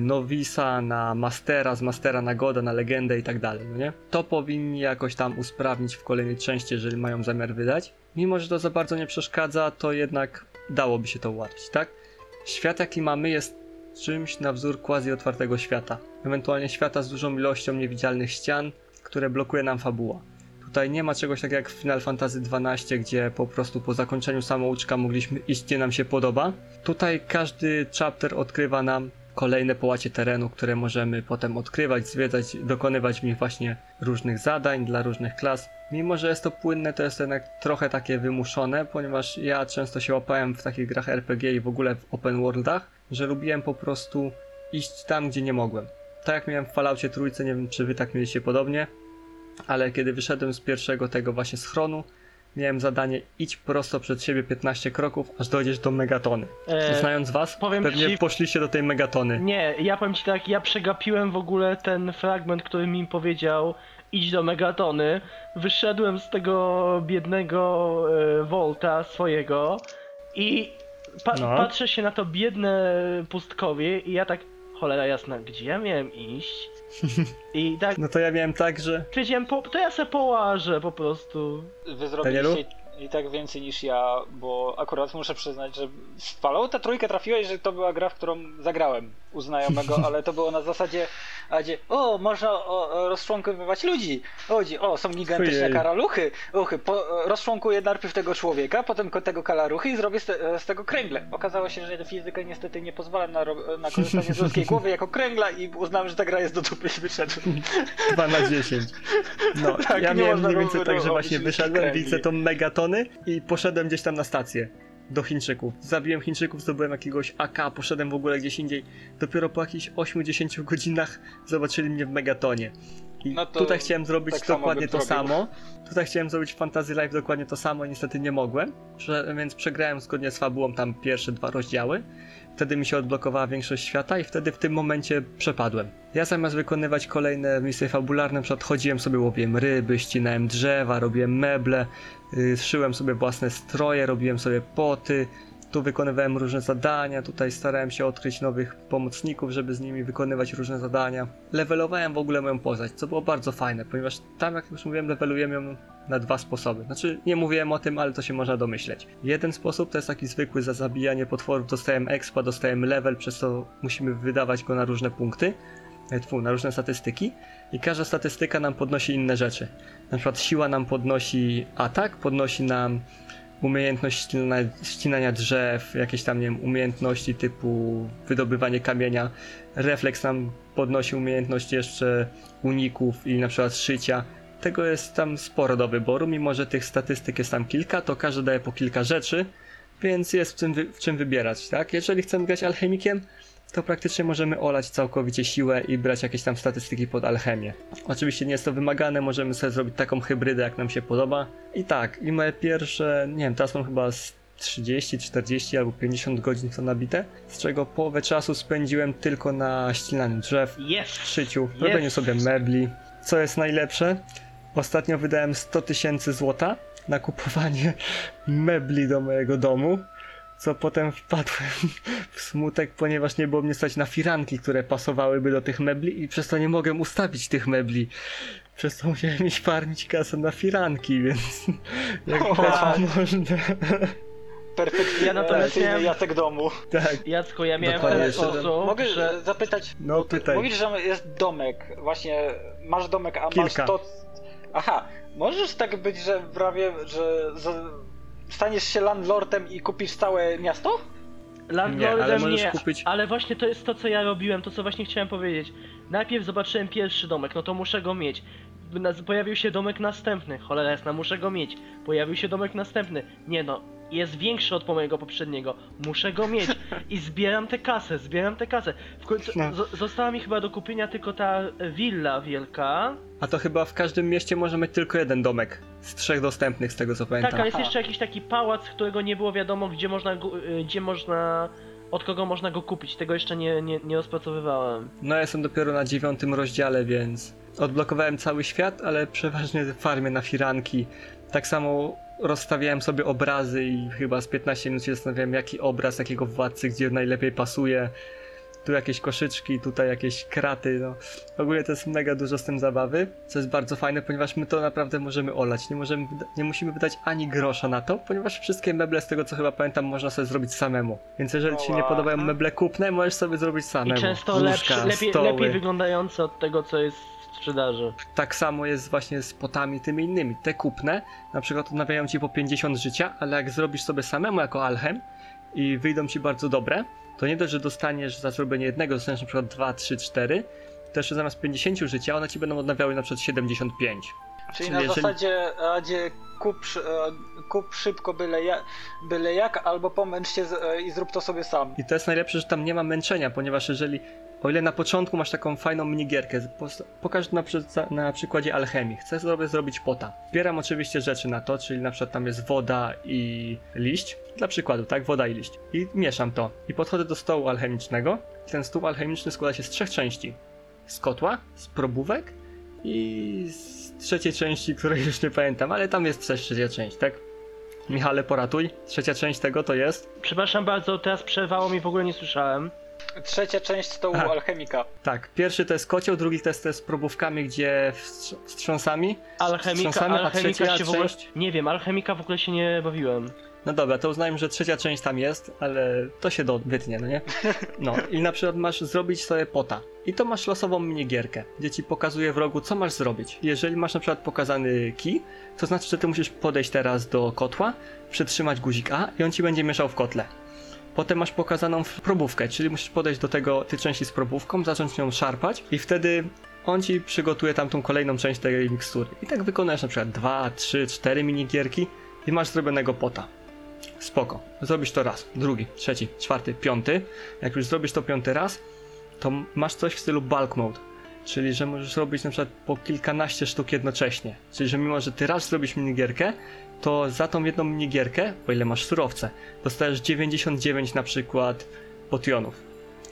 Nowisa na Mastera, z Mastera na Goda, na Legendę i tak dalej, no nie? To powinni jakoś tam usprawnić w kolejnej części, jeżeli mają zamiar wydać. Mimo, że to za bardzo nie przeszkadza, to jednak dałoby się to ułatwić, tak? Świat jaki mamy jest czymś na wzór quasi otwartego świata. Ewentualnie świata z dużą ilością niewidzialnych ścian, które blokuje nam fabuła. Tutaj nie ma czegoś takiego jak w Final Fantasy XII, gdzie po prostu po zakończeniu samouczka mogliśmy iść gdzie nam się podoba. Tutaj każdy chapter odkrywa nam kolejne połacie terenu, które możemy potem odkrywać, zwiedzać, dokonywać w nich właśnie różnych zadań dla różnych klas. Mimo, że jest to płynne, to jest jednak trochę takie wymuszone, ponieważ ja często się łapałem w takich grach RPG i w ogóle w open worldach, że lubiłem po prostu iść tam, gdzie nie mogłem. Tak jak miałem w Falloutie trójce, nie wiem czy wy tak mieliście podobnie, ale kiedy wyszedłem z pierwszego tego właśnie schronu, miałem zadanie idź prosto przed siebie 15 kroków, aż dojdziesz do megatony. E, Znając was, pewnie ci- poszliście do tej megatony. Nie, ja powiem ci tak, ja przegapiłem w ogóle ten fragment, który mi powiedział idź do Megatony. Wyszedłem z tego biednego e, Volta swojego i pa No. patrzę się na to biedne pustkowie i ja tak, cholera jasna, gdzie ja miałem iść? I tak No to ja miałem tak, że po, to ja se połażę po prostu. Wy zrobiliście i tak więcej niż ja, bo akurat muszę przyznać, że w Fallouta trójkę trafiłeś, że to była gra, w którą zagrałem u znajomego, ale to było na zasadzie, a gdzie, o, można o, rozczłonkowywać ludzi, chodzi, o, są gigantyczne Ojej. karaluchy, uchy, po, rozczłonkuję najpierw tego człowieka, potem tego kalaruchy i zrobię z, te, z tego kręgle. Okazało się, że fizyka niestety nie pozwala na, na korzystanie z ludzkiej głowy jako kręgla i uznałem, że ta gra jest do dupy i wyszedłem. 2 na 10. No, Tak, ja nie miałem mniej więcej tak, że właśnie wyszedłem, widzę tą i poszedłem gdzieś tam na stację. Do Chińczyków. Zabiłem Chińczyków, zdobyłem jakiegoś AK, poszedłem w ogóle gdzieś indziej. Dopiero po jakichś 8-10 godzinach zobaczyli mnie w megatonie. I No tutaj chciałem zrobić tak dokładnie to zrobił. samo. Tutaj chciałem zrobić w Fantasy Life dokładnie to samo, niestety nie mogłem. Więc przegrałem zgodnie z fabułą tam pierwsze dwa rozdziały. Wtedy mi się odblokowała większość świata i wtedy w tym momencie przepadłem. Ja zamiast wykonywać kolejne misje fabularne, na przykład chodziłem sobie, łowiłem ryby, ścinałem drzewa, robiłem meble, yy, szyłem sobie własne stroje, robiłem sobie poty, tu wykonywałem różne zadania, tutaj starałem się odkryć nowych pomocników, żeby z nimi wykonywać różne zadania. Levelowałem w ogóle moją postać, co było bardzo fajne, ponieważ tam, jak już mówiłem, levelujemy ją na dwa sposoby. Znaczy, nie mówiłem o tym, ale to się można domyśleć. Jeden sposób to jest taki zwykły za zabijanie potworów, dostajemy expa, dostajemy level, przez co musimy wydawać go na różne punkty, e, na różne statystyki i każda statystyka nam podnosi inne rzeczy. Na przykład siła nam podnosi atak, podnosi nam umiejętność ścinania, ścinania drzew, jakieś tam, nie wiem, umiejętności typu wydobywanie kamienia. Refleks nam podnosi umiejętność jeszcze uników i na przykład szycia. Tego jest tam sporo do wyboru, mimo że tych statystyk jest tam kilka, to każdy daje po kilka rzeczy, więc jest w czym, w czym wybierać, tak? Jeżeli chcemy grać alchemikiem, to praktycznie możemy olać całkowicie siłę i brać jakieś tam statystyki pod alchemię. Oczywiście nie jest to wymagane, możemy sobie zrobić taką hybrydę, jak nam się podoba. I tak, i moje pierwsze, nie wiem, teraz mam chyba z 30, 40 albo 50 godzin to nabite, z czego połowę czasu spędziłem tylko na ścinaniu drzew, Jest! szyciu, Jest. robieniu sobie mebli. Co jest najlepsze? Ostatnio wydałem 100 tysięcy złota na kupowanie mebli do mojego domu, co potem wpadłem w smutek, ponieważ nie było mnie stać na firanki, które pasowałyby do tych mebli i przez to nie mogłem ustawić tych mebli. Przez to musiałem iść farmić kasę na firanki, więc jak O, widać tak. można. Perfekcyjny Ja natomiast miałem- Jacek domu. tak, Jacko, ja miałem ten sposób, Mogę że... zapytać, no pytaj. mówisz, że jest domek, właśnie masz domek, a masz Kilka. to... Aha, możesz tak być, że prawie, że. Staniesz się landlordem i kupisz całe miasto? Landlordem Nie, ale możesz nie, kupić- ale właśnie to jest to, co ja robiłem, to co właśnie chciałem powiedzieć. Najpierw zobaczyłem pierwszy domek, no to muszę go mieć. pojawił się domek następny. Cholera jasna, muszę go mieć. Pojawił się domek następny. Nie no, jest większy od mojego poprzedniego. Muszę go mieć. I zbieram tę kasę, zbieram tę kasę. W końcu No. zo- została mi chyba do kupienia tylko ta willa wielka. A to chyba w każdym mieście może mieć tylko jeden domek. Z trzech dostępnych, z tego co pamiętam. Tak, ale jest jeszcze jakiś taki pałac, którego nie było wiadomo, gdzie można y, gdzie można, od kogo można go kupić. Tego jeszcze nie, nie, nie rozpracowywałem. No ja jestem dopiero na dziewiątym rozdziale, więc odblokowałem cały świat, ale przeważnie farmię na firanki. Tak samo rozstawiałem sobie obrazy i chyba z 15 minut się zastanawiałem jaki obraz, jakiego władcy, gdzie najlepiej pasuje. Tu jakieś koszyczki, tutaj jakieś kraty, no. Ogólnie to jest mega dużo z tym zabawy, co jest bardzo fajne, ponieważ my to naprawdę możemy olać. Nie, możemy, nie musimy wydać ani grosza na to, ponieważ wszystkie meble, z tego co chyba pamiętam, można sobie zrobić samemu. Więc jeżeli ci się nie Oła. podobają meble kupne, możesz sobie zrobić I samemu. często Łóżka, lepszy, lepiej, stoły. lepiej wyglądające od tego, co jest sprzedaży. Tak samo jest właśnie z potami tymi innymi. Te kupne na przykład odnawiają ci po 50 życia, ale jak zrobisz sobie samemu jako alchem i wyjdą ci bardzo dobre, to nie dość, że dostaniesz za zrobienie jednego, dostaniesz na przykład 2, 3, 4, to jeszcze zamiast 50 życia one ci będą odnawiały na przykład 75. Czyli Czyli na jeżeli- zasadzie radzie kup, kup szybko byle, ja, byle jak, albo pomęcz się z, i zrób to sobie sam. I to jest najlepsze, że tam nie ma męczenia, ponieważ jeżeli, o ile na początku masz taką fajną minigierkę, pokaż na, przy, na przykładzie alchemii, chcę sobie zrobić pota. Zbieram oczywiście rzeczy na to, czyli na przykład tam jest woda i liść, dla przykładu, tak, woda i liść. I mieszam to. I podchodzę do stołu alchemicznego. Ten stół alchemiczny składa się z trzech części. Z kotła, z probówek i z trzeciej części, której już nie pamiętam, ale tam jest też trzecia część, tak? Michale, poratuj. Trzecia część tego to jest Przepraszam bardzo, teraz przerwało mi, w ogóle nie słyszałem. Trzecia część stołu Aha. alchemika. Tak, pierwszy to jest kocioł, drugi to jest, to jest z probówkami, gdzie wstrz- wstrząsami. Alchemika, Wstrząsamy, a alchemika trzecia się w ogóle... część? Nie wiem, alchemika w ogóle się nie bawiłem. No dobra, to uznajmy, że trzecia część tam jest, ale to się do, wytnie, no nie? No i na przykład masz zrobić sobie pota. I to masz losową minigierkę, gdzie ci pokazuje w rogu, co masz zrobić. Jeżeli masz na przykład pokazany kij, to znaczy, że ty musisz podejść teraz do kotła, przytrzymać guzik A i on ci będzie mieszał w kotle. Potem masz pokazaną probówkę, czyli musisz podejść do tego, tej części z probówką, zacząć nią szarpać i wtedy on ci przygotuje tam tą kolejną część tej mikstury. I tak wykonujesz na przykład 2, 3, 4 minigierki i masz zrobionego pota. Spoko. Zrobisz to raz, drugi, trzeci, czwarty, piąty. Jak już zrobisz to piąty raz, to masz coś w stylu bulk mode. Czyli, że możesz robić na przykład po kilkanaście sztuk jednocześnie. Czyli, że mimo, że ty raz zrobisz minigierkę, to za tą jedną minigierkę, o ile masz surowce, dostajesz 99 na przykład potionów.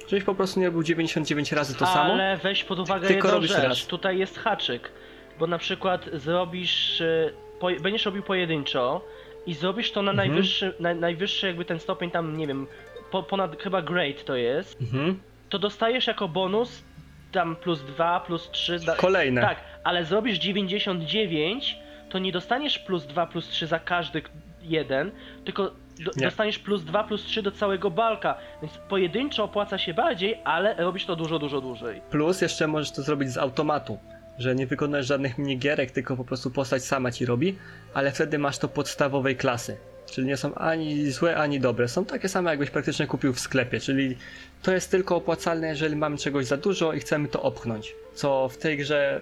Żebyś po prostu nie robił 99 razy to samo. Ale weź pod uwagę tylko jedną robisz rzecz. raz. Tutaj jest haczyk. Bo na przykład zrobisz... y, Po, będziesz robił pojedynczo i zrobisz to na Mhm. najwyższy, na, najwyższy jakby ten stopień tam, nie wiem, po, ponad chyba great to jest. Mhm. To dostajesz jako bonus tam plus 2, plus 3. Da, Kolejne. tak, ale zrobisz 99, to nie dostaniesz plus 2, plus 3 za każdy jeden, tylko do, Nie. dostaniesz plus 2, plus 3 do całego balka. Więc pojedynczo opłaca się bardziej, ale robisz to dużo, dużo dłużej. Plus jeszcze możesz to zrobić z automatu, że nie wykonujesz żadnych minigierek, tylko po prostu postać sama ci robi, ale wtedy masz to podstawowej klasy. Czyli nie są ani złe, ani dobre. Są takie same, jakbyś praktycznie kupił w sklepie. Czyli to jest tylko opłacalne, jeżeli mamy czegoś za dużo i chcemy to opchnąć. Co w tej grze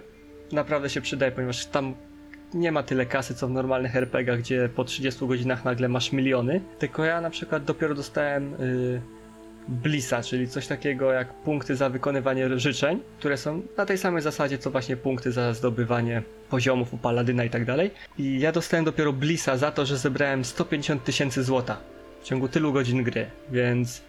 naprawdę się przydaje, ponieważ tam nie ma tyle kasy, co w normalnych RPGach, gdzie po 30 godzinach nagle masz miliony. Tylko ja na przykład dopiero dostałem yy, Blissa, czyli coś takiego jak punkty za wykonywanie życzeń, które są na tej samej zasadzie, co właśnie punkty za zdobywanie poziomów u Paladyna i tak dalej. I ja dostałem dopiero Blissa za to, że zebrałem 150 tysięcy złota w ciągu tylu godzin gry, więc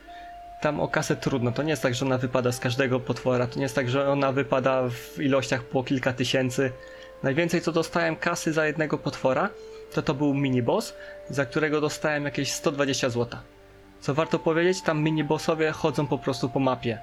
tam o kasę trudno. To nie jest tak, że ona wypada z każdego potwora, to nie jest tak, że ona wypada w ilościach po kilka tysięcy. Najwięcej co dostałem kasy za jednego potwora, to to był miniboss, za którego dostałem jakieś 120 złota. Co warto powiedzieć, tam minibossowie chodzą po prostu po mapie.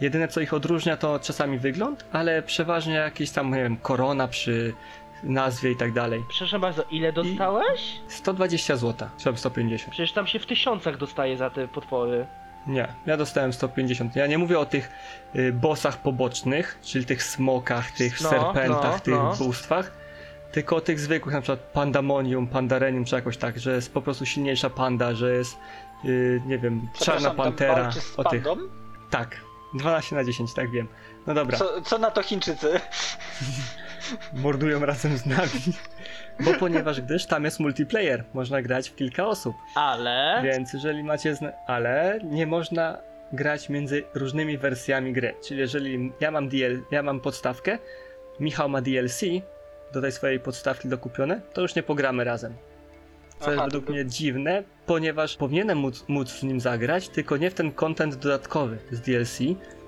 Jedyne co ich odróżnia to czasami wygląd, ale przeważnie jakieś tam, nie wiem, korona przy nazwie i tak dalej. Przepraszam bardzo, ile dostałeś? 120 zł, czy 150. Przecież tam się w tysiącach dostaje za te potwory. Nie, ja dostałem 150. Ja nie mówię o tych y, bossach pobocznych, czyli tych smokach, tych No, serpentach, no, tych no. bóstwach, tylko o tych zwykłych, na przykład pandamonium, pandarenium, czy jakoś tak, że jest po prostu silniejsza panda, że jest, y, nie wiem, czarna pantera. z O tych. Tak, 12 na 10, tak wiem. No dobra. Co, co na to Chińczycy? mordują razem z nami. Bo ponieważ gdyż tam jest multiplayer, można grać w kilka osób. Ale... Więc jeżeli macie. Zna- ale nie można grać między różnymi wersjami gry. Czyli jeżeli ja mam DL, ja mam podstawkę, Michał ma DLC do tej swojej podstawki dokupione, to już nie pogramy razem. Co Aha, jest to według by- mnie dziwne, ponieważ powinienem móc, móc w nim zagrać, tylko nie w ten content dodatkowy z DLC,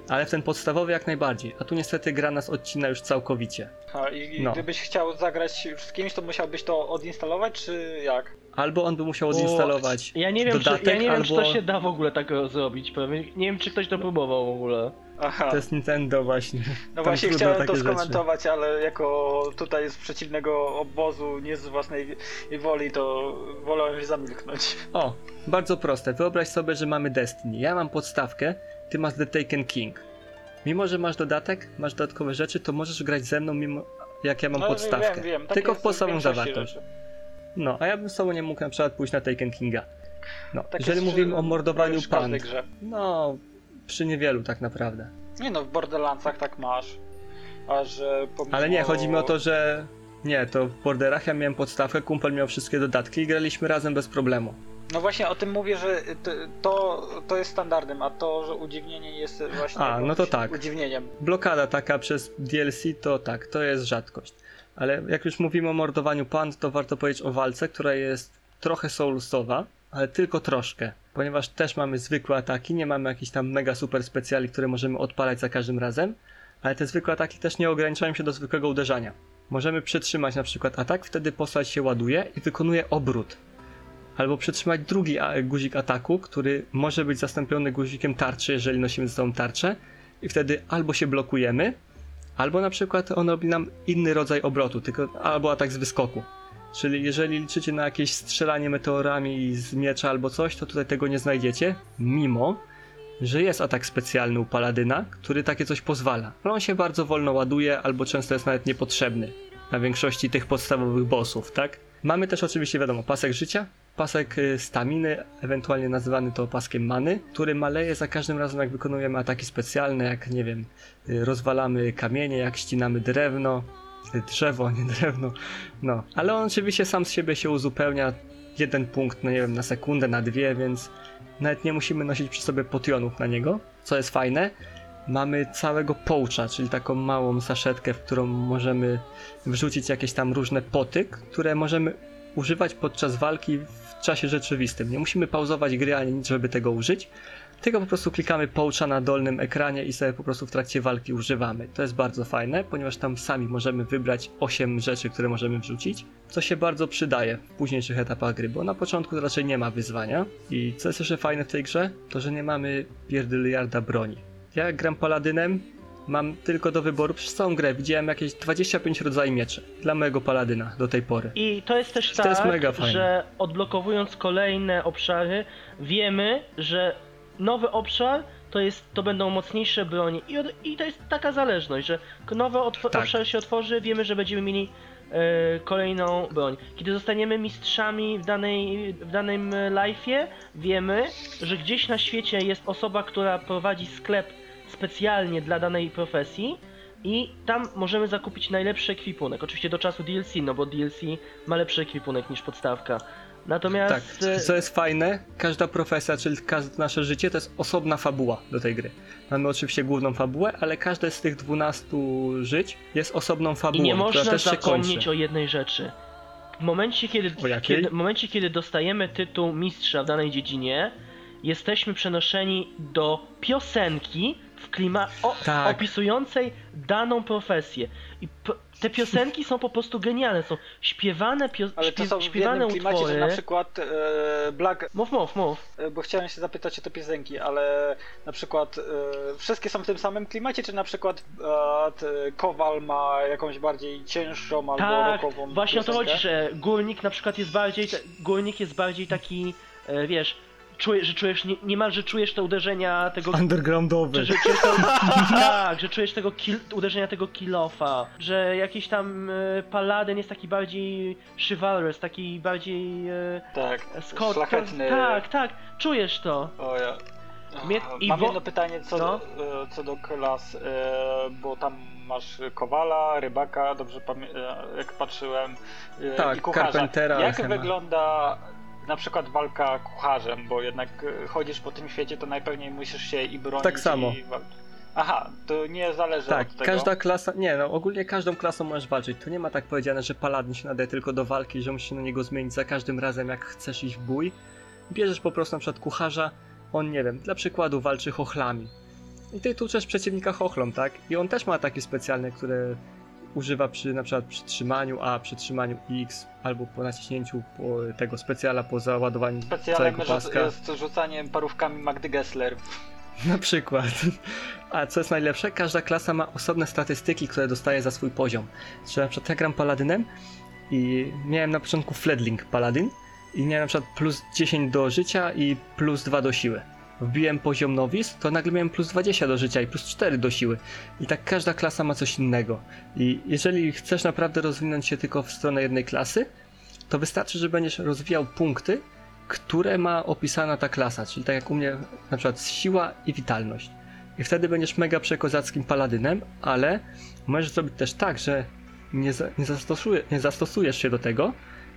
ale w ten podstawowy jak najbardziej. A tu niestety gra nas odcina już całkowicie. A, i, No. gdybyś chciał zagrać już z kimś, to musiałbyś to odinstalować, czy jak? Albo on by musiał odinstalować Ja nie wiem, dodatek, czy, ja nie wiem czy to albo- się da w ogóle tak zrobić. Powiem. Nie wiem, czy ktoś to próbował w ogóle. Aha. To jest Nintendo właśnie. No Tam właśnie chciałem to takie rzeczy. skomentować, ale jako tutaj z przeciwnego obozu, nie z własnej woli, to wolałem zamilknąć. O, bardzo proste. Wyobraź sobie, że mamy Destiny. Ja mam podstawkę, ty masz The Taken King. Mimo, że masz dodatek, masz dodatkowe rzeczy, to możesz grać ze mną, mimo jak ja mam no, podstawkę. Wiem, wiem. Tak Tylko w podstawową zawartość. rzeczy. No, a ja bym z tobą nie mógł na przykład pójść na Taken Kinga. No, Tak jeżeli mówimy o mordowaniu pand, grze. no, przy niewielu tak naprawdę. Nie no, w Borderlandsach tak masz. A że pomimo... Ale nie, chodzi mi o to, że nie, to w Borderach ja miałem podstawkę, kumpel miał wszystkie dodatki i graliśmy razem bez problemu. No właśnie o tym mówię, że to, to, jest standardem, a to, że udziwnienie jest właśnie A, no to tak. udziwnieniem. Blokada taka przez DLC to tak, to jest rzadkość. Ale jak już mówimy o mordowaniu pand, to warto powiedzieć o walce, która jest trochę soulsowa, ale tylko troszkę. Ponieważ też mamy zwykłe ataki, nie mamy jakichś tam mega super specjali, które możemy odpalać za każdym razem, ale te zwykłe ataki też nie ograniczają się do zwykłego uderzania. Możemy przytrzymać na przykład atak, wtedy postać się ładuje i wykonuje obrót. Albo przytrzymać drugi guzik ataku, który może być zastąpiony guzikiem tarczy, jeżeli nosimy ze sobą tarczę, i wtedy albo się blokujemy, albo na przykład on robi nam inny rodzaj obrotu, tylko albo atak z wyskoku. Czyli jeżeli liczycie na jakieś strzelanie meteorami z miecza albo coś, to tutaj tego nie znajdziecie, mimo że jest atak specjalny u Paladyna, który takie coś pozwala. Ale on się bardzo wolno ładuje, albo często jest nawet niepotrzebny na większości tych podstawowych bossów, tak? Mamy też oczywiście, wiadomo, pasek życia, pasek y, staminy, ewentualnie nazywany to paskiem many, który maleje za każdym razem, jak wykonujemy ataki specjalne, jak nie wiem, y, rozwalamy kamienie, jak ścinamy drewno, y, drzewo, nie drewno, no. Ale on oczywiście sam z siebie się uzupełnia, jeden punkt, no nie wiem, na sekundę, na dwie, więc nawet nie musimy nosić przy sobie potionów na niego, co jest fajne. Mamy całego poucha, czyli taką małą saszetkę, w którą możemy wrzucić jakieś tam różne poty, które możemy używać podczas walki w czasie rzeczywistym. Nie musimy pauzować gry ani nic, żeby tego użyć, tylko po prostu klikamy poucha na dolnym ekranie i sobie po prostu w trakcie walki używamy. To jest bardzo fajne, ponieważ tam sami możemy wybrać 8 rzeczy, które możemy wrzucić, co się bardzo przydaje w późniejszych etapach gry, bo na początku raczej nie ma wyzwania. I co jest jeszcze fajne w tej grze, to że nie mamy pierdyliarda broni. Ja gram paladynem, mam tylko do wyboru przez całą grę. Widziałem jakieś 25 rodzajów mieczy dla mojego paladyna do tej pory. I to jest też To tak, jest mega fajne. że odblokowując kolejne obszary, wiemy, że nowy obszar to, jest, to będą mocniejsze broni. I, od, I to jest taka zależność, że nowy otw- Tak. obszar się otworzy, wiemy, że będziemy mieli e, kolejną broń. Kiedy zostaniemy mistrzami w, danej, w danym e, life'ie, wiemy, że gdzieś na świecie jest osoba, która prowadzi sklep specjalnie dla danej profesji i tam możemy zakupić najlepszy ekwipunek. Oczywiście do czasu DLC, no bo DLC ma lepszy ekwipunek niż podstawka. Tak, Natomiast e, co jest fajne, każda profesja, czyli każde nasze życie to jest osobna fabuła do tej gry. Mamy oczywiście główną fabułę, ale każde z tych 12 żyć jest osobną i fabułą, nie która można zapomnieć o jednej rzeczy. W momencie kiedy, kiedy, w momencie, kiedy dostajemy tytuł mistrza w danej dziedzinie, jesteśmy przenoszeni do piosenki w klima o, Tak. opisującej daną profesję. I te piosenki są po prostu genialne, są śpiewane, pio- Ale to są w śpiewane jednym klimacie, utwory. że na przykład e, Black... Mów, mów, mów. e, Bo chciałem się zapytać o te piosenki, ale na przykład e, wszystkie są w tym samym klimacie, czy na przykład e, Kowal ma jakąś bardziej cięższą albo Tak, rockową właśnie o to piosenkę? chodzi, że górnik na przykład jest bardziej, górnik jest bardziej taki, e, wiesz, czuje, że czujesz, nie, niemalże czujesz te uderzenia tego Undergroundowy. Że, że czujesz to, tak, że czujesz tego kill, uderzenia tego kill-offa, że jakiś tam e, paladyn jest taki bardziej chivalrous, taki bardziej e, Tak, skot, szlachetny. tak, tak, czujesz to. O ja. Mnie- Mam jedno pytanie co, No. do, e, co do klas, e, bo tam masz kowala, rybaka, dobrze pamię- jak patrzyłem, e, Tak, i kucharza. Carpentera, Jak wygląda na przykład walka kucharzem, bo jednak e, chodzisz po tym świecie, to najpewniej musisz się i bronić Tak samo. i. Aha, to nie zależy Tak, od tego. każda klasa, nie no, ogólnie każdą klasą możesz walczyć. To nie ma tak powiedziane, że paladin się nadaje tylko do walki, że musisz się na niego zmienić za każdym razem, jak chcesz iść w bój. Bierzesz po prostu na przykład kucharza, on nie wiem, dla przykładu walczy chochlami. I ty tłuczesz przeciwnika chochlą, tak? I on też ma ataki specjalne, które używa przy na przykład przy trzymaniu A, przy trzymaniu X, albo po naciśnięciu po tego specjala po załadowaniu Specjalem całego paska. jest rzucaniem parówkami Magdy Gessler. Na przykład. A co jest najlepsze? Każda klasa ma osobne statystyki, które dostaje za swój poziom. Czyli na przykład ja gram paladynem i miałem na początku fledling paladyn i miałem na przykład plus 10 do życia i plus 2 do siły. Wbiłem poziom nowice, to nagle miałem plus 20 do życia i plus 4 do siły. I tak każda klasa ma coś innego. I jeżeli chcesz naprawdę rozwinąć się tylko w stronę jednej klasy, to wystarczy, że będziesz rozwijał punkty, które ma opisana ta klasa, czyli tak jak u mnie na przykład siła i witalność. I wtedy będziesz mega przekozackim paladynem, ale możesz zrobić też tak, że nie, za, nie, nie zastosujesz się do tego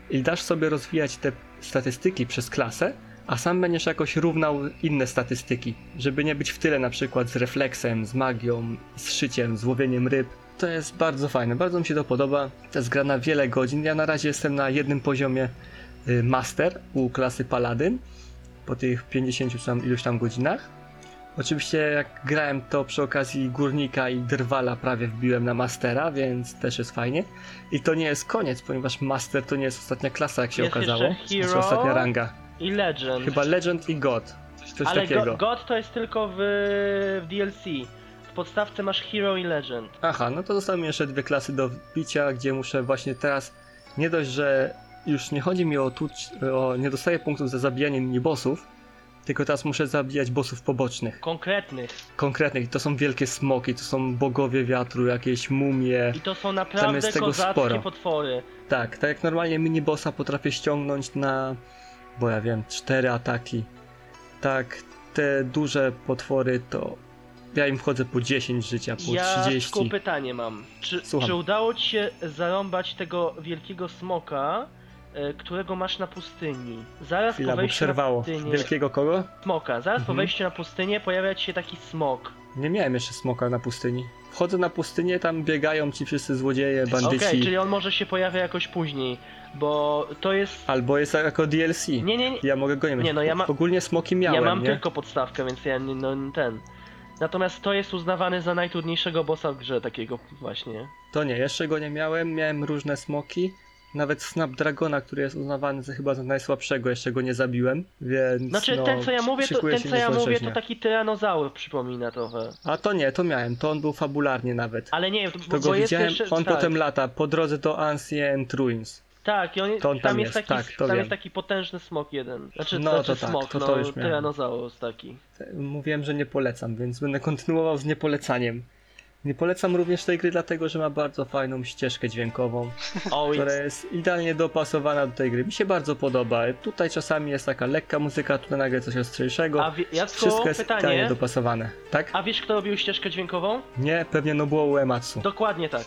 i dasz sobie rozwijać te statystyki przez klasę, a sam będziesz jakoś równał inne statystyki, żeby nie być w tyle na przykład z refleksem, z magią, z szyciem, z łowieniem ryb. To jest bardzo fajne, bardzo mi się to podoba. To jest gra na wiele godzin. Ja na razie jestem na jednym poziomie y, master u klasy paladyn po tych 50 czy tam iluś tam godzinach. Oczywiście jak grałem to przy okazji górnika i drwala prawie wbiłem na mastera, więc też jest fajnie. I to nie jest koniec, ponieważ master to nie jest ostatnia klasa jak się Jest okazało. Znaczy hero. ostatnia ranga. I Legend. Chyba Legend i God. Coś Ale takiego. go, God to jest tylko w, w DLC. W podstawce masz Hero i Legend. Aha, no to zostały mi jeszcze dwie klasy do wbicia, gdzie muszę właśnie teraz nie dość, że już nie chodzi mi o tucz, o nie dostaję punktów za zabijanie minibossów, tylko teraz muszę zabijać bossów pobocznych, Konkretnych. konkretnych. To są wielkie smoki, to są bogowie wiatru, jakieś mumie. I to są naprawdę jest tego sporo. potwory. Tak, tak jak normalnie minibossa potrafię ściągnąć na, bo ja wiem, cztery ataki. Tak, te duże potwory to ja im wchodzę po 10 życia, po Ja 30. tylko pytanie mam. Czy, czy udało ci się zarąbać tego wielkiego smoka, e, którego masz na pustyni? Zaraz Chwila, po wejściu przerwało. na pustynię... Wielkiego kogo? Smoka. Zaraz po Mhm. wejściu na pustynię pojawia ci się taki smok. Nie miałem jeszcze smoka na pustyni. Wchodzę na pustynię, tam biegają ci wszyscy złodzieje, Okej, bandyci. czyli on może się pojawia jakoś później, bo to jest... Albo jest jako DLC. Nie, nie, nie. Ja mogę go nie mieć. Nie, no ja ma- Ogólnie smoki miałem, ja mam nie? tylko podstawkę, więc ja nie, no ten. Natomiast to jest uznawany za najtrudniejszego bossa w grze, takiego właśnie. To nie, jeszcze go nie miałem. Miałem różne smoki. Nawet Snapdragona, który jest uznawany za chyba za najsłabszego, jeszcze go nie zabiłem, więc Znaczy no, ten co ja mówię, to, ten co ja mówię to taki tyranozaur przypomina trochę. A to nie, to miałem, to on był fabularnie nawet. Ale nie, To bo, go bo widziałem, jeszcze, on tak, potem lata po drodze do Ancient Ruins. Tak, i on, to on tam, tam jest, jest, taki, tak, to tam wiem. jest taki potężny smok jeden. Znaczy, No, znaczy to tak, smok, to- no to już miałem. tyranozaurus taki. Mówiłem, że nie polecam, więc będę kontynuował z niepolecaniem. Nie polecam również tej gry, dlatego że ma bardzo fajną ścieżkę dźwiękową, O, która jest idealnie dopasowana do tej gry. Mi się bardzo podoba. Tutaj czasami jest taka lekka muzyka, tutaj nagle coś ostrzejszego. a wie, Wszystko jest idealnie pytanie, dopasowane. Tak? a wiesz kto robił ścieżkę dźwiękową? Nie, pewnie no było Uematsu. Dokładnie tak.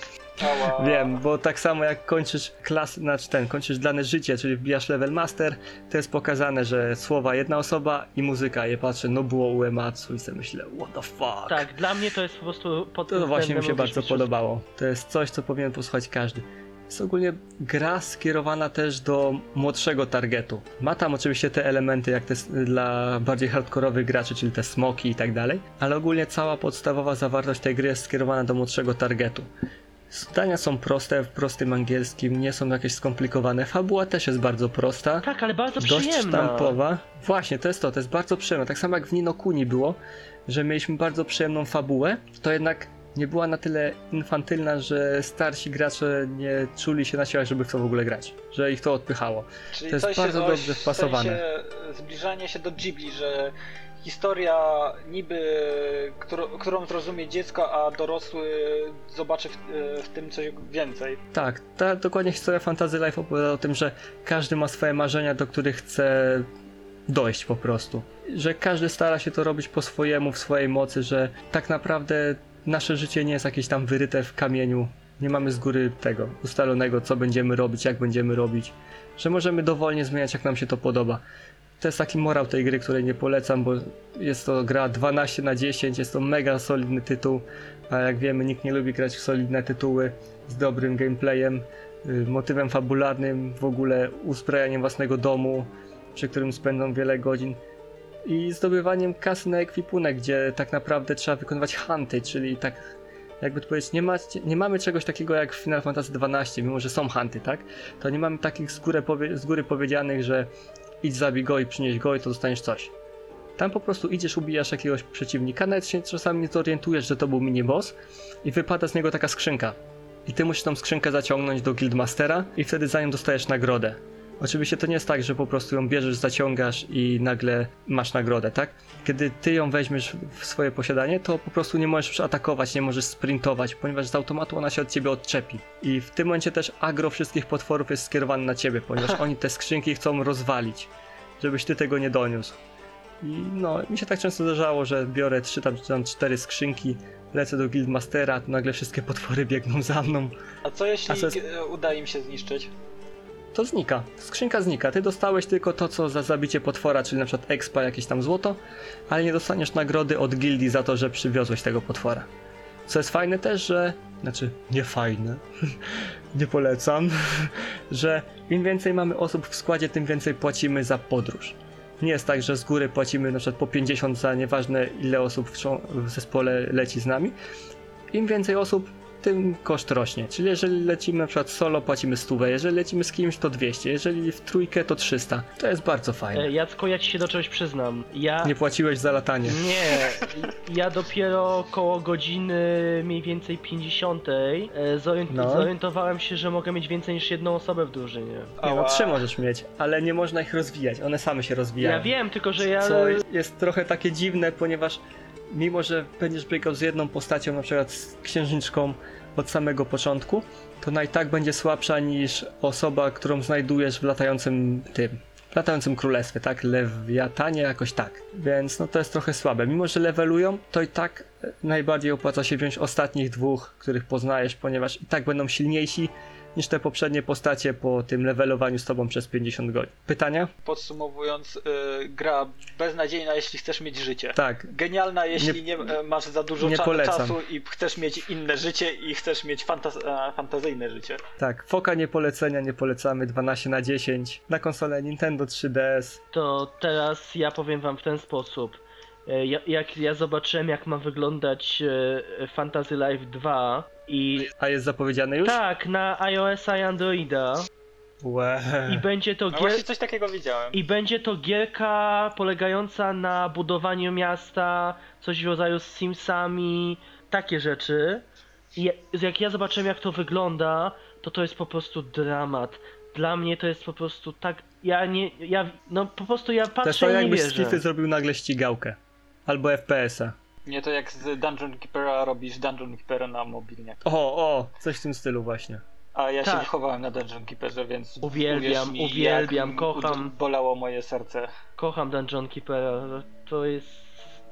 Wiem, bo tak samo jak kończysz klas, znaczy ten, kończysz dane życie, czyli wbijasz level master, to jest pokazane, że słowa jedna osoba i muzyka. Je patrzę, no było Uematsu i sobie myślę, what the fuck. Tak, dla mnie to jest po prostu pod To właśnie mi się bardzo podobało. To jest coś, co powinien posłuchać każdy. Jest ogólnie gra skierowana też do młodszego targetu. Ma tam oczywiście te elementy jak te dla bardziej hardkorowych graczy, czyli te smoki i tak dalej, ale ogólnie cała podstawowa zawartość tej gry jest skierowana do młodszego targetu. Zdania są proste, w prostym angielskim, nie są jakieś skomplikowane. Fabuła też jest bardzo prosta Tak, ale bardzo dość przyjemna. sztampowa. Właśnie, to jest to, to jest bardzo przyjemne. Tak samo jak w Nino Kuni było, że mieliśmy bardzo przyjemną fabułę, to jednak nie była na tyle infantylna, że starsi gracze nie czuli się na siłach, żeby w to w ogóle grać. Że ich to odpychało. Czyli To jest bardzo dobrze wpasowane. W sensie zbliżanie się do Ghibli, że historia niby, którą, którą zrozumie dziecko, a dorosły zobaczy w, w tym coś więcej. Tak, ta dokładnie historia Fantasy Life opowiada o tym, że każdy ma swoje marzenia, do których chce dojść po prostu. Że każdy stara się to robić po swojemu, w swojej mocy, że tak naprawdę nasze życie nie jest jakieś tam wyryte w kamieniu. Nie mamy z góry tego ustalonego, co będziemy robić, jak będziemy robić. Że możemy dowolnie zmieniać, jak nam się to podoba. To jest taki morał tej gry, której nie polecam, bo jest to gra 12 na 10, jest to mega solidny tytuł, a jak wiemy, nikt nie lubi grać w solidne tytuły z dobrym gameplayem, y, motywem fabularnym, w ogóle uzbrajaniem własnego domu, przy którym spędzą wiele godzin i zdobywaniem kasy na ekwipunek, gdzie tak naprawdę trzeba wykonywać hunty, czyli tak jakby to powiedzieć, nie, ma, nie mamy czegoś takiego jak w Final Fantasy XII, mimo że są hunty, tak? To nie mamy takich z góry, powie, z góry powiedzianych, że idź zabij go i przynieś go i to dostaniesz coś. Tam po prostu idziesz, ubijasz jakiegoś przeciwnika, nawet się czasami nie zorientujesz, że to był miniboss i wypada z niego taka skrzynka. I ty musisz tą skrzynkę zaciągnąć do Guildmastera i wtedy za nią dostajesz nagrodę. Oczywiście to nie jest tak, że po prostu ją bierzesz, zaciągasz i nagle masz nagrodę, tak? Kiedy ty ją weźmiesz w swoje posiadanie, to po prostu nie możesz atakować, nie możesz sprintować, ponieważ z automatu ona się od ciebie odczepi. I w tym momencie też agro wszystkich potworów jest skierowane na ciebie, ponieważ oni te skrzynki chcą rozwalić, żebyś ty tego nie doniósł. I no, mi się tak często zdarzało, że biorę trzy tam, tam cztery skrzynki, lecę do Guildmastera, to nagle wszystkie potwory biegną za mną. A co jeśli A co jest- e, uda im się zniszczyć? To znika. Skrzynka znika. Ty dostałeś tylko to, co za zabicie potwora, czyli na przykład expa, jakieś tam złoto, ale nie dostaniesz nagrody od gildii za to, że przywiozłeś tego potwora. Co jest fajne też, że. Znaczy, nie fajne. nie polecam. że im więcej mamy osób w składzie, tym więcej płacimy za podróż. Nie jest tak, że z góry płacimy na przykład po 50 za nieważne ile osób w, w zespole leci z nami. Im więcej osób, tym koszt rośnie. Czyli jeżeli lecimy na przykład solo, płacimy 100, jeżeli lecimy z kimś, to 200, jeżeli w trójkę, to 300. To jest bardzo fajne. E, Jacko, ja ci się do czegoś przyznam. Ja... Nie płaciłeś za latanie. Nie, ja dopiero koło godziny mniej więcej 50 e, zorient No. zorientowałem się, że mogę mieć więcej niż jedną osobę w drużynie. Nie, no trzy możesz mieć, ale nie można ich rozwijać. One same się rozwijają. Ja wiem, tylko że ja... Co jest trochę takie dziwne, ponieważ mimo, że będziesz biegał z jedną postacią, na przykład z księżniczką od samego początku, to ona i tak będzie słabsza niż osoba, którą znajdujesz w latającym tym. Latającym królestwie, tak? Lewiatanie jakoś tak. Więc no to jest trochę słabe. Mimo, że levelują, to i tak e, najbardziej opłaca się wziąć ostatnich dwóch, których poznajesz, ponieważ i tak będą silniejsi niż te poprzednie postacie po tym levelowaniu z tobą przez 50 godzin. Pytania? Podsumowując, y, gra beznadziejna, jeśli chcesz mieć życie. Tak. Genialna, jeśli nie, Nie- masz za dużo nie cza- czasu i chcesz mieć inne życie i chcesz mieć fantaz- e, fantazyjne życie. Tak, Foka nie polecenia, nie polecamy 12 na 10 na konsolę Nintendo 3DS. To teraz ja powiem wam w ten sposób. E, ja- Jak ja zobaczyłem, jak ma wyglądać e, Fantasy Life 2 i... A jest zapowiedziany już? Tak, na iOS-a i Androida. Łe. I będzie to No właśnie coś takiego widziałem. I będzie to gierka polegająca na budowaniu miasta, coś w rodzaju z Simsami, takie rzeczy. I jak ja zobaczyłem jak to wygląda, to to jest po prostu dramat. Dla mnie to jest po prostu tak, ja nie, ja, no po prostu ja To jest patrzę to i nie jakby wierzę. Skify zrobił nagle ścigałkę. Albo FPS-a. Nie to jak z Dungeon Keepera robisz Dungeon Keepera na mobilnie. O, o, coś w tym stylu właśnie. A ja Tak. się wychowałem na Dungeon Keeperze, więc Uwielbiam, mi, uwielbiam, kocham. Bolało moje serce. Kocham Dungeon Keepera, to jest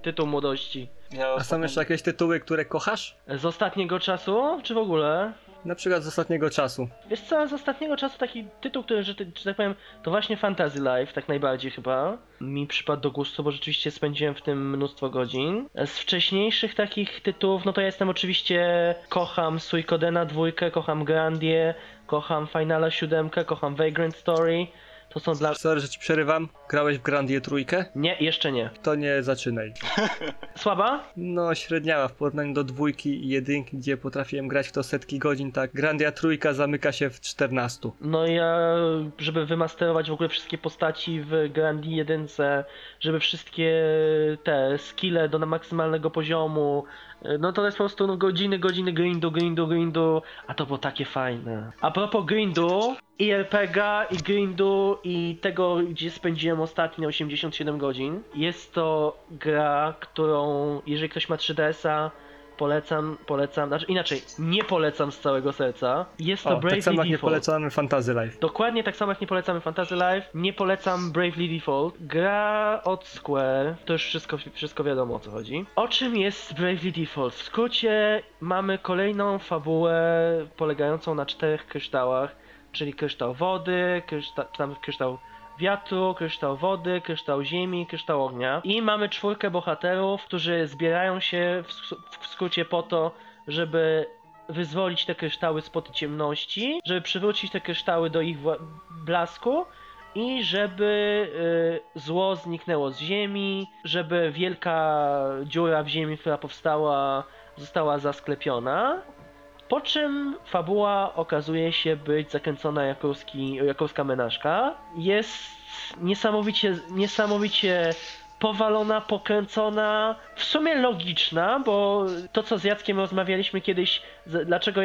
tytuł młodości. Ja A są ostatnio- jeszcze jakieś tytuły, które kochasz? Z ostatniego czasu, czy w ogóle? Na przykład z ostatniego czasu. Wiesz co, z ostatniego czasu taki tytuł, który, że, że tak powiem, to właśnie Fantasy Life, tak najbardziej chyba, mi przypadł do gustu, bo rzeczywiście spędziłem w tym mnóstwo godzin. Z wcześniejszych takich tytułów, no to ja jestem oczywiście, kocham Suikodena dwójkę, kocham Grandię, kocham Finala siódemkę, kocham Vagrant Story. To są dla... Sorry, że ci przerywam. Grałeś w Grandię trójkę? Nie, jeszcze nie. To nie zaczynaj. Słaba? No, średniała w porównaniu do dwójki i jedynki, gdzie potrafiłem grać w to setki godzin, tak. Grandia trójka zamyka się w 14. No ja, żeby wymasterować w ogóle wszystkie postaci w Grandi 1, żeby wszystkie te skille do na maksymalnego poziomu, no to jest po prostu no, godziny, godziny grindu, grindu, grindu, a to było takie fajne. A propos grindu, i RPGa, i grindu, i tego, gdzie spędziłem ostatnie 87 godzin, jest to gra, którą, jeżeli ktoś ma 3DS-a, Polecam, polecam, znaczy inaczej, nie polecam z całego serca. Jest to O, Bravely tak samo jak nie Default. polecamy Fantasy Life. Dokładnie tak samo jak nie polecamy Fantasy Life, nie polecam Bravely Default. Gra od Square, to już wszystko, wszystko wiadomo o co chodzi. O czym jest Bravely Default? W skrócie mamy kolejną fabułę polegającą na czterech kryształach, czyli kryształ wody, kryształ, czy tam kryształ wiatru, kryształ wody, kryształ ziemi, kryształ ognia. I mamy czwórkę bohaterów, którzy zbierają się w, w skrócie po to, żeby wyzwolić te kryształy spod ciemności, żeby przywrócić te kryształy do ich blasku i żeby y, zło zniknęło z ziemi, żeby wielka dziura w ziemi, która powstała, została zasklepiona. Po czym fabuła okazuje się być zakręcona jak, ruski, jak ruska menażka. Jest niesamowicie, niesamowicie powalona, pokręcona, w sumie logiczna, bo to co z Jackiem rozmawialiśmy kiedyś, dlaczego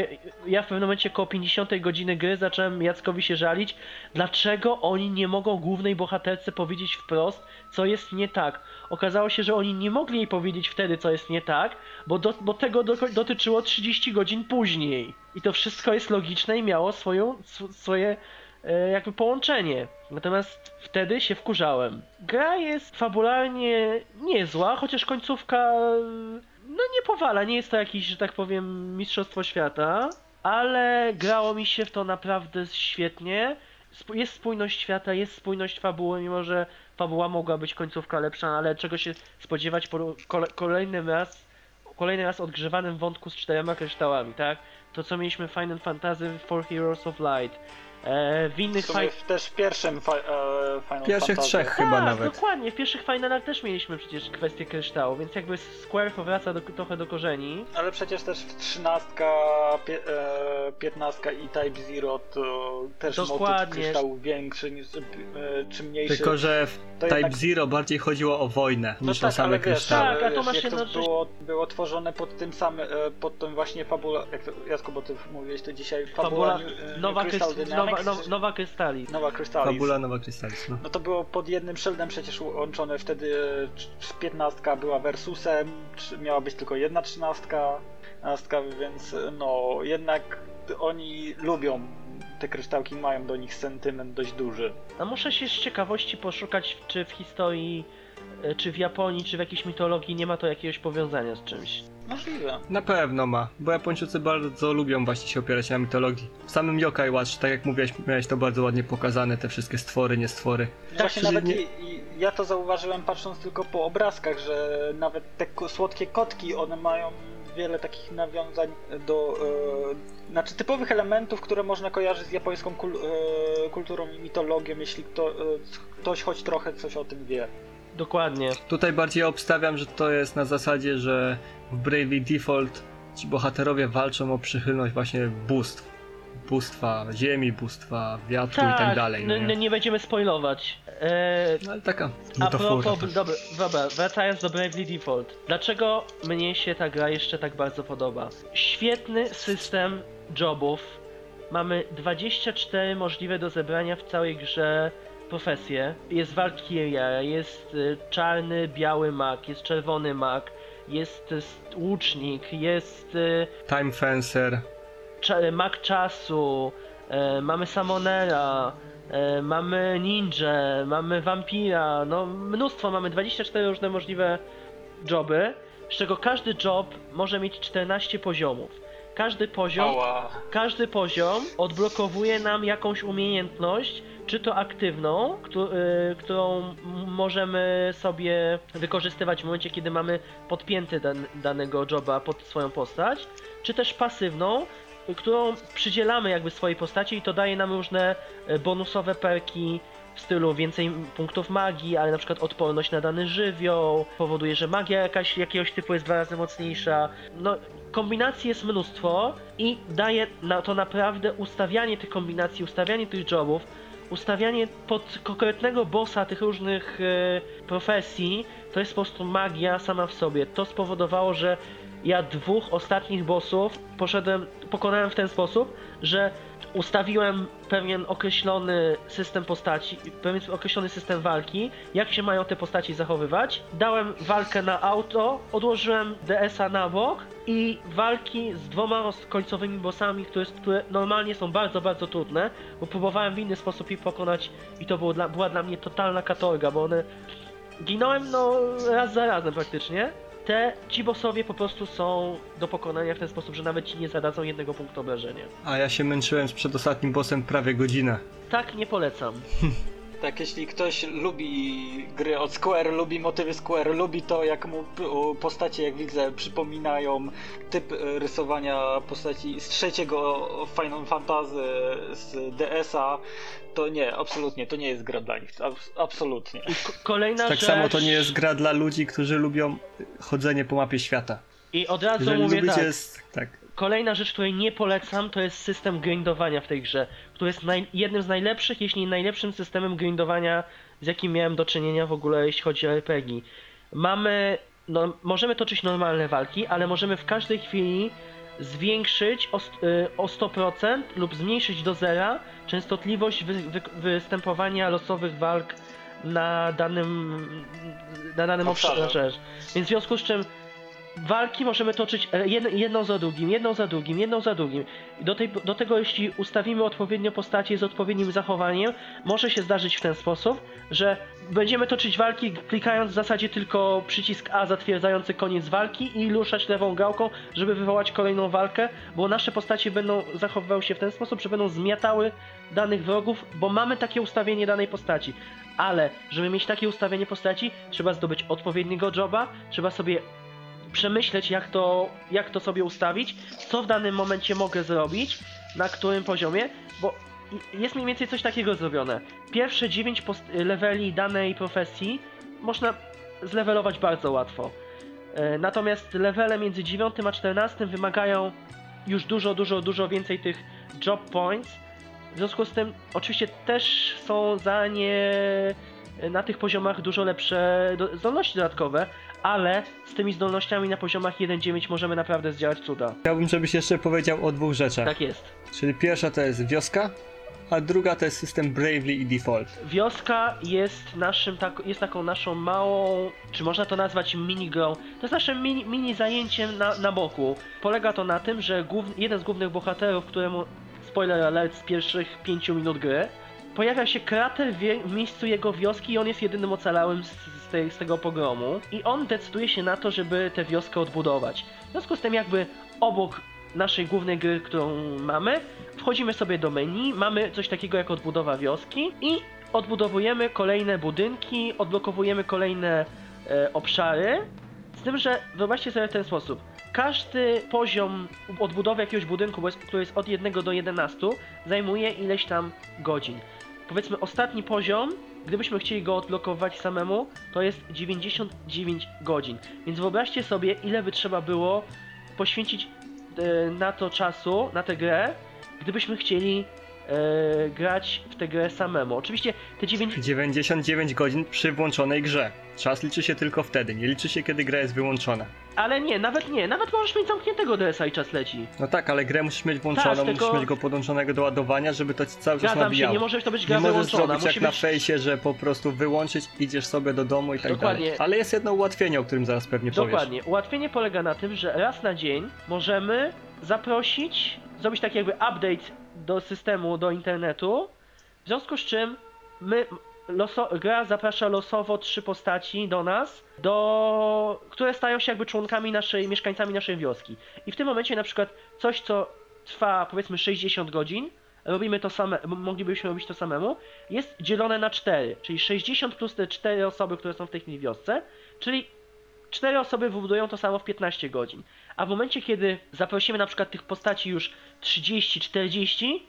ja- w pewnym momencie koło 50 godziny gry zacząłem Jackowi się żalić, dlaczego oni nie mogą głównej bohaterce powiedzieć wprost, co jest nie tak. Okazało się, że oni nie mogli jej powiedzieć wtedy, co jest nie tak, bo, do, bo tego do, dotyczyło 30 godzin później. I to wszystko jest logiczne i miało swoją, sw- swoje jakby połączenie. Natomiast wtedy się wkurzałem. Gra jest fabularnie niezła, chociaż końcówka e, no nie powala, nie jest to jakieś, że tak powiem, mistrzostwo świata, ale grało mi się w to naprawdę świetnie. Jest spójność świata, jest spójność fabuły, mimo że fabuła mogła być końcówka lepsza, ale czego się spodziewać po kole- kolejnym raz, kolejny raz odgrzewanym wątku z czterema kryształami, tak? To co mieliśmy w Final Fantasy for Heroes of Light. E, w W innych sumie fi- też w pierwszym fi- e, Final Pierwszych Fantasy. trzech chyba tak, nawet. dokładnie. W pierwszych finalach też mieliśmy przecież kwestię kryształu, więc jakby Square powraca do, trochę do korzeni. Ale przecież też w 13, pie, e, 15 i Type Zero to też Dokładnie. motyw kryształu większy niż e, czy mniejszy. Tylko, że w To Type jednak- Zero bardziej chodziło o wojnę No niż tak, o same ale wiesz, kryształy. Tak, a to masz jak to było, było tworzone pod tym samym, e, pod tą właśnie fabula, jak to, Jacku, bo ty mówiłeś to dzisiaj, fabula, Fabula, e, nowa, Crystal kryst- nowa, nowa krystali. nowa Crystallis. Fabula Nowa Krystalis, no. No to było pod jednym szyldem przecież łączone, wtedy e, 15 była versusem, czy miała być tylko jedna trzynastka, trzynastka, więc e, no jednak oni lubią te kryształki, mają do nich sentyment dość duży. A muszę się z ciekawości poszukać, czy w historii, e, czy w Japonii, czy w jakiejś mitologii nie ma to jakiegoś powiązania z czymś. Możliwe. Na pewno ma, bo Japończycy bardzo lubią właśnie się opierać na mitologii. W samym Yokai Watch, tak jak mówiłeś, miałeś to bardzo ładnie pokazane, te wszystkie stwory, niestwory. Właśnie nawet nie- i, ja to zauważyłem patrząc tylko po obrazkach, że nawet te ko- słodkie kotki, one mają wiele takich nawiązań do, e, znaczy typowych elementów, które można kojarzyć z japońską kul, e, kulturą i mitologią, jeśli kto, e, ktoś choć trochę coś o tym wie. Dokładnie. Tutaj bardziej obstawiam, że to jest na zasadzie, że w Bravely Default ci bohaterowie walczą o przychylność właśnie bóstw. Bóstwa ziemi, bóstwa wiatru i tak dalej. No, nie? nie będziemy spoilować. E, no ale taka A propos, dobra, dobra, wracając do Bravely Default. Dlaczego mnie się ta gra jeszcze tak bardzo podoba? Świetny system jobów. Mamy 24 możliwe do zebrania w całej grze profesje. Jest Valkyria, jest y, czarny, biały mak, jest czerwony mak, jest y, łucznik, jest y, Time Fencer. mak czasu, e, mamy Summonera, e, mamy ninja, mamy wampira, no mnóstwo, mamy 24 różne możliwe joby, z czego każdy job może mieć 14 poziomów. Każdy poziom, Ała. każdy poziom odblokowuje nam jakąś umiejętność, czy to aktywną, y, którą możemy sobie wykorzystywać w momencie, kiedy mamy podpięty dan- danego joba pod swoją postać, czy też pasywną, którą przydzielamy jakby swojej postaci i to daje nam różne y, bonusowe perki w stylu więcej punktów magii, ale na przykład odporność na dany żywioł, powoduje, że magia jakaś jakiegoś typu jest dwa razy mocniejsza. No, kombinacji jest mnóstwo i daje na to naprawdę ustawianie tych kombinacji, ustawianie tych jobów, ustawianie pod konkretnego bossa tych różnych e, profesji, to jest po prostu magia sama w sobie. To spowodowało, że ja dwóch ostatnich bossów poszedłem, pokonałem w ten sposób, że ustawiłem pewien określony system postaci, pewien określony system walki, jak się mają te postaci zachowywać. Dałem walkę na auto, odłożyłem DS-a na bok i walki z dwoma końcowymi bossami, które, które normalnie są bardzo, bardzo trudne, bo próbowałem w inny sposób ich pokonać i to było dla, była dla mnie totalna katorga, bo one... Ginąłem no raz za razem praktycznie. Te, ci bossowie po prostu są do pokonania w ten sposób, że nawet ci nie zadadzą jednego punktu obrażenia. A ja się męczyłem z przedostatnim bossem prawie godzinę. Tak, nie polecam. Tak, jeśli ktoś lubi gry od Square, lubi motywy Square, lubi to, jak mu postacie, jak widzę, przypominają typ e, rysowania postaci z trzeciego Final Fantasy, z DS-a, to nie, absolutnie, to nie jest gra dla nich. Abs- absolutnie. Kolejna Tak rzecz... samo to nie jest gra dla ludzi, którzy lubią chodzenie po mapie świata. I od razu Jeżeli mówię lubicie... tak, z- tak. Kolejna rzecz, której nie polecam, to jest system grindowania w tej grze, który jest naj, jednym z najlepszych, jeśli nie najlepszym systemem grindowania, z jakim miałem do czynienia w ogóle, jeśli chodzi o RPG. Mamy, no, możemy toczyć normalne walki, ale możemy w każdej chwili zwiększyć o, y, o 100% lub zmniejszyć do zera częstotliwość wy, wy, występowania losowych walk na danym, na danym Obszarze. obszarze. Więc w związku z czym walki możemy toczyć e, jed, jedną za drugim, jedną za drugim, jedną za drugim. Do, tej, do tego, jeśli ustawimy odpowiednio postacie z odpowiednim zachowaniem, może się zdarzyć w ten sposób, że będziemy toczyć walki klikając w zasadzie tylko przycisk A zatwierdzający koniec walki i ruszać lewą gałką, żeby wywołać kolejną walkę, bo nasze postacie będą zachowywały się w ten sposób, że będą zmiatały danych wrogów, bo mamy takie ustawienie danej postaci. Ale, żeby mieć takie ustawienie postaci, trzeba zdobyć odpowiedniego joba, trzeba sobie przemyśleć, jak to, jak to sobie ustawić, co w danym momencie mogę zrobić, na którym poziomie, bo jest mniej więcej coś takiego zrobione. Pierwsze 9 post- leveli danej profesji można zlevelować bardzo łatwo. E, Natomiast levele między 9 a 14 wymagają już dużo, dużo, dużo więcej tych job points. W związku z tym, oczywiście też są za nie na tych poziomach dużo lepsze do- zdolności dodatkowe, ale z tymi zdolnościami na poziomach 1.9 możemy naprawdę zdziałać cuda. Chciałbym, żebyś jeszcze powiedział o dwóch rzeczach. Tak jest. Czyli pierwsza to jest wioska, a druga to jest system Bravely i Default. Wioska jest naszym tak, jest taką naszą małą, czy można to nazwać minigrą. To jest naszym mini, mini zajęciem na, na boku. Polega to na tym, że głów, jeden z głównych bohaterów, któremu spoiler alert z pierwszych 5 minut gry, pojawia się krater w, miejscu jego wioski i on jest jedynym ocalałym z, z, z tego pogromu. I on decyduje się na to, żeby tę wioskę odbudować. W związku z tym jakby obok naszej głównej gry, którą mamy, wchodzimy sobie do menu, mamy coś takiego jak odbudowa wioski i odbudowujemy kolejne budynki, odblokowujemy kolejne e, obszary. Z tym, że wyobraźcie sobie w ten sposób. Każdy poziom odbudowy jakiegoś budynku, który jest od 1 do 11, zajmuje ileś tam godzin. Powiedzmy ostatni poziom, gdybyśmy chcieli go odblokować samemu, to jest 99 godzin. Więc wyobraźcie sobie, ile by trzeba było poświęcić e, na to czasu, na tę grę, gdybyśmy chcieli e, grać w tę grę samemu. Oczywiście te 9... 99 godzin przy włączonej grze. Czas liczy się tylko wtedy, nie liczy się kiedy gra jest wyłączona. Ale nie, nawet nie, nawet możesz mieć zamkniętego DS-a i czas leci. No tak, ale grę musisz mieć włączoną, Tak, tylko- musisz mieć go podłączonego do ładowania, żeby to ci cały czas Zgadzam się, nabijało. nie może to być Nie gra możesz wyłączona, zrobić jak musi na być... fejsie, że po prostu wyłączyć, idziesz sobie do domu i tak Dokładnie. dalej. Ale jest jedno ułatwienie, o którym zaraz pewnie powiesz. Dokładnie. Ułatwienie polega na tym, że raz na dzień możemy zaprosić, zrobić taki jakby update do systemu, do internetu, w związku z czym my, loso, gra zaprasza losowo trzy postaci do nas, do, które stają się jakby członkami naszej, mieszkańcami naszej wioski. I w tym momencie na przykład coś, co trwa powiedzmy 60 godzin, robimy to same, moglibyśmy robić to samemu, jest dzielone na 4, czyli 60 plus te 4 osoby, które są w tej chwili w wiosce, czyli cztery osoby wybudują to samo w 15 godzin. A w momencie, kiedy zaprosimy na przykład tych postaci już 30-40,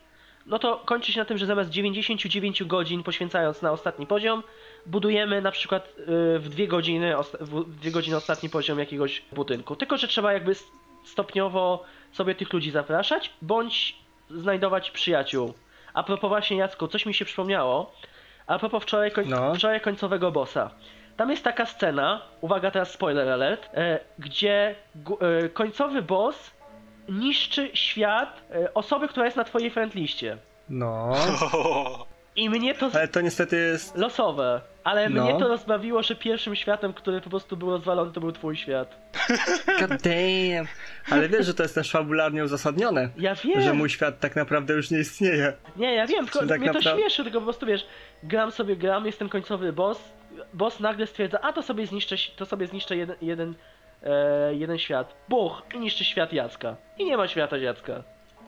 no to kończy się na tym, że zamiast 99 godzin poświęcając na ostatni poziom, budujemy na przykład y, w dwie godziny, w dwie godziny ostatni poziom jakiegoś budynku. Tylko, że trzeba jakby stopniowo sobie tych ludzi zapraszać, bądź znajdować przyjaciół. A propos właśnie Jacku, coś mi się przypomniało. A propos wczoraj, koń- No. wczoraj końcowego bossa. Tam jest taka scena, uwaga teraz spoiler alert, e, gdzie e, końcowy boss niszczy świat e, osoby, która jest na twojej friendliście. No. I mnie to... z- Ale to niestety jest... Losowe. Ale No. mnie to rozbawiło, że pierwszym światem, który po prostu był rozwalony, to był twój świat. God damn. Ale wiesz, że to jest też fabularnie uzasadnione. Ja wiem. Że mój świat tak naprawdę już nie istnieje. Nie, ja wiem, tylko tak mnie to naprawdę- śmieszy, tylko po prostu wiesz, gram sobie gram, jest ten końcowy boss, boss nagle stwierdza, a to sobie zniszczę, to sobie zniszczę jeden, jeden, e, jeden świat. Buch! I niszczy świat Jacka. I nie ma świata Jacka.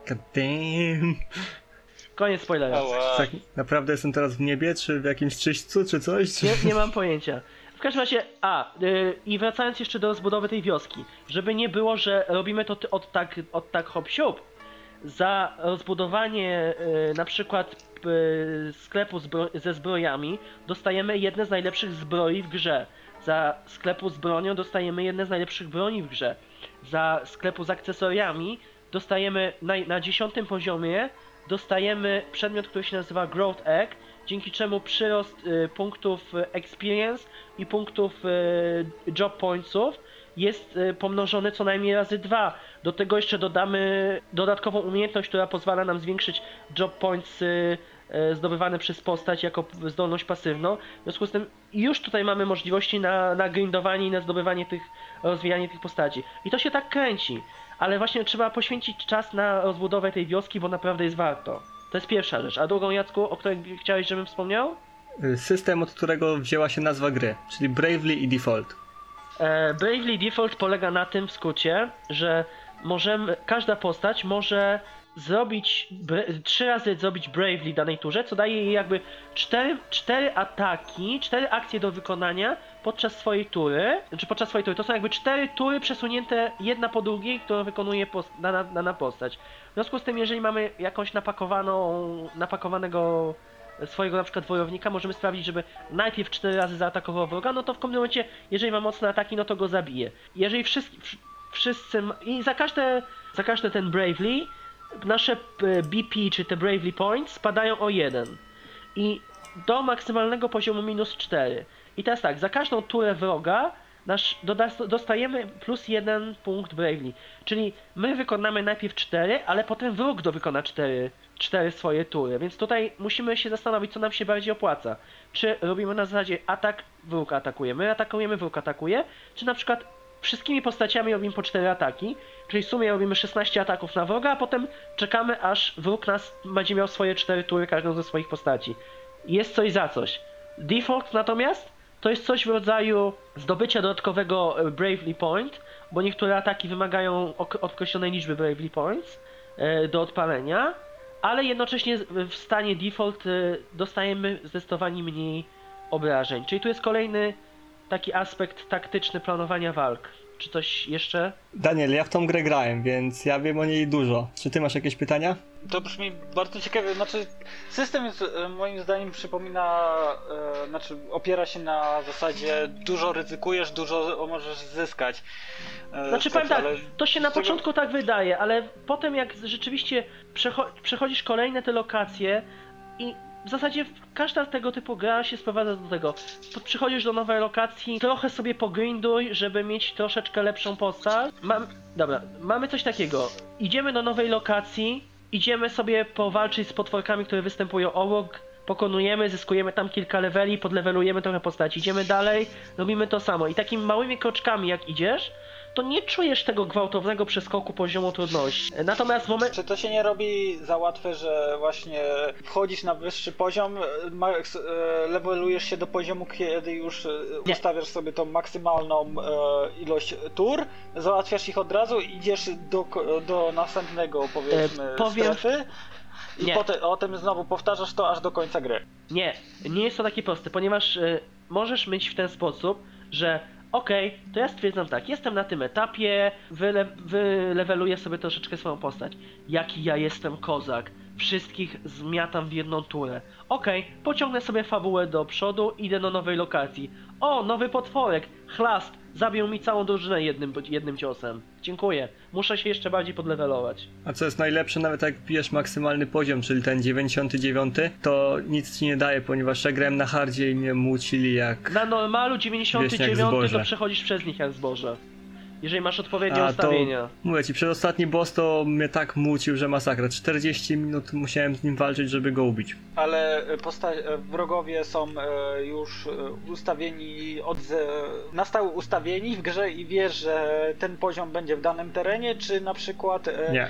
God damn. Koniec spoilera. Tak naprawdę jestem teraz w niebie, czy w jakimś czyśćcu, czy coś? Czy... Nie, nie mam pojęcia. W każdym razie, a, y, i wracając jeszcze do rozbudowy tej wioski, żeby nie było, że robimy to od tak, od tak hop siup, za rozbudowanie y, na przykład sklepu zbro- ze zbrojami dostajemy jedne z najlepszych zbroi w grze. Za sklepu z bronią dostajemy jedne z najlepszych broni w grze. Za sklepu z akcesoriami dostajemy na, na 10 poziomie dostajemy przedmiot, który się nazywa Growth Egg, dzięki czemu przyrost y, punktów y, experience i punktów y, job pointsów jest y, pomnożony co najmniej razy dwa. Do tego jeszcze dodamy dodatkową umiejętność, która pozwala nam zwiększyć job points zdobywane przez postać jako zdolność pasywną. W związku z tym już tutaj mamy możliwości na, na grindowanie i na zdobywanie tych, rozwijanie tych postaci. I to się tak kręci. Ale właśnie trzeba poświęcić czas na rozbudowę tej wioski, bo naprawdę jest warto. To jest pierwsza rzecz. A drugą, Jacku, o której chciałeś, żebym wspomniał? System, od którego wzięła się nazwa gry, czyli Bravely i Default. E, Bravely Default polega na tym w skrócie, że możemy, każda postać może zrobić, trzy razy zrobić Bravely danej turze, co daje jej jakby cztery, cztery ataki, cztery akcje do wykonania podczas swojej tury, czy podczas swojej tury. To są jakby cztery tury przesunięte jedna po drugiej, którą wykonuje post- dana, dana postać. W związku z tym, jeżeli mamy jakąś napakowaną, napakowanego swojego na przykład wojownika, możemy sprawdzić, żeby najpierw cztery razy zaatakował wroga, no to w pewnym momencie, jeżeli ma mocne ataki, no to go zabije. Jeżeli wszyscy, wsz- wszyscy i za każde, za każde ten Bravely, nasze p- BP, czy te Bravely Points spadają o jeden. I do maksymalnego poziomu minus 4. I teraz tak, za każdą turę wroga nasz, dostajemy plus jeden punkt Bravely. Czyli my wykonamy najpierw 4, ale potem wróg do wykona 4, 4 swoje tury. Więc tutaj musimy się zastanowić, co nam się bardziej opłaca. Czy robimy na zasadzie atak, wróg atakuje, my atakujemy, wróg atakuje, czy na przykład wszystkimi postaciami robimy po 4 ataki, czyli w sumie robimy 16 ataków na wroga, a potem czekamy aż wróg nas będzie miał swoje 4 tury każdą ze swoich postaci. Jest coś za coś. Default natomiast to jest coś w rodzaju zdobycia dodatkowego e, Bravely Point, bo niektóre ataki wymagają ok- określonej liczby Bravely Points e, do odpalenia, ale jednocześnie w stanie default e, dostajemy zdecydowanie mniej obrażeń. Czyli tu jest kolejny taki aspekt taktyczny planowania walk. Czy coś jeszcze? Daniel, ja w tą grę grałem, więc ja wiem o niej dużo. Czy ty masz jakieś pytania? To brzmi bardzo ciekawie. Znaczy, system jest, e, moim zdaniem przypomina, e, znaczy opiera się na zasadzie dużo ryzykujesz, dużo możesz zyskać. E, Znaczy powiem tak, to się na tego- początku tak wydaje, ale potem jak rzeczywiście przecho- przechodzisz kolejne te lokacje i w zasadzie każda tego typu gra się sprowadza do tego. Przychodzisz do nowej lokacji, trochę sobie pogrinduj, żeby mieć troszeczkę lepszą postać. Mam, dobra, mamy coś takiego. Idziemy do nowej lokacji, idziemy sobie powalczyć z potworkami, które występują obok, pokonujemy, zyskujemy tam kilka leveli, podlevelujemy trochę postaci. Idziemy dalej, robimy to samo. I takimi małymi kroczkami jak idziesz, to nie czujesz tego gwałtownego przeskoku poziomu trudności. Natomiast w momencie... Czy to się nie robi za łatwe, że właśnie wchodzisz na wyższy poziom, e, levelujesz się do poziomu, kiedy już e, Nie. ustawiasz sobie tą maksymalną e, ilość tur, załatwiasz ich od razu, idziesz do, do następnego powiedzmy E, powiem- strefy i Nie. potem, potem znowu powtarzasz to aż do końca gry. Nie, nie jest to takie proste, ponieważ y, możesz mieć w ten sposób, że okej, to ja stwierdzam tak, jestem na tym etapie, wyle, wyleweluję sobie troszeczkę swoją postać. Jaki ja jestem kozak, wszystkich zmiatam w jedną turę. Okej, pociągnę sobie fabułę do przodu, idę do nowej lokacji. O, nowy potworek, chlast, Zabił mi całą drużynę jednym, jednym ciosem. Dziękuję. Muszę się jeszcze bardziej podlewelować. A co jest najlepsze, nawet jak pijesz maksymalny poziom, czyli ten 99, to nic ci nie daje, ponieważ ja grałem na hardzie i mnie mucili jak... Na normalu Wieśniak 99 zboże. to przechodzisz przez nich jak zboże. Jeżeli masz odpowiednie A to, ustawienia. mówię ci, przedostatni boss to mnie tak mucił, że masakra. 40 minut musiałem z nim walczyć, żeby go ubić. Ale posta- e, wrogowie są e, już e, ustawieni, od na stałe ustawieni w grze i wiesz, że ten poziom będzie w danym terenie, czy na przykład e, Nie.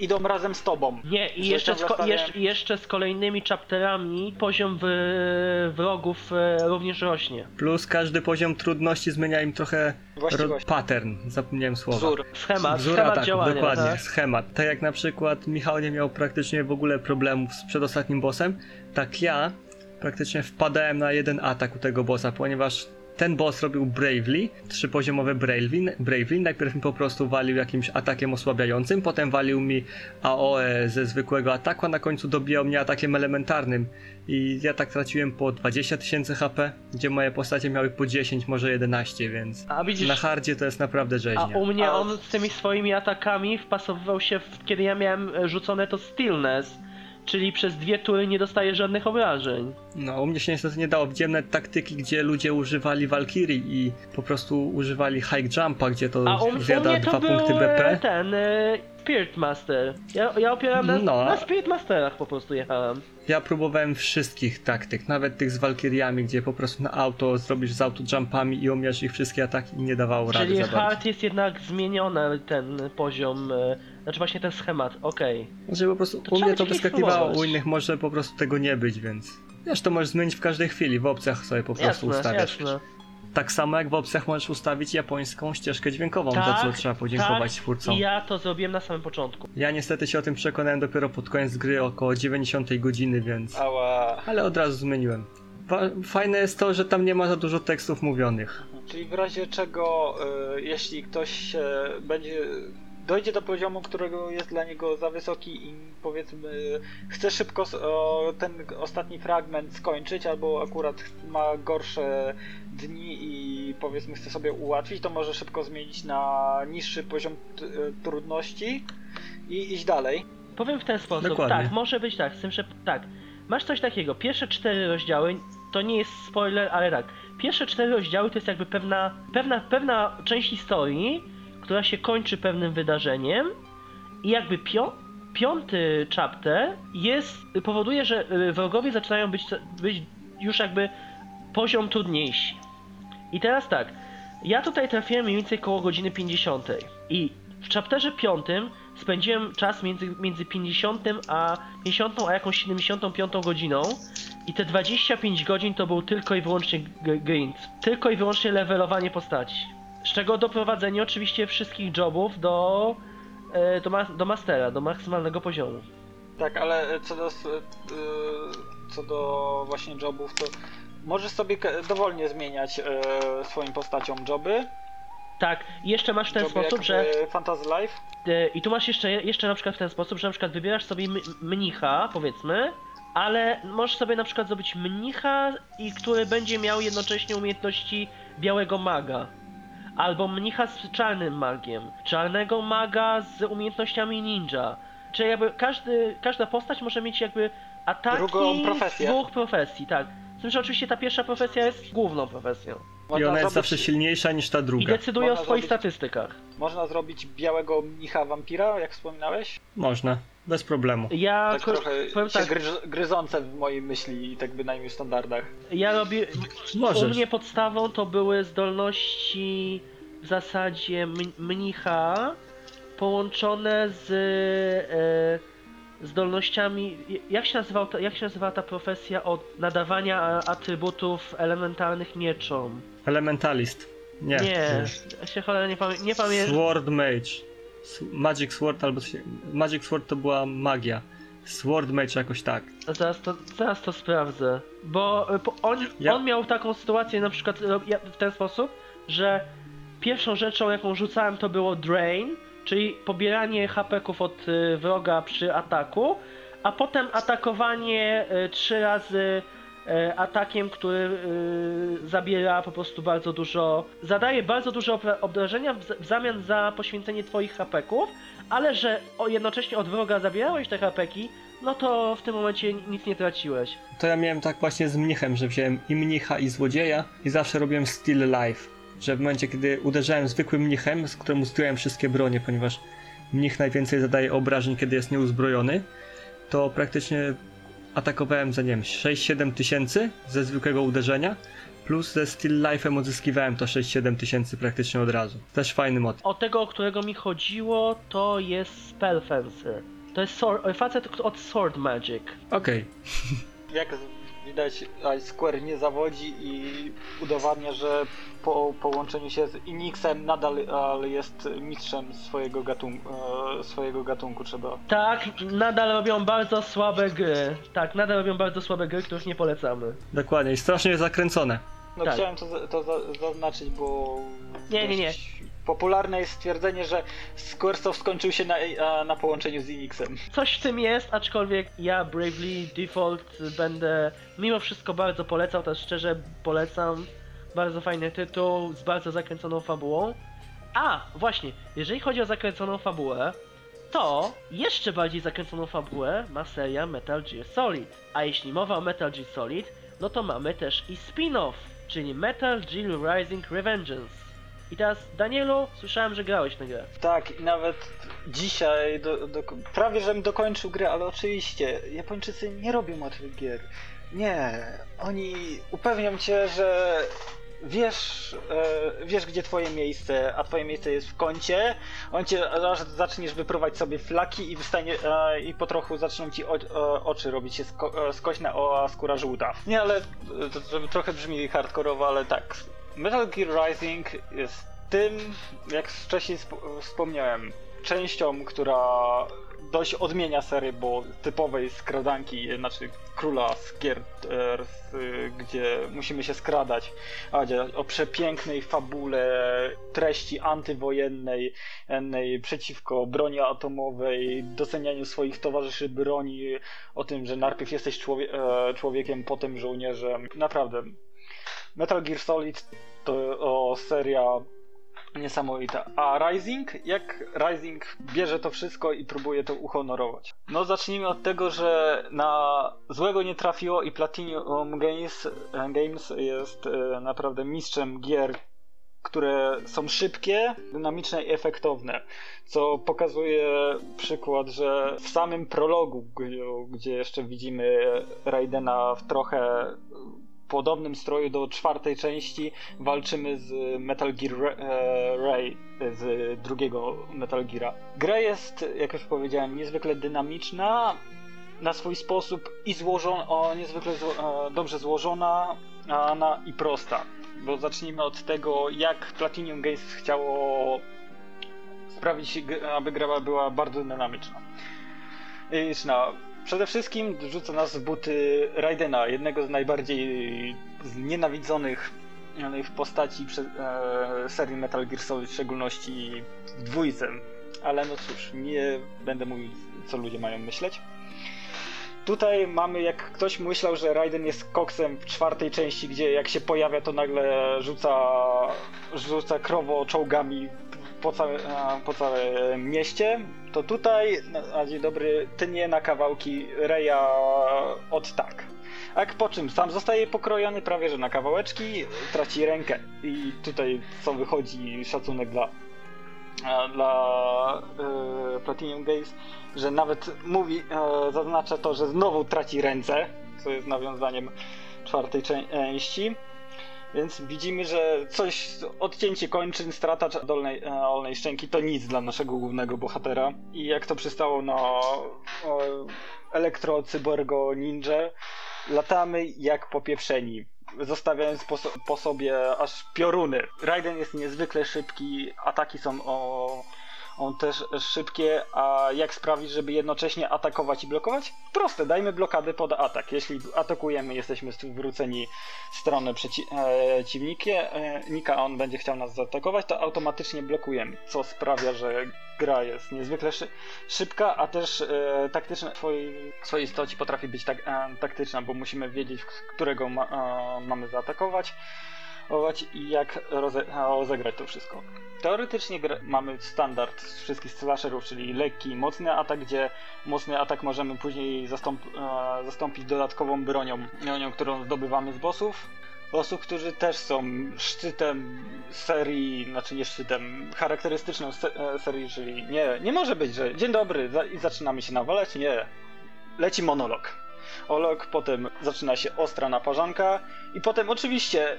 Idą razem z tobą? Nie, i jeszcze z, ko- jeszcze, jeszcze z kolejnymi chapterami poziom w, wrogów e, również rośnie. Plus każdy poziom trudności zmienia im trochę ro- pattern, zapomniałem słowa. Wzór. Schemat, Wzór schemat ataku, działania. dokładnie, Tak? schemat. Tak jak na przykład Michał nie miał praktycznie w ogóle problemów z przedostatnim bossem, tak ja praktycznie wpadałem na jeden atak u tego bossa, ponieważ ten boss robił Bravely, trzypoziomowe Bravely, Bravely. Najpierw mi po prostu walił jakimś atakiem osłabiającym, potem walił mi AOE ze zwykłego ataku, a na końcu dobijał mnie atakiem elementarnym. I ja tak traciłem po 20 tysięcy HP, gdzie moje postacie miały po 10, może 11, więc A widzisz, na hardzie to jest naprawdę a rzeźnia. u mnie A- on z tymi swoimi atakami wpasowywał się, w, kiedy ja miałem rzucone to stillness, czyli przez dwie tury nie dostaje żadnych obrażeń. No, u mnie się niestety nie dało. Widziałem nawet taktyki, gdzie ludzie używali Valkyrie i po prostu używali high jumpa, gdzie to A zjada dwa był punkty e, BP. ten e, Spirit Master. Ja, ja opieram na, No. na Spirit Masterach po prostu jechałem. Ja próbowałem wszystkich taktyk, nawet tych z Valkyriami, gdzie po prostu na auto zrobisz z auto jumpami i umiesz ich wszystkie ataki i nie dawało rady Czyli za bardzo. hard jest jednak zmieniony ten poziom, e, znaczy właśnie ten schemat, okej. Że po prostu To u mnie to wyskakiwało, u innych może po prostu tego nie być, więc... Wiesz, to możesz zmienić w każdej chwili, w opcjach sobie po prostu Jasne, ustawiasz. jasne. Tak samo jak w opcjach możesz ustawić japońską ścieżkę dźwiękową, za co trzeba podziękować tak, twórcom. I ja to zrobiłem na samym początku. Ja niestety się o tym przekonałem dopiero pod koniec gry, około 90 godziny, więc... Ała. Ale od razu zmieniłem. Fa- Fajne jest to, że tam nie ma za dużo tekstów mówionych. Czyli w razie czego, y, jeśli ktoś będzie dojdzie do poziomu, którego jest dla niego za wysoki i powiedzmy chce szybko ten ostatni fragment skończyć, albo akurat ma gorsze dni i powiedzmy chce sobie ułatwić, to może szybko zmienić na niższy poziom e, trudności i iść dalej. Powiem w ten sposób, Dokładnie. tak, może być tak, z tym, że tak. Masz coś takiego, pierwsze cztery rozdziały, to nie jest spoiler, ale tak. Pierwsze cztery rozdziały to jest jakby pewna, pewna, pewna część historii, która się kończy pewnym wydarzeniem i jakby pią, piąty chapter jest, powoduje, że y, wrogowie zaczynają być, być już jakby poziom trudniejsi. I teraz tak, ja tutaj trafiłem mniej więcej koło godziny 50 i w chapterze piątym spędziłem czas między, między 50 a 50 a jakąś 75 godziną i te 25 godzin to był tylko i wyłącznie grind. Tylko i wyłącznie levelowanie postaci. Z czego doprowadzenie oczywiście wszystkich jobów do, e, do, ma, do mastera, do maksymalnego poziomu. Tak, ale co do, y, co do właśnie jobów, to możesz sobie dowolnie zmieniać e, swoim postaciom joby. Tak, i jeszcze masz w ten joby sposób, że Fantasy Life. E, I tu masz jeszcze, jeszcze na przykład w ten sposób, że na przykład wybierasz sobie mnicha, powiedzmy, ale możesz sobie na przykład zrobić mnicha, i który będzie miał jednocześnie umiejętności białego maga. Albo mnicha z czarnym magiem, czarnego maga z umiejętnościami ninja. Czyli jakby każdy, każda postać może mieć jakby ataki Drugą profesję. z dwóch profesji, tak. Z tym, że oczywiście ta pierwsza profesja jest główną profesją. I ona jest zawsze silniejsza niż ta I druga. decyduje o Można swoich zrobić- statystykach. Można zrobić białego mnicha wampira, jak wspominałeś? Można, bez problemu. Ja Tak ko- trochę powiem się tak, gryz- gryzące w mojej myśli i tak bynajmniej standardach. Ja robię. U Możesz. mnie podstawą to były zdolności w zasadzie m- mnicha połączone z e, zdolnościami. Jak się, nazywał ta, jak się nazywała ta profesja od nadawania atrybutów elementarnych mieczom? Elementalist. Nie. Nie, ja się cholera nie, pamię- nie pamiętam. Sword Mage. Magic Sword albo... Magic Sword to była magia. Sword Mage jakoś tak. Zaraz to, zaraz to sprawdzę. Bo po- on, Ja- on miał taką sytuację na przykład ja- w ten sposób, że pierwszą rzeczą jaką rzucałem to było drain, czyli pobieranie hapeków od y, wroga przy ataku, a potem atakowanie trzy razy e, atakiem, który e, zabiera po prostu bardzo dużo, zadaje bardzo dużo obra- obrażenia w, zamian za poświęcenie twoich hapeków, ale że jednocześnie od wroga zabierałeś te hapeki, no to w tym momencie nic nie traciłeś. To ja miałem tak właśnie z mnichem, że wziąłem i mnicha i złodzieja i zawsze robiłem still life. Że w momencie, kiedy uderzałem zwykłym mnichem, z któremu zdjąłem wszystkie bronie, ponieważ mnich najwięcej zadaje obrażeń, kiedy jest nieuzbrojony, to praktycznie atakowałem za, nie wiem, 6-7 tysięcy ze zwykłego uderzenia, plus ze still life'em odzyskiwałem to 6-7 tysięcy praktycznie od razu. Też fajny mod. O tego, o którego mi chodziło, to jest Spellfencer. To jest sword, facet od Sword Magic. Okej. Jak widać, Square nie zawodzi i udowadnia, że po połączeniu się z Inixem nadal ale jest mistrzem swojego gatunku, e, swojego gatunku trzeba. Tak, nadal robią bardzo słabe gry. Tak, nadal robią bardzo słabe gry, których nie polecamy. Dokładnie, i strasznie zakręcone. No Tak. chciałem to, to za, zaznaczyć, bo Nie, nie, nie. Popularne jest stwierdzenie, że Squaresoft skończył się na, na połączeniu z Inixem. Coś w tym jest, aczkolwiek ja Bravely Default będę mimo wszystko bardzo polecał, też szczerze polecam. Bardzo fajny tytuł z bardzo zakręconą fabułą. A, właśnie, jeżeli chodzi o zakręconą fabułę, to jeszcze bardziej zakręconą fabułę ma seria Metal Gear Solid. A jeśli mowa o Metal Gear Solid, no to mamy też i spin-off, czyli Metal Gear Rising Revengeance. I teraz, Danielu, słyszałem, że grałeś tę grę. Tak, i nawet dzisiaj do, do, prawie żebym dokończył grę, ale oczywiście Japończycy nie robią łatwych gier. Nie, oni upewnią cię, że wiesz, e, wiesz gdzie twoje miejsce, a twoje miejsce jest w kącie. On cię aż zaczniesz wypruwać sobie flaki i wystanie e, i po trochu zaczną ci o, o, oczy robić się sko, e, skośne, a skóra żółta. Nie, ale e, to, to trochę brzmi hardkorowo, ale tak. Metal Gear Rising jest tym, jak wcześniej sp- wspomniałem, częścią, która dość odmienia serię, bo typowej skradanki, znaczy króla z gier, e, gdzie musimy się skradać, a o przepięknej fabule, treści antywojennej, ennej, przeciwko broni atomowej, docenianiu swoich towarzyszy broni, o tym, że najpierw jesteś człowie- e, człowiekiem, potem żołnierzem. Naprawdę. Metal Gear Solid to seria niesamowita. A Rising? Jak Rising bierze to wszystko i próbuje to uhonorować? No zacznijmy od tego, że na złego nie trafiło i Platinum Games, Games jest e, naprawdę mistrzem gier, które są szybkie, dynamiczne i efektowne. Co pokazuje przykład, że w samym prologu, gdzie jeszcze widzimy Raidena w trochę podobnym stroju do czwartej części walczymy z Metal Gear e, Ray z drugiego Metal Geara. Gra jest, jak już powiedziałem, niezwykle dynamiczna, na swój sposób i złożona, o, niezwykle zło, e, dobrze złożona a, na, i prosta. Bo zacznijmy od tego, jak Platinum Games chciało sprawić, aby gra była bardzo dynamiczna. Dynamiczna. Przede wszystkim rzuca nas w buty Raidena, jednego z najbardziej znienawidzonych w postaci e, serii Metal Gear Solid, w szczególności dwójce. Ale no cóż, nie będę mówił, co ludzie mają myśleć. Tutaj mamy, jak ktoś myślał, że Raiden jest koksem w czwartej części, gdzie jak się pojawia, to nagle rzuca, rzuca krowo czołgami po, całe, e, po całym mieście, to tutaj, na dzień dobry, tnie na kawałki Reja od tak. A po czym sam zostaje pokrojony prawie że na kawałeczki, traci rękę. I tutaj co wychodzi szacunek dla, dla e, Platinum Games, że nawet mówi, e, zaznacza to, że znowu traci ręce, co jest nawiązaniem czwartej części. Więc widzimy, że coś, odcięcie kończyn, strata dolnej, e, dolnej szczęki to nic dla naszego głównego bohatera. I jak to przystało na o, elektro, cyborgo, ninja, latamy jak popieprzeni, zostawiając po, po sobie aż pioruny. Raiden jest niezwykle szybki, ataki są o, on też szybkie, a jak sprawić, żeby jednocześnie atakować i blokować? Proste, dajmy blokady pod atak. Jeśli atakujemy, jesteśmy zwróceni w stronę przeciwnika, e, on będzie chciał nas zaatakować, to automatycznie blokujemy, co sprawia, że gra jest niezwykle szy szybka, a też e, taktyczna w swojej, w swojej istocie potrafi być tak, e, taktyczna, bo musimy wiedzieć, którego ma, e, mamy zaatakować i jak roze rozegrać to wszystko. Teoretycznie mamy standard wszystkich slasherów, czyli lekki i mocny atak, gdzie mocny atak możemy później zastąp e zastąpić dodatkową bronią, bronią, którą zdobywamy z bossów. Osób, którzy też są szczytem serii, znaczy nie szczytem, charakterystyczną se e, serii, czyli nie, nie może być, że dzień dobry za i zaczynamy się nawalać, nie. Leci monolog. Olog, potem zaczyna się ostra naparzanka i potem oczywiście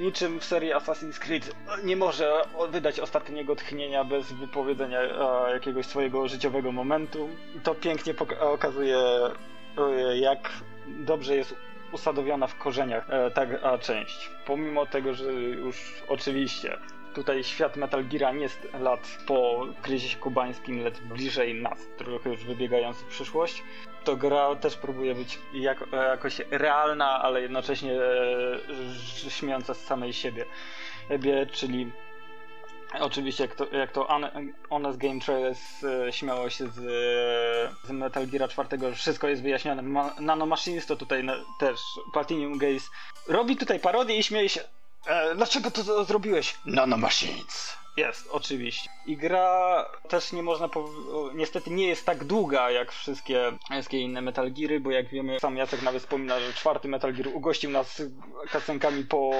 niczym w serii Assassin's Creed nie może wydać ostatniego tchnienia bez wypowiedzenia e, jakiegoś swojego życiowego momentu. I to pięknie okazuje, e, jak dobrze jest usadowiona w korzeniach e, ta część. Pomimo tego, że już oczywiście tutaj świat Metal Gear nie jest lat po kryzysie kubańskim, lecz bliżej nas, trochę już wybiegając w przyszłość, to gra też próbuje być jak, jakoś realna, ale jednocześnie e, śmiejąca z samej siebie, czyli Oczywiście, jak to, jak to Honest Game Trailers e, śmiało się z, z Metal Gear 4, że wszystko jest wyjaśnione. Ma, Nano Machines to tutaj na, też Platinum Gaze robi tutaj parodię i śmieje się. E, dlaczego to zrobiłeś? Nano Machines. Jest, oczywiście. I gra też nie można, niestety nie jest tak długa jak wszystkie, wszystkie inne Metal Geary, bo jak wiemy, sam Jacek nawet wspomina, że czwarty Metal Gear ugościł nas kasenkami po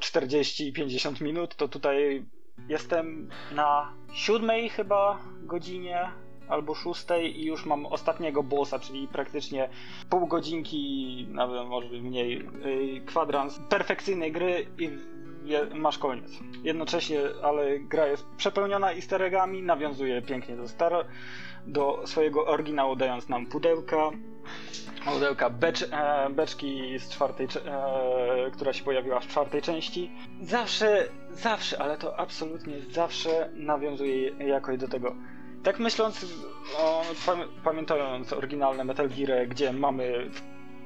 40 i 50 minut, to tutaj jestem na siódmej chyba godzinie albo szóstej i już mam ostatniego bossa, czyli praktycznie pół godzinki, nawet może mniej, y, kwadrans perfekcyjnej gry i masz koniec. Jednocześnie, ale gra jest przepełniona easter eggami, nawiązuje pięknie do, star do swojego oryginału, dając nam pudełka, pudełka becz, e, beczki z czwartej, e, która się pojawiła w czwartej części. Zawsze, zawsze, ale to absolutnie zawsze nawiązuje jakoś do tego. Tak myśląc, o, pamiętając oryginalne Metal Gear, gdzie mamy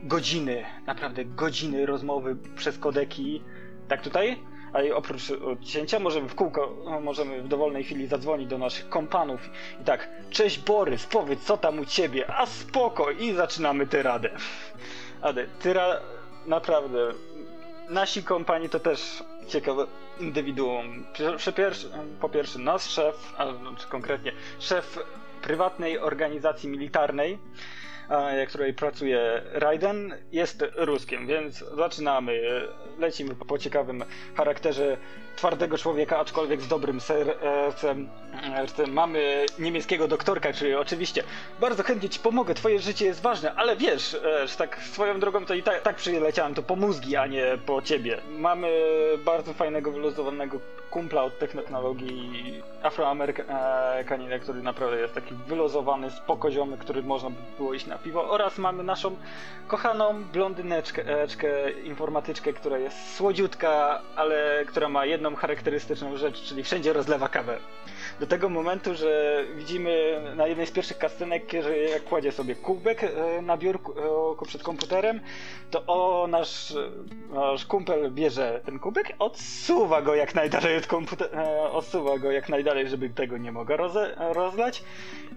godziny, naprawdę godziny rozmowy przez kodeki, tak tutaj? A oprócz odcięcia możemy w kółko, możemy w dowolnej chwili zadzwonić do naszych kompanów i tak, cześć Borys, powiedz co tam u ciebie, a spoko i zaczynamy tyradę. Ale tyra, naprawdę, nasi kompani to też ciekawe indywiduum. Po pierwsze, nasz szef, a znaczy konkretnie szef prywatnej organizacji militarnej, której pracuje Raiden, jest Ruskiem, więc zaczynamy. Lecimy po ciekawym charakterze twardego człowieka, aczkolwiek z dobrym sercem. Mamy niemieckiego doktorka, czyli oczywiście bardzo chętnie ci pomogę, twoje życie jest ważne, ale wiesz, e, że tak swoją drogą to i tak, tak przyleciałem to po mózgi, a nie po ciebie. Mamy bardzo fajnego, wyluzowanego kumpla od technologii afroamerykanina, który naprawdę jest taki wylozowany, spokoziomy, który można by było iść na piwo oraz mamy naszą kochaną blondyneczkę, informatyczkę, która jest słodziutka, ale która ma jedną charakterystyczną rzecz, czyli wszędzie rozlewa kawę. Do tego momentu, że widzimy na jednej z pierwszych kastenek, że jak kładzie sobie kubek e, na biurku e, przed komputerem, to o, nasz, nasz kumpel bierze ten kubek, odsuwa go jak najdalej od komputera, e, odsuwa go jak najdalej, żeby tego nie mogła rozlać.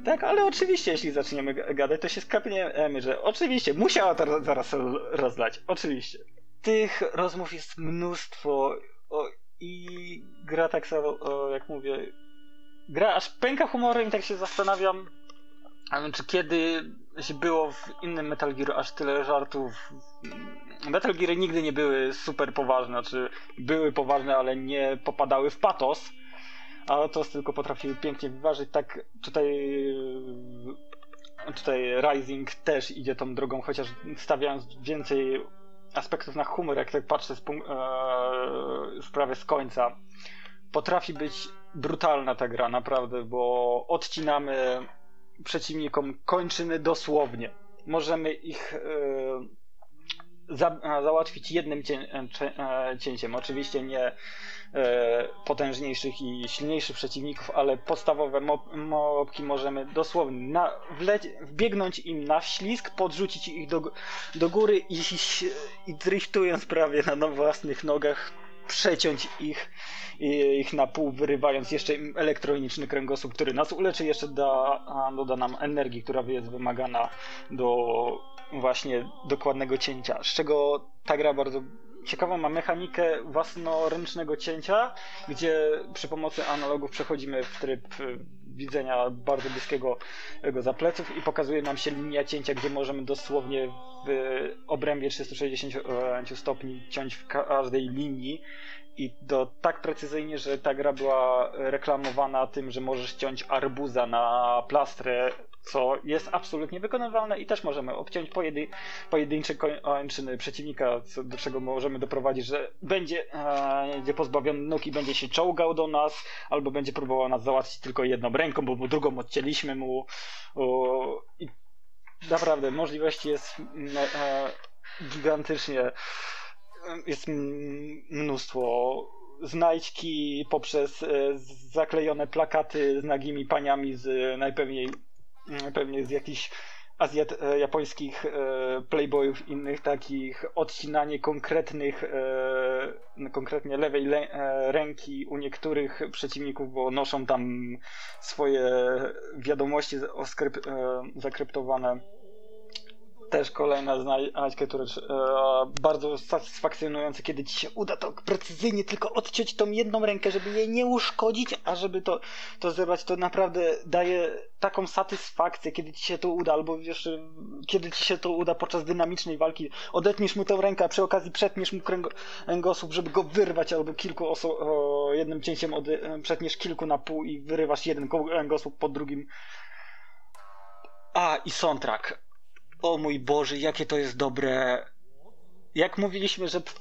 Tak, ale oczywiście, jeśli zaczniemy gadać, to się skapniemy, że oczywiście musiała to zaraz rozlać. Oczywiście. Tych rozmów jest mnóstwo. O, i gra tak samo, jak mówię, gra aż pęka humorem i tak się zastanawiam, czy kiedy było w innym Metal Gear aż tyle żartów. Metal Gear nigdy nie były super poważne, znaczy były poważne, ale nie popadały w patos. A to tylko potrafiły pięknie wyważyć. Tak tutaj tutaj Rising też idzie tą drogą, chociaż stawiając więcej aspektów na humor, jak tak patrzę z e, już prawie z końca. Potrafi być brutalna ta gra, naprawdę, bo odcinamy przeciwnikom kończyny dosłownie. Możemy ich e, za, załatwić jednym cię, e, e, cięciem. Oczywiście nie e, potężniejszych i silniejszych przeciwników, ale podstawowe mop, mopki możemy dosłownie na, wbiegnąć im na ślisk, podrzucić ich do, do góry i, i driftując prawie na własnych nogach przeciąć ich, ich na pół, wyrywając jeszcze im elektroniczny kręgosłup, który nas uleczy, jeszcze da, doda nam energii, która jest wymagana do właśnie dokładnego cięcia. Z czego ta gra bardzo ciekawą ma mechanikę własnoręcznego cięcia, gdzie przy pomocy analogów przechodzimy w tryb y, widzenia bardzo bliskiego jego za pleców i pokazuje nam się linia cięcia, gdzie możemy dosłownie w obrębie 360 stopni ciąć w każdej linii i to tak precyzyjnie, że ta gra była reklamowana tym, że możesz ciąć arbuza na plastrę, co jest absolutnie wykonywalne i też możemy obciąć pojedyn- pojedyncze kończyny przeciwnika, co, do czego możemy doprowadzić, że będzie, e, będzie pozbawiony nóg i będzie się czołgał do nas, albo będzie próbował nas załatwić tylko jedną ręką, bo drugą odcięliśmy mu. O, naprawdę możliwości jest mm, e, gigantycznie jest mnóstwo. Znajdźki poprzez e, zaklejone plakaty z nagimi paniami z najpewniej pewnie z jakichś Azjat, e, japońskich e, playboyów innych takich. Odcinanie konkretnych konkretnie lewej le, ręki u niektórych przeciwników, bo noszą tam swoje wiadomości oskryp, e, zakryptowane też kolejna znajdźka, która e, bardzo satysfakcjonująca, kiedy ci się uda to precyzyjnie tylko odciąć tą jedną rękę, żeby jej nie uszkodzić, a żeby to, to zebrać, to naprawdę daje taką satysfakcję, kiedy ci się to uda, albo wiesz, kiedy ci się to uda podczas dynamicznej walki, odetniesz mu tę rękę, a przy okazji przetniesz mu kręgo- kręgosłup, żeby go wyrwać, albo kilku oso- o, jednym cięciem ode- przetniesz kilku na pół i wyrywasz jeden kręgosłup po drugim. A, i soundtrack. O mój Boże, jakie to jest dobre. Jak mówiliśmy, że w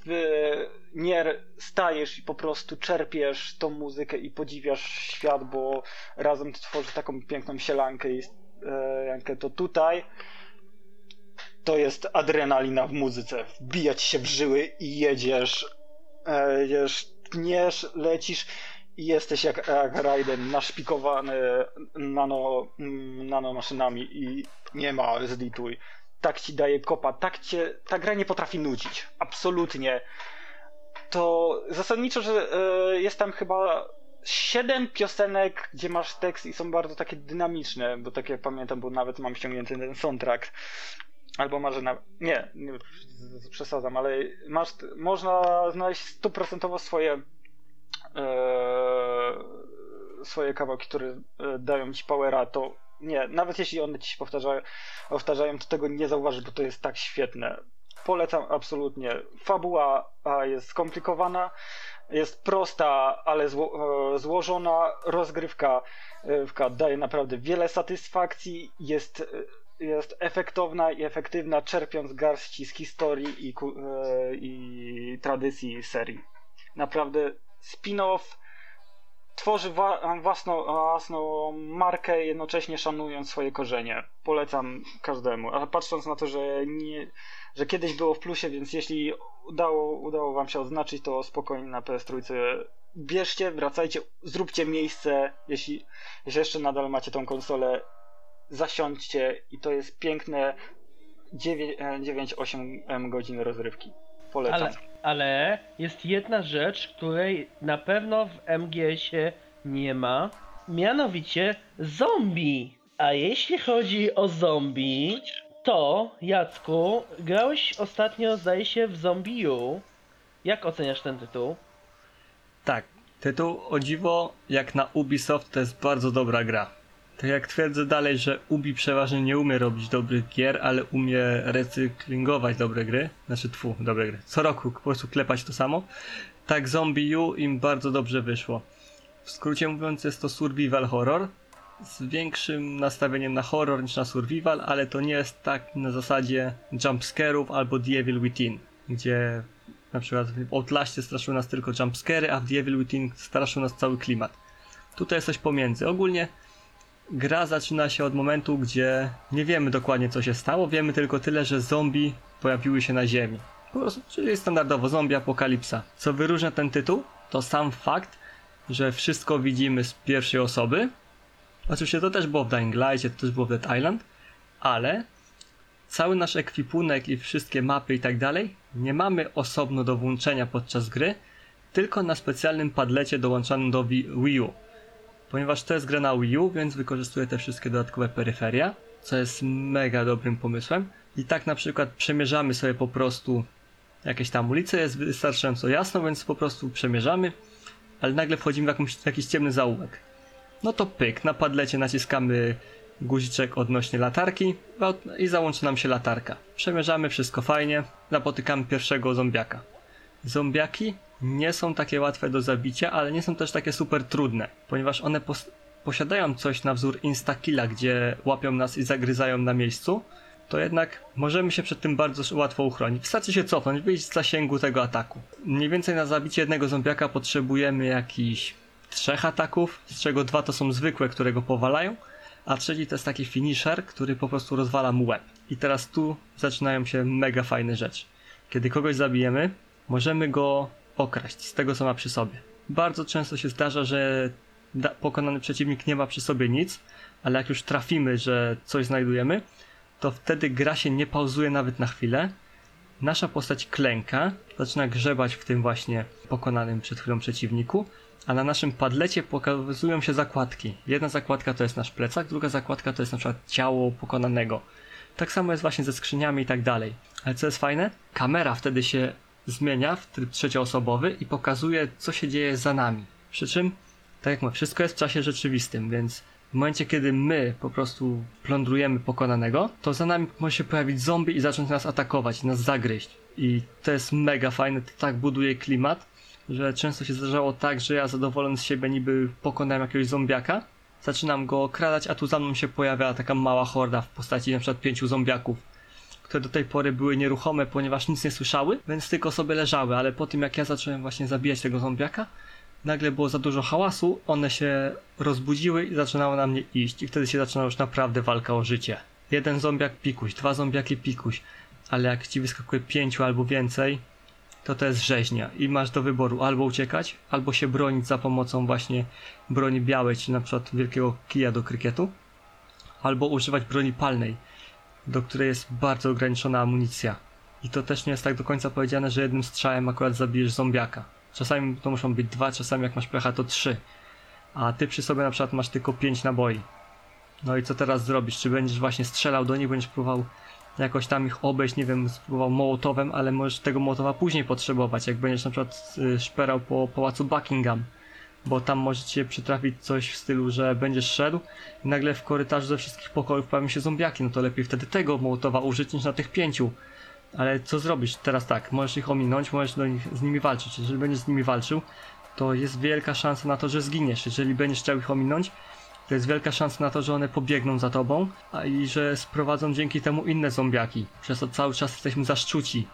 Nier stajesz i po prostu czerpiesz tą muzykę i podziwiasz świat, bo razem tworzy taką piękną sielankę, i, e, to tutaj to jest adrenalina w muzyce. Wbijać się w żyły i jedziesz, e, jedziesz, tniesz, lecisz i jesteś jak, jak Raiden, naszpikowany nano, nanomaszynami i nie ma zlituj. Tak ci daje kopa, tak cię, ta gra nie potrafi nudzić. Absolutnie. To zasadniczo, że e, jest tam chyba siedem piosenek, gdzie masz tekst i są bardzo takie dynamiczne, bo tak jak pamiętam, bo nawet mam ściągnięty ten soundtrack. Albo może na... Nie, nie przesadzam, ale masz, można znaleźć stuprocentowo swoje e, swoje kawałki, które e, dają ci powera, to nie, nawet jeśli one ci się powtarzają, powtarzają, to tego nie zauważysz, bo to jest tak świetne. Polecam absolutnie. Fabuła jest skomplikowana, jest prosta, ale zło, e, złożona. Rozgrywka daje naprawdę wiele satysfakcji, jest, e, jest efektowna i efektywna, czerpiąc garści z historii i, e, i tradycji serii. Naprawdę spin-off tworzy wa- własną, własną markę, jednocześnie szanując swoje korzenie. Polecam każdemu. Ale patrząc na to, że, nie, że kiedyś było w plusie, więc jeśli udało, udało wam się odznaczyć, to spokojnie na PS3 bierzcie, wracajcie, zróbcie miejsce, jeśli, jeśli jeszcze nadal macie tą konsolę, zasiądźcie i to jest piękne 9-8 godzin rozrywki. Polecam. Ale, ale jest jedna rzecz, której na pewno w MGS-ie nie ma. Mianowicie zombie. A jeśli chodzi o zombie, to Jacku, grałeś ostatnio zdaje się w Zombie U. Jak oceniasz ten tytuł? Tak, tytuł o dziwo, jak na Ubisoft, to jest bardzo dobra gra. Tak jak twierdzę dalej, że Ubi przeważnie nie umie robić dobrych gier, ale umie recyklingować dobre gry. Znaczy, tfu, dobre gry. Co roku po prostu klepać to samo. Tak Zombie U im bardzo dobrze wyszło. W skrócie mówiąc, jest to survival horror z większym nastawieniem na horror niż na survival, ale to nie jest tak na zasadzie jumpscare'ów albo The Evil Within, gdzie na przykład w Outlaście straszyły nas tylko jumpscary, a w The Evil Within straszył nas cały klimat. Tutaj jest coś pomiędzy. Ogólnie gra zaczyna się od momentu, gdzie nie wiemy dokładnie co się stało, wiemy tylko tyle, że zombie pojawiły się na ziemi. Po prostu, czyli standardowo zombie apokalipsa. Co wyróżnia ten tytuł, to sam fakt, że wszystko widzimy z pierwszej osoby. Oczywiście to też było w Dying Light, to też było w Dead Island, ale cały nasz ekwipunek i wszystkie mapy i tak dalej nie mamy osobno do włączenia podczas gry, tylko na specjalnym padlecie dołączanym do Wii U. Ponieważ to jest gra na Wii U, więc wykorzystuję te wszystkie dodatkowe peryferia, co jest mega dobrym pomysłem. I tak na przykład przemierzamy sobie po prostu jakieś tam ulice, jest wystarczająco jasno, więc po prostu przemierzamy, ale nagle wchodzimy w, jakąś, w jakiś ciemny zaułek. No to pyk, na padlecie naciskamy guziczek odnośnie latarki i załączy nam się latarka. Przemierzamy, wszystko fajnie, napotykamy pierwszego zombiaka. Zombiaki nie są takie łatwe do zabicia, ale nie są też takie super trudne, ponieważ one pos- posiadają coś na wzór instakilla, gdzie łapią nas i zagryzają na miejscu, to jednak możemy się przed tym bardzo łatwo uchronić. Wystarczy się cofnąć, wyjść z zasięgu tego ataku. Mniej więcej na zabicie jednego zombiaka potrzebujemy jakichś trzech ataków, z czego dwa to są zwykłe, które go powalają, a trzeci to jest taki finisher, który po prostu rozwala mu łeb. I teraz tu zaczynają się mega fajne rzeczy. Kiedy kogoś zabijemy, możemy go okraść z tego, co ma przy sobie. Bardzo często się zdarza, że pokonany przeciwnik nie ma przy sobie nic, ale jak już trafimy, że coś znajdujemy, to wtedy gra się nie pauzuje nawet na chwilę. Nasza postać klęka, zaczyna grzebać w tym właśnie pokonanym przed chwilą przeciwniku, a na naszym padlecie pokazują się zakładki. Jedna zakładka to jest nasz plecak, druga zakładka to jest na przykład ciało pokonanego. Tak samo jest właśnie ze skrzyniami i tak dalej. Ale co jest fajne? Kamera wtedy się zmienia w tryb trzecioosobowy i pokazuje, co się dzieje za nami. Przy czym, tak jak mówię, wszystko jest w czasie rzeczywistym, więc w momencie, kiedy my po prostu plądrujemy pokonanego, to za nami może się pojawić zombie i zacząć nas atakować, nas zagryźć. I to jest mega fajne, to tak buduje klimat, że często się zdarzało tak, że ja zadowolony z siebie niby pokonałem jakiegoś zombiaka, zaczynam go okradać, a tu za mną się pojawia taka mała horda w postaci przykład pięciu zombiaków, które do tej pory były nieruchome, ponieważ nic nie słyszały, więc tylko sobie leżały, ale po tym jak ja zacząłem właśnie zabijać tego zombiaka, nagle było za dużo hałasu, one się rozbudziły i zaczynały na mnie iść. I wtedy się zaczyna już naprawdę walka o życie. Jeden zombiak pikuś, dwa zombiaki pikuś, ale jak ci wyskakuje pięciu albo więcej, to to jest rzeźnia. I masz do wyboru albo uciekać, albo się bronić za pomocą właśnie broni białej, czyli na przykład wielkiego kija do krykietu, albo używać broni palnej, do której jest bardzo ograniczona amunicja. I to też nie jest tak do końca powiedziane, że jednym strzałem akurat zabijesz zombiaka. Czasami to muszą być dwa, czasami jak masz pecha to trzy. A ty przy sobie na przykład masz tylko pięć naboi. No i co teraz zrobisz? Czy będziesz właśnie strzelał do nich, będziesz próbował jakoś tam ich obejść, nie wiem, spróbował mołotowem, ale możesz tego mołotowa później potrzebować, jak będziesz na przykład y, szperał po pałacu Buckingham, bo tam może cię przytrafić coś w stylu, że będziesz szedł i nagle w korytarzu ze wszystkich pokojów pojawią się zombiaki, no to lepiej wtedy tego mołotowa użyć niż na tych pięciu. Ale co zrobisz teraz tak? Możesz ich ominąć, możesz nich, z nimi walczyć. Jeżeli będziesz z nimi walczył, to jest wielka szansa na to, że zginiesz. Jeżeli będziesz chciał ich ominąć, to jest wielka szansa na to, że one pobiegną za tobą, a i że sprowadzą dzięki temu inne zombiaki. Przez to cały czas jesteśmy zaszczuci.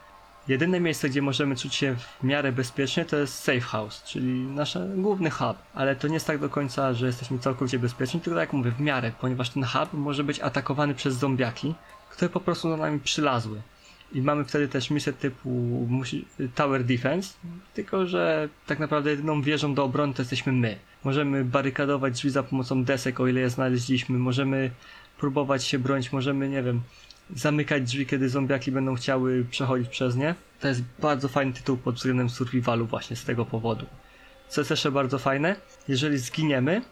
Jedyne miejsce, gdzie możemy czuć się w miarę bezpiecznie, to jest safe house, czyli nasz główny hub. Ale to nie jest tak do końca, że jesteśmy całkowicie bezpieczni, tylko tak jak mówię, w miarę, ponieważ ten hub może być atakowany przez zombiaki, które po prostu na nami przylazły. I mamy wtedy też misję typu Tower Defense, tylko że tak naprawdę jedyną wieżą do obrony to jesteśmy my. Możemy barykadować drzwi za pomocą desek, o ile je znaleźliśmy, możemy próbować się bronić, możemy, nie wiem, zamykać drzwi, kiedy zombiaki będą chciały przechodzić przez nie. To jest bardzo fajny tytuł pod względem survivalu właśnie z tego powodu. Co jest jeszcze bardzo fajne, jeżeli zginiemy,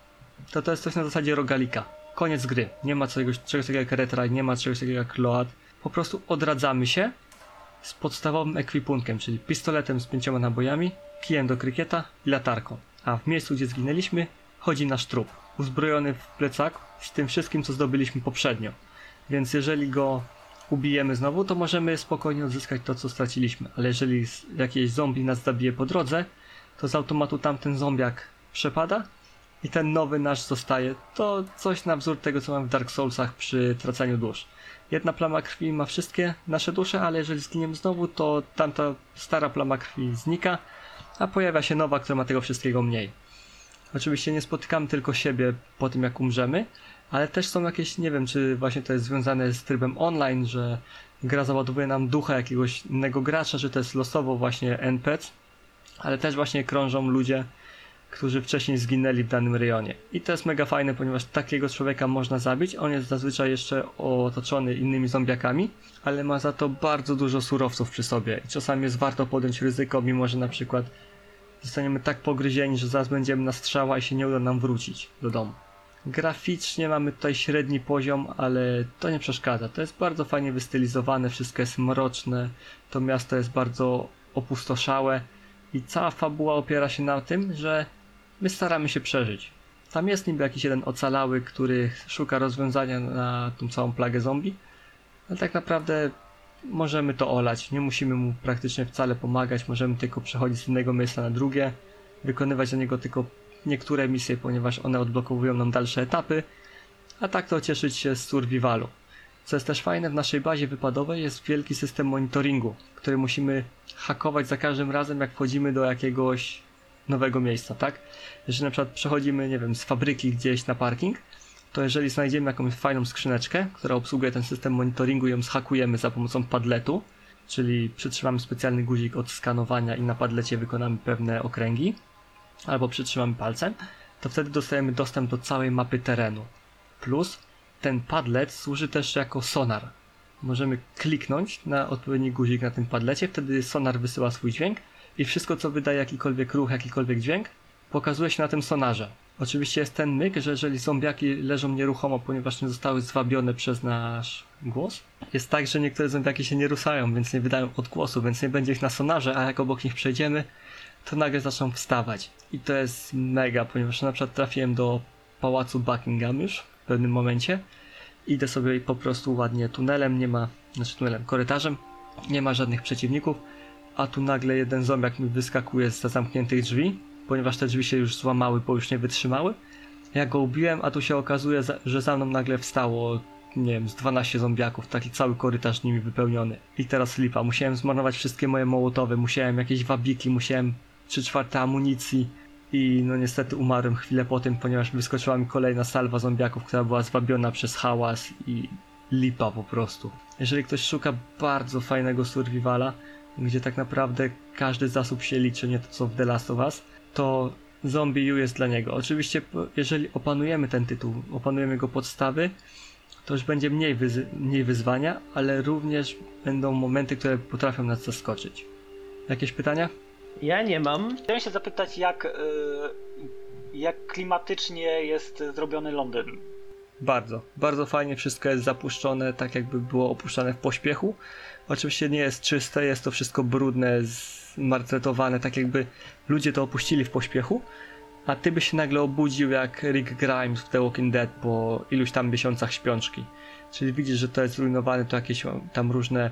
to to jest coś na zasadzie rogalika. Koniec gry. Nie ma czegoś, czegoś takiego jak retry, nie ma czegoś takiego jak load po prostu odradzamy się z podstawowym ekwipunkiem, czyli pistoletem z pięcioma nabojami, kijem do krykieta i latarką. A w miejscu, gdzie zginęliśmy, chodzi nasz trup, uzbrojony w plecak z tym wszystkim, co zdobyliśmy poprzednio. Więc jeżeli go ubijemy znowu, to możemy spokojnie odzyskać to, co straciliśmy. Ale jeżeli jakieś zombie nas zabije po drodze, to z automatu tamten zombiak przepada i ten nowy nasz zostaje. To coś na wzór tego, co mam w Dark Soulsach przy traceniu dusz jedna plama krwi ma wszystkie nasze dusze, ale jeżeli zginiemy znowu, to tamta stara plama krwi znika, a pojawia się nowa, która ma tego wszystkiego mniej. Oczywiście nie spotykamy tylko siebie po tym, jak umrzemy, ale też są jakieś, nie wiem, czy właśnie to jest związane z trybem online, że gra załadowuje nam ducha jakiegoś innego gracza, że to jest losowo właśnie NPC, ale też właśnie krążą ludzie, którzy wcześniej zginęli w danym rejonie. I to jest mega fajne, ponieważ takiego człowieka można zabić. On jest zazwyczaj jeszcze otoczony innymi zombiakami, ale ma za to bardzo dużo surowców przy sobie. I czasami jest warto podjąć ryzyko, mimo że na przykład zostaniemy tak pogryzieni, że zaraz będziemy na strzała i się nie uda nam wrócić do domu. Graficznie mamy tutaj średni poziom, ale to nie przeszkadza. To jest bardzo fajnie wystylizowane, wszystko jest mroczne, to miasto jest bardzo opustoszałe i cała fabuła opiera się na tym, że my staramy się przeżyć. Tam jest niby jakiś jeden ocalały, który szuka rozwiązania na tą całą plagę zombie, ale tak naprawdę możemy to olać. Nie musimy mu praktycznie wcale pomagać, możemy tylko przechodzić z jednego miejsca na drugie, wykonywać dla niego tylko niektóre misje, ponieważ one odblokowują nam dalsze etapy, a tak to cieszyć się z survivalu. Co jest też fajne, w naszej bazie wypadowej jest wielki system monitoringu, który musimy hakować za każdym razem, jak wchodzimy do jakiegoś nowego miejsca, tak? Jeżeli na przykład przechodzimy, nie wiem, z fabryki gdzieś na parking, to jeżeli znajdziemy jakąś fajną skrzyneczkę, która obsługuje ten system monitoringu i ją zhakujemy za pomocą padletu, czyli przytrzymamy specjalny guzik od skanowania i na padlecie wykonamy pewne okręgi, albo przytrzymamy palcem, to wtedy dostajemy dostęp do całej mapy terenu. Plus ten padlet służy też jako sonar. Możemy kliknąć na odpowiedni guzik na tym padlecie, wtedy sonar wysyła swój dźwięk i wszystko co wydaje jakikolwiek ruch, jakikolwiek dźwięk pokazuje się na tym sonarze. Oczywiście jest ten myk, że jeżeli zombiaki leżą nieruchomo, ponieważ nie zostały zwabione przez nasz głos, jest tak, że niektóre zombiaki się nie ruszają, więc nie wydają odgłosu, więc nie będzie ich na sonarze, a jak obok nich przejdziemy, to nagle zaczną wstawać. I to jest mega, ponieważ na przykład trafiłem do pałacu Buckingham już w pewnym momencie. Idę sobie po prostu ładnie tunelem, nie ma, znaczy tunelem, korytarzem, nie ma żadnych przeciwników, a tu nagle jeden zombiak mi wyskakuje z zamkniętych drzwi, ponieważ te drzwi się już złamały, bo już nie wytrzymały. Ja go ubiłem, a tu się okazuje, że za mną nagle wstało, nie wiem, z 12 zombiaków, taki cały korytarz nimi wypełniony. I teraz lipa, musiałem zmarnować wszystkie moje mołotowy, musiałem jakieś wabiki, musiałem 3 czwarte amunicji i no niestety umarłem chwilę po tym, ponieważ wyskoczyła mi kolejna salwa zombiaków, która była zwabiona przez hałas i lipa po prostu. Jeżeli ktoś szuka bardzo fajnego survivala, gdzie tak naprawdę każdy zasób się liczy, nie to co w The Last of Us, to Zombie U jest dla niego. Oczywiście, jeżeli opanujemy ten tytuł, opanujemy jego podstawy, to już będzie mniej, wyzy- mniej wyzwania, ale również będą momenty, które potrafią nas zaskoczyć. Jakieś pytania? Ja nie mam. Chciałem się zapytać, jak, y, jak klimatycznie jest zrobiony Londyn. Bardzo, bardzo fajnie wszystko jest zapuszczone, tak jakby było opuszczane w pośpiechu. Oczywiście nie jest czyste, jest to wszystko brudne, zmartretowane, tak jakby ludzie to opuścili w pośpiechu, a ty byś się nagle obudził jak Rick Grimes w The Walking Dead po iluś tam miesiącach śpiączki. Czyli widzisz, że to jest zrujnowane, to jakieś tam różne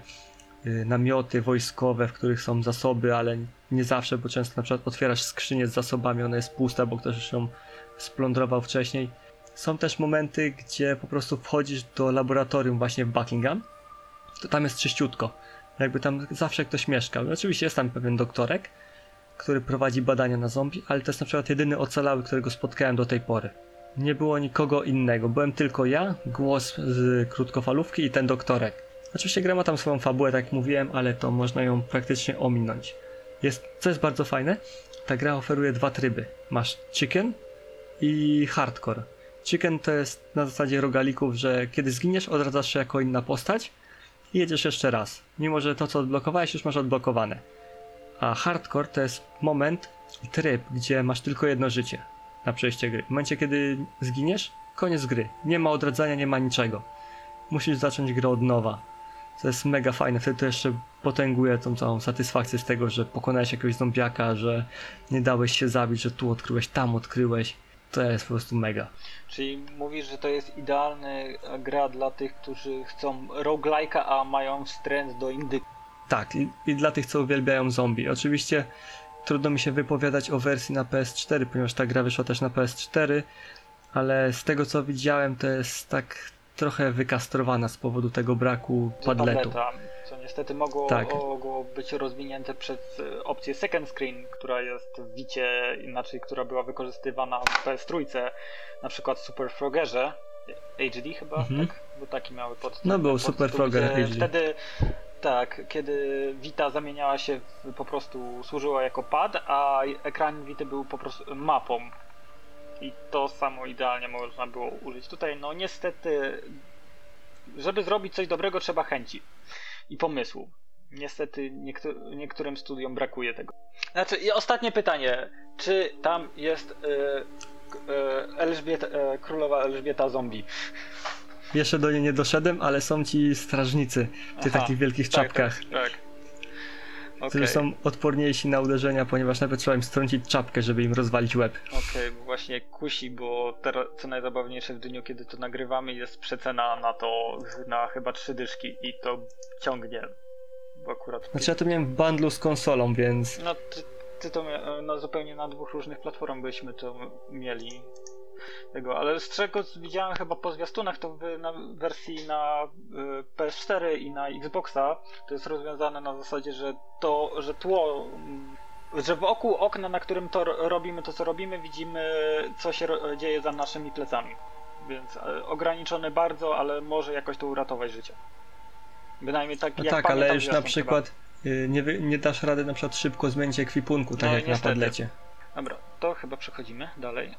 y, namioty wojskowe, w których są zasoby, ale nie zawsze, bo często na przykład otwierasz skrzynię z zasobami, ona jest pusta, bo ktoś już ją splądrował wcześniej. Są też momenty, gdzie po prostu wchodzisz do laboratorium właśnie w Buckingham, to tam jest czyściutko. Jakby tam zawsze ktoś mieszkał. I oczywiście jest tam pewien doktorek, który prowadzi badania na zombie, ale to jest na przykład jedyny ocalały, którego spotkałem do tej pory. Nie było nikogo innego. Byłem tylko ja, głos z krótkofalówki i ten doktorek. Oczywiście gra ma tam swoją fabułę, tak jak mówiłem, ale to można ją praktycznie ominąć. Jest, co jest bardzo fajne, ta gra oferuje dwa tryby. Masz chicken i hardcore. Chicken to jest na zasadzie rogalików, że kiedy zginiesz, odradzasz się jako inna postać i jedziesz jeszcze raz. Mimo, że to co odblokowałeś już masz odblokowane. A hardcore to jest moment i tryb, gdzie masz tylko jedno życie na przejście gry. W momencie, kiedy zginiesz, koniec gry. Nie ma odradzania, nie ma niczego. Musisz zacząć grę od nowa. To jest mega fajne, wtedy to jeszcze potęguje tą całą satysfakcję z tego, że pokonałeś jakiegoś zombiaka, że nie dałeś się zabić, że tu odkryłeś, tam odkryłeś. To jest po prostu mega. Czyli mówisz, że to jest idealny gra dla tych, którzy chcą roguelike'a, a mają wstręt do indyki. Tak, i, i dla tych, co uwielbiają zombie. Oczywiście trudno mi się wypowiadać o wersji na PS4, ponieważ ta gra wyszła też na PS4, ale z tego co widziałem, to jest tak trochę wykastrowana z powodu tego braku padletu. co niestety mogło, Tak. mogło być rozwinięte przez e, opcję second screen, która jest w Wicie, inaczej, która była wykorzystywana w PS3, na przykład Super Froggerze, HD chyba, Mhm. tak? bo taki miały pod No, był podtytuł, Super Frogger HD. Wtedy, tak, kiedy Vita zamieniała się, w, po prostu służyła jako pad, a ekran Vita był po prostu mapą. I to samo idealnie można było użyć. Tutaj, no niestety, żeby zrobić coś dobrego, trzeba chęci i pomysłu. Niestety niektó- niektórym studiom brakuje tego. Znaczy, i ostatnie pytanie. Czy tam jest y, k- y, Elżbieta, y, królowa Elżbieta zombie? Jeszcze do niej nie doszedłem, ale są ci strażnicy w tych Aha, takich wielkich Tak, czapkach, Tak. Tak. którzy są odporniejsi na uderzenia, ponieważ nawet trzeba im strącić czapkę, żeby im rozwalić łeb. Okej, bo właśnie kusi, bo teraz co najzabawniejsze w dniu, kiedy to nagrywamy, jest przecena na to na chyba trzy dyszki i to ciągnie. Bo akurat. Znaczy ja to miałem w bundlu z konsolą, więc No ty, ty to no, zupełnie na dwóch różnych platformach byśmy to mieli. Tego, ale z czego widziałem chyba po zwiastunach, to w na wersji na y, PS4 i na Xboxa to jest rozwiązane na zasadzie, że to, że tło, mm, że wokół okna, na którym to ro- robimy to, co robimy, widzimy, co się dzieje za naszymi plecami. Więc e, ograniczone bardzo, ale może jakoś to uratować życie. Bynajmniej tak no jak tak, ale już na przykład y, nie, nie dasz rady na przykład szybko zmienić ekwipunku, tak No, jak niestety. na padlecie. Dobra, to chyba przechodzimy dalej.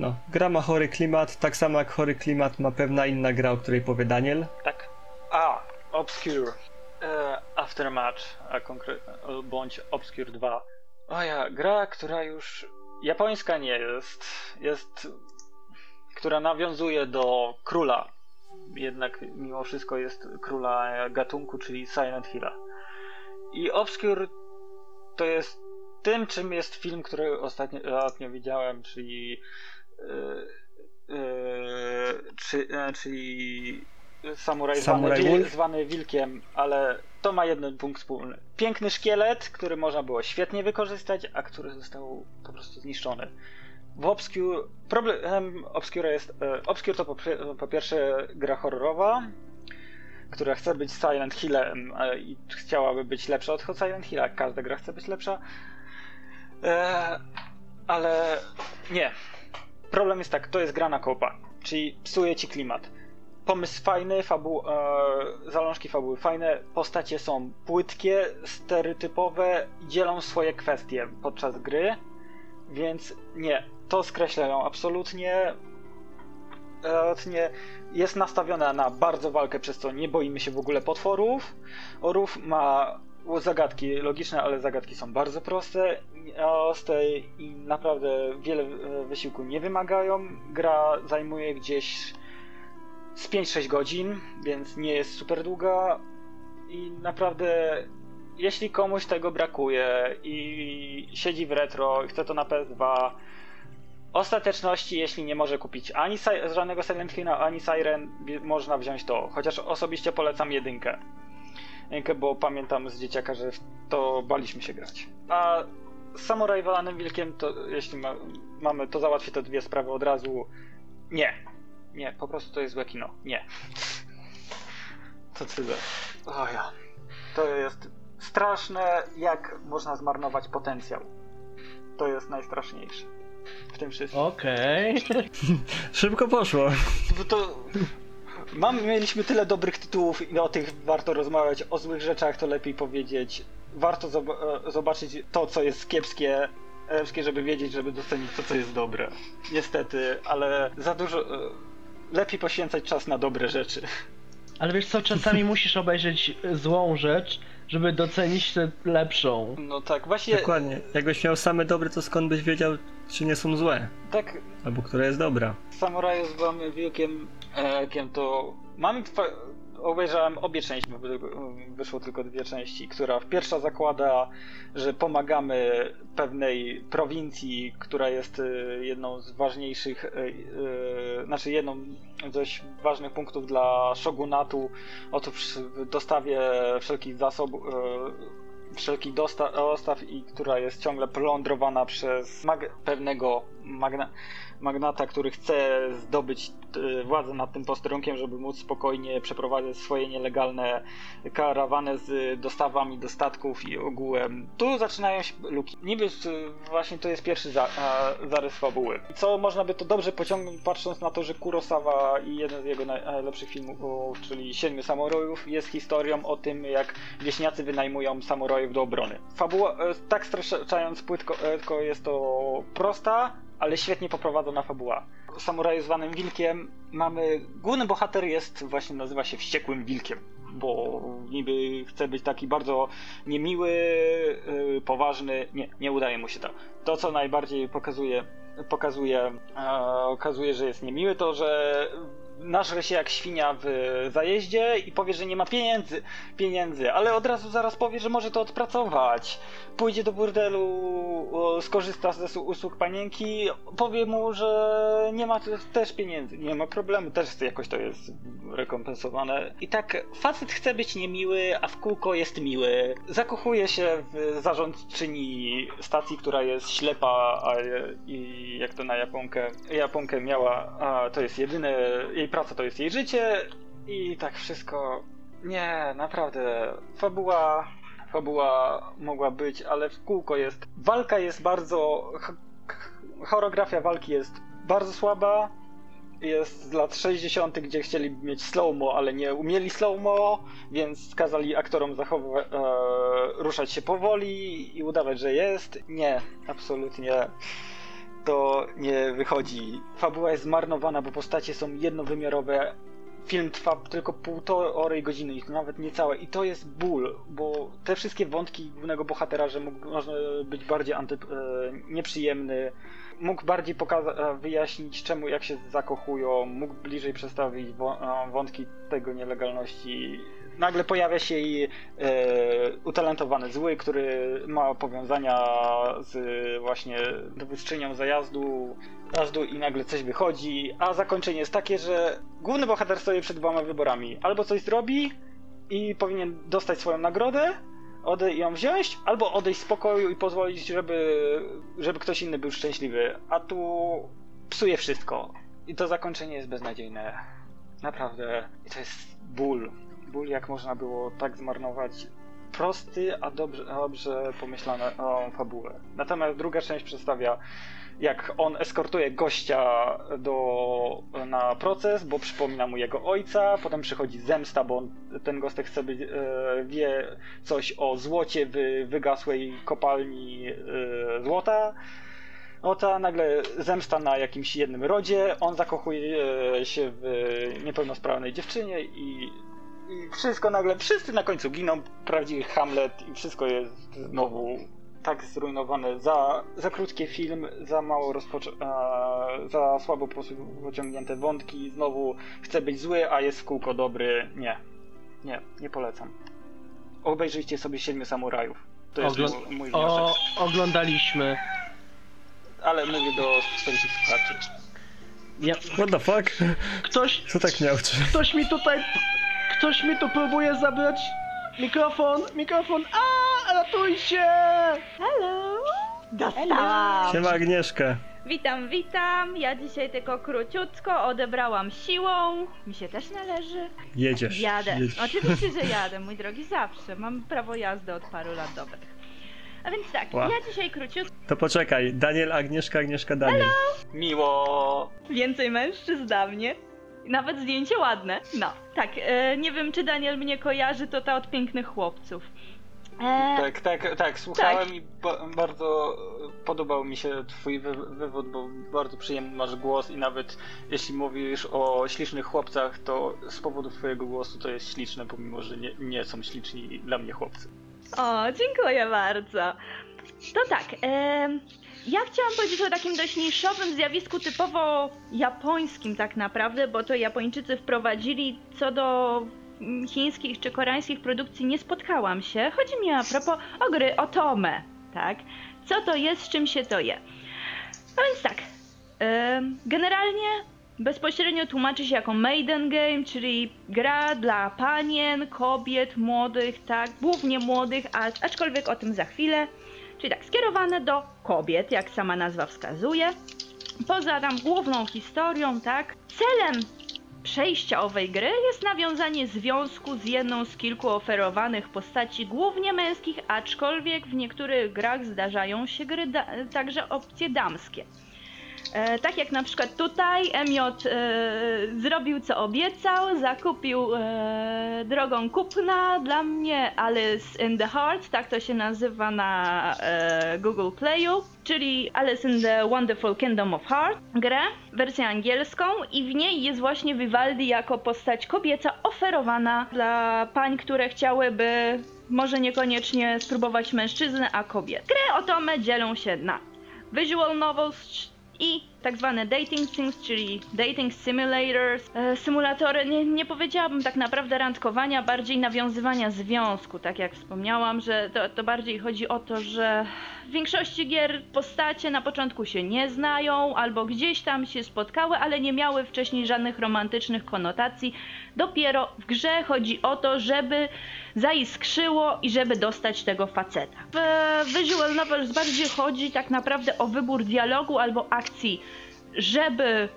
No, gra ma chory klimat, tak samo jak chory klimat ma pewna inna gra, o której powie Daniel. Tak. A, Obscure. E, Aftermatch, a konkre- e, bądź Obscure 2. O ja, gra, która już japońska nie jest. Jest. która nawiązuje do króla. Jednak mimo wszystko jest króla gatunku, czyli Silent Hilla. I Obscure to jest tym, czym jest film, który ostatnio, ostatnio widziałem, czyli. E, e, czy, e, czyli samuraj, Samurai zwany, zwany wilkiem, ale to ma jeden punkt wspólny. Piękny szkielet, który można było świetnie wykorzystać, a który został po prostu zniszczony. W Obscure, problem Obscure jest, Obscure to po, po pierwsze gra horrorowa, która chce być Silent Hillem i chciałaby być lepsza od Silent Hilla, każda gra chce być lepsza. Ale nie. Problem jest tak, to jest gra na kopa, czyli psuje ci klimat. Pomysł fajny, fabu, e, zalążki fabuły fajne, postacie są płytkie, stereotypowe dzielą swoje kwestie podczas gry, więc nie, to skreślają absolutnie. Nie, jest nastawiona na bardzo walkę, przez co nie boimy się w ogóle potworów. Orów ma zagadki logiczne, ale zagadki są bardzo proste proste i naprawdę wiele e, wysiłku nie wymagają. Gra zajmuje gdzieś z 5-6 godzin, więc nie jest super długa i naprawdę jeśli komuś tego brakuje i siedzi w retro i chce to na PS2 ostateczności, jeśli nie może kupić ani żadnego Silent Hilla, ani Siren, można wziąć to. Chociaż osobiście polecam jedynkę. Jedynkę, bo pamiętam z dzieciaka, że w to baliśmy się grać. A z Samurai Walanym Wilkiem, to jeśli ma, mamy, to załatwi te dwie sprawy od razu. Nie. Nie, po prostu to jest złe kino. Nie. To tyle. O ja. To jest straszne, jak można zmarnować potencjał. To jest najstraszniejsze. W tym wszystkim. Okej. Szybko poszło. Bo to. Mam, mieliśmy tyle dobrych tytułów i o tych warto rozmawiać, o złych rzeczach to lepiej powiedzieć. Warto zob- e, zobaczyć to, co jest kiepskie, kiepskie, żeby wiedzieć, żeby docenić to, co jest dobre. Niestety, ale za dużo. e, Lepiej poświęcać czas na dobre rzeczy. Ale wiesz co, czasami musisz obejrzeć złą rzecz, żeby docenić tę lepszą. No tak, właśnie. Dokładnie. Jakbyś miał same dobre, to skąd byś wiedział, czy nie są złe? Tak, Albo która jest dobra. Samuraju z wami wielkiem e, kiem to. Mam. Twa- obejrzałem obie części, bo wy- wyszło tylko dwie części, która pierwsza zakłada, że pomagamy pewnej prowincji, która jest e, jedną z ważniejszych, e, e, znaczy jedną z dość ważnych punktów dla shogunatu. Otóż w dostawie wszelkich zasobów. Wszelkich dosta- dostaw i która jest ciągle plądrowana przez mag- pewnego magna- magnata, który chce zdobyć e, władzę nad tym posterunkiem, żeby móc spokojnie przeprowadzać swoje nielegalne karawany z dostawami do statków i ogółem. Tu zaczynają się luki. Niby e, właśnie to jest pierwszy za, zarys fabuły. Co można by to dobrze pociągnąć, patrząc na to, że Kurosawa i jeden z jego najlepszych filmów, czyli Siedmiu Samurajów, jest historią o tym, jak wieśniacy wynajmują samurajów do obrony. Fabuła, e, tak streszczając płytko, jest to prosta, ale świetnie poprowadzona fabuła. Samuraju zwanym Wilkiem mamy... Główny bohater jest, właśnie nazywa się Wściekłym Wilkiem, bo niby chce być taki bardzo niemiły, yy, poważny. Nie, nie udaje mu się to. To, co najbardziej pokazuje, pokazuje, e, okazuje, że jest niemiły, to, że nażre się jak świnia w zajeździe i powie, że nie ma pieniędzy, pieniędzy, ale od razu zaraz powie, że może to odpracować. Pójdzie do burdelu, skorzysta ze usług panienki, powie mu, że nie ma też- pieniędzy, nie ma problemu, też jakoś to jest rekompensowane. I tak facet chce być niemiły, a w kółko jest miły. Zakochuje się w zarządczyni stacji, która jest ślepa, a i jak to na Japonkę, Japonkę miała, a to jest jedyne, jej praca to jest jej życie i tak wszystko. Nie, naprawdę. Fabuła, fabuła mogła być, ale w kółko jest. Walka jest bardzo. ch- ch- Choreografia walki jest bardzo słaba. Jest z lat 60., gdzie chcieli mieć slow-mo, ale nie umieli slow-mo, więc kazali aktorom zachowywać, e, ruszać się powoli i udawać, że jest. Nie, absolutnie to nie wychodzi. Fabuła jest zmarnowana, bo postacie są jednowymiarowe. Film trwa tylko półtorej godziny, nawet niecałe. I to jest ból, bo te wszystkie wątki głównego bohatera, że mógł można być bardziej anty, e, nieprzyjemny, mógł bardziej e, wyjaśnić czemu, jak się zakochują, mógł bliżej przedstawić e, wątki tego nielegalności. Nagle pojawia się i e, utalentowany zły, który ma powiązania z właśnie dowódczynią zajazdu jazdu i nagle coś wychodzi, a zakończenie jest takie, że główny bohater stoi przed dwoma wyborami. Albo coś zrobi i powinien dostać swoją nagrodę, odej ją wziąć, albo odejść z pokoju i pozwolić, żeby, żeby ktoś inny był szczęśliwy. A tu psuje wszystko. I to zakończenie jest beznadziejne. Naprawdę. I to jest ból. Ból, jak można było tak zmarnować prosty, a dobrze, dobrze pomyślane o fabułę. Natomiast druga część przedstawia jak on eskortuje gościa do, na proces, bo przypomina mu jego ojca, potem przychodzi zemsta, bo on, ten gostek chce być, e, wie coś o złocie w wygasłej kopalni e, złota. No ta nagle zemsta na jakimś jednym rodzie, on zakochuje e, się w niepełnosprawnej dziewczynie i, i wszystko nagle, wszyscy na końcu giną, prawdziwy Hamlet i wszystko jest znowu tak zrujnowane. Za, za krótki film, za mało rozpoczę... e, za słabo pociągnięte wątki, znowu chce być zły, a jest w kółko dobry. Nie. Nie, nie polecam. Obejrzyjcie sobie Siedmiu Samurajów. To jest Ogląd- mój, mój O, wniosek. oglądaliśmy. Ale mówię do swoich słuchaczy. Ja, What the fuck? ktoś, Co tak miał? Czy... ktoś mi tutaj, ktoś mi tu próbuje zabrać mikrofon, mikrofon, a ratujcie! Hello! Dostałam! Siema Agnieszka. Witam, witam. Ja dzisiaj tylko króciutko odebrałam siłą. Mi się też należy. Jedziesz. Jadę. jedziesz. Oczywiście, że jadę, mój drogi, zawsze. Mam prawo jazdy od paru lat dobrych. A więc tak, Ła. ja dzisiaj króciutko. To poczekaj. Daniel, Agnieszka, Agnieszka, Daniel. Miło. Więcej mężczyzn dla mnie. Nawet zdjęcie ładne. No, tak. E, nie wiem, czy Daniel mnie kojarzy, to ta od pięknych chłopców. E, Tak, tak, tak, słuchałem i ba- bardzo podobał mi się twój wy- wywód, bo bardzo przyjemny masz głos i nawet jeśli mówisz o ślicznych chłopcach, to z powodu twojego głosu to jest śliczne, pomimo że nie, nie są śliczni dla mnie chłopcy. O, dziękuję bardzo. To tak, em, ja chciałam powiedzieć o takim dość niszowym zjawisku typowo japońskim tak naprawdę, bo to Japończycy wprowadzili co do chińskich czy koreańskich produkcji nie spotkałam się. Chodzi mi a propos o gry Otome, tak? Co to jest, z czym się to je. A więc tak, generalnie bezpośrednio tłumaczy się jako maiden game, czyli gra dla panien, kobiet, młodych, tak, głównie młodych, aczkolwiek o tym za chwilę. Czyli tak, skierowane do kobiet, jak sama nazwa wskazuje. poza tam główną historią, tak, celem przejścia owej gry jest nawiązanie związku z jedną z kilku oferowanych postaci, głównie męskich, aczkolwiek w niektórych grach zdarzają się gry także opcje damskie. E, tak jak na przykład tutaj MJ e, zrobił co obiecał, zakupił e, drogą kupna dla mnie Alice in the Heart, tak to się nazywa na e, Google Playu, czyli Alice in the Wonderful Kingdom of Heart, grę, wersję angielską i w niej jest właśnie Vivaldi jako postać kobieca oferowana dla pań, które chciałyby może niekoniecznie spróbować mężczyzny, a kobiet. Gry Otome dzielą się na visual novels i tak zwane dating sims, czyli dating simulators, e, symulatory, nie, nie powiedziałabym tak naprawdę randkowania, bardziej nawiązywania związku, tak jak wspomniałam, że to, to bardziej chodzi o to, że w większości gier postacie na początku się nie znają, albo gdzieś tam się spotkały, ale nie miały wcześniej żadnych romantycznych konotacji. Dopiero w grze chodzi o to, żeby zaiskrzyło i żeby dostać tego faceta. W Visual Novels bardziej chodzi tak naprawdę o wybór dialogu albo akcji, żeby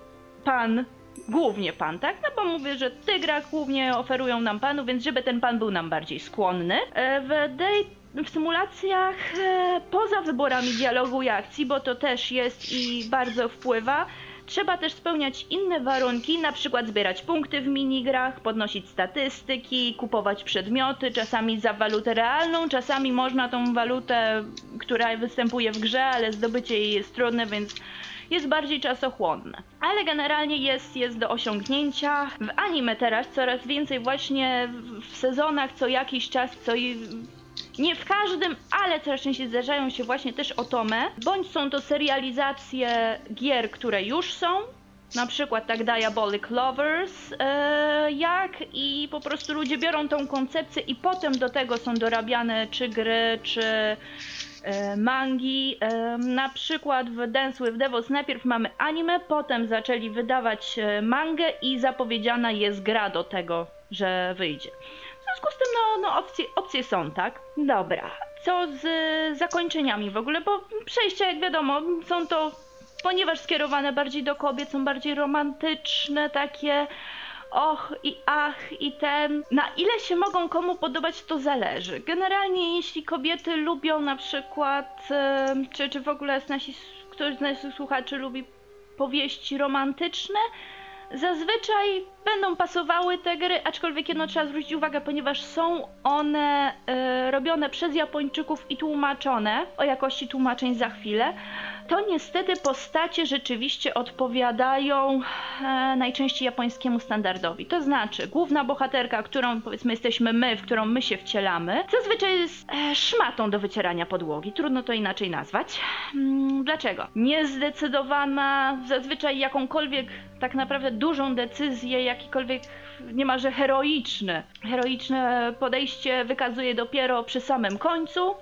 pan, głównie pan, tak? No bo mówię, że grach głównie oferują nam panów, więc żeby ten pan był nam bardziej skłonny. E, W date w symulacjach e, poza wyborami dialogu i akcji, bo to też jest i bardzo wpływa, trzeba też spełniać inne warunki, na przykład zbierać punkty w minigrach, podnosić statystyki, kupować przedmioty, czasami za walutę realną, czasami można tą walutę, która występuje w grze, ale zdobycie jej jest trudne, więc jest bardziej czasochłonne. Ale generalnie jest, jest do osiągnięcia. W anime teraz coraz więcej właśnie w, sezonach co jakiś czas, co i nie w każdym, ale coraz częściej zdarzają się właśnie też otome, bądź są to serializacje gier, które już są, na przykład tak Diabolic Lovers, e, jak i po prostu ludzie biorą tą koncepcję i potem do tego są dorabiane czy gry, czy mangi. E, na przykład w Dance with Devils najpierw mamy anime, potem zaczęli wydawać e, mangę i zapowiedziana jest gra do tego, że wyjdzie. W związku z tym, no, no opcje, opcje są, tak? Dobra. Co z y, zakończeniami w ogóle? Bo przejścia, jak wiadomo, są to, ponieważ skierowane bardziej do kobiet, są bardziej romantyczne, takie och i ach i ten. Na ile się mogą komu podobać, to zależy. Generalnie, jeśli kobiety lubią na przykład, czy, czy w ogóle nasi, ktoś z naszych słuchaczy lubi powieści romantyczne, Zazwyczaj będą pasowały te gry, aczkolwiek jedno trzeba zwrócić uwagę, ponieważ są one e, robione przez Japończyków i tłumaczone, o jakości tłumaczeń za chwilę, to niestety postacie rzeczywiście odpowiadają e, najczęściej japońskiemu standardowi. To znaczy, główna bohaterka, którą powiedzmy jesteśmy my, w którą my się wcielamy, zazwyczaj jest e, szmatą do wycierania podłogi. Trudno to inaczej nazwać. Mm, dlaczego? Niezdecydowana, zazwyczaj jakąkolwiek tak naprawdę dużą decyzję, jakikolwiek niemalże heroiczne, heroiczne podejście wykazuje dopiero przy samym końcu.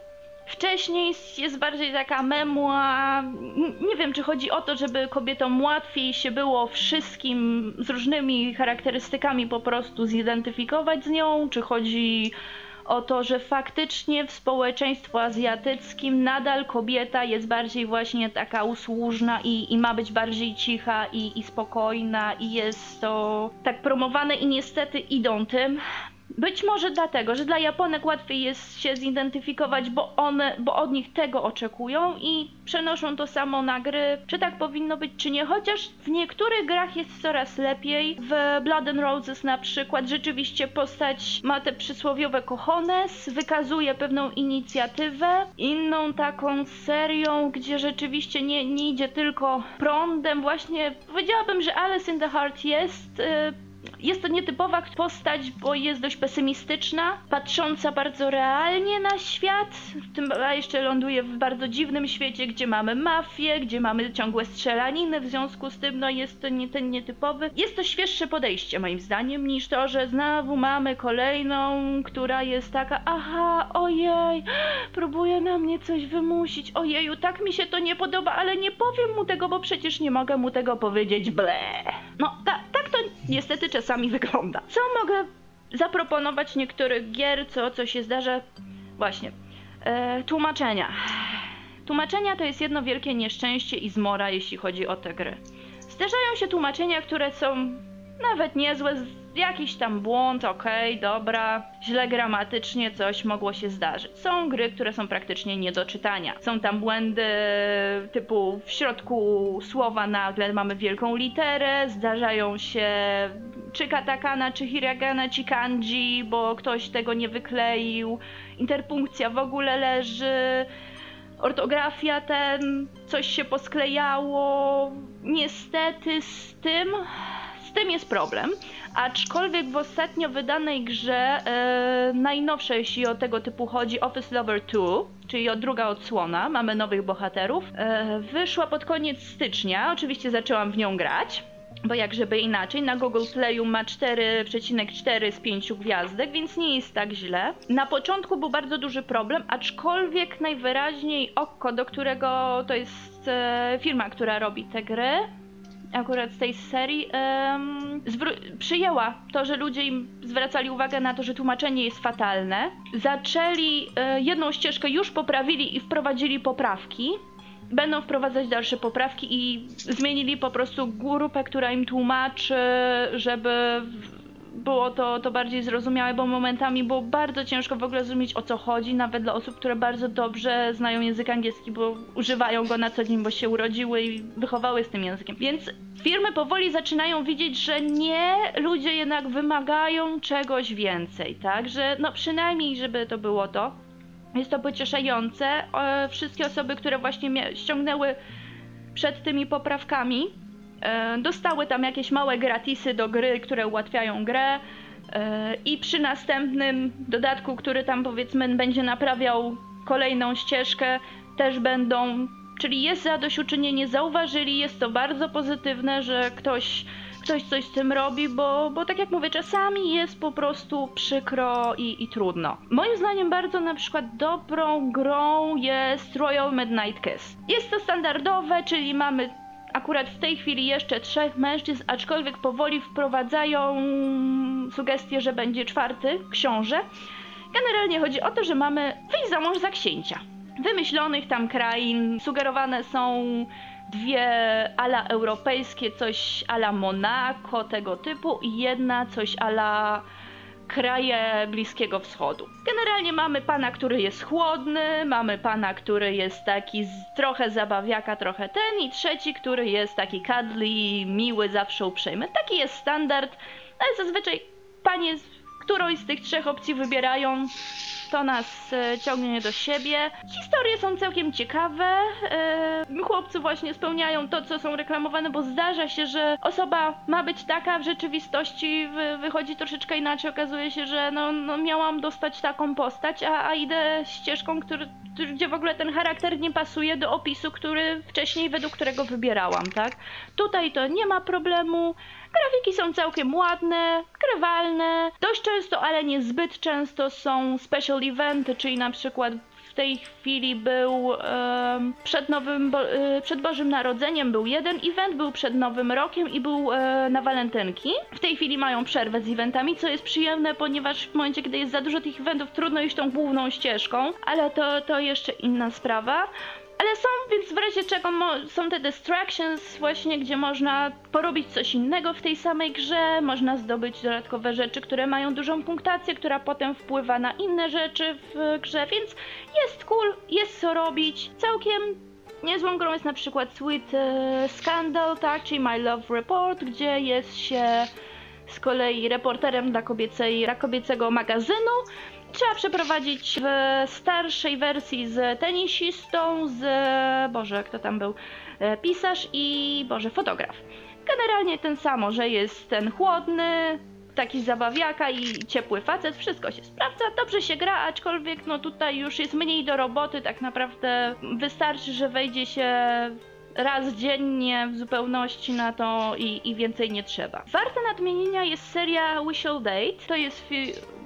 Wcześniej jest bardziej taka memua. N- Nie wiem, czy chodzi o to, żeby kobietom łatwiej się było wszystkim z różnymi charakterystykami po prostu zidentyfikować z nią, czy chodzi o to, że faktycznie w społeczeństwie azjatyckim nadal kobieta jest bardziej właśnie taka usłużna i, i ma być bardziej cicha i, i spokojna i jest to tak promowane i niestety idą tym. Być może dlatego, że dla Japonek łatwiej jest się zidentyfikować, bo one, bo od nich tego oczekują i przenoszą to samo na gry. Czy tak powinno być, czy nie? Chociaż w niektórych grach jest coraz lepiej. W Blood and Roses na przykład rzeczywiście postać ma te przysłowiowe cojones, wykazuje pewną inicjatywę. Inną taką serią, gdzie rzeczywiście nie, nie idzie tylko prądem, właśnie powiedziałabym, że Alice in the Heart jest. Yy, jest to nietypowa postać, bo jest dość pesymistyczna, patrząca bardzo realnie na świat, tym, a jeszcze ląduje w bardzo dziwnym świecie, gdzie mamy mafię, gdzie mamy ciągłe strzelaniny, w związku z tym no jest to nie ten nietypowy. Jest to świeższe podejście moim zdaniem niż to, że znowu mamy kolejną, która jest taka, aha, ojej, próbuje na mnie coś wymusić, ojeju, tak mi się to nie podoba, ale nie powiem mu tego, bo przecież nie mogę mu tego powiedzieć, ble. No, ta, tak to niestety czasami wygląda. Co mogę zaproponować niektórych gier, co, co się zdarza? Właśnie, e, tłumaczenia. Tłumaczenia to jest jedno wielkie nieszczęście i zmora, jeśli chodzi o te gry. Zdarzają się tłumaczenia, które są nawet niezłe, jakiś tam błąd, okej, dobra, źle gramatycznie coś mogło się zdarzyć. Są gry, które są praktycznie nie do czytania. Są tam błędy typu w środku słowa nagle mamy wielką literę, zdarzają się czy katakana, czy hiragana, czy kanji, bo ktoś tego nie wykleił, interpunkcja w ogóle leży, ortografia ten, coś się posklejało. Niestety z tym, z tym jest problem. Aczkolwiek w ostatnio wydanej grze, e, najnowszej jeśli o tego typu chodzi, Office Lover 2, czyli o druga odsłona, mamy nowych bohaterów, e, wyszła pod koniec stycznia. Oczywiście zaczęłam w nią grać. Bo jak żeby inaczej, na Google Playu ma 4,4 z 5 gwiazdek, więc nie jest tak źle. Na początku był bardzo duży problem, aczkolwiek najwyraźniej Okko, do którego to jest e, firma, która robi te gry, akurat z tej serii, zwró- przyjęła to, że ludzie im zwracali uwagę na to, że tłumaczenie jest fatalne. Zaczęli e, jedną ścieżkę już poprawili i wprowadzili poprawki. Będą wprowadzać dalsze poprawki i zmienili po prostu grupę, która im tłumaczy, żeby było to, to bardziej zrozumiałe, bo momentami było bardzo ciężko w ogóle zrozumieć o co chodzi, nawet dla osób, które bardzo dobrze znają język angielski, bo używają go na co dzień, bo się urodziły i wychowały z tym językiem. Więc firmy powoli zaczynają widzieć, że nie, ludzie jednak wymagają czegoś więcej, tak? Że no przynajmniej, żeby to było to. Jest to pocieszające. E, Wszystkie osoby, które właśnie ściągnęły przed tymi poprawkami, dostały tam jakieś małe gratisy do gry, które ułatwiają grę. e, I przy następnym dodatku, który tam powiedzmy będzie naprawiał kolejną ścieżkę, też będą. Czyli jest zadośćuczynienie, zauważyli, jest to bardzo pozytywne, że ktoś, ktoś coś z tym robi, bo, bo tak jak mówię, czasami jest po prostu przykro i, i trudno. Moim zdaniem bardzo na przykład dobrą grą jest Royal Midnight Kiss. Jest to standardowe, czyli mamy akurat w tej chwili jeszcze trzech mężczyzn, aczkolwiek powoli wprowadzają sugestie, że będzie czwarty książę. Generalnie chodzi o to, że mamy wyjść za mąż za księcia. Wymyślonych tam krain, sugerowane są dwie ala europejskie, coś ala Monako, tego typu i jedna coś ala kraje Bliskiego Wschodu. Generalnie mamy pana, który jest chłodny, mamy pana, który jest taki trochę zabawiaka, trochę ten i trzeci, który jest taki cuddly, miły, zawsze uprzejmy. Taki jest standard, ale zazwyczaj panie, którąś z tych trzech opcji wybierają, to nas e, ciągnie do siebie. Historie są całkiem ciekawe. E, chłopcy właśnie spełniają to, co są reklamowane, bo zdarza się, że osoba ma być taka, w rzeczywistości wy, wychodzi troszeczkę inaczej. Okazuje się, że no, no miałam dostać taką postać, a, a idę ścieżką, który, gdzie w ogóle ten charakter nie pasuje do opisu, który wcześniej według którego wybierałam, tak? Tutaj to nie ma problemu. Grafiki są całkiem ładne, grywalne. Dość często, ale nie zbyt często są special eventy, czyli na przykład w tej chwili był em, przed nowym, Bo- e, przed Bożym Narodzeniem był jeden event, był przed Nowym Rokiem i był e, na walentynki. W tej chwili mają przerwę z eventami, co jest przyjemne, ponieważ w momencie, gdy jest za dużo tych eventów, trudno iść tą główną ścieżką, ale to, to jeszcze inna sprawa. Ale są, więc w razie czego są te distractions właśnie, gdzie można porobić coś innego w tej samej grze, można zdobyć dodatkowe rzeczy, które mają dużą punktację, która potem wpływa na inne rzeczy w grze, więc jest cool, jest co robić. Całkiem niezłą grą jest na przykład Sweet e, Scandal, tak, czyli My Love Report, gdzie jest się z kolei reporterem dla, kobiecej, dla kobiecego magazynu. Trzeba przeprowadzić w starszej wersji z tenisistą, z. Boże, kto tam był? E, Pisarz i. Boże, fotograf. Generalnie ten samo, że jest ten chłodny, taki zabawiaka i ciepły facet, wszystko się sprawdza, dobrze się gra, aczkolwiek no tutaj już jest mniej do roboty, tak naprawdę wystarczy, że wejdzie się raz dziennie w zupełności na to i, i więcej nie trzeba. Warte nadmienienia jest seria We Shall Date, to jest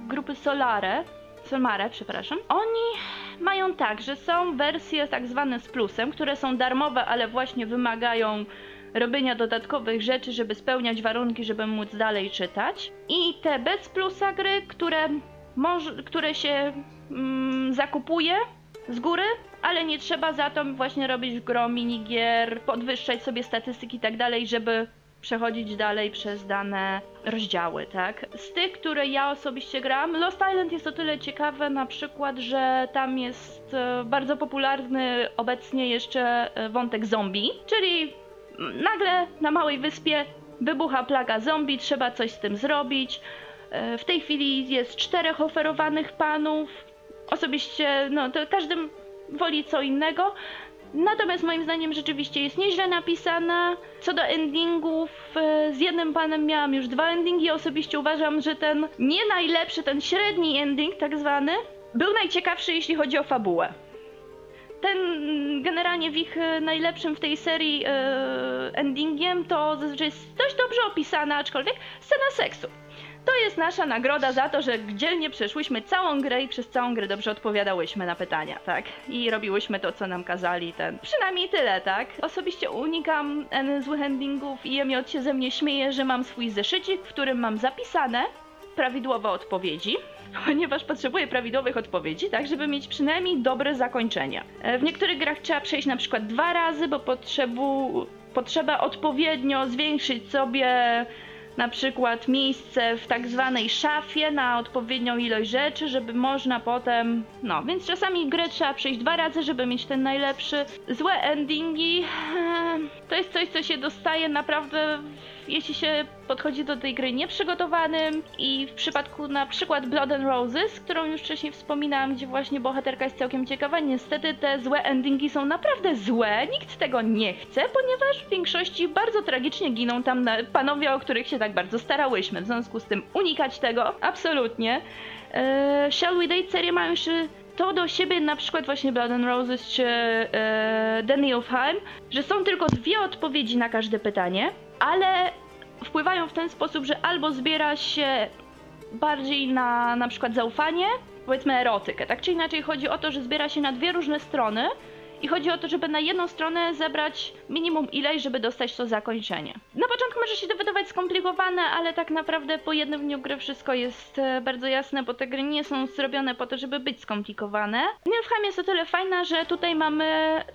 grupy Solare, Solmare, przepraszam. Oni mają tak, że są wersje tak zwane z plusem, które są darmowe, ale właśnie wymagają robienia dodatkowych rzeczy, żeby spełniać warunki, żeby móc dalej czytać. I te bez plusa gry, które, moż- które się mm, zakupuje z góry, ale nie trzeba za to właśnie robić gro minigier, podwyższać sobie statystyki i tak dalej, żeby przechodzić dalej przez dane rozdziały, tak? Z tych, które ja osobiście gram, Lost Island jest o tyle ciekawe na przykład, że tam jest e, bardzo popularny obecnie jeszcze e, wątek zombie, czyli nagle na małej wyspie wybucha plaga zombie, trzeba coś z tym zrobić. E, W tej chwili jest czterech oferowanych panów. Osobiście, no to każdy woli co innego. Natomiast moim zdaniem rzeczywiście jest nieźle napisana. Co do endingów, e, z jednym panem miałam już dwa endingi. Osobiście uważam, że ten nie najlepszy, ten średni ending tak zwany, był najciekawszy jeśli chodzi o fabułę. Ten generalnie w ich e, najlepszym w tej serii e, endingiem to zazwyczaj jest dość dobrze opisana, aczkolwiek scena seksu. To jest nasza nagroda za to, że dzielnie przeszłyśmy całą grę i przez całą grę dobrze odpowiadałyśmy na pytania, tak? I robiłyśmy to, co nam kazali, ten. Przynajmniej tyle, tak? Osobiście unikam złych endingów i Emiot się ze mnie śmieje, że mam swój zeszycik, w którym mam zapisane prawidłowe odpowiedzi, ponieważ potrzebuję prawidłowych odpowiedzi, tak, żeby mieć przynajmniej dobre zakończenia. E, W niektórych grach trzeba przejść na przykład dwa razy, bo potrzebu, potrzeba odpowiednio zwiększyć sobie na przykład miejsce w tak zwanej szafie na odpowiednią ilość rzeczy, żeby można potem. No, więc czasami grę trzeba przejść dwa razy, żeby mieć ten najlepszy. Złe endingi to jest coś, co się dostaje naprawdę, jeśli się podchodzi do tej gry nieprzygotowanym. I w przypadku na przykład Blood and Roses, którą już wcześniej wspominałam, gdzie właśnie bohaterka jest całkiem ciekawa, niestety te złe endingi są naprawdę złe. Nikt tego nie chce, ponieważ w większości bardzo tragicznie giną tam panowie, o których się tak bardzo starałyśmy. W związku z tym unikać tego absolutnie. Eee, Shall We Date serię mają jeszcze to do siebie, na przykład właśnie Blood and Roses czy e, The Nilfheim, że są tylko dwie odpowiedzi na każde pytanie, ale wpływają w ten sposób, że albo zbiera się bardziej na na przykład zaufanie, powiedzmy erotykę, tak? Czy inaczej chodzi o to, że zbiera się na dwie różne strony i chodzi o to, żeby na jedną stronę zebrać minimum ileś, żeby dostać to zakończenie. Na początku może się to wydawać skomplikowane, ale tak naprawdę po jednym dniu gry wszystko jest e, bardzo jasne, bo te gry nie są zrobione po to, żeby być skomplikowane. Nilfheim jest o tyle fajna, że tutaj mamy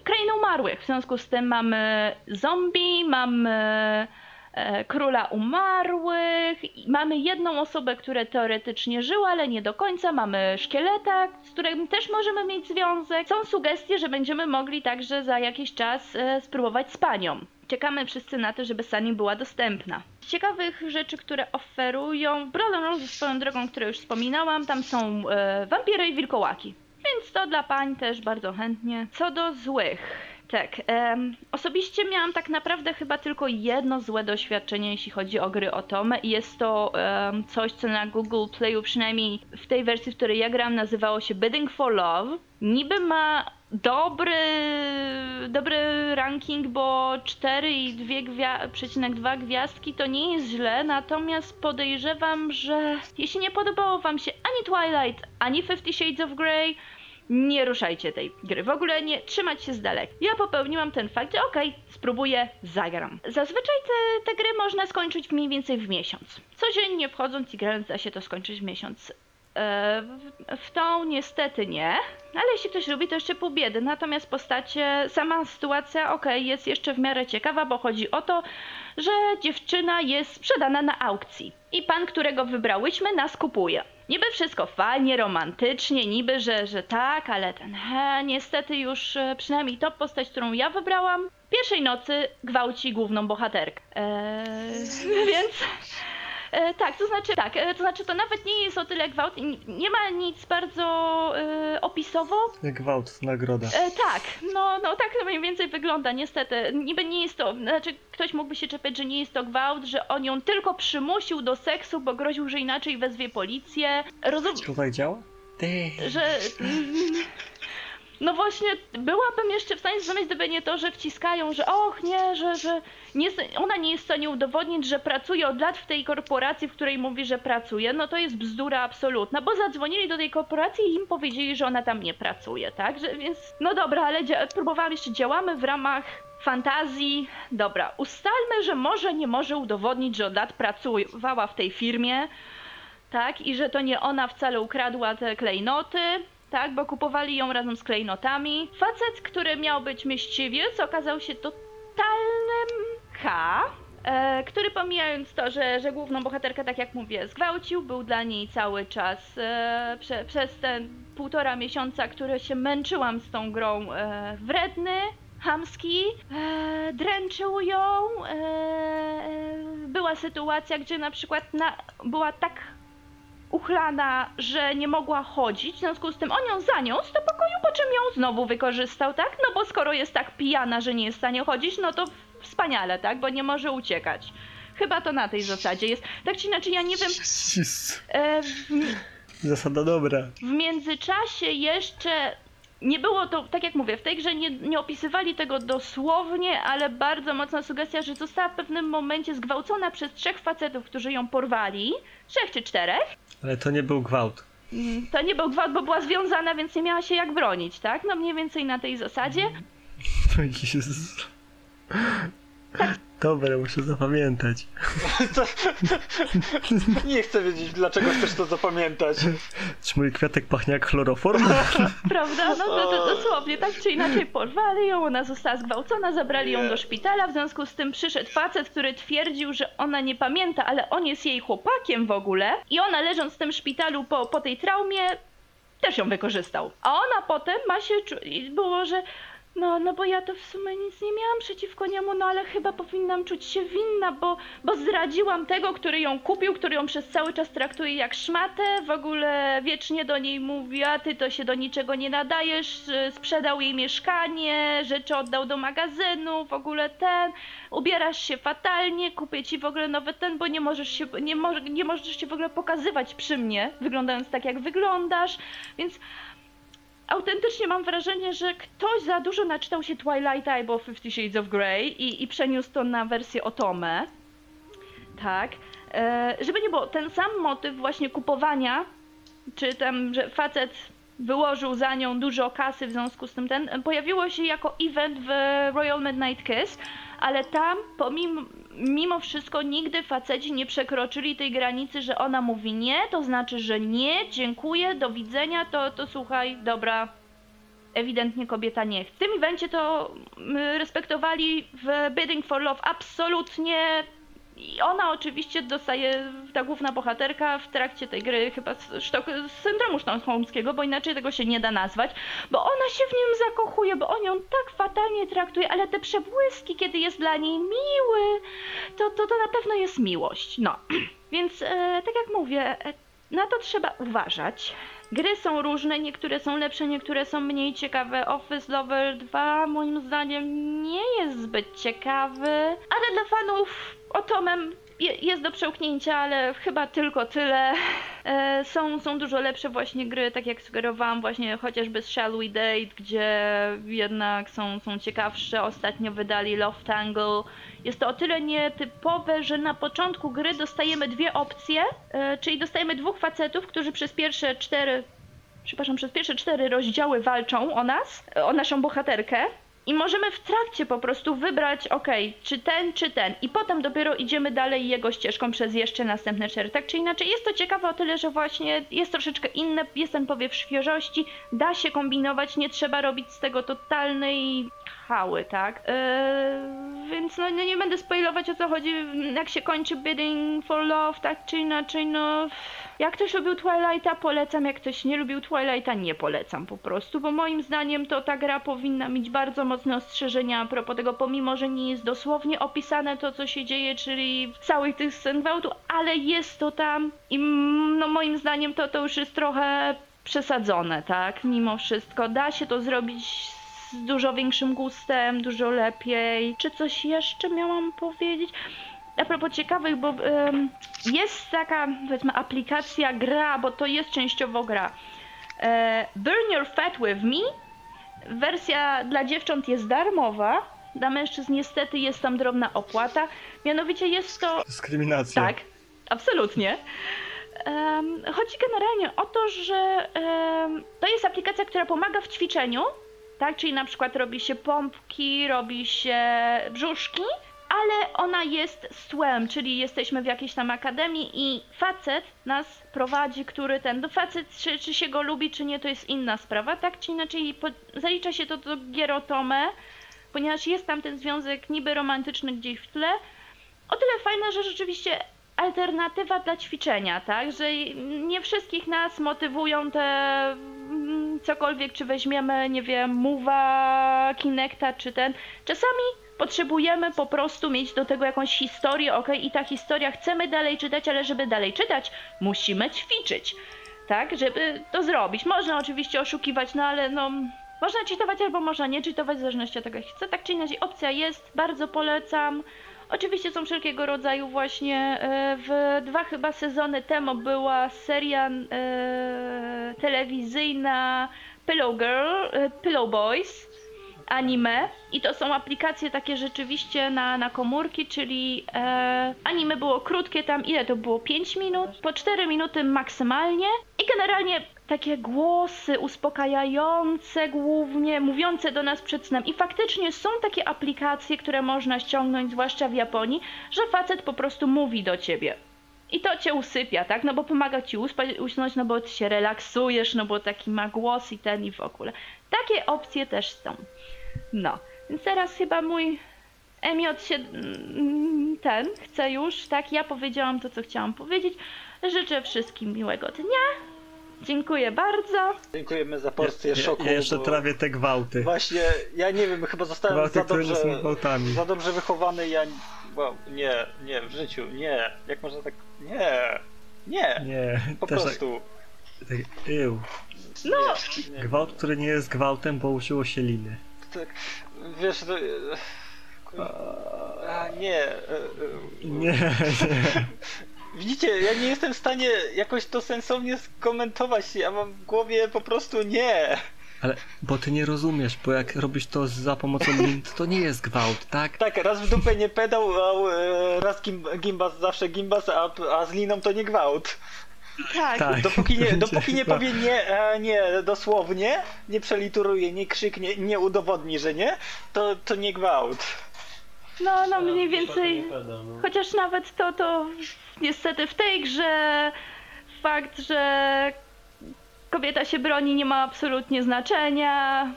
krainę umarłych, w związku z tym mamy zombie, mamy króla umarłych. Mamy jedną osobę, która teoretycznie żyła, ale nie do końca. Mamy szkieleta, z którym też możemy mieć związek. Są sugestie, że będziemy mogli także za jakiś czas e, spróbować z panią. Czekamy wszyscy na to, żeby Sunny była dostępna. Z ciekawych rzeczy, które oferują, and Roses swoją drogą, którą już wspominałam, tam są e, wampiry i wilkołaki. Więc to dla pań też bardzo chętnie. Co do złych. Tak, em, osobiście miałam tak naprawdę chyba tylko jedno złe doświadczenie, jeśli chodzi o gry o Tomę i jest to em, coś, co na Google Playu, przynajmniej w tej wersji, w której ja gram, nazywało się Bidding for Love. Niby ma dobry, dobry ranking, bo 4,2 gwiazdki to nie jest źle, natomiast podejrzewam, że jeśli nie podobało wam się ani Twilight, ani Fifty Shades of Grey, nie ruszajcie tej gry. W ogóle nie trzymać się z daleka. Ja popełniłam ten fakt, że okej, spróbuję, zagram. Zazwyczaj te, te gry można skończyć mniej więcej w miesiąc. Codziennie wchodząc i grając da się to skończyć w miesiąc. E, w, tą niestety nie, ale jeśli ktoś lubi, to jeszcze pół biedy. Natomiast postacie, sama sytuacja, okej, jest jeszcze w miarę ciekawa, bo chodzi o to, że dziewczyna jest sprzedana na aukcji. I pan, którego wybrałyśmy, nas kupuje. Niby wszystko fajnie, romantycznie, niby, że, że tak, ale ten, he, niestety już e, przynajmniej to postać, którą ja wybrałam, pierwszej nocy gwałci główną bohaterkę. Eee, więc... E, tak, to znaczy, tak, e, to znaczy to nawet nie jest o tyle gwałt, nie ma nic bardzo e, opisowo, Gwałt, nagroda. E, tak, no, no tak to mniej więcej wygląda, niestety. Niby nie jest to, znaczy ktoś mógłby się czepiać, że nie jest to gwałt, że on ją tylko przymusił do seksu, bo groził, że inaczej wezwie policję. Rozum... Tutaj działa? Ty. że... No właśnie, byłabym jeszcze w stanie zrozumieć, gdyby nie to, że wciskają, że och nie, że, że nie, ona nie jest w stanie udowodnić, że pracuje od lat w tej korporacji, w której mówi, że pracuje, no to jest bzdura absolutna, bo zadzwonili do tej korporacji i im powiedzieli, że ona tam nie pracuje, tak? Że, więc, no dobra, ale próbowałam jeszcze, działamy w ramach fantazji. Dobra, ustalmy, że może nie może udowodnić, że od lat pracowała w tej firmie, tak? I że to nie ona wcale ukradła te klejnoty. Tak, bo kupowali ją razem z klejnotami. Facet, który miał być myśliwiec, okazał się totalnym K. E, który pomijając to, że, że główną bohaterkę, tak jak mówię, zgwałcił, był dla niej cały czas e, prze, przez te półtora miesiąca, które się męczyłam z tą grą, e, wredny, chamski, e, dręczył ją. E, e, była sytuacja, gdzie na przykład na, była tak uchlana, że nie mogła chodzić, w związku z tym on ją zaniósł do pokoju, po czym ją znowu wykorzystał, tak? No bo skoro jest tak pijana, że nie jest w stanie chodzić, no to wspaniale, tak? Bo nie może uciekać. Chyba to na tej zasadzie jest. Tak czy inaczej, ja nie wiem. E, w, Zasada dobra. w międzyczasie jeszcze nie było to, tak jak mówię, w tej grze nie, nie opisywali tego dosłownie, ale bardzo mocna sugestia, że została w pewnym momencie zgwałcona przez trzech facetów, którzy ją porwali. Trzech czy czterech. Ale to nie był gwałt. Mm, To nie był gwałt, bo była związana, więc nie miała się jak bronić, tak? No mniej więcej na tej zasadzie. Jezus. Dobra, muszę zapamiętać. Nie chcę wiedzieć, dlaczego chcesz to zapamiętać. Czy mój kwiatek pachnie jak chloroform? Prawda? No to, to dosłownie, tak czy inaczej porwali ją, ona została zgwałcona, zabrali ją do szpitala, w związku z tym przyszedł facet, który twierdził, że ona nie pamięta, ale on jest jej chłopakiem w ogóle i ona leżąc w tym szpitalu po, po tej traumie też ją wykorzystał. A ona potem ma się, było, że no, no bo ja to w sumie nic nie miałam przeciwko niemu, no ale chyba powinnam czuć się winna, bo, bo zdradziłam tego, który ją kupił, który ją przez cały czas traktuje jak szmatę, w ogóle wiecznie do niej mówi, a ty to się do niczego nie nadajesz, y, sprzedał jej mieszkanie, rzeczy oddał do magazynu, w ogóle ten, ubierasz się fatalnie, kupię ci w ogóle nowy ten, bo nie możesz się, nie, mo- nie możesz się w ogóle pokazywać przy mnie, wyglądając tak jak wyglądasz, więc autentycznie mam wrażenie, że ktoś za dużo naczytał się Twilighta albo Fifty Shades of Grey i, i przeniósł to na wersję Otome. Tak. E, żeby nie było, ten sam motyw właśnie kupowania, czy tam, że facet wyłożył za nią dużo kasy, w związku z tym ten, pojawiło się jako event w Royal Midnight Kiss, ale tam pomimo mimo wszystko nigdy faceci nie przekroczyli tej granicy, że ona mówi nie, to znaczy, że nie, dziękuję, do widzenia, to, to słuchaj, dobra, ewidentnie kobieta nie chce. W tym evencie to mm, respektowali w Bidding for Love absolutnie i ona oczywiście dostaje, ta główna bohaterka w trakcie tej gry chyba sztok- syndromu sztokholmskiego, bo inaczej tego się nie da nazwać, bo ona się w nim zakochuje, bo on ją tak fatalnie traktuje, ale te przebłyski, kiedy jest dla niej miły, to, to, to na pewno jest miłość. No, więc e, tak jak mówię, e, na to trzeba uważać. Gry są różne, niektóre są lepsze, niektóre są mniej ciekawe. Office Lover 2 moim zdaniem nie jest zbyt ciekawy, ale dla fanów Otomem je- jest do przełknięcia, ale chyba tylko tyle. E, są, są dużo lepsze właśnie gry, tak jak sugerowałam, właśnie chociażby z Shall We Date, gdzie jednak są, są ciekawsze. Ostatnio wydali Love Tangle. Jest to o tyle nietypowe, że na początku gry dostajemy dwie opcje, e, czyli dostajemy dwóch facetów, którzy przez pierwsze cztery, przepraszam, przez pierwsze cztery rozdziały walczą o nas, o naszą bohaterkę. I możemy w trakcie po prostu wybrać, okej, czy ten, czy ten. I potem dopiero idziemy dalej jego ścieżką przez jeszcze następne cztery. Tak czy inaczej, jest to ciekawe o tyle, że właśnie jest troszeczkę inne, jest ten powiew świeżości, da się kombinować, nie trzeba robić z tego totalnej tak? Eee, więc no nie, nie będę spoilować o co chodzi, jak się kończy Bidding for Love, tak czy inaczej, no... Jak ktoś lubił Twilighta, polecam, jak ktoś nie lubił Twilighta, nie polecam po prostu, bo moim zdaniem to ta gra powinna mieć bardzo mocne ostrzeżenia a propos tego, pomimo, że nie jest dosłownie opisane to, co się dzieje, czyli całych tych scen gwałtu, ale jest to tam i mm, no moim zdaniem to, to już jest trochę przesadzone, tak? Mimo wszystko da się to zrobić z dużo większym gustem, dużo lepiej. Czy coś jeszcze miałam powiedzieć? A propos ciekawych, bo em, jest taka, powiedzmy, aplikacja, gra, bo to jest częściowo gra. E, Burn Your Fat With Me. Wersja dla dziewcząt jest darmowa. Dla mężczyzn niestety jest tam drobna opłata. Mianowicie jest to Dyskryminacja. tak, absolutnie. Em, chodzi generalnie o to, że em, to jest aplikacja, która pomaga w ćwiczeniu, tak? Czyli na przykład robi się pompki, robi się brzuszki, ale ona jest z tłem, czyli jesteśmy w jakiejś tam akademii i facet nas prowadzi, który ten, no facet czy, czy się go lubi, czy nie, to jest inna sprawa, tak czy inaczej po, zalicza się to do gierotome, ponieważ jest tam ten związek niby romantyczny gdzieś w tle, o tyle fajne, że rzeczywiście alternatywa dla ćwiczenia, tak? Że nie wszystkich nas motywują te mm, cokolwiek, czy weźmiemy, nie wiem, Move'a, Kinecta, czy ten. Czasami potrzebujemy po prostu mieć do tego jakąś historię, ok? I ta historia chcemy dalej czytać, ale żeby dalej czytać, musimy ćwiczyć, tak? Żeby to zrobić. Można oczywiście oszukiwać, no ale no... Można czytować albo można nie czytować, w zależności od tego, jak chce. Tak czy inaczej, opcja jest, bardzo polecam. Oczywiście są wszelkiego rodzaju właśnie, e, w dwa chyba sezony temu była seria e, telewizyjna Pillow Girl, e, Pillow Boys, anime i to są aplikacje takie rzeczywiście na, na komórki, czyli e, anime było krótkie tam, ile to było? 5 minut? Po 4 minuty maksymalnie i generalnie takie głosy uspokajające głównie, mówiące do nas przed snem. I faktycznie są takie aplikacje, które można ściągnąć, zwłaszcza w Japonii, że facet po prostu mówi do ciebie. I to cię usypia, tak? No bo pomaga ci uspać, usnąć, no bo ty się relaksujesz, no bo taki ma głos i ten i w ogóle. Takie opcje też są. No, więc teraz chyba mój Emiot się mm, ten chce już, tak? Ja powiedziałam to, co chciałam powiedzieć. Życzę wszystkim miłego dnia. Dziękuję bardzo. Dziękujemy za porcję ja, szoku. ja jeszcze bo- trawię te gwałty. Właśnie, ja nie wiem, chyba zostałem Gwałty, za które nie dobrze, są gwałtami. za dobrze wychowany, ja... Wow, nie, nie, w życiu, nie. Jak można tak... Nie, nie, Nie, po też prostu. tak, tak ił. No, Nie, nie. Gwałt, który nie jest gwałtem, bo użyło się liny. Tak, wiesz, to... A, nie, e, e, Nie, nie. Widzicie, ja nie jestem w stanie jakoś to sensownie skomentować, ja mam w głowie po prostu nie. Ale, bo ty nie rozumiesz, bo jak robisz to za pomocą lin, to nie jest gwałt, tak? Tak, raz w dupę nie pedał, a e, raz gim, gimbas zawsze gimbas, a, a z liną to nie gwałt. tak. Tak. Dopóki nie, dopóki nie powie nie, e, nie dosłownie, nie przelituruje, nie krzyknie, nie udowodni, że nie, to, to nie gwałt. No, no mniej więcej. Chociaż nawet to, to niestety w tej grze fakt, że kobieta się broni nie ma absolutnie znaczenia.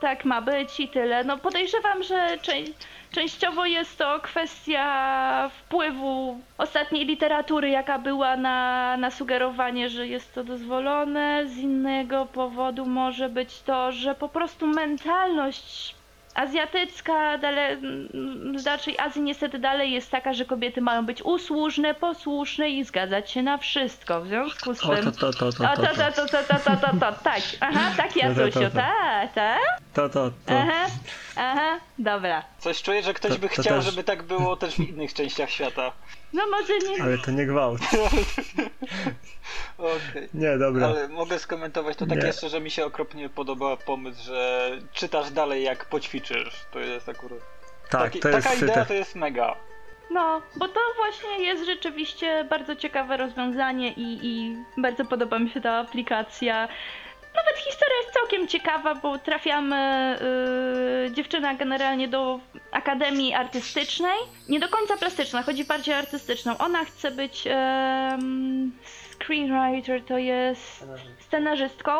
Tak ma być i tyle. No podejrzewam, że czę- częściowo jest to kwestia wpływu ostatniej literatury, jaka była na, na sugerowanie, że jest to dozwolone. Z innego powodu może być to, że po prostu mentalność azjatycka, dalej, z dalszej Azji niestety dalej jest taka, że kobiety mają być usłużne, posłuszne i zgadzać się na wszystko. W związku z tym... to, to, to, to, to, to, to, to, to, to, to, tak. Aha, tak, to. tak, tak. to, to, to. Aha, aha, dobra. Coś czuję, że ktoś To- by to chciał, też- żeby tak było też w innych częściach świata. No może nie... Ale to nie gwałt. Okej. Nie, dobra. Ale mogę skomentować to tak Nie. jeszcze, że mi się okropnie podoba pomysł, że czytasz dalej jak poćwiczysz. To jest akurat. Tak, taki, to jest taka idea to jest mega. No, bo to właśnie jest rzeczywiście bardzo ciekawe rozwiązanie i, i bardzo podoba mi się ta aplikacja. Nawet historia jest całkiem ciekawa, bo trafiamy, yy, dziewczyna generalnie do akademii artystycznej. Nie do końca plastyczna, chodzi bardziej o artystyczną. Ona chce być em, screenwriter, to jest scenarzystką.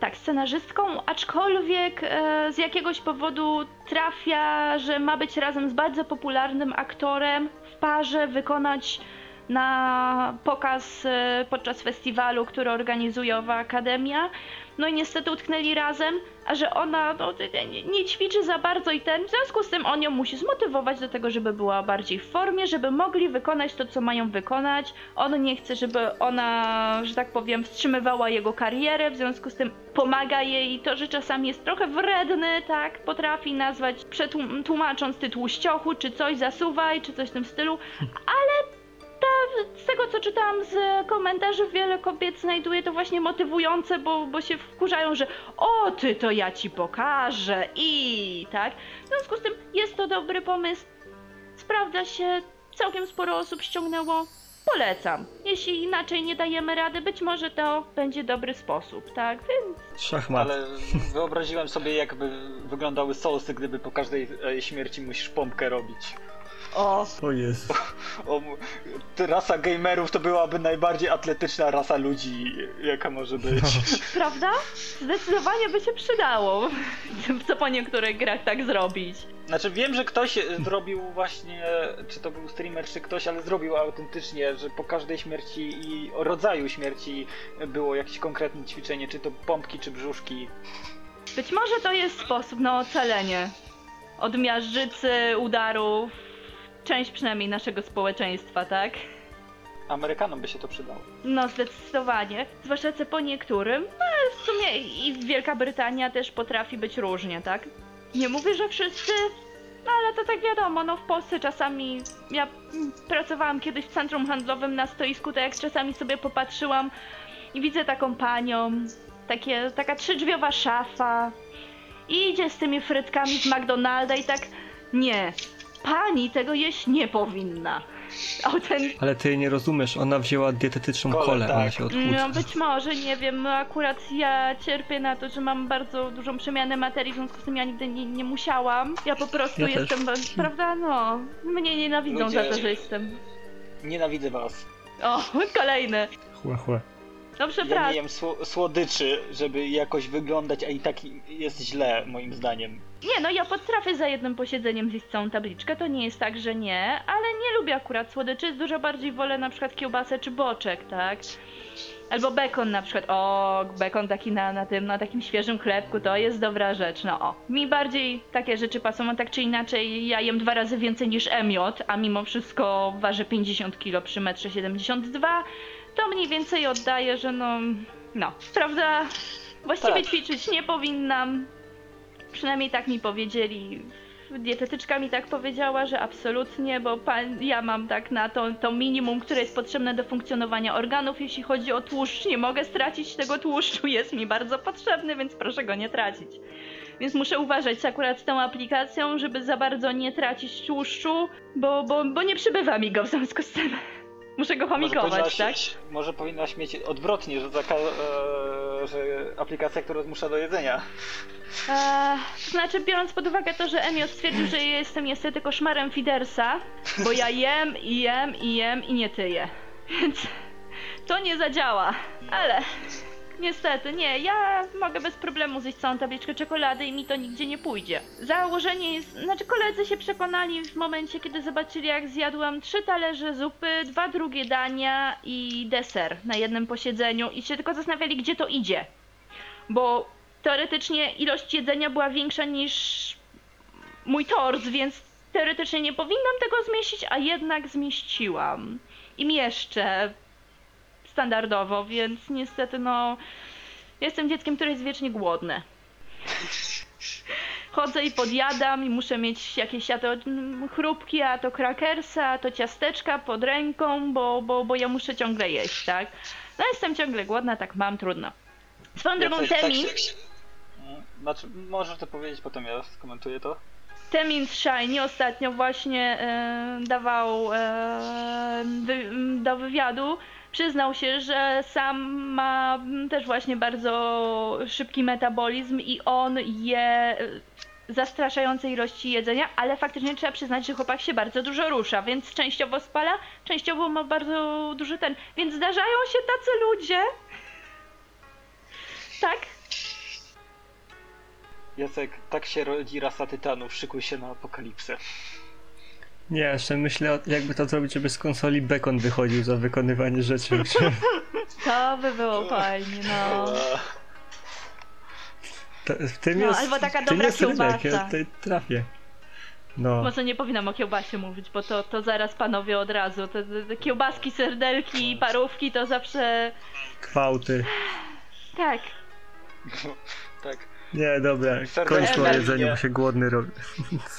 Tak, scenarzystką, aczkolwiek e, z jakiegoś powodu trafia, że ma być razem z bardzo popularnym aktorem w parze, wykonać na pokaz e, podczas festiwalu, który organizuje owa akademia. No i niestety utknęli razem, a że ona no, nie, ćwiczy za bardzo i ten, w związku z tym on ją musi zmotywować do tego, żeby była bardziej w formie, żeby mogli wykonać to, co mają wykonać. On nie chce, żeby ona, że tak powiem, wstrzymywała jego karierę, w związku z tym pomaga jej. To, że czasami jest trochę wredny, tak, potrafi nazwać, przetłum- tłumacząc tytuł ściochu, czy coś, zasuwaj, czy coś w tym stylu, ale ta, z tego co czytałam z komentarzy, wiele kobiet znajduje to właśnie motywujące, bo, bo się wkurzają, że o ty to ja ci pokażę i tak. W związku z tym jest to dobry pomysł. Sprawdza się, całkiem sporo osób ściągnęło. polecam. Jeśli inaczej nie dajemy rady, być może to będzie dobry sposób, tak? Więc Szachmat. Ale wyobraziłem sobie, jakby wyglądały sosy, gdyby po każdej e, śmierci musisz pompkę robić. O, To jest. O, t- rasa gamerów to byłaby najbardziej atletyczna rasa ludzi, jaka może być. prawda? Zdecydowanie by się przydało, co po niektórych grach tak zrobić. Znaczy wiem, że ktoś e, zrobił właśnie, czy to był streamer, czy ktoś, ale zrobił autentycznie, że po każdej śmierci i rodzaju śmierci było jakieś konkretne ćwiczenie, czy to pompki, czy brzuszki. Być może to jest sposób na ocalenie od miażdżycy, udarów, część przynajmniej naszego społeczeństwa, tak? Amerykanom by się to przydało. No zdecydowanie, zwłaszcza co po niektórym, no w sumie i Wielka Brytania też potrafi być różnie, tak? Nie mówię, że wszyscy, no ale to tak wiadomo, no w Polsce czasami, ja pracowałam kiedyś w centrum handlowym na stoisku, to jak czasami sobie popatrzyłam i widzę taką panią, takie, taka trzydrzwiowa szafa i idzie z tymi frytkami z McDonalda i tak, nie, pani tego jeść nie powinna. Autentycznie. Ale ty jej nie rozumiesz, ona wzięła dietetyczną Kole, kolę, ona tak. się No odchudza. być może, nie wiem, no akurat ja cierpię na to, że mam bardzo dużą przemianę materii, w związku z tym ja nigdy nie, nie musiałam. Ja po prostu Ja też. jestem, prawda, no, mnie nienawidzą Ludzie- za to, że jestem. Nienawidzę was. O, kolejny. Chła, chła. No Ja nie przepraszam. jem sło- słodyczy, żeby jakoś wyglądać, a i tak jest źle, moim zdaniem. Nie, no ja potrafię za jednym posiedzeniem zjeść całą tabliczkę, to nie jest tak, że nie, ale nie lubię akurat słodyczy, dużo bardziej wolę na przykład kiełbasę czy boczek, tak? Albo bekon na przykład, o, bekon taki na, na tym, na takim świeżym chlebku, to jest dobra rzecz, no o. Mi bardziej takie rzeczy pasują, a tak czy inaczej ja jem dwa razy więcej niż Emiot, a mimo wszystko waży 50 kg przy 1,72 m, to mniej więcej oddaje, że no, no, prawda? Właściwie Tak. ćwiczyć nie powinnam, Przynajmniej tak mi powiedzieli. Dietetyczka mi tak powiedziała, że absolutnie, bo pan, ja mam tak na to, to minimum, które jest potrzebne do funkcjonowania organów, jeśli chodzi o tłuszcz. Nie mogę stracić tego tłuszczu, jest mi bardzo potrzebny, więc proszę go nie tracić. Więc muszę uważać akurat z tą aplikacją, żeby za bardzo nie tracić tłuszczu, bo, bo, bo nie przybywa mi go w związku z tym. Muszę go chomikować, powinnaś- tak? Może powinnaś mieć odwrotnie, że, taka, e, że aplikacja, która zmusza do jedzenia. Eee, to znaczy, biorąc pod uwagę to, że Emio stwierdził, że jestem niestety koszmarem Fidersa, bo ja jem i jem i jem i nie tyję. Więc to nie zadziała. Ale niestety, nie, ja mogę bez problemu zjeść całą tabliczkę czekolady i mi to nigdzie nie pójdzie. Założenie jest, znaczy koledzy się przekonali w momencie, kiedy zobaczyli jak zjadłam trzy talerze zupy, dwa drugie dania i deser na jednym posiedzeniu i się tylko zastanawiali, gdzie to idzie. Bo teoretycznie ilość jedzenia była większa niż mój tors, więc teoretycznie nie powinnam tego zmieścić, a jednak zmieściłam. I mieszczę standardowo, więc niestety no jestem dzieckiem, które jest wiecznie głodne. Chodzę i podjadam i muszę mieć jakieś a to mm, chrupki, a to krakersa, a to ciasteczka pod ręką, bo, bo, bo ja muszę ciągle jeść, tak? No jestem ciągle głodna, tak mam, trudno. Swoją drogą Jacek, tak Mm, Znaczy, możesz to powiedzieć, potem ja skomentuję to. Temin Shiny ostatnio właśnie e, dawał e, wy, do wywiadu. Przyznał się, że sam ma też właśnie bardzo szybki metabolizm i on je e, zastraszające ilości jedzenia, ale faktycznie trzeba przyznać, że chłopak się bardzo dużo rusza, więc częściowo spala, częściowo ma bardzo duży ten. Więc zdarzają się tacy ludzie. Tak? Jacek, tak się rodzi rasa tytanów, szykuj się na apokalipsę. Nie, jeszcze myślę, jakby to zrobić, żeby z konsoli bekon wychodził za wykonywanie rzeczy. To by było fajnie, no. To, w tym No, jest, albo taka w tym dobra jest rynek, kiełbasa. ja tutaj trafię. No, Może nie powinnam o kiełbasie mówić, bo to, to zaraz panowie od razu. Te, te, te kiełbaski, serdelki, parówki to zawsze. kwałty. Tak. tak. Nie, dobra, Serdelki. kończmy o jedzeniu, Nie. bo się głodny robi.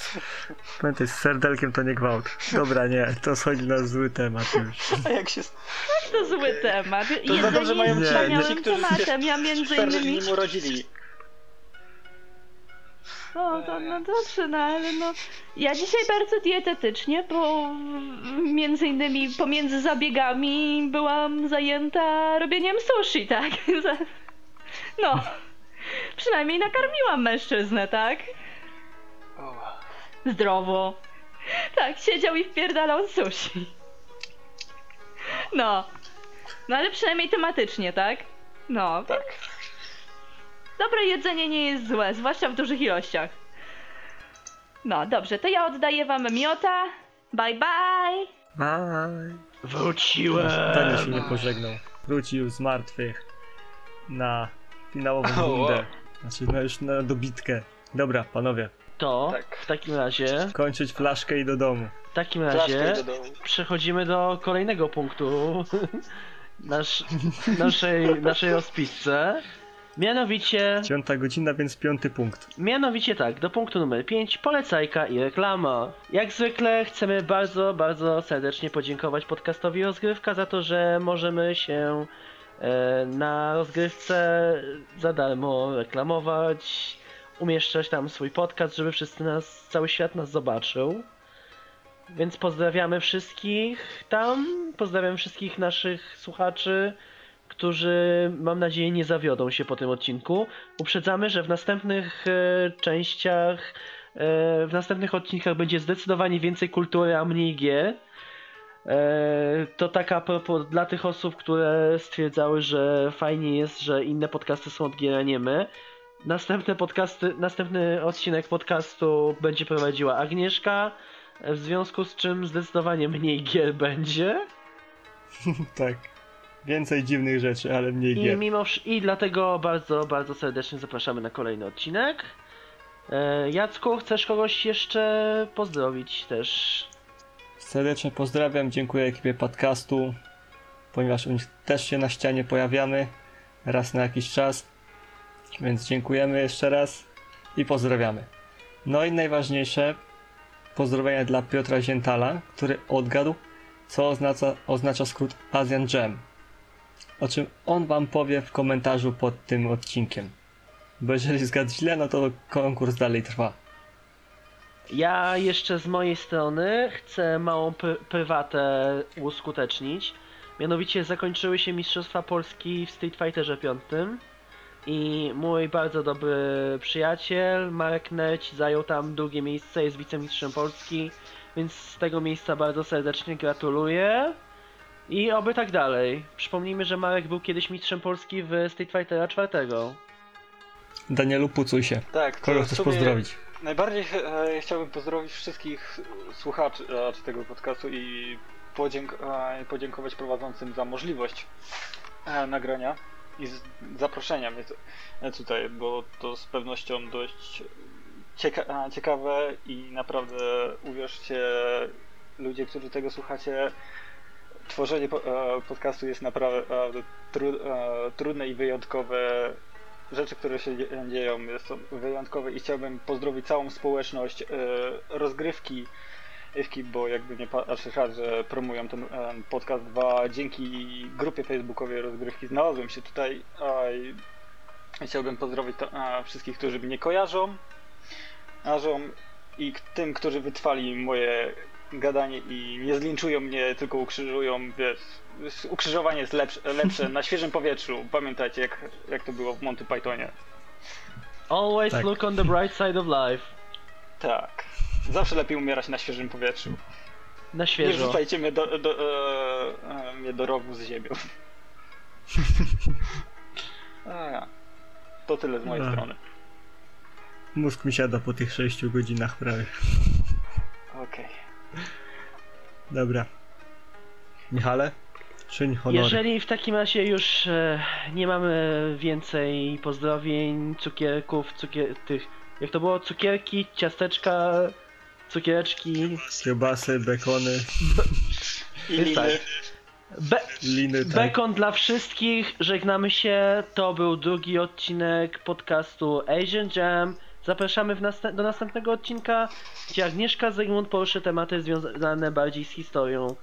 Pamiętaj, z serdelkiem to nie gwałt. Dobra, nie, to schodzi na zły temat już. A jak się To zły temat. To za dobrze Jedzenie mają jest ci którzy tematem. Ja między innymi. nim urodzili. O, to, no dobrze, no ale no. Ja dzisiaj bardzo dietetycznie, bo między innymi pomiędzy zabiegami byłam zajęta robieniem sushi, tak? No. Przynajmniej nakarmiłam mężczyznę, tak? Zdrowo. Tak, siedział i wpierdalał sushi. No. No ale przynajmniej tematycznie, tak? No. Tak. Dobre jedzenie nie jest złe, zwłaszcza w dużych ilościach. No, dobrze, to ja oddaję wam miota. Bye bye! Bye. Wróciłem! Daniel się nie pożegnał. Wrócił z martwych na finałową O, wow. rundę. Znaczy, no już na dobitkę. Dobra, panowie, To Tak. w takim razie, kończyć flaszkę i do domu. w takim razie do przechodzimy do kolejnego punktu nasz, naszej, naszej rozpisce. Mianowicie, Piąta godzina, więc piąty punkt. mianowicie tak, do punktu numer 5, polecajka i reklama. Jak zwykle chcemy bardzo, bardzo serdecznie podziękować podcastowi Rozgrywka za to, że możemy się na rozgrywce za darmo reklamować, umieszczać tam swój podcast, żeby wszyscy nas, cały świat nas zobaczył. Więc pozdrawiamy wszystkich tam, pozdrawiam wszystkich naszych słuchaczy, którzy mam nadzieję nie zawiodą się po tym odcinku. Uprzedzamy, że w następnych e, częściach, e, w następnych odcinkach będzie zdecydowanie więcej kultury, a mniej gier. E, to taka propos dla tych osób, które stwierdzały, że fajnie jest, że inne podcasty są od gier, a nie my. Następne podcasty, następny odcinek podcastu będzie prowadziła Agnieszka, w związku z czym zdecydowanie mniej gier będzie. tak. Więcej dziwnych rzeczy, ale mniej I gier. mimo i dlatego bardzo, bardzo serdecznie zapraszamy na kolejny odcinek. E, Jacku, chcesz kogoś jeszcze pozdrowić też? Serdecznie pozdrawiam, dziękuję ekipie podcastu, ponieważ u nich też się na ścianie pojawiamy raz na jakiś czas. Więc dziękujemy jeszcze raz i pozdrawiamy. No i najważniejsze, pozdrowienia dla Piotra Zientala, który odgadł, co oznacza, oznacza skrót Asian Jam. O czym on wam powie w komentarzu pod tym odcinkiem. Bo jeżeli zgadł źle, no to konkurs dalej trwa. Ja jeszcze z mojej strony chcę małą pr- prywatę uskutecznić. Mianowicie zakończyły się Mistrzostwa Polski w Street Fighterze 5 i mój bardzo dobry przyjaciel Marek Neć zajął tam drugie miejsce, jest wicemistrzem Polski, więc z tego miejsca bardzo serdecznie gratuluję. I oby tak dalej. Przypomnijmy, że Marek był kiedyś mistrzem Polski w Street Fightera 4. Danielu, pucuj się. Tak, Kogo chcesz sumie pozdrowić? Najbardziej e, chciałbym pozdrowić wszystkich słuchaczy e, tego podcastu i podzięk e, podziękować prowadzącym za możliwość e, nagrania i z, zaproszenia mnie e, tutaj, bo to z pewnością dość cieka e, ciekawe i naprawdę uwierzcie ludzie, którzy tego słuchacie, tworzenie po, podcastu jest naprawdę tru, trudne i wyjątkowe rzeczy, które się dzie- dzieją, to wyjątkowe i chciałbym pozdrowić całą społeczność e, rozgrywki, Ewki, bo jakby nie patrzeć raz, że promują ten e, podcast, dwa, dzięki grupie facebookowej rozgrywki znalazłem się tutaj. Chciałbym pozdrowić wszystkich, którzy mnie kojarzą, kojarzą i tym, którzy wytrwali moje gadanie i nie zlinczują mnie, tylko ukrzyżują, wiesz, ukrzyżowanie jest lepsze, lepsze na świeżym powietrzu. Pamiętajcie, jak, jak to było w Monty Pythonie. Always Tak. look on the bright side of life. Tak. Zawsze lepiej umierać na świeżym powietrzu. Na Nie świeżo. wrzucajcie mnie do, do, e, e, mnie do rowu z ziemią. A, to tyle z mojej Ach. strony. Mózg mi siada po tych 6 godzinach prawie. Okej. Dobra. Michale, czyń honory. Jeżeli w takim razie już e, nie mamy więcej pozdrowień, cukierków, cukier tych, jak to było, cukierki, ciasteczka, cukiereczki, Kiełbasy, bekony, I Jest tak. liny. Be liny, tak. Bekon dla wszystkich, żegnamy się, to był drugi odcinek podcastu Asian Jam. Zapraszamy w następ do następnego odcinka, gdzie Agnieszka Zygmunt poruszy tematy związane bardziej z historią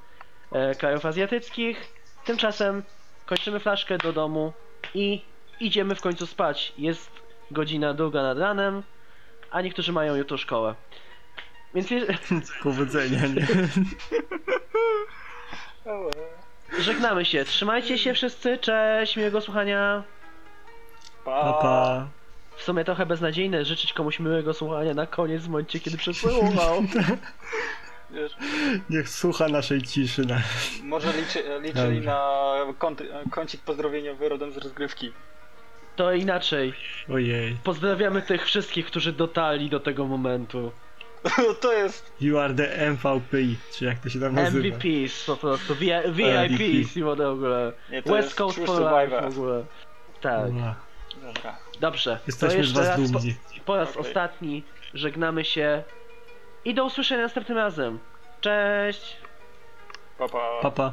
e, krajów azjatyckich. Tymczasem kończymy flaszkę do domu i idziemy w końcu spać. Jest godzina druga nad ranem, a niektórzy mają jutro szkołę. Więc je- Powodzenia, nie? żegnamy się. Trzymajcie się wszyscy. Cześć, miłego słuchania. Pa, pa. W sumie trochę beznadziejne życzyć komuś miłego słuchania na koniec w momencie, kiedy przesłuchał. Wiesz, Niech słucha naszej ciszy. Na... Może liczy, liczyli Dobrze. na kąt, kącik pozdrowieniowy rodem z rozgrywki. To inaczej. Ojej. Pozdrawiamy tych wszystkich, którzy dotarli do tego momentu. to jest... You are the MVPI, czy jak to się tam nazywa? MVPs po prostu. V- VIPs i w ogóle. Nie, to West Coast for Life Survivor. w ogóle. Tak. Ła, Dobra. Dobrze. to Jesteśmy z jeszcze was raz po, dumni. po raz Okej. ostatni żegnamy się. I do usłyszenia następnym razem. Cześć! Pa, pa. Pa, pa.